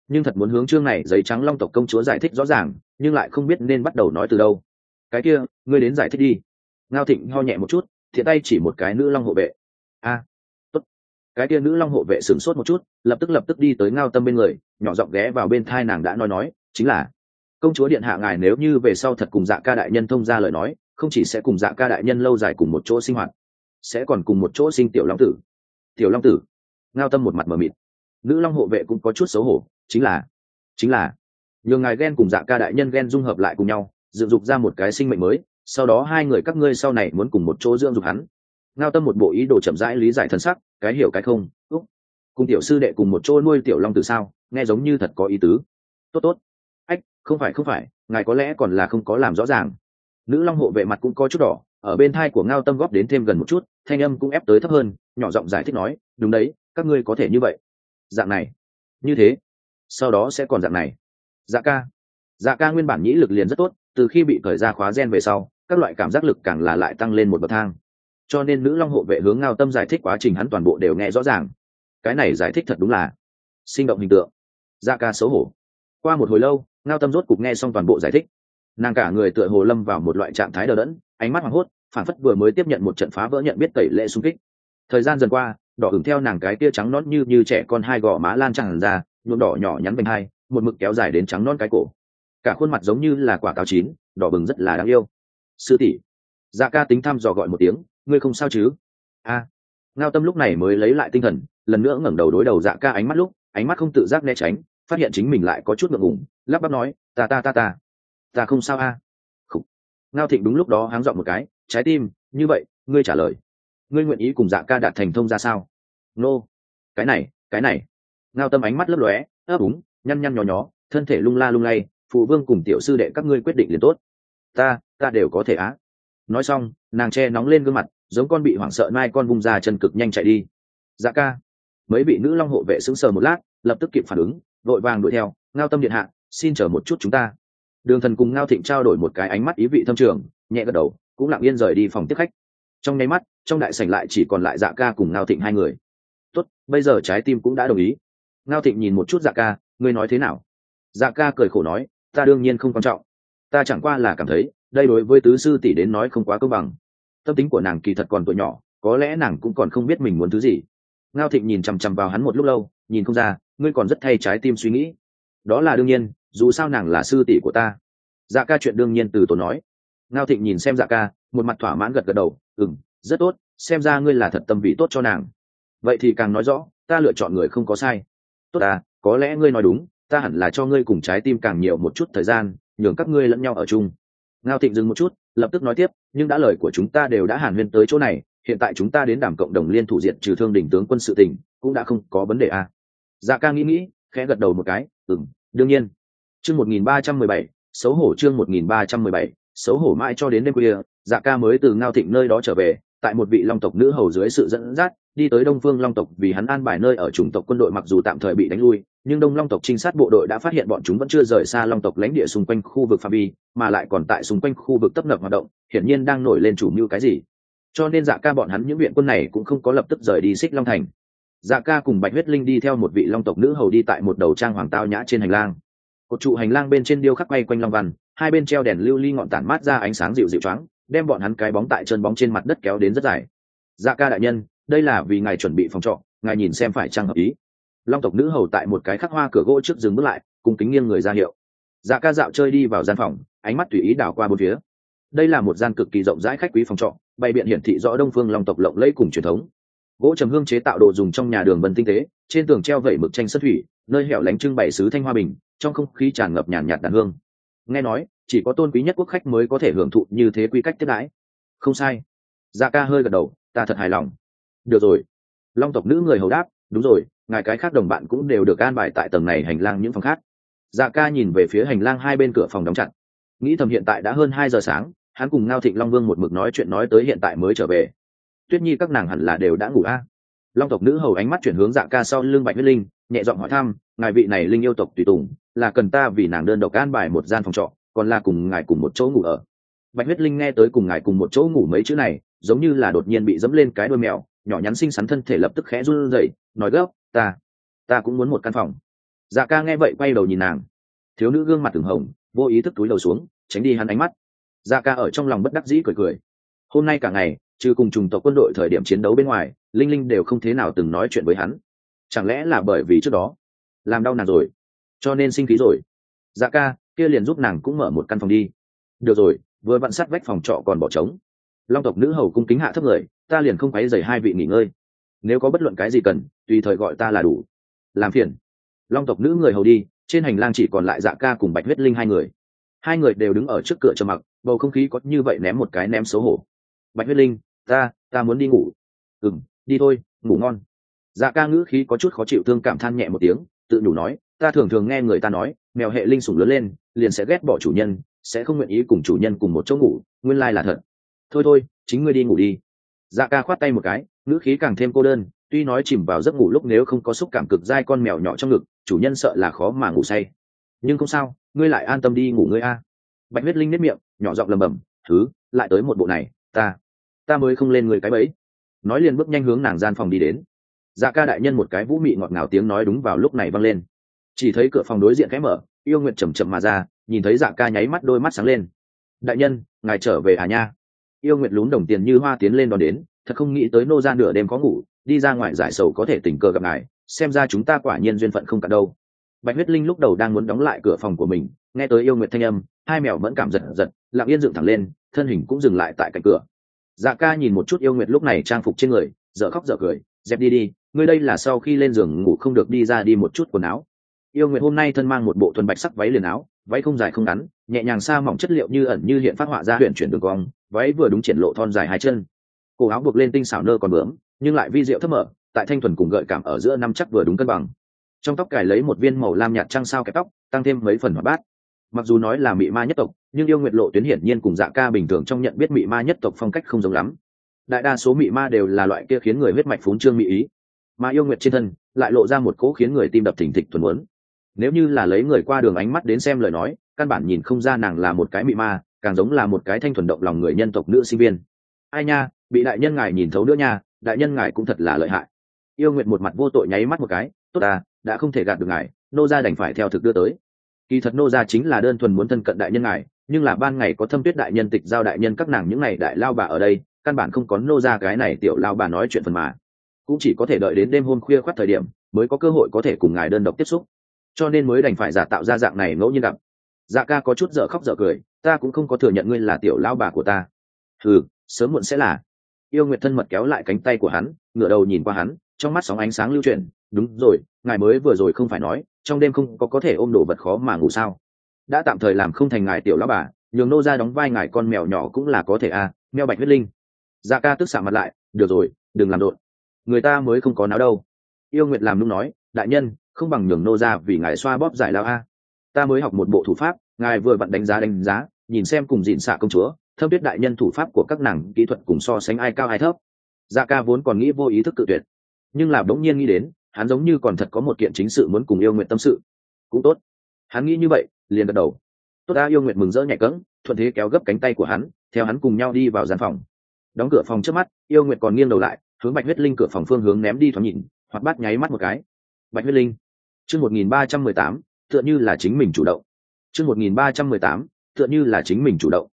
nhưng thật muốn hướng chương này giấy trắng long tộc công chúa giải thích rõ ràng, nhưng lại không biết nên bắt đầu nói từ đâu. Cái kia, ngươi đến giải thích đi. Ngao thịnh ho nhẹ một chút, thiện tay chỉ một cái nữ long hộ vệ. A, tốt. Cái kia nữ long hộ vệ sửng sốt một chút, lập tức lập tức đi tới ngao tâm bên người, nhỏ giọng ghé vào bên thai nàng đã nói nói, chính là, công chúa điện hạ ngài nếu như về sau thật cùng dạ ca đại nhân thông ra lời nói, không chỉ sẽ cùng dạ ca đại nhân lâu dài cùng một chỗ sinh hoạt, sẽ còn cùng một chỗ sinh tiểu long tử. Tiểu long tử ngao tâm một mặt mờ mịt. Nữ long hộ vệ cũng có chút xấu hổ, chính là chính là, nhường ngài ghen cùng dạ ca đại nhân ghen dung hợp lại cùng nhau, dựng dục ra một cái sinh mệnh mới, sau đó hai người các ngươi sau này muốn cùng một chỗ dưỡng dục hắn. Ngao tâm một bộ ý đồ chậm rãi lý giải thân sắc, cái hiểu cái không, úc. Cùng tiểu sư đệ cùng một chỗ nuôi tiểu long từ sao, nghe giống như thật có ý tứ. Tốt tốt. Ách, không phải không phải, ngài có lẽ còn là không có làm rõ ràng. Nữ long hộ vệ mặt cũng có chút đỏ, ở bên thai của ngao tâm góp đến thêm gần một chút, thanh âm cũng ép tới thấp hơn, nhỏ giọng giải thích nói, đúng đấy các ngươi có thể như vậy. Dạng này. Như thế. Sau đó sẽ còn dạng này. Dạ ca. Dạ ca nguyên bản nhĩ lực liền rất tốt, từ khi bị cởi ra khóa gen về sau, các loại cảm giác lực càng là lại tăng lên một bậc thang. Cho nên nữ long hộ vệ hướng ngao tâm giải thích quá trình hắn toàn bộ đều nghe rõ ràng. Cái này giải thích thật đúng là sinh động hình tượng. Dạ ca xấu hổ. Qua một hồi lâu, ngao tâm rốt cục nghe xong toàn bộ giải thích. Nàng cả người tựa hồ lâm vào một loại trạng thái đờ đẫn, ánh mắt hoảng hốt, phản phất vừa mới tiếp nhận một trận phá vỡ nhận biết tẩy lệ xung kích. Thời gian dần qua đỏ ửng theo nàng cái kia trắng nón như như trẻ con hai gò má lan tràn ra, nhuộm đỏ nhỏ nhắn bành hai, một mực kéo dài đến trắng non cái cổ. Cả khuôn mặt giống như là quả táo chín, đỏ bừng rất là đáng yêu. Sư tỷ dạ ca tính thăm dò gọi một tiếng, ngươi không sao chứ? A. Ngao tâm lúc này mới lấy lại tinh thần, lần nữa ngẩng đầu đối đầu dạ ca ánh mắt lúc, ánh mắt không tự giác né tránh, phát hiện chính mình lại có chút ngượng ngùng, lắp bắp nói, ta ta ta ta ta không sao a. À? ngao thịnh đúng lúc đó háng dọn một cái, trái tim, như vậy, ngươi trả lời ngươi nguyện ý cùng dạ ca đạt thành thông ra sao? Nô、no. cái này cái này. Ngao tâm ánh mắt lấp lóe, ấp úng, nhăn nhăn nhò nhó, thân thể lung la lung lay, phụ vương cùng tiểu sư đệ các ngươi quyết định liền tốt. Ta ta đều có thể á. Nói xong, nàng che nóng lên gương mặt, giống con bị hoảng sợ mai con vung ra chân cực nhanh chạy đi. Dạ ca. Mấy vị nữ long hộ vệ sững sờ một lát, lập tức kịp phản ứng, vội vàng đuổi theo. Ngao tâm điện hạ, xin chờ một chút chúng ta. Đường thần cùng ngao thịnh trao đổi một cái ánh mắt ý vị thâm trường, nhẹ gật đầu, cũng lặng yên rời đi phòng tiếp khách trong nháy mắt, trong đại sảnh lại chỉ còn lại dạ ca cùng ngao thịnh hai người. Tốt, bây giờ trái tim cũng đã đồng ý. Ngao thịnh nhìn một chút dạ ca, ngươi nói thế nào? Dạ ca cười khổ nói, ta đương nhiên không quan trọng. Ta chẳng qua là cảm thấy, đây đối với tứ sư tỷ đến nói không quá công bằng. Tâm tính của nàng kỳ thật còn tuổi nhỏ, có lẽ nàng cũng còn không biết mình muốn thứ gì. Ngao thịnh nhìn chằm chằm vào hắn một lúc lâu, nhìn không ra, ngươi còn rất thay trái tim suy nghĩ. Đó là đương nhiên, dù sao nàng là sư tỷ của ta. Dạ ca chuyện đương nhiên từ tổ nói. Ngao thịnh nhìn xem dạ ca một mặt thỏa mãn gật gật đầu ừ m rất tốt, xem ra ngươi là thật tâm vị tốt cho nàng. Vậy thì càng nói rõ, ta lựa chọn người không có sai. Tốt à có lẽ ngươi nói đúng, ta hẳn là cho ngươi cùng trái tim càng nhiều một chút thời gian, nhường các ngươi lẫn nhau ở chung. Ngao thịnh dừng một chút, lập tức nói tiếp, nhưng đã lời của chúng ta đều đã hàn huyên tới chỗ này, hiện tại chúng ta đến đảm cộng đồng liên thủ diện trừ thương đỉnh tướng quân sự tỉnh cũng đã không có vấn đề à. dạ ca nghĩ nghĩ, khẽ gật đầu một cái ừ đương nhiên. Chương một nghìn ba trăm mười bảy, xấu hổ chương một nghìn ba trăm mười bảy, xấu hổ mãi cho đến đêm khuya dạ ca mới từ ngao thịnh nơi đó trở về, tại một vị long tộc nữ hầu dưới sự dẫn dắt, đi tới đông phương long tộc vì hắn an bài nơi ở chủng tộc quân đội mặc dù tạm thời bị đánh lui, nhưng đông long tộc trinh sát bộ đội đã phát hiện bọn chúng vẫn chưa rời xa long tộc lãnh địa xung quanh khu vực phạm vi, mà lại còn tại xung quanh khu vực tấp nập hoạt động, hiển nhiên đang nổi lên chủ mưu cái gì. Cho nên dạ ca bọn hắn những viện quân này cũng không có lập tức rời đi xích long thành. Dạ ca cùng bạch huyết linh đi theo một vị long tộc nữ hầu đi tại một đầu trang hoàng tao nhã trên hành lang. Cột trụ hành lang bên trên điêu khắc quay quanh long văn, hai bên treo đèn lưu ly ngọn tản mát ra ánh sáng dịu dịu choáng đem bọn hắn cái bóng tại chân bóng trên mặt đất kéo đến rất dài. Dạ ca đại nhân, đây là vì ngài chuẩn bị phòng trọ, ngài nhìn xem phải trang hợp ý. Long tộc nữ hầu tại một cái khắc hoa cửa gỗ trước dừng bước lại cùng kính nghiêng người ra hiệu. Dạ ca dạo chơi đi vào gian phòng, ánh mắt tùy ý đảo qua bốn phía. Đây là một gian cực kỳ rộng rãi khách quý phòng trọ, bày biện hiển thị rõ đông phương long tộc lộng lẫy cùng truyền thống. Gỗ trầm hương chế tạo đồ dùng trong nhà đường vân tinh tế, trên tường treo vẩy mực tranh sơn thủy, nơi hẻo lánh trưng bày sứ thanh hoa bình, trong không khí tràn ngập nhàn nhạt đàn hương nghe nói, chỉ có tôn quý nhất quốc khách mới có thể hưởng thụ như thế quy cách tiếp đãi. Không sai. Dạ ca hơi gật đầu, ta thật hài lòng. Được rồi. Long tộc nữ người hầu đáp, đúng rồi, ngài cái khác đồng bạn cũng đều được an bài tại tầng này hành lang những phòng khác. Dạ ca nhìn về phía hành lang hai bên cửa phòng đóng chặt. Nghĩ thầm hiện tại đã hơn hai giờ sáng, hắn cùng ngao thịnh long vương một mực nói chuyện nói tới hiện tại mới trở về. Tuyết nhi các nàng hẳn là đều đã ngủ a. Long tộc nữ hầu ánh mắt chuyển hướng dạ ca sau lưng bạch huyết linh, nhẹ giọng hỏi thăm, ngài vị này linh yêu tộc tùy tùng là cần ta vì nàng đơn độc an bài một gian phòng trọ, còn là cùng ngài cùng một chỗ ngủ ở. Bạch huyết linh nghe tới cùng ngài cùng một chỗ ngủ mấy chữ này, giống như là đột nhiên bị dẫm lên cái đôi mèo, nhỏ nhắn xinh xắn thân thể lập tức khẽ run rẩy, nói gấp, ta ta cũng muốn một căn phòng. Dạ ca nghe vậy quay đầu nhìn nàng. Thiếu nữ gương mặt từng hồng, vô ý thức túi đầu xuống, tránh đi hắn ánh mắt. Dạ ca ở trong lòng bất đắc dĩ cười cười. Hôm nay cả ngày, trừ cùng trùng tộc quân đội thời điểm chiến đấu bên ngoài, linh linh đều không thế nào từng nói chuyện với hắn. Chẳng lẽ là bởi vì trước đó, làm đau nàng rồi? Cho nên sinh khí rồi. Dạ ca, kia liền giúp nàng cũng mở một căn phòng đi. Được rồi, vừa vặn sát vách phòng trọ còn bỏ trống. Long tộc nữ hầu cung kính hạ thấp người, ta liền không quấy dày hai vị nghỉ ngơi. Nếu có bất luận cái gì cần, tùy thời gọi ta là đủ. Làm phiền. Long tộc nữ người hầu đi, trên hành lang chỉ còn lại dạ ca cùng bạch huyết linh hai người. Hai người đều đứng ở trước cửa chờ mặc, bầu không khí có như vậy ném một cái ném xấu hổ. Bạch huyết linh, ta ta muốn đi ngủ. Ừ m đi thôi, ngủ ngon. Dạ ca ngữ khí có chút khó chịu, thương cảm than nhẹ một tiếng, tự nhủ nói ta thường thường nghe người ta nói, mèo hệ linh sủng lớn lên, liền sẽ ghét bỏ chủ nhân, sẽ không nguyện ý cùng chủ nhân cùng một chỗ ngủ, nguyên lai là thật. Thôi thôi, chính ngươi đi ngủ đi. Dạ ca khoát tay một cái, ngữ khí càng thêm cô đơn, tuy nói chìm vào giấc ngủ lúc nếu không có xúc cảm cực dai con mèo nhỏ trong ngực, chủ nhân sợ là khó mà ngủ say. Nhưng không sao, ngươi lại an tâm đi ngủ ngươi a. Bạch huyết linh nếp miệng, nhỏ giọng lầm bầm thứ, lại tới một bộ này, ta ta mới không lên người cái bẫy. Nói liền bước nhanh hướng nàng gian phòng đi đến. Dạ ca đại nhân một cái vũ mị ngọt ngào tiếng nói đúng vào lúc này vang lên chỉ thấy cửa phòng đối diện khẽ mở, yêu nguyện chầm chậm mà ra, nhìn thấy dạ ca nháy mắt đôi mắt sáng lên. Đại nhân, ngài trở về à nha? Yêu nguyện lún đồng tiền như hoa tiến lên đón đến, thật không nghĩ tới nô ra nửa đêm có ngủ, đi ra ngoài giải sầu có thể tình cờ gặp ngài, xem ra chúng ta quả nhiên duyên phận không cả đâu. Bạch huyết linh lúc đầu đang muốn đóng lại cửa phòng của mình, nghe tới yêu nguyện thanh âm, hai mèo mẫn cảm giật giật, lặng yên dựng thẳng lên, thân hình cũng dừng lại tại cạnh cửa. Dạ ca nhìn một chút yêu nguyệt lúc này trang phục trên người, dở khóc dở cười, dẹp đi đi, ngươi đây là sau khi lên giường ngủ không được đi ra đi một chút quần áo yêu nguyệt hôm nay thân mang một bộ thuần bạch sắc váy liền áo, váy không dài không ngắn, nhẹ nhàng xa mỏng chất liệu như ẩn như hiện phát họa ra huyện chuyển đường cong, váy vừa đúng triển lộ thon dài hai chân. Cổ áo buộc lên tinh xảo nơ còn bướm, nhưng lại vi diệu thấp mở, tại thanh thuần cùng gợi cảm ở giữa năm chắc vừa đúng cân bằng. Trong tóc cài lấy một viên màu lam nhạt trăng sao kẹp tóc, tăng thêm mấy phần hoạt bát. Mặc dù nói là mị ma nhất tộc, nhưng yêu nguyệt lộ tuyến hiển nhiên cùng dạ ca bình thường trong nhận biết mị ma nhất tộc phong cách không giống lắm. Đại đa số mị ma đều là loại kia khiến người huyết mạch phún trương mị ý, mà yêu nguyệt trên thân lại lộ ra một cỗ khiến người tim đập thình thịch thuần muốn nếu như là lấy người qua đường ánh mắt đến xem lời nói, căn bản nhìn không ra nàng là một cái mị ma, càng giống là một cái thanh thuần động lòng người nhân tộc nữ sinh viên. Ai nha, bị đại nhân ngài nhìn thấu nữa nha, đại nhân ngài cũng thật là lợi hại. Yêu nguyện một mặt vô tội nháy mắt một cái, tốt à đã không thể gạt được ngài, nô gia đành phải theo thực đưa tới. Kỳ thật nô gia chính là đơn thuần muốn thân cận đại nhân ngài, nhưng là ban ngày có thâm tuyết đại nhân tịch giao đại nhân các nàng những ngày đại lao bà ở đây, căn bản không có nô gia cái này tiểu lao bà nói chuyện phần mà. Cũng chỉ có thể đợi đến đêm hôm khuya khoắt thời điểm, mới có cơ hội có thể cùng ngài đơn độc tiếp xúc cho nên mới đành phải giả tạo ra dạng này ngẫu nhiên gặp. Dạ ca có chút dở khóc dở cười ta cũng không có thừa nhận ngươi là tiểu lao bà của ta. Ừ sớm muộn sẽ là. Yêu nguyệt thân mật kéo lại cánh tay của hắn ngửa đầu nhìn qua hắn trong mắt sóng ánh sáng lưu chuyển. Đúng rồi ngài mới vừa rồi không phải nói trong đêm không có có thể ôm đồ vật khó mà ngủ sao? Đã tạm thời làm không thành ngài tiểu lao bà nhường nô ra đóng vai ngài con mèo nhỏ cũng là có thể a à, mèo bạch huyết linh. Dạ ca tức xạ mặt lại được rồi đừng làm đột người ta mới không có náo đâu. Yêu nguyệt làm nung nói đại nhân không bằng nhường nô ra vì ngài xoa bóp giải lao a. Ta mới học một bộ thủ pháp, ngài vừa vặn đánh giá đánh giá, nhìn xem cùng dịn xạ công chúa, thâm biết đại nhân thủ pháp của các nàng kỹ thuật cùng so sánh ai cao ai thấp. Dạ ca vốn còn nghĩ vô ý thức cự tuyệt, nhưng là bỗng nhiên nghĩ đến, hắn giống như còn thật có một kiện chính sự muốn cùng yêu nguyện tâm sự. Cũng tốt. Hắn nghĩ như vậy, liền gật đầu. Tốt ta, yêu nguyện mừng rỡ nhảy cẫng, thuận thế kéo gấp cánh tay của hắn, theo hắn cùng nhau đi vào gian phòng. Đóng cửa phòng trước mắt, yêu nguyện còn nghiêng đầu lại, hướng bạch huyết linh cửa phòng phương hướng ném đi thoáng nhìn, hoặc bắt nháy mắt một cái bạch huyết linh. Chương một nghìn ba trăm mười tám, tựa như là chính mình chủ động. Chương một nghìn ba trăm mười tám, tựa như là chính mình chủ động.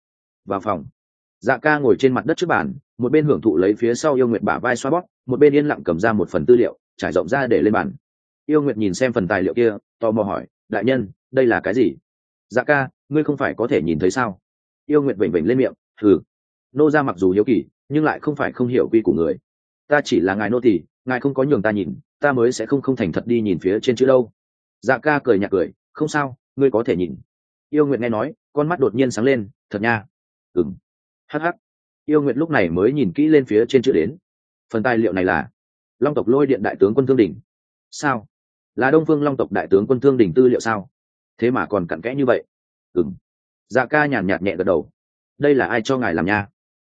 Vào phòng. Dạ ca ngồi trên mặt đất trước bàn, một bên hưởng thụ lấy phía sau yêu nguyệt bả vai xoa bóp, một bên yên lặng cầm ra một phần tư liệu, trải rộng ra để lên bàn. Yêu nguyệt nhìn xem phần tài liệu kia, tò mò hỏi, đại nhân, đây là cái gì? Dạ ca, ngươi không phải có thể nhìn thấy sao? Yêu nguyệt vểnh vểnh lên miệng thử nô ra mặc dù hiếu kỳ, nhưng lại không phải không hiểu quy của người. Ta chỉ là ngài nô tỳ, ngài không có nhường ta nhìn ta mới sẽ không không thành thật đi nhìn phía trên chữ đâu. Dạ ca cười nhạt cười, không sao, ngươi có thể nhìn. Yêu nguyệt nghe nói, con mắt đột nhiên sáng lên, thật nha. Ừng hh yêu nguyệt lúc này mới nhìn kỹ lên phía trên chữ đến. Phần tài liệu này là long tộc lôi điện đại tướng quân thương đình. sao? Là đông phương long tộc đại tướng quân thương đình tư liệu sao? Thế mà còn cặn kẽ như vậy. Ừng dạ ca nhàn nhạt nhẹ gật đầu. Đây là ai cho ngài làm nha?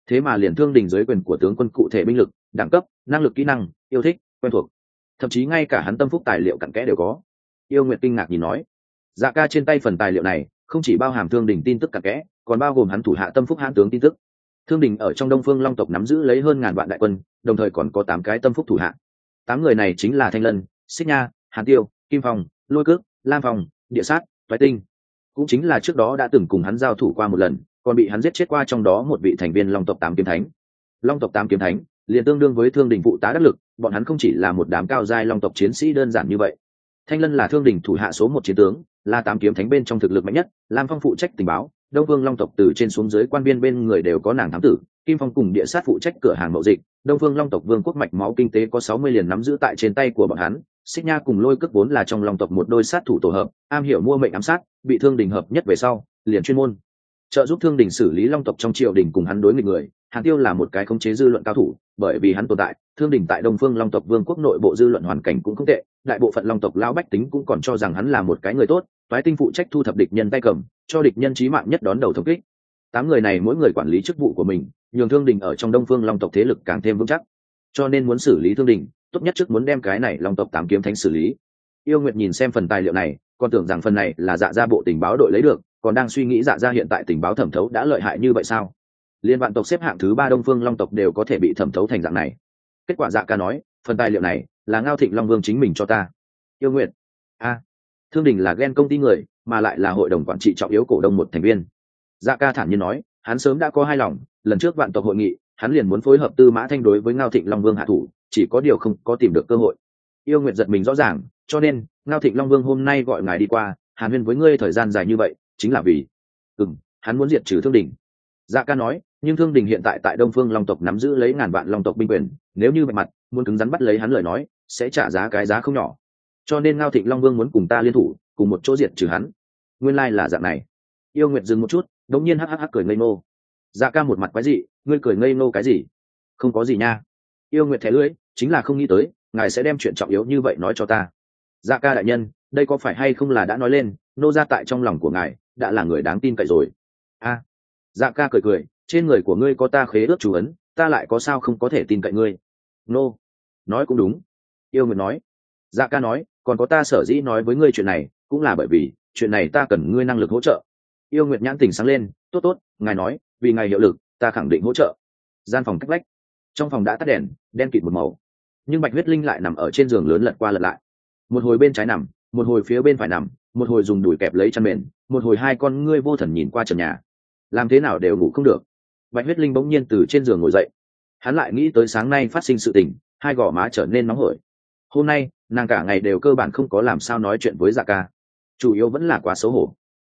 Thế mà liền thương đình dưới quyền của tướng quân cụ thể binh lực, đẳng cấp, năng lực kỹ năng, yêu thích, quen thuộc thậm chí ngay cả hắn tâm phúc tài liệu cặn kẽ đều có. Yêu nguyện kinh ngạc nhìn nói dạ ca trên tay phần tài liệu này không chỉ bao hàm thương đình tin tức cặn kẽ, còn bao gồm hắn thủ hạ tâm phúc hãn tướng tin tức. Thương đình ở trong đông phương long tộc nắm giữ lấy hơn ngàn vạn đại quân, đồng thời còn có tám cái tâm phúc thủ hạ. Tám người này chính là thanh lân, xích nha, hàn tiêu, kim phong, lôi cước, lam phong, địa sát, toái tinh. Cũng chính là trước đó đã từng cùng hắn giao thủ qua một lần, còn bị hắn giết chết qua trong đó một vị thành viên long tộc tám kiếm thánh. Long tộc tám kiếm thánh liền tương đương với thương đình phụ tá đắc lực, bọn hắn không chỉ là một đám cao giai long tộc chiến sĩ đơn giản như vậy. Thanh lân là thương đình thủ hạ số một chiến tướng, là tám kiếm thánh bên trong thực lực mạnh nhất, lam phong phụ trách tình báo, đông vương long tộc từ trên xuống dưới quan viên bên người đều có nàng thám tử, kim phong cùng địa sát phụ trách cửa hàng mậu dịch, đông vương long tộc vương quốc mạch máu kinh tế có sáu mươi liền nắm giữ tại trên tay của bọn hắn, xích nha cùng lôi cước vốn là trong long tộc một đôi sát thủ tổ hợp, am hiểu mua mệnh ám sát, bị thương đình hợp nhất về sau, liền chuyên môn trợ giúp thương đình xử lý long tộc trong triều đình cùng hắn đối nghịch người. Hàn tiêu là một cái khống chế dư luận cao thủ, bởi vì hắn tồn tại, thương đình tại đông phương long tộc vương quốc nội bộ dư luận hoàn cảnh cũng không tệ, đại bộ phận long tộc lão bách tính cũng còn cho rằng hắn là một cái người tốt toái tinh phụ trách thu thập địch nhân tay cầm, cho địch nhân trí mạng nhất đón đầu thống kích. Tám người này mỗi người quản lý chức vụ của mình, nhường thương đình ở trong đông phương long tộc thế lực càng thêm vững chắc. Cho nên muốn xử lý thương đình, tốt nhất trước muốn đem cái này long tộc tám kiếm thánh xử lý. Yêu nguyệt nhìn xem phần tài liệu này, còn tưởng rằng phần này là dạ ra bộ tình báo đội lấy được còn đang suy nghĩ dạ ra hiện tại tình báo thẩm thấu đã lợi hại như vậy sao? Liên vạn tộc xếp hạng thứ ba đông phương long tộc đều có thể bị thẩm thấu thành dạng này. Kết quả dạ ca nói, phần tài liệu này là ngao thịnh long vương chính mình cho ta. Yêu nguyện a. Thương đình là ghen công ty người, mà lại là hội đồng quản trị trọng yếu cổ đông một thành viên. Dạ ca thản nhiên nói, hắn sớm đã có hai lòng, lần trước vạn tộc hội nghị, hắn liền muốn phối hợp tư mã thanh đối với ngao thịnh long vương hạ thủ, chỉ có điều không có tìm được cơ hội. Yêu nguyện giật mình rõ ràng, cho nên, ngao thịnh long vương hôm nay gọi ngài đi qua, hàn huyên với ngươi thời gian dài như vậy chính là vì, ừm, hắn muốn diệt trừ thương đình dạ ca nói, nhưng thương đình hiện tại tại đông phương long tộc nắm giữ lấy ngàn vạn long tộc binh quyền, nếu như mạch mặt, muốn cứng rắn bắt lấy hắn lời nói, sẽ trả giá cái giá không nhỏ. Cho nên ngao thịnh long vương muốn cùng ta liên thủ, cùng một chỗ diệt trừ hắn. Nguyên lai、like、là dạng này. Yêu nguyệt dừng một chút, đống nhiên hắc hắc cười ngây ngô. Dạ ca một mặt quái dị, ngươi cười ngây ngô cái gì? Không có gì nha. Yêu nguyệt thẻ lưỡi, chính là không nghĩ tới, ngài sẽ đem chuyện trọng yếu như vậy nói cho ta. Dạ ca đại nhân, đây có phải hay không là đã nói lên, nô ra tại trong lòng của ngài đã là người đáng tin cậy rồi. A dạ ca cười cười, trên người của ngươi có ta khế ước chủ ấn, ta lại có sao không có thể tin cậy ngươi? Nô, nói cũng đúng. Yêu nguyệt nói. Dạ ca nói, còn có ta sở dĩ nói với ngươi chuyện này, cũng là bởi vì, chuyện này ta cần ngươi năng lực hỗ trợ. Yêu nguyệt nhãn tình sáng lên, tốt tốt, ngài nói, vì ngài hiệu lực, ta khẳng định hỗ trợ. Gian phòng cách lách trong phòng đã tắt đèn, đen kịt một màu. Nhưng bạch huyết linh lại nằm ở trên giường lớn lật qua lật lại. Một hồi bên trái nằm, một hồi phía bên phải nằm một hồi dùng đùi kẹp lấy chăn mền, một hồi hai con ngươi vô thần nhìn qua trần nhà. Làm thế nào đều ngủ không được. Bạch huyết linh bỗng nhiên từ trên giường ngồi dậy. Hắn lại nghĩ tới sáng nay phát sinh sự tình, hai gò má trở nên nóng hổi. Hôm nay, nàng cả ngày đều cơ bản không có làm sao nói chuyện với dạ ca. Chủ yếu vẫn là quá xấu hổ.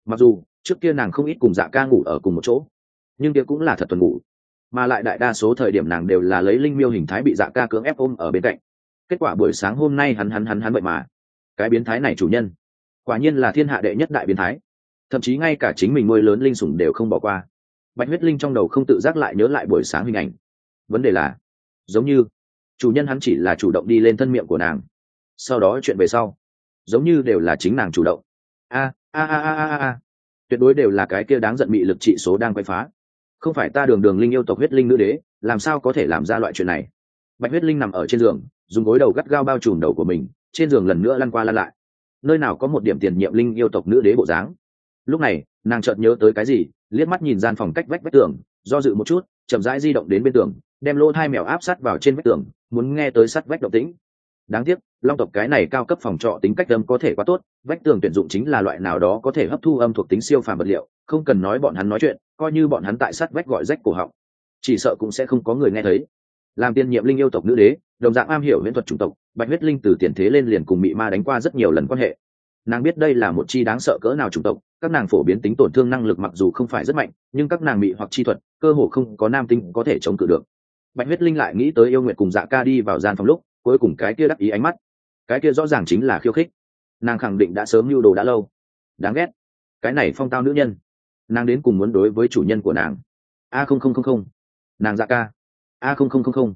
Mặc dù, trước kia nàng không ít cùng dạ ca ngủ ở cùng một chỗ, nhưng kia cũng là thật tuần ngủ. Mà lại đại đa số thời điểm nàng đều là lấy linh miêu hình thái bị dạ ca cưỡng ép ôm ở bên cạnh. Kết quả buổi sáng hôm nay hắn hắn hắn hắn vậy mà. Cái biến thái này chủ nhân quả nhiên là thiên hạ đệ nhất đại biến thái. Thậm chí ngay cả chính mình nuôi lớn linh sủng đều không bỏ qua. Bạch huyết linh trong đầu không tự giác lại nhớ lại buổi sáng hình ảnh. Vấn đề là, giống như, chủ nhân hắn chỉ là chủ động đi lên thân miệng của nàng. Sau đó chuyện về sau, giống như đều là chính nàng chủ động. A a a a a a tuyệt đối đều là cái kia đáng giận bị lực trị số đang quay phá. Không phải ta đường đường linh yêu tộc huyết linh nữ đế, làm sao có thể làm ra loại chuyện này? Bạch huyết linh nằm ở trên giường, dùng gối đầu gắt gao bao trùm đầu của mình, trên giường lần nữa lăn qua lăn lại nơi nào có một điểm tiền nhiệm linh yêu tộc nữ đế bộ dáng. Lúc này, nàng chợt nhớ tới cái gì, liếc mắt nhìn gian phòng cách vách vách tường, do dự một chút, chậm rãi di động đến bên tường, đem lỗ hai mèo áp sát vào trên vách tường, muốn nghe tới sắt vách động tĩnh. Đáng tiếc, long tộc cái này cao cấp phòng trọ tính cách âm có thể quá tốt, vách tường tuyển dụng chính là loại nào đó có thể hấp thu âm thuộc tính siêu phàm vật liệu, không cần nói bọn hắn nói chuyện, coi như bọn hắn tại sát vách gọi rách cổ họng. Chỉ sợ cũng sẽ không có người nghe thấy. Làm tiên nhiệm linh yêu tộc nữ đế đồng dạng am hiểu huyễn thuật chủng tộc, bạch huyết linh từ tiền thế lên liền cùng mị ma đánh qua rất nhiều lần quan hệ. Nàng biết đây là một chi đáng sợ cỡ nào chủng tộc, các nàng phổ biến tính tổn thương năng lực mặc dù không phải rất mạnh, nhưng các nàng mị hoặc chi thuật, cơ hồ không có nam tinh có thể chống cự được. Bạch huyết linh lại nghĩ tới yêu nguyện cùng dạ ca đi vào gian phòng lúc, cuối cùng cái kia đắc ý ánh mắt. Cái kia rõ ràng chính là khiêu khích. Nàng khẳng định đã sớm lưu đồ đã lâu. Đáng ghét. Cái này phong tao nữ nhân. Nàng đến cùng muốn đối với chủ nhân của nàng. A không không không không. Nàng dạ ca. A không không không không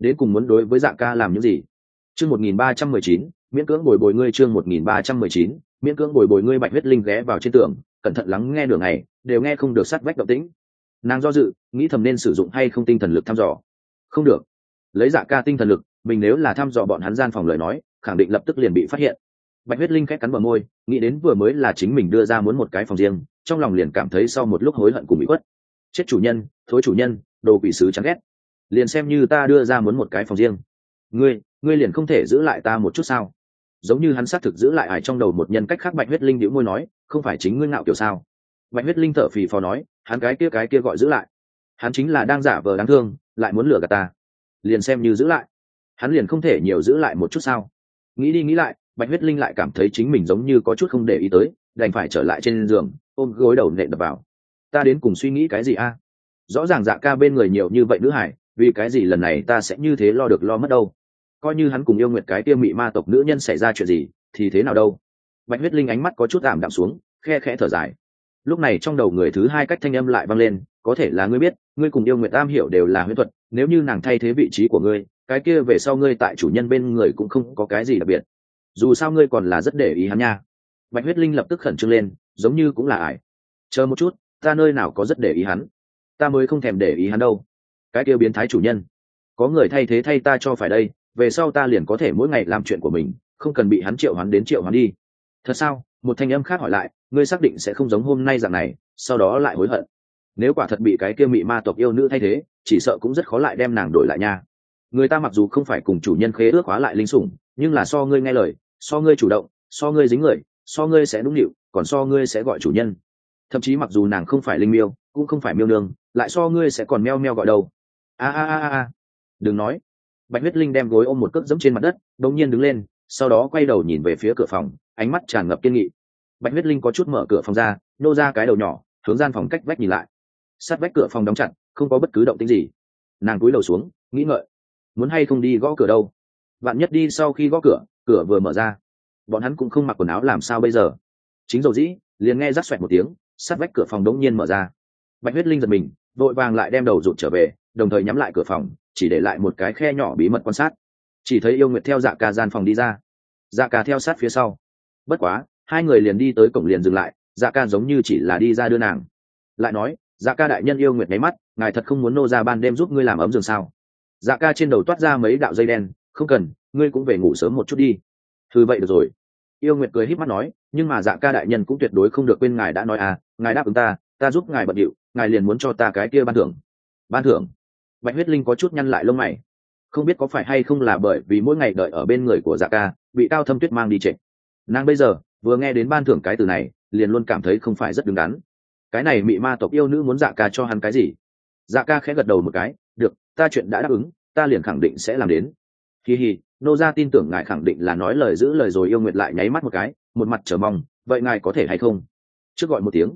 đến cùng muốn đối với dạ ca làm những gì? Chương một nghìn ba trăm mười chín, miễn cưỡng bồi bồi ngươi chương một nghìn ba trăm mười chín, miễn cưỡng bồi bồi ngươi bạch huyết linh ghé vào trên tường, cẩn thận lắng nghe đường này, đều nghe không được sát vách động tĩnh. Nàng do dự, nghĩ thầm nên sử dụng hay không tinh thần lực thăm dò. Không được. Lấy dạ ca tinh thần lực, mình nếu là thăm dò bọn hắn gian phòng lời nói, khẳng định lập tức liền bị phát hiện. Bạch huyết linh khét cắn bờ môi, nghĩ đến vừa mới là chính mình đưa ra muốn một cái phòng riêng, trong lòng liền cảm thấy sau một lúc hối hận cùng bị khuất. Chết chủ nhân, thối chủ nhân, đồ quỷ sứ chán ghét liền xem như ta đưa ra muốn một cái phòng riêng. Ngươi ngươi liền không thể giữ lại ta một chút sao? Giống như hắn xác thực giữ lại ải trong đầu một nhân cách khác bạch huyết linh đĩu môi nói, không phải chính ngươi ngạo kiểu sao? Bạch huyết linh thở phì phò nói, hắn cái kia cái kia gọi giữ lại. Hắn chính là đang giả vờ đáng thương, lại muốn lừa gạt ta. Liền xem như giữ lại. Hắn liền không thể nhiều giữ lại một chút sao? Nghĩ đi nghĩ lại, bạch huyết linh lại cảm thấy chính mình giống như có chút không để ý tới, đành phải trở lại trên giường, ôm gối đầu nện đập vào. Ta đến cùng suy nghĩ cái gì a? Rõ ràng dạ ca bên người nhiều như vậy nữ hải vì cái gì lần này ta sẽ như thế lo được lo mất đâu? Coi như hắn cùng yêu nguyệt cái tiêm mị ma tộc nữ nhân xảy ra chuyện gì, thì thế nào đâu? Bạch huyết linh ánh mắt có chút ảm đạm xuống, khe khẽ thở dài. Lúc này trong đầu người thứ hai cách thanh âm lại vang lên, có thể là ngươi biết, ngươi cùng yêu nguyệt tam hiểu đều là huyễn thuật, nếu như nàng thay thế vị trí của ngươi, cái kia về sau ngươi tại chủ nhân bên người cũng không có cái gì đặc biệt. Dù sao ngươi còn là rất để ý hắn nha. Bạch huyết linh lập tức khẩn trương lên, giống như cũng là ải. Chờ một chút, ta nơi nào có rất để ý hắn? Ta mới không thèm để ý hắn đâu cái kia biến thái chủ nhân. Có người thay thế thay ta cho phải đây về sau ta liền có thể mỗi ngày làm chuyện của mình không cần bị hắn triệu hắn đến triệu hắn đi. Thật sao? Một thanh âm khác hỏi lại ngươi xác định sẽ không giống hôm nay dạng này sau đó lại hối hận. Nếu quả thật bị cái kia mị ma tộc yêu nữ thay thế chỉ sợ cũng rất khó lại đem nàng đổi lại nha. Người ta mặc dù không phải cùng chủ nhân khế ước hóa lại linh sủng nhưng là so ngươi nghe lời so ngươi chủ động so ngươi dính người so ngươi sẽ đúng điệu, còn so ngươi sẽ gọi chủ nhân. Thậm chí mặc dù nàng không phải linh miêu cũng không phải miêu nương lại so ngươi sẽ còn meo meo gọi đâu a a a a. Đừng nói. Bạch huyết linh đem gối ôm một cước dẫm trên mặt đất, đột nhiên đứng lên, sau đó quay đầu nhìn về phía cửa phòng, ánh mắt tràn ngập kiên nghị. Bạch huyết linh có chút mở cửa phòng ra, nô ra cái đầu nhỏ, hướng gian phòng cách vách nhìn lại. Sát vách cửa phòng đóng chặt, không có bất cứ động tĩnh gì. Nàng cúi đầu xuống, nghĩ ngợi. Muốn hay không đi gõ cửa đâu? Bạn nhất đi sau khi gõ cửa cửa vừa mở ra. Bọn hắn cũng không mặc quần áo làm sao bây giờ. Chính dầu dĩ, liền nghe rắc xoẹt một tiếng, sát vách cửa phòng đống nhiên mở ra. Bạch huyết linh giật mình, vội vàng lại đem đầu rụt trở về đồng thời nhắm lại cửa phòng, chỉ để lại một cái khe nhỏ bí mật quan sát. Chỉ thấy yêu nguyệt theo dạ ca gian phòng đi ra. Dạ ca theo sát phía sau. Bất quá, hai người liền đi tới cổng liền dừng lại dạ ca giống như chỉ là đi ra đưa nàng. Lại nói dạ ca đại nhân yêu nguyệt nháy mắt, ngài thật không muốn nô ra ban đêm giúp ngươi làm ấm giường sao? Dạ ca trên đầu toát ra mấy đạo dây đen, không cần, ngươi cũng về ngủ sớm một chút đi. Thư vậy được rồi. Yêu nguyệt cười h í p mắt nói, nhưng mà dạ ca đại nhân cũng tuyệt đối không được quên ngài đã nói à ngài đáp ứng ta ta giúp ngài bận điệu, ngài liền muốn cho ta cái kia ban thưởng. Ban thưởng? Bạch huyết linh có chút nhăn lại lông mày. Không biết có phải hay không là bởi vì mỗi ngày đợi ở bên người của dạ ca, bị cao thâm tuyết mang đi trệ nàng bây giờ, vừa nghe đến ban thưởng cái từ này, liền luôn cảm thấy không phải rất đứng đắn. Cái này mị ma tộc yêu nữ muốn dạ ca cho hắn cái gì? Dạ ca khẽ gật đầu một cái, được, ta chuyện đã đáp ứng, ta liền khẳng định sẽ làm đến. Kỳ hì, nô ra tin tưởng ngài khẳng định là nói lời giữ lời rồi yêu nguyệt lại nháy mắt một cái, một mặt chờ mong, vậy ngài có thể hay không? Trước gọi một tiếng.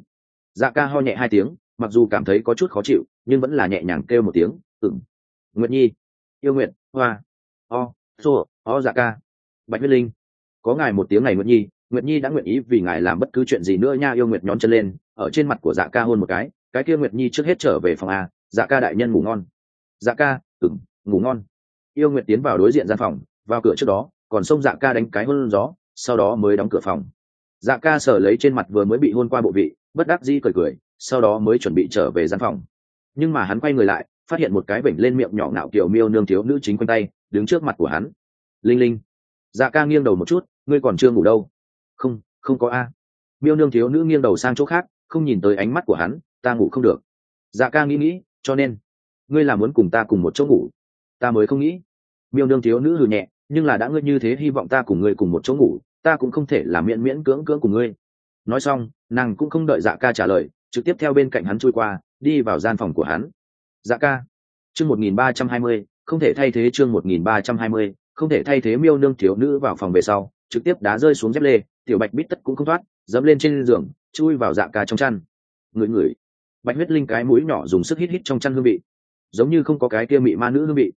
Dạ ca ho nhẹ hai tiếng, mặc dù cảm thấy có chút khó chịu, nhưng vẫn là nhẹ nhàng kêu một tiếng ừng nguyệt nhi, yêu nguyệt, hoa, o, xô, o dạ ca, bạch huyết linh. Có ngài một tiếng này nguyệt nhi nguyệt nhi đã nguyện ý vì ngài làm bất cứ chuyện gì nữa nha yêu nguyệt nhón chân lên, ở trên mặt của dạ ca hôn một cái cái kia nguyệt nhi trước hết trở về phòng a dạ ca đại nhân ngủ ngon. Dạ ca ừng ngủ ngon. Yêu nguyệt tiến vào đối diện gian phòng, vào cửa trước đó, còn xông dạ ca đánh cái hôn gió, sau đó mới đóng cửa phòng. Dạ ca sở lấy trên mặt vừa mới bị hôn qua bộ vị, bất đắc dĩ cười cười, sau đó mới chuẩn bị trở về gian phòng. Nhưng mà hắn quay người lại phát hiện một cái vểnh lên miệng nhỏ ngạo kiểu miêu nương thiếu nữ chính quanh tay, đứng trước mặt của hắn. Linh linh dạ ca nghiêng đầu một chút, ngươi còn chưa ngủ đâu. Không không có a. Miêu nương thiếu nữ nghiêng đầu sang chỗ khác, không nhìn tới ánh mắt của hắn, ta ngủ không được. Dạ ca nghĩ nghĩ, cho nên, ngươi là muốn cùng ta cùng một chỗ ngủ. Ta mới không nghĩ. Miêu nương thiếu nữ hừ nhẹ, nhưng là đã ngươi như thế, hy vọng ta cùng ngươi cùng một chỗ ngủ, ta cũng không thể làm miễn miễn cưỡng cưỡng cùng ngươi. Nói xong, nàng cũng không đợi dạ ca trả lời, trực tiếp theo bên cạnh hắn trôi qua, đi vào gian phòng của hắn dạ ca. Chương một nghìn ba trăm hai mươi, không thể thay thế chương một nghìn ba trăm hai mươi, không thể thay thế miêu nương thiếu nữ vào phòng về sau, trực tiếp đá rơi xuống dép lê, tiểu bạch bít tất cũng không thoát, dẫm lên trên giường, chui vào dạ ca trong chăn. Ngửi ngửi. Bạch huyết linh cái mũi nhỏ dùng sức hít hít trong chăn hương vị. Giống như không có cái kia mị ma nữ hương vị.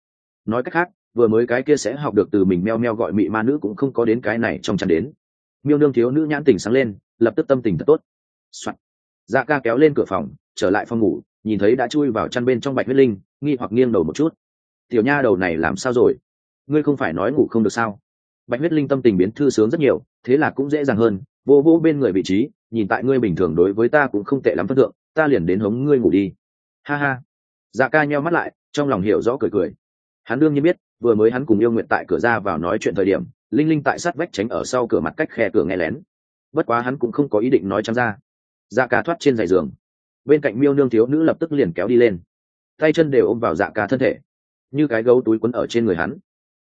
Nói cách khác, vừa mới cái kia sẽ học được từ mình meo meo gọi mị ma nữ cũng không có đến cái này trong chăn đến. Miêu nương thiếu nữ nhãn tình sáng lên, lập tức tâm tình thật tốt、Soạn. dạ ca kéo lên cửa phòng, trở lại phòng ngủ nhìn thấy đã chui vào chăn bên trong bạch huyết linh, nghi hoặc nghiêng đầu một chút. Tiểu nha đầu này làm sao rồi? Ngươi không phải nói ngủ không được sao? Bạch huyết linh tâm tình biến thư sướng rất nhiều, thế là cũng dễ dàng hơn, vô vô bên người vị trí, nhìn tại ngươi bình thường đối với ta cũng không tệ lắm phân thượng, ta liền đến hống ngươi ngủ đi. Ha ha. Dạ ca nheo mắt lại, trong lòng hiểu rõ cười cười. Hắn đương nhiên biết, vừa mới hắn cùng yêu nguyện tại cửa ra vào nói chuyện thời điểm, linh linh tại sát vách tránh ở sau cửa mặt cách khe cửa nghe lén. Bất quá hắn cũng không có ý định nói trắng ra. Dạ ca thoát trên giày giường bên cạnh miêu nương thiếu nữ lập tức liền kéo đi lên. Tay chân đều ôm vào dạ ca thân thể. Như cái gấu túi quấn ở trên người hắn.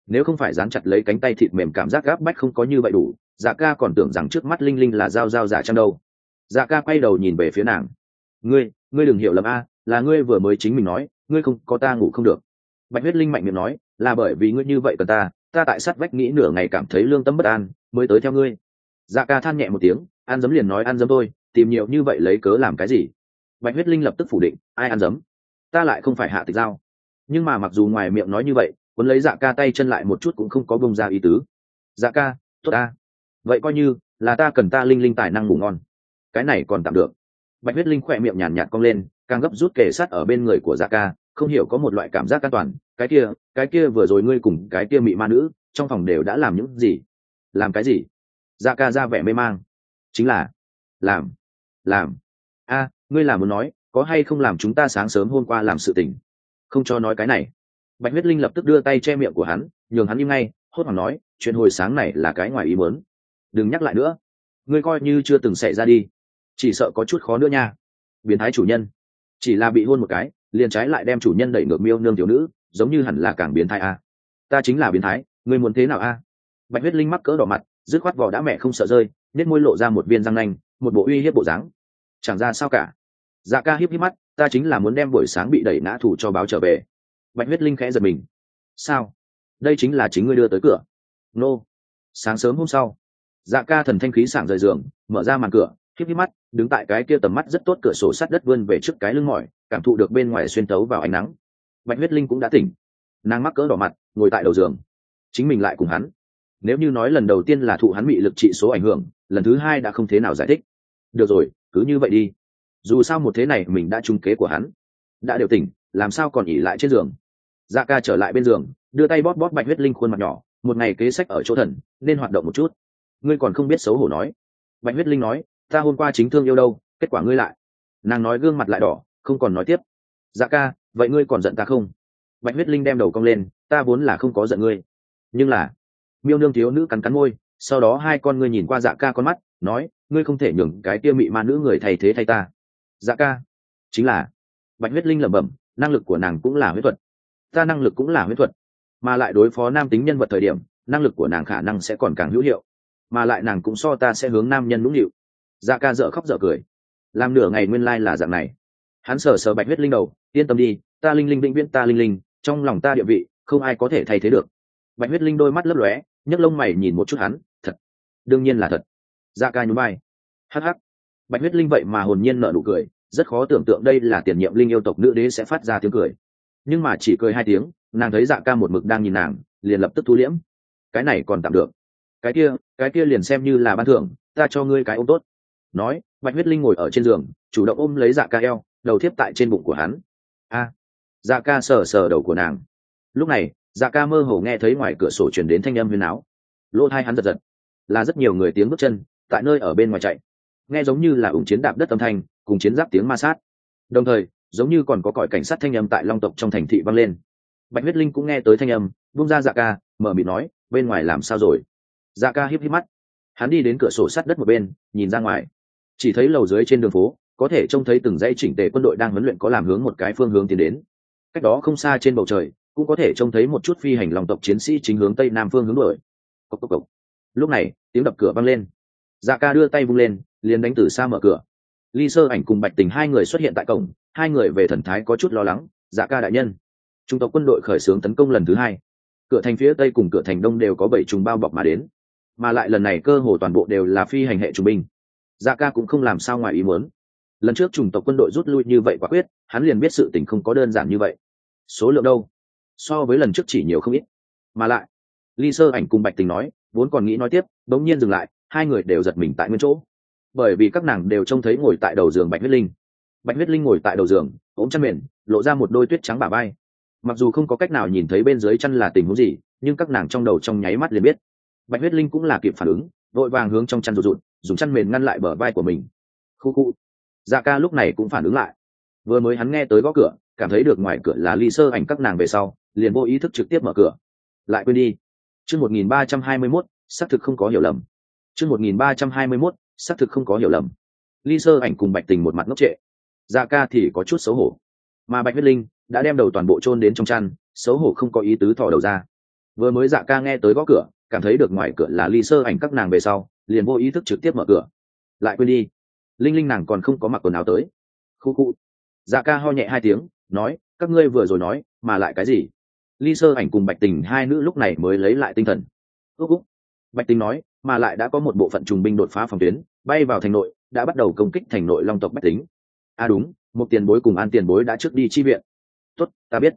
Nếu không phải dán chặt lấy cánh tay thịt mềm cảm giác gáp bách không có như vậy đủ dạ ca còn tưởng rằng trước mắt linh linh là dao dao giả chăng đâu. Dạ ca quay đầu nhìn về phía nàng. Ngươi ngươi đừng hiểu lầm a, là ngươi vừa mới chính mình nói, ngươi không, có ta ngủ không được. Bạch huyết linh mạnh miệng nói, là bởi vì ngươi như vậy cần ta ta tại sát vách nghĩ nửa ngày cảm thấy lương tâm bất an, mới tới theo ngươi. Dạ ca than nhẹ một tiếng, ăn dấm liền nói ăn dấm tôi tìm nhiều như vậy lấy cớ làm cái gì? Bạch huyết linh lập tức phủ định, ai ăn dấm? Ta lại không phải hạ tịch giao. Nhưng mà mặc dù ngoài miệng nói như vậy quân lấy dạ ca tay chân lại một chút cũng không có bông ra ý tứ. Dạ ca, tốt ta. Vậy coi như là ta cần ta linh linh tài năng ngủ ngon. Cái này còn tạm được. Bạch huyết linh khỏe miệng nhàn nhạt cong lên, càng gấp rút kề sát ở bên người của dạ ca, không hiểu có một loại cảm giác an toàn. Cái kia cái kia vừa rồi ngươi cùng cái kia mị ma nữ trong phòng đều đã làm những gì? Làm cái gì? Dạ ca ra vẻ mê mang. Chính là, làm làm. A ngươi là muốn nói, có hay không làm chúng ta sáng sớm hôm qua làm sự tình? Không cho nói cái này. Bạch huyết linh lập tức đưa tay che miệng của hắn, nhường hắn im ngay, hốt hoảng nói, chuyện hồi sáng này là cái ngoài ý muốn. Đừng nhắc lại nữa. Ngươi coi như chưa từng xảy ra đi. Chỉ sợ có chút khó nữa nha. Biến thái chủ nhân. Chỉ là bị hôn một cái, liền trái lại đem chủ nhân đẩy ngược miêu nương thiếu nữ, giống như hẳn là càng biến thái a. Ta chính là biến thái, ngươi muốn thế nào a? Bạch huyết linh mắc cỡ đỏ mặt, dứt khoát vỏ đã mẹ không sợ rơi nết môi lộ ra một viên răng nanh, một bộ uy hiếp bộ dáng chẳng ra sao cả. Dạ ca hiếp híp mắt, ta chính là muốn đem buổi sáng bị đẩy ngã thủ cho báo trở về. Bạch huyết linh khẽ giật mình. Sao? Đây chính là chính ngươi đưa tới cửa. Nô、no. sáng sớm hôm sau dạ ca thần thanh khí sảng rời giường, mở ra màn cửa, híp híp mắt, đứng tại cái kia tầm mắt rất tốt cửa sổ sắt đất vươn về trước cái lưng mỏi, cảm thụ được bên ngoài xuyên tấu vào ánh nắng. Bạch huyết linh cũng đã tỉnh. Nàng mắc cỡ đỏ mặt, ngồi tại đầu giường. Chính mình lại cùng hắn. Nếu như nói lần đầu tiên là thụ hắn bị lực trị số ảnh hưởng, lần thứ hai đã không thế nào giải thích được rồi, cứ như vậy đi. Dù sao một thế này mình đã trung kế của hắn. Đã điều tỉnh, làm sao còn ỉ lại trên giường? Dạ ca trở lại bên giường, đưa tay bóp bóp bạch huyết linh khuôn mặt nhỏ, một ngày kế sách ở chỗ thần, nên hoạt động một chút. Ngươi còn không biết xấu hổ nói. Bạch huyết linh nói, ta hôm qua chính thương yêu đâu, kết quả ngươi lại. Nàng nói gương mặt lại đỏ, không còn nói tiếp. Dạ ca, vậy ngươi còn giận ta không? Bạch huyết linh đem đầu cong lên, ta vốn là không có giận ngươi. Nhưng là, miêu nương thiếu nữ cắn cắn môi, sau đó hai con ngươi nhìn qua dạ ca con mắt, nói ngươi không thể nhường cái kia mị ma nữ người thay thế thay ta. Dạ ca. Chính là, bạch huyết linh lẩm bẩm, năng lực của nàng cũng là huyết thuật. Ta năng lực cũng là huyết thuật. Mà lại đối phó nam tính nhân vật thời điểm, năng lực của nàng khả năng sẽ còn càng hữu hiệu. Mà lại nàng cũng so ta sẽ hướng nam nhân nũng nịu. Dạ ca dợ khóc dợ cười. Làm nửa ngày nguyên lai、like、là dạng này. Hắn sờ sờ bạch huyết linh đầu, yên tâm đi, ta linh linh vĩnh viễn ta linh linh, trong lòng ta địa vị, không ai có thể thay thế được. Bạch huyết linh đôi mắt lấp lóe, nhấc lông mày nhìn một chút hắn, thật. Đương nhiên là thật dạ ca nhún vai hh bạch huyết linh vậy mà hồn nhiên nợ nụ cười, rất khó tưởng tượng đây là tiền nhiệm linh yêu tộc nữ đế sẽ phát ra tiếng cười. Nhưng mà chỉ cười hai tiếng, nàng thấy dạ ca một mực đang nhìn nàng, liền lập tức thu liễm. Cái này còn tạm được. Cái kia cái kia liền xem như là ban thưởng, ta cho ngươi cái ôm tốt. Nói, bạch huyết linh ngồi ở trên giường, chủ động ôm lấy dạ ca eo, đầu thiếp tại trên bụng của hắn. A. Dạ ca sờ sờ đầu của nàng. Lúc này dạ ca mơ hồ nghe thấy ngoài cửa sổ chuyển đến thanh âm huyền áo. Lỗ thai hắn giật giật. Là rất nhiều người tiếng bước chân tại nơi ở bên ngoài chạy. Nghe giống như là ủng chiến đạp đất âm thanh, cùng chiến giáp tiếng ma sát. Đồng thời, giống như còn có còi cảnh sát thanh âm tại long tộc trong thành thị vang lên. Bạch huyết linh cũng nghe tới thanh âm bung ra dạ ca, mở mịt nói, bên ngoài làm sao rồi? Dạ ca híp híp mắt. Hắn đi đến cửa sổ sát đất một bên, nhìn ra ngoài. Chỉ thấy lầu dưới trên đường phố, có thể trông thấy từng dãy chỉnh tề quân đội đang huấn luyện có làm hướng một cái phương hướng tiến đến. Cách đó không xa trên bầu trời, cũng có thể trông thấy một chút phi hành lòng tộc chiến sĩ chính hướng tây nam phương hướng đổi cốc cốc cốc. lúc này, tiếng đập cửa vang lên dạ ca đưa tay vung lên, liền đánh từ xa mở cửa. Ly sơ ảnh cùng bạch tình hai người xuất hiện tại cổng, hai người về thần thái có chút lo lắng dạ ca đại nhân, chúng tộc quân đội khởi xướng tấn công lần thứ hai. Cửa thành phía tây cùng cửa thành đông đều có bảy trùng bao bọc mà đến, mà lại lần này cơ hồ toàn bộ đều là phi hành hệ trung binh. Dạ ca cũng không làm sao ngoài ý muốn. Lần trước chủng tộc quân đội rút lui như vậy quả quyết, hắn liền biết sự tình không có đơn giản như vậy. Số lượng đâu? So với lần trước chỉ nhiều không ít. Mà lại, ly sơ ảnh cùng bạch tình nói, vốn còn nghĩ nói tiếp, bỗng nhiên dừng lại hai người đều giật mình tại nguyên chỗ. Bởi vì các nàng đều trông thấy ngồi tại đầu giường bạch huyết linh. Bạch huyết linh ngồi tại đầu giường ống chăn mền, lộ ra một đôi tuyết trắng bả vai. Mặc dù không có cách nào nhìn thấy bên dưới chăn là tình huống gì, nhưng các nàng trong đầu trong nháy mắt liền biết. Bạch huyết linh cũng là kịp phản ứng, vội vàng hướng trong chăn rụt rụt, dùng chăn mền ngăn lại bờ vai của mình. Khu khu. Dạ ca lúc này cũng phản ứng lại. Vừa mới hắn nghe tới gõ cửa, cảm thấy được ngoài cửa là ly sơ ảnh các nàng về sau, liền vô ý thức trực tiếp mở cửa. Lại quên đi. Chương một nghìn ba trăm hai mươi mốt, xác thực không có hiểu lầm chương một nghìn ba trăm hai mươi mốt, xác thực không có hiểu lầm. Ly sơ ảnh cùng bạch tình một mặt ngốc trệ. Dạ ca thì có chút xấu hổ. Mà bạch huyết linh đã đem đầu toàn bộ chôn đến trong chăn, xấu hổ không có ý tứ thò đầu ra. Vừa mới dạ ca nghe tới gõ cửa, cảm thấy được ngoài cửa là ly sơ ảnh các nàng về sau, liền vô ý thức trực tiếp mở cửa. Lại quên đi. Linh linh nàng còn không có mặc quần áo tới. Khu khu. Dạ ca ho nhẹ hai tiếng, nói, các ngươi vừa rồi nói, mà lại cái gì? Ly sơ ảnh cùng bạch tình hai nữ lúc này mới lấy lại tinh thần. Ước úc. Bạch tình nói mà lại đã có một bộ phận trùng binh đột phá phòng tuyến, bay vào thành nội, đã bắt đầu công kích thành nội long tộc bách tính. À đúng, một tiền bối cùng an tiền bối đã trước đi chi viện. Tốt, ta biết.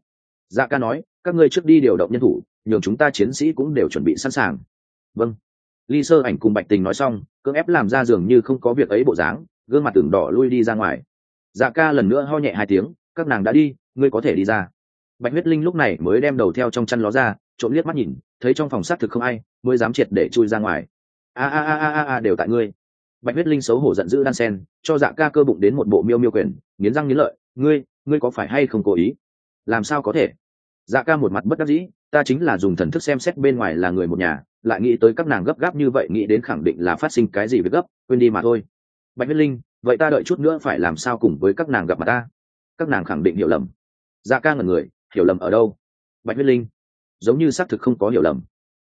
Dạ ca nói, các ngươi trước đi điều động nhân thủ, nhường chúng ta chiến sĩ cũng đều chuẩn bị sẵn sàng. Vâng. Ly sơ ảnh cùng bạch tình nói xong, cưỡng ép làm ra dường như không có việc ấy bộ dáng, gương mặt tưởng đỏ lui đi ra ngoài. Dạ ca lần nữa ho nhẹ hai tiếng, các nàng đã đi, ngươi có thể đi ra. Bạch huyết linh lúc này mới đem đầu theo trong chăn ló ra, trộm liếc mắt nhìn, thấy trong phòng xác thực không ai, mới dám triệt để chui ra ngoài a a a a a đều tại ngươi. Bạch huyết linh xấu hổ giận dữ đan sen, cho dạ ca cơ bụng đến một bộ miêu miêu quyền, nghiến răng nghiến lợi, ngươi ngươi có phải hay không cố ý? Làm sao có thể? Dạ ca một mặt bất đắc dĩ, ta chính là dùng thần thức xem xét bên ngoài là người một nhà, lại nghĩ tới các nàng gấp gáp như vậy, nghĩ đến khẳng định là phát sinh cái gì với gấp, quên đi mà thôi. Bạch huyết linh, vậy ta đợi chút nữa phải làm sao cùng với các nàng gặp mặt ta? Các nàng khẳng định hiểu lầm. Dạ ca ngẩn người, hiểu lầm ở đâu? Bạch huyết linh, giống như xác thực không có hiểu lầm.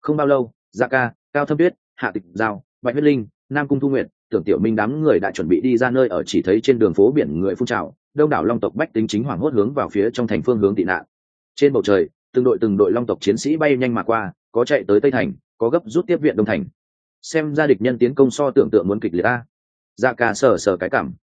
Không bao lâu dạ ca, cao thâm tuyết hạ tịch giao, bạch huyết linh, nam cung thu nguyện tưởng tiểu minh đám người đã chuẩn bị đi ra nơi ở chỉ thấy trên đường phố biển người phun trào, đông đảo long tộc bách tính chính hoảng hốt hướng vào phía trong thành phương hướng tị nạn. Trên bầu trời, từng đội từng đội long tộc chiến sĩ bay nhanh mà qua, có chạy tới tây thành, có gấp rút tiếp viện đông thành. Xem ra địch nhân tiến công so tưởng tượng muốn kịch liệt ta dạ ca sờ sờ cái cảm.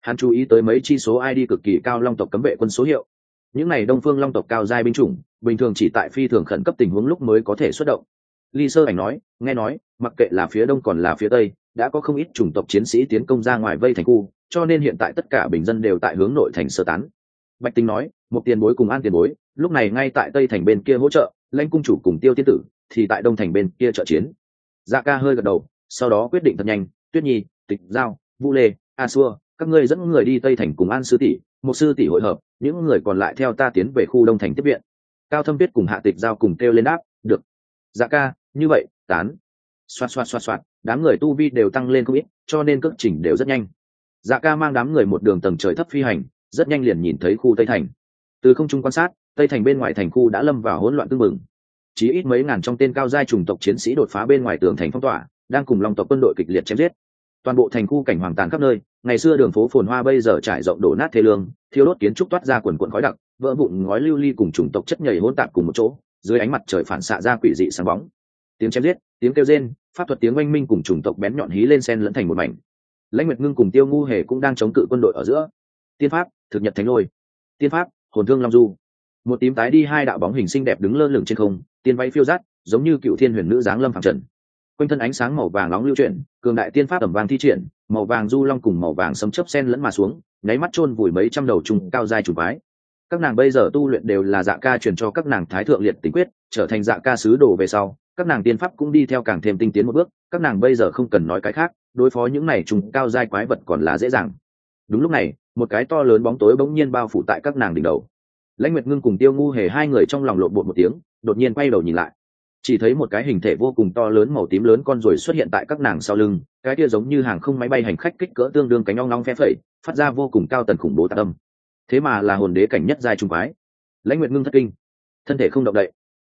Hắn chú ý tới mấy chi số id cực kỳ cao long tộc cấm vệ quân số hiệu. Những n à y đông phương long tộc cao giai binh chủng, bình thường chỉ tại phi thường khẩn cấp tình huống lúc mới có thể xuất động. Ly sơ ảnh nói, nghe nói mặc kệ là phía đông còn là phía tây, đã có không ít chủng tộc chiến sĩ tiến công ra ngoài vây thành khu, cho nên hiện tại tất cả bình dân đều tại hướng nội thành sơ tán. Bạch tinh nói một tiền bối cùng an tiền bối, lúc này ngay tại tây thành bên kia hỗ trợ, lãnh cung chủ cùng tiêu tiên tử thì tại đông thành bên kia trợ chiến. Dạ ca hơi gật đầu, sau đó quyết định thật nhanh, tuyết nhi, tịch giao, vũ lê, a xua, các ngươi dẫn người đi tây thành cùng an sư tỷ, một sư tỷ hội hợp, những người còn lại theo ta tiến về khu đông thành tiếp viện. Cao thâm tuyết cùng hạ tịch giao cùng kêu lên đáp, được. Dạ ca, như vậy, tán xoạt xoạt xoạt xoạt, đám người tu vi đều tăng lên không ít, cho nên cước trình đều rất nhanh. Dạ ca mang đám người một đường tầng trời thấp phi hành, rất nhanh liền nhìn thấy khu tây thành. Từ không trung quan sát, tây thành bên ngoài thành khu đã lâm vào hỗn loạn tương mừng chỉ ít mấy ngàn trong tên cao giai chủng tộc chiến sĩ đột phá bên ngoài tường thành phong tỏa, đang cùng long tộc quân đội kịch liệt chém giết. Toàn bộ thành khu cảnh hoàng tàn khắp nơi, ngày xưa đường phố phồn hoa bây giờ trải rộng đổ nát thế lương thiếu đốt kiến trúc toát ra quần quận khói đặc, vỡ vụn ngói lưu ly cùng chủng tộc chất nhầy hỗn tạp cùng một chỗ, dưới ánh mặt trời phản xạ ra quỷ dị sáng bóng. Tiếng chém giết tiếng kêu rên, pháp thuật tiếng oanh minh cùng chủng tộc bén nhọn hí lên sen lẫn thành một mảnh. Lãnh nguyệt ngưng cùng tiêu ngu hề cũng đang chống cự quân đội ở giữa. Tiên pháp, thực nhật thánh lôi. Tiên pháp, hồn thương long du. Một tím tái đi hai đạo bóng hình xinh đẹp đứng lơ lửng trên không, tiên váy phiêu rát, giống như cựu thiên huyền nữ giáng lâm phạm trần. Quanh thân ánh sáng màu vàng nóng lưu chuyển, cường đại tiên pháp ẩm vàng thi triển, màu vàng du long cùng màu vàng sấm chấp sen lẫn mà xuống, nháy mắt chôn vùi mấy trăm đầu trùng cao dài chủ quái các nàng bây giờ tu luyện đều là dạ ca truyền cho các nàng thái thượng liệt tính quyết, trở thành dạ ca sứ đồ về sau các nàng tiên pháp cũng đi theo càng thêm tinh tiến một bước, các nàng bây giờ không cần nói cái khác, đối phó những này trùng cao dai quái vật còn là dễ dàng. Đúng lúc này, một cái to lớn bóng tối bỗng nhiên bao phủ tại các nàng đỉnh đầu. Lãnh nguyệt ngưng cùng tiêu ngu hề hai người trong lòng lộn bột một tiếng, đột nhiên quay đầu nhìn lại. Chỉ thấy một cái hình thể vô cùng to lớn màu tím lớn con ruồi xuất hiện tại các nàng sau lưng, cái kia giống như hàng không máy bay hành khách kích cỡ tương đương cánh ong long phe phẩy, phát ra vô cùng cao tần khủng bố tạ âm. Thế mà là hồn đế cảnh nhất giai trung quái. Lãnh nguyệt ngưng thất kinh. Thân thể không động đậy.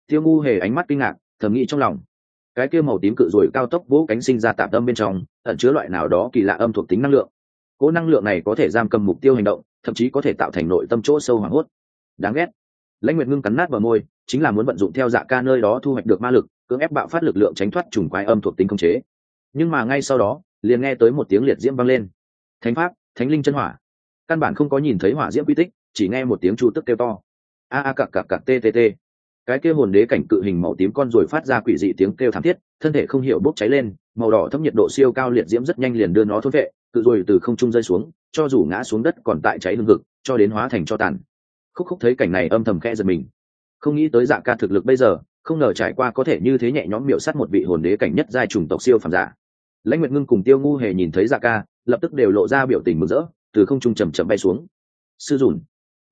Tiêu ngu hề ánh mắt kinh ngạc thầm nghĩ trong lòng. Cái kia màu tím cự rồi cao tốc vỗ cánh sinh ra tạm tâm bên trong, ẩn chứa loại nào đó kỳ lạ âm thuộc tính năng lượng. Cỗ năng lượng này có thể giam cầm mục tiêu hành động, thậm chí có thể tạo thành nội tâm chỗ sâu hoảng hốt. Đáng ghét. Lãnh nguyệt ngưng cắn nát vào môi, chính là muốn vận dụng theo dạ ca nơi đó thu hoạch được ma lực, cưỡng ép bạo phát lực lượng tránh thoát trùng quái âm thuộc tính không chế. Nhưng mà ngay sau đó, liền nghe tới một tiếng liệt diễm vang lên. Thánh pháp, thánh linh chân hỏa. Căn bản không có nhìn thấy hỏa diễm quy tích, chỉ nghe một tiếng chu tức kêu to. A a cặc cặc cặc t t t cái kia hồn đế cảnh cự hình màu tím con rồi phát ra quỷ dị tiếng kêu thảm thiết, thân thể không hiểu bốc cháy lên, màu đỏ thấp nhiệt độ siêu cao liệt diễm rất nhanh liền đưa nó thôn vệ, cự rồi từ không trung rơi xuống, cho dù ngã xuống đất còn tại cháy hương thực cho đến hóa thành cho tàn. Khúc khúc thấy cảnh này âm thầm khẽ giật mình. Không nghĩ tới dạ ca thực lực bây giờ, không ngờ trải qua có thể như thế nhẹ nhõm miệu sát một vị hồn đế cảnh nhất giai trùng tộc siêu phàm giả. Lãnh nguyệt ngưng cùng tiêu ngu hề nhìn thấy dạ ca, lập tức đều lộ ra biểu tình mừng rỡ, từ không trung chậm chậm bay xuống. Sư dùn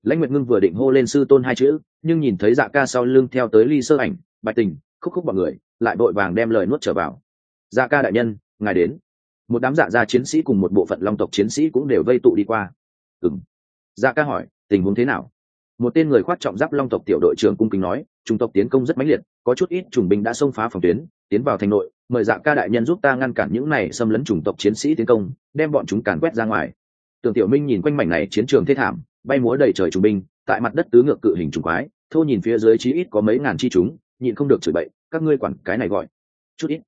lãnh nguyệt ngưng vừa định hô lên sư tôn hai chữ, nhưng nhìn thấy dạ ca sau lưng theo tới ly sơ ảnh, bạch tình, khúc khúc bọn người, lại vội vàng đem lời nuốt trở vào. Dạ ca đại nhân, ngài đến. Một đám dạ gia chiến sĩ cùng một bộ phận long tộc chiến sĩ cũng đều vây tụ đi qua. Ừng dạ ca hỏi, tình huống thế nào? Một tên người khoát trọng giáp long tộc tiểu đội trưởng cung kính nói, trung tộc tiến công rất mãnh liệt, có chút ít trùng binh đã xông phá phòng tuyến, tiến vào thành nội, mời dạ ca đại nhân giúp ta ngăn cản những này xâm lấn chủng tộc chiến sĩ tiến công, đem bọn chúng càn quét ra ngoài. Tưởng tiểu minh nhìn quanh mảnh này chiến trường thê thảm bay múa đầy trời trùng binh, tại mặt đất tứ ngược cự hình trùng quái, thô nhìn phía dưới chí ít có mấy ngàn chi chúng, nhịn không được chửi bậy, các ngươi quản cái này gọi. Chút ít.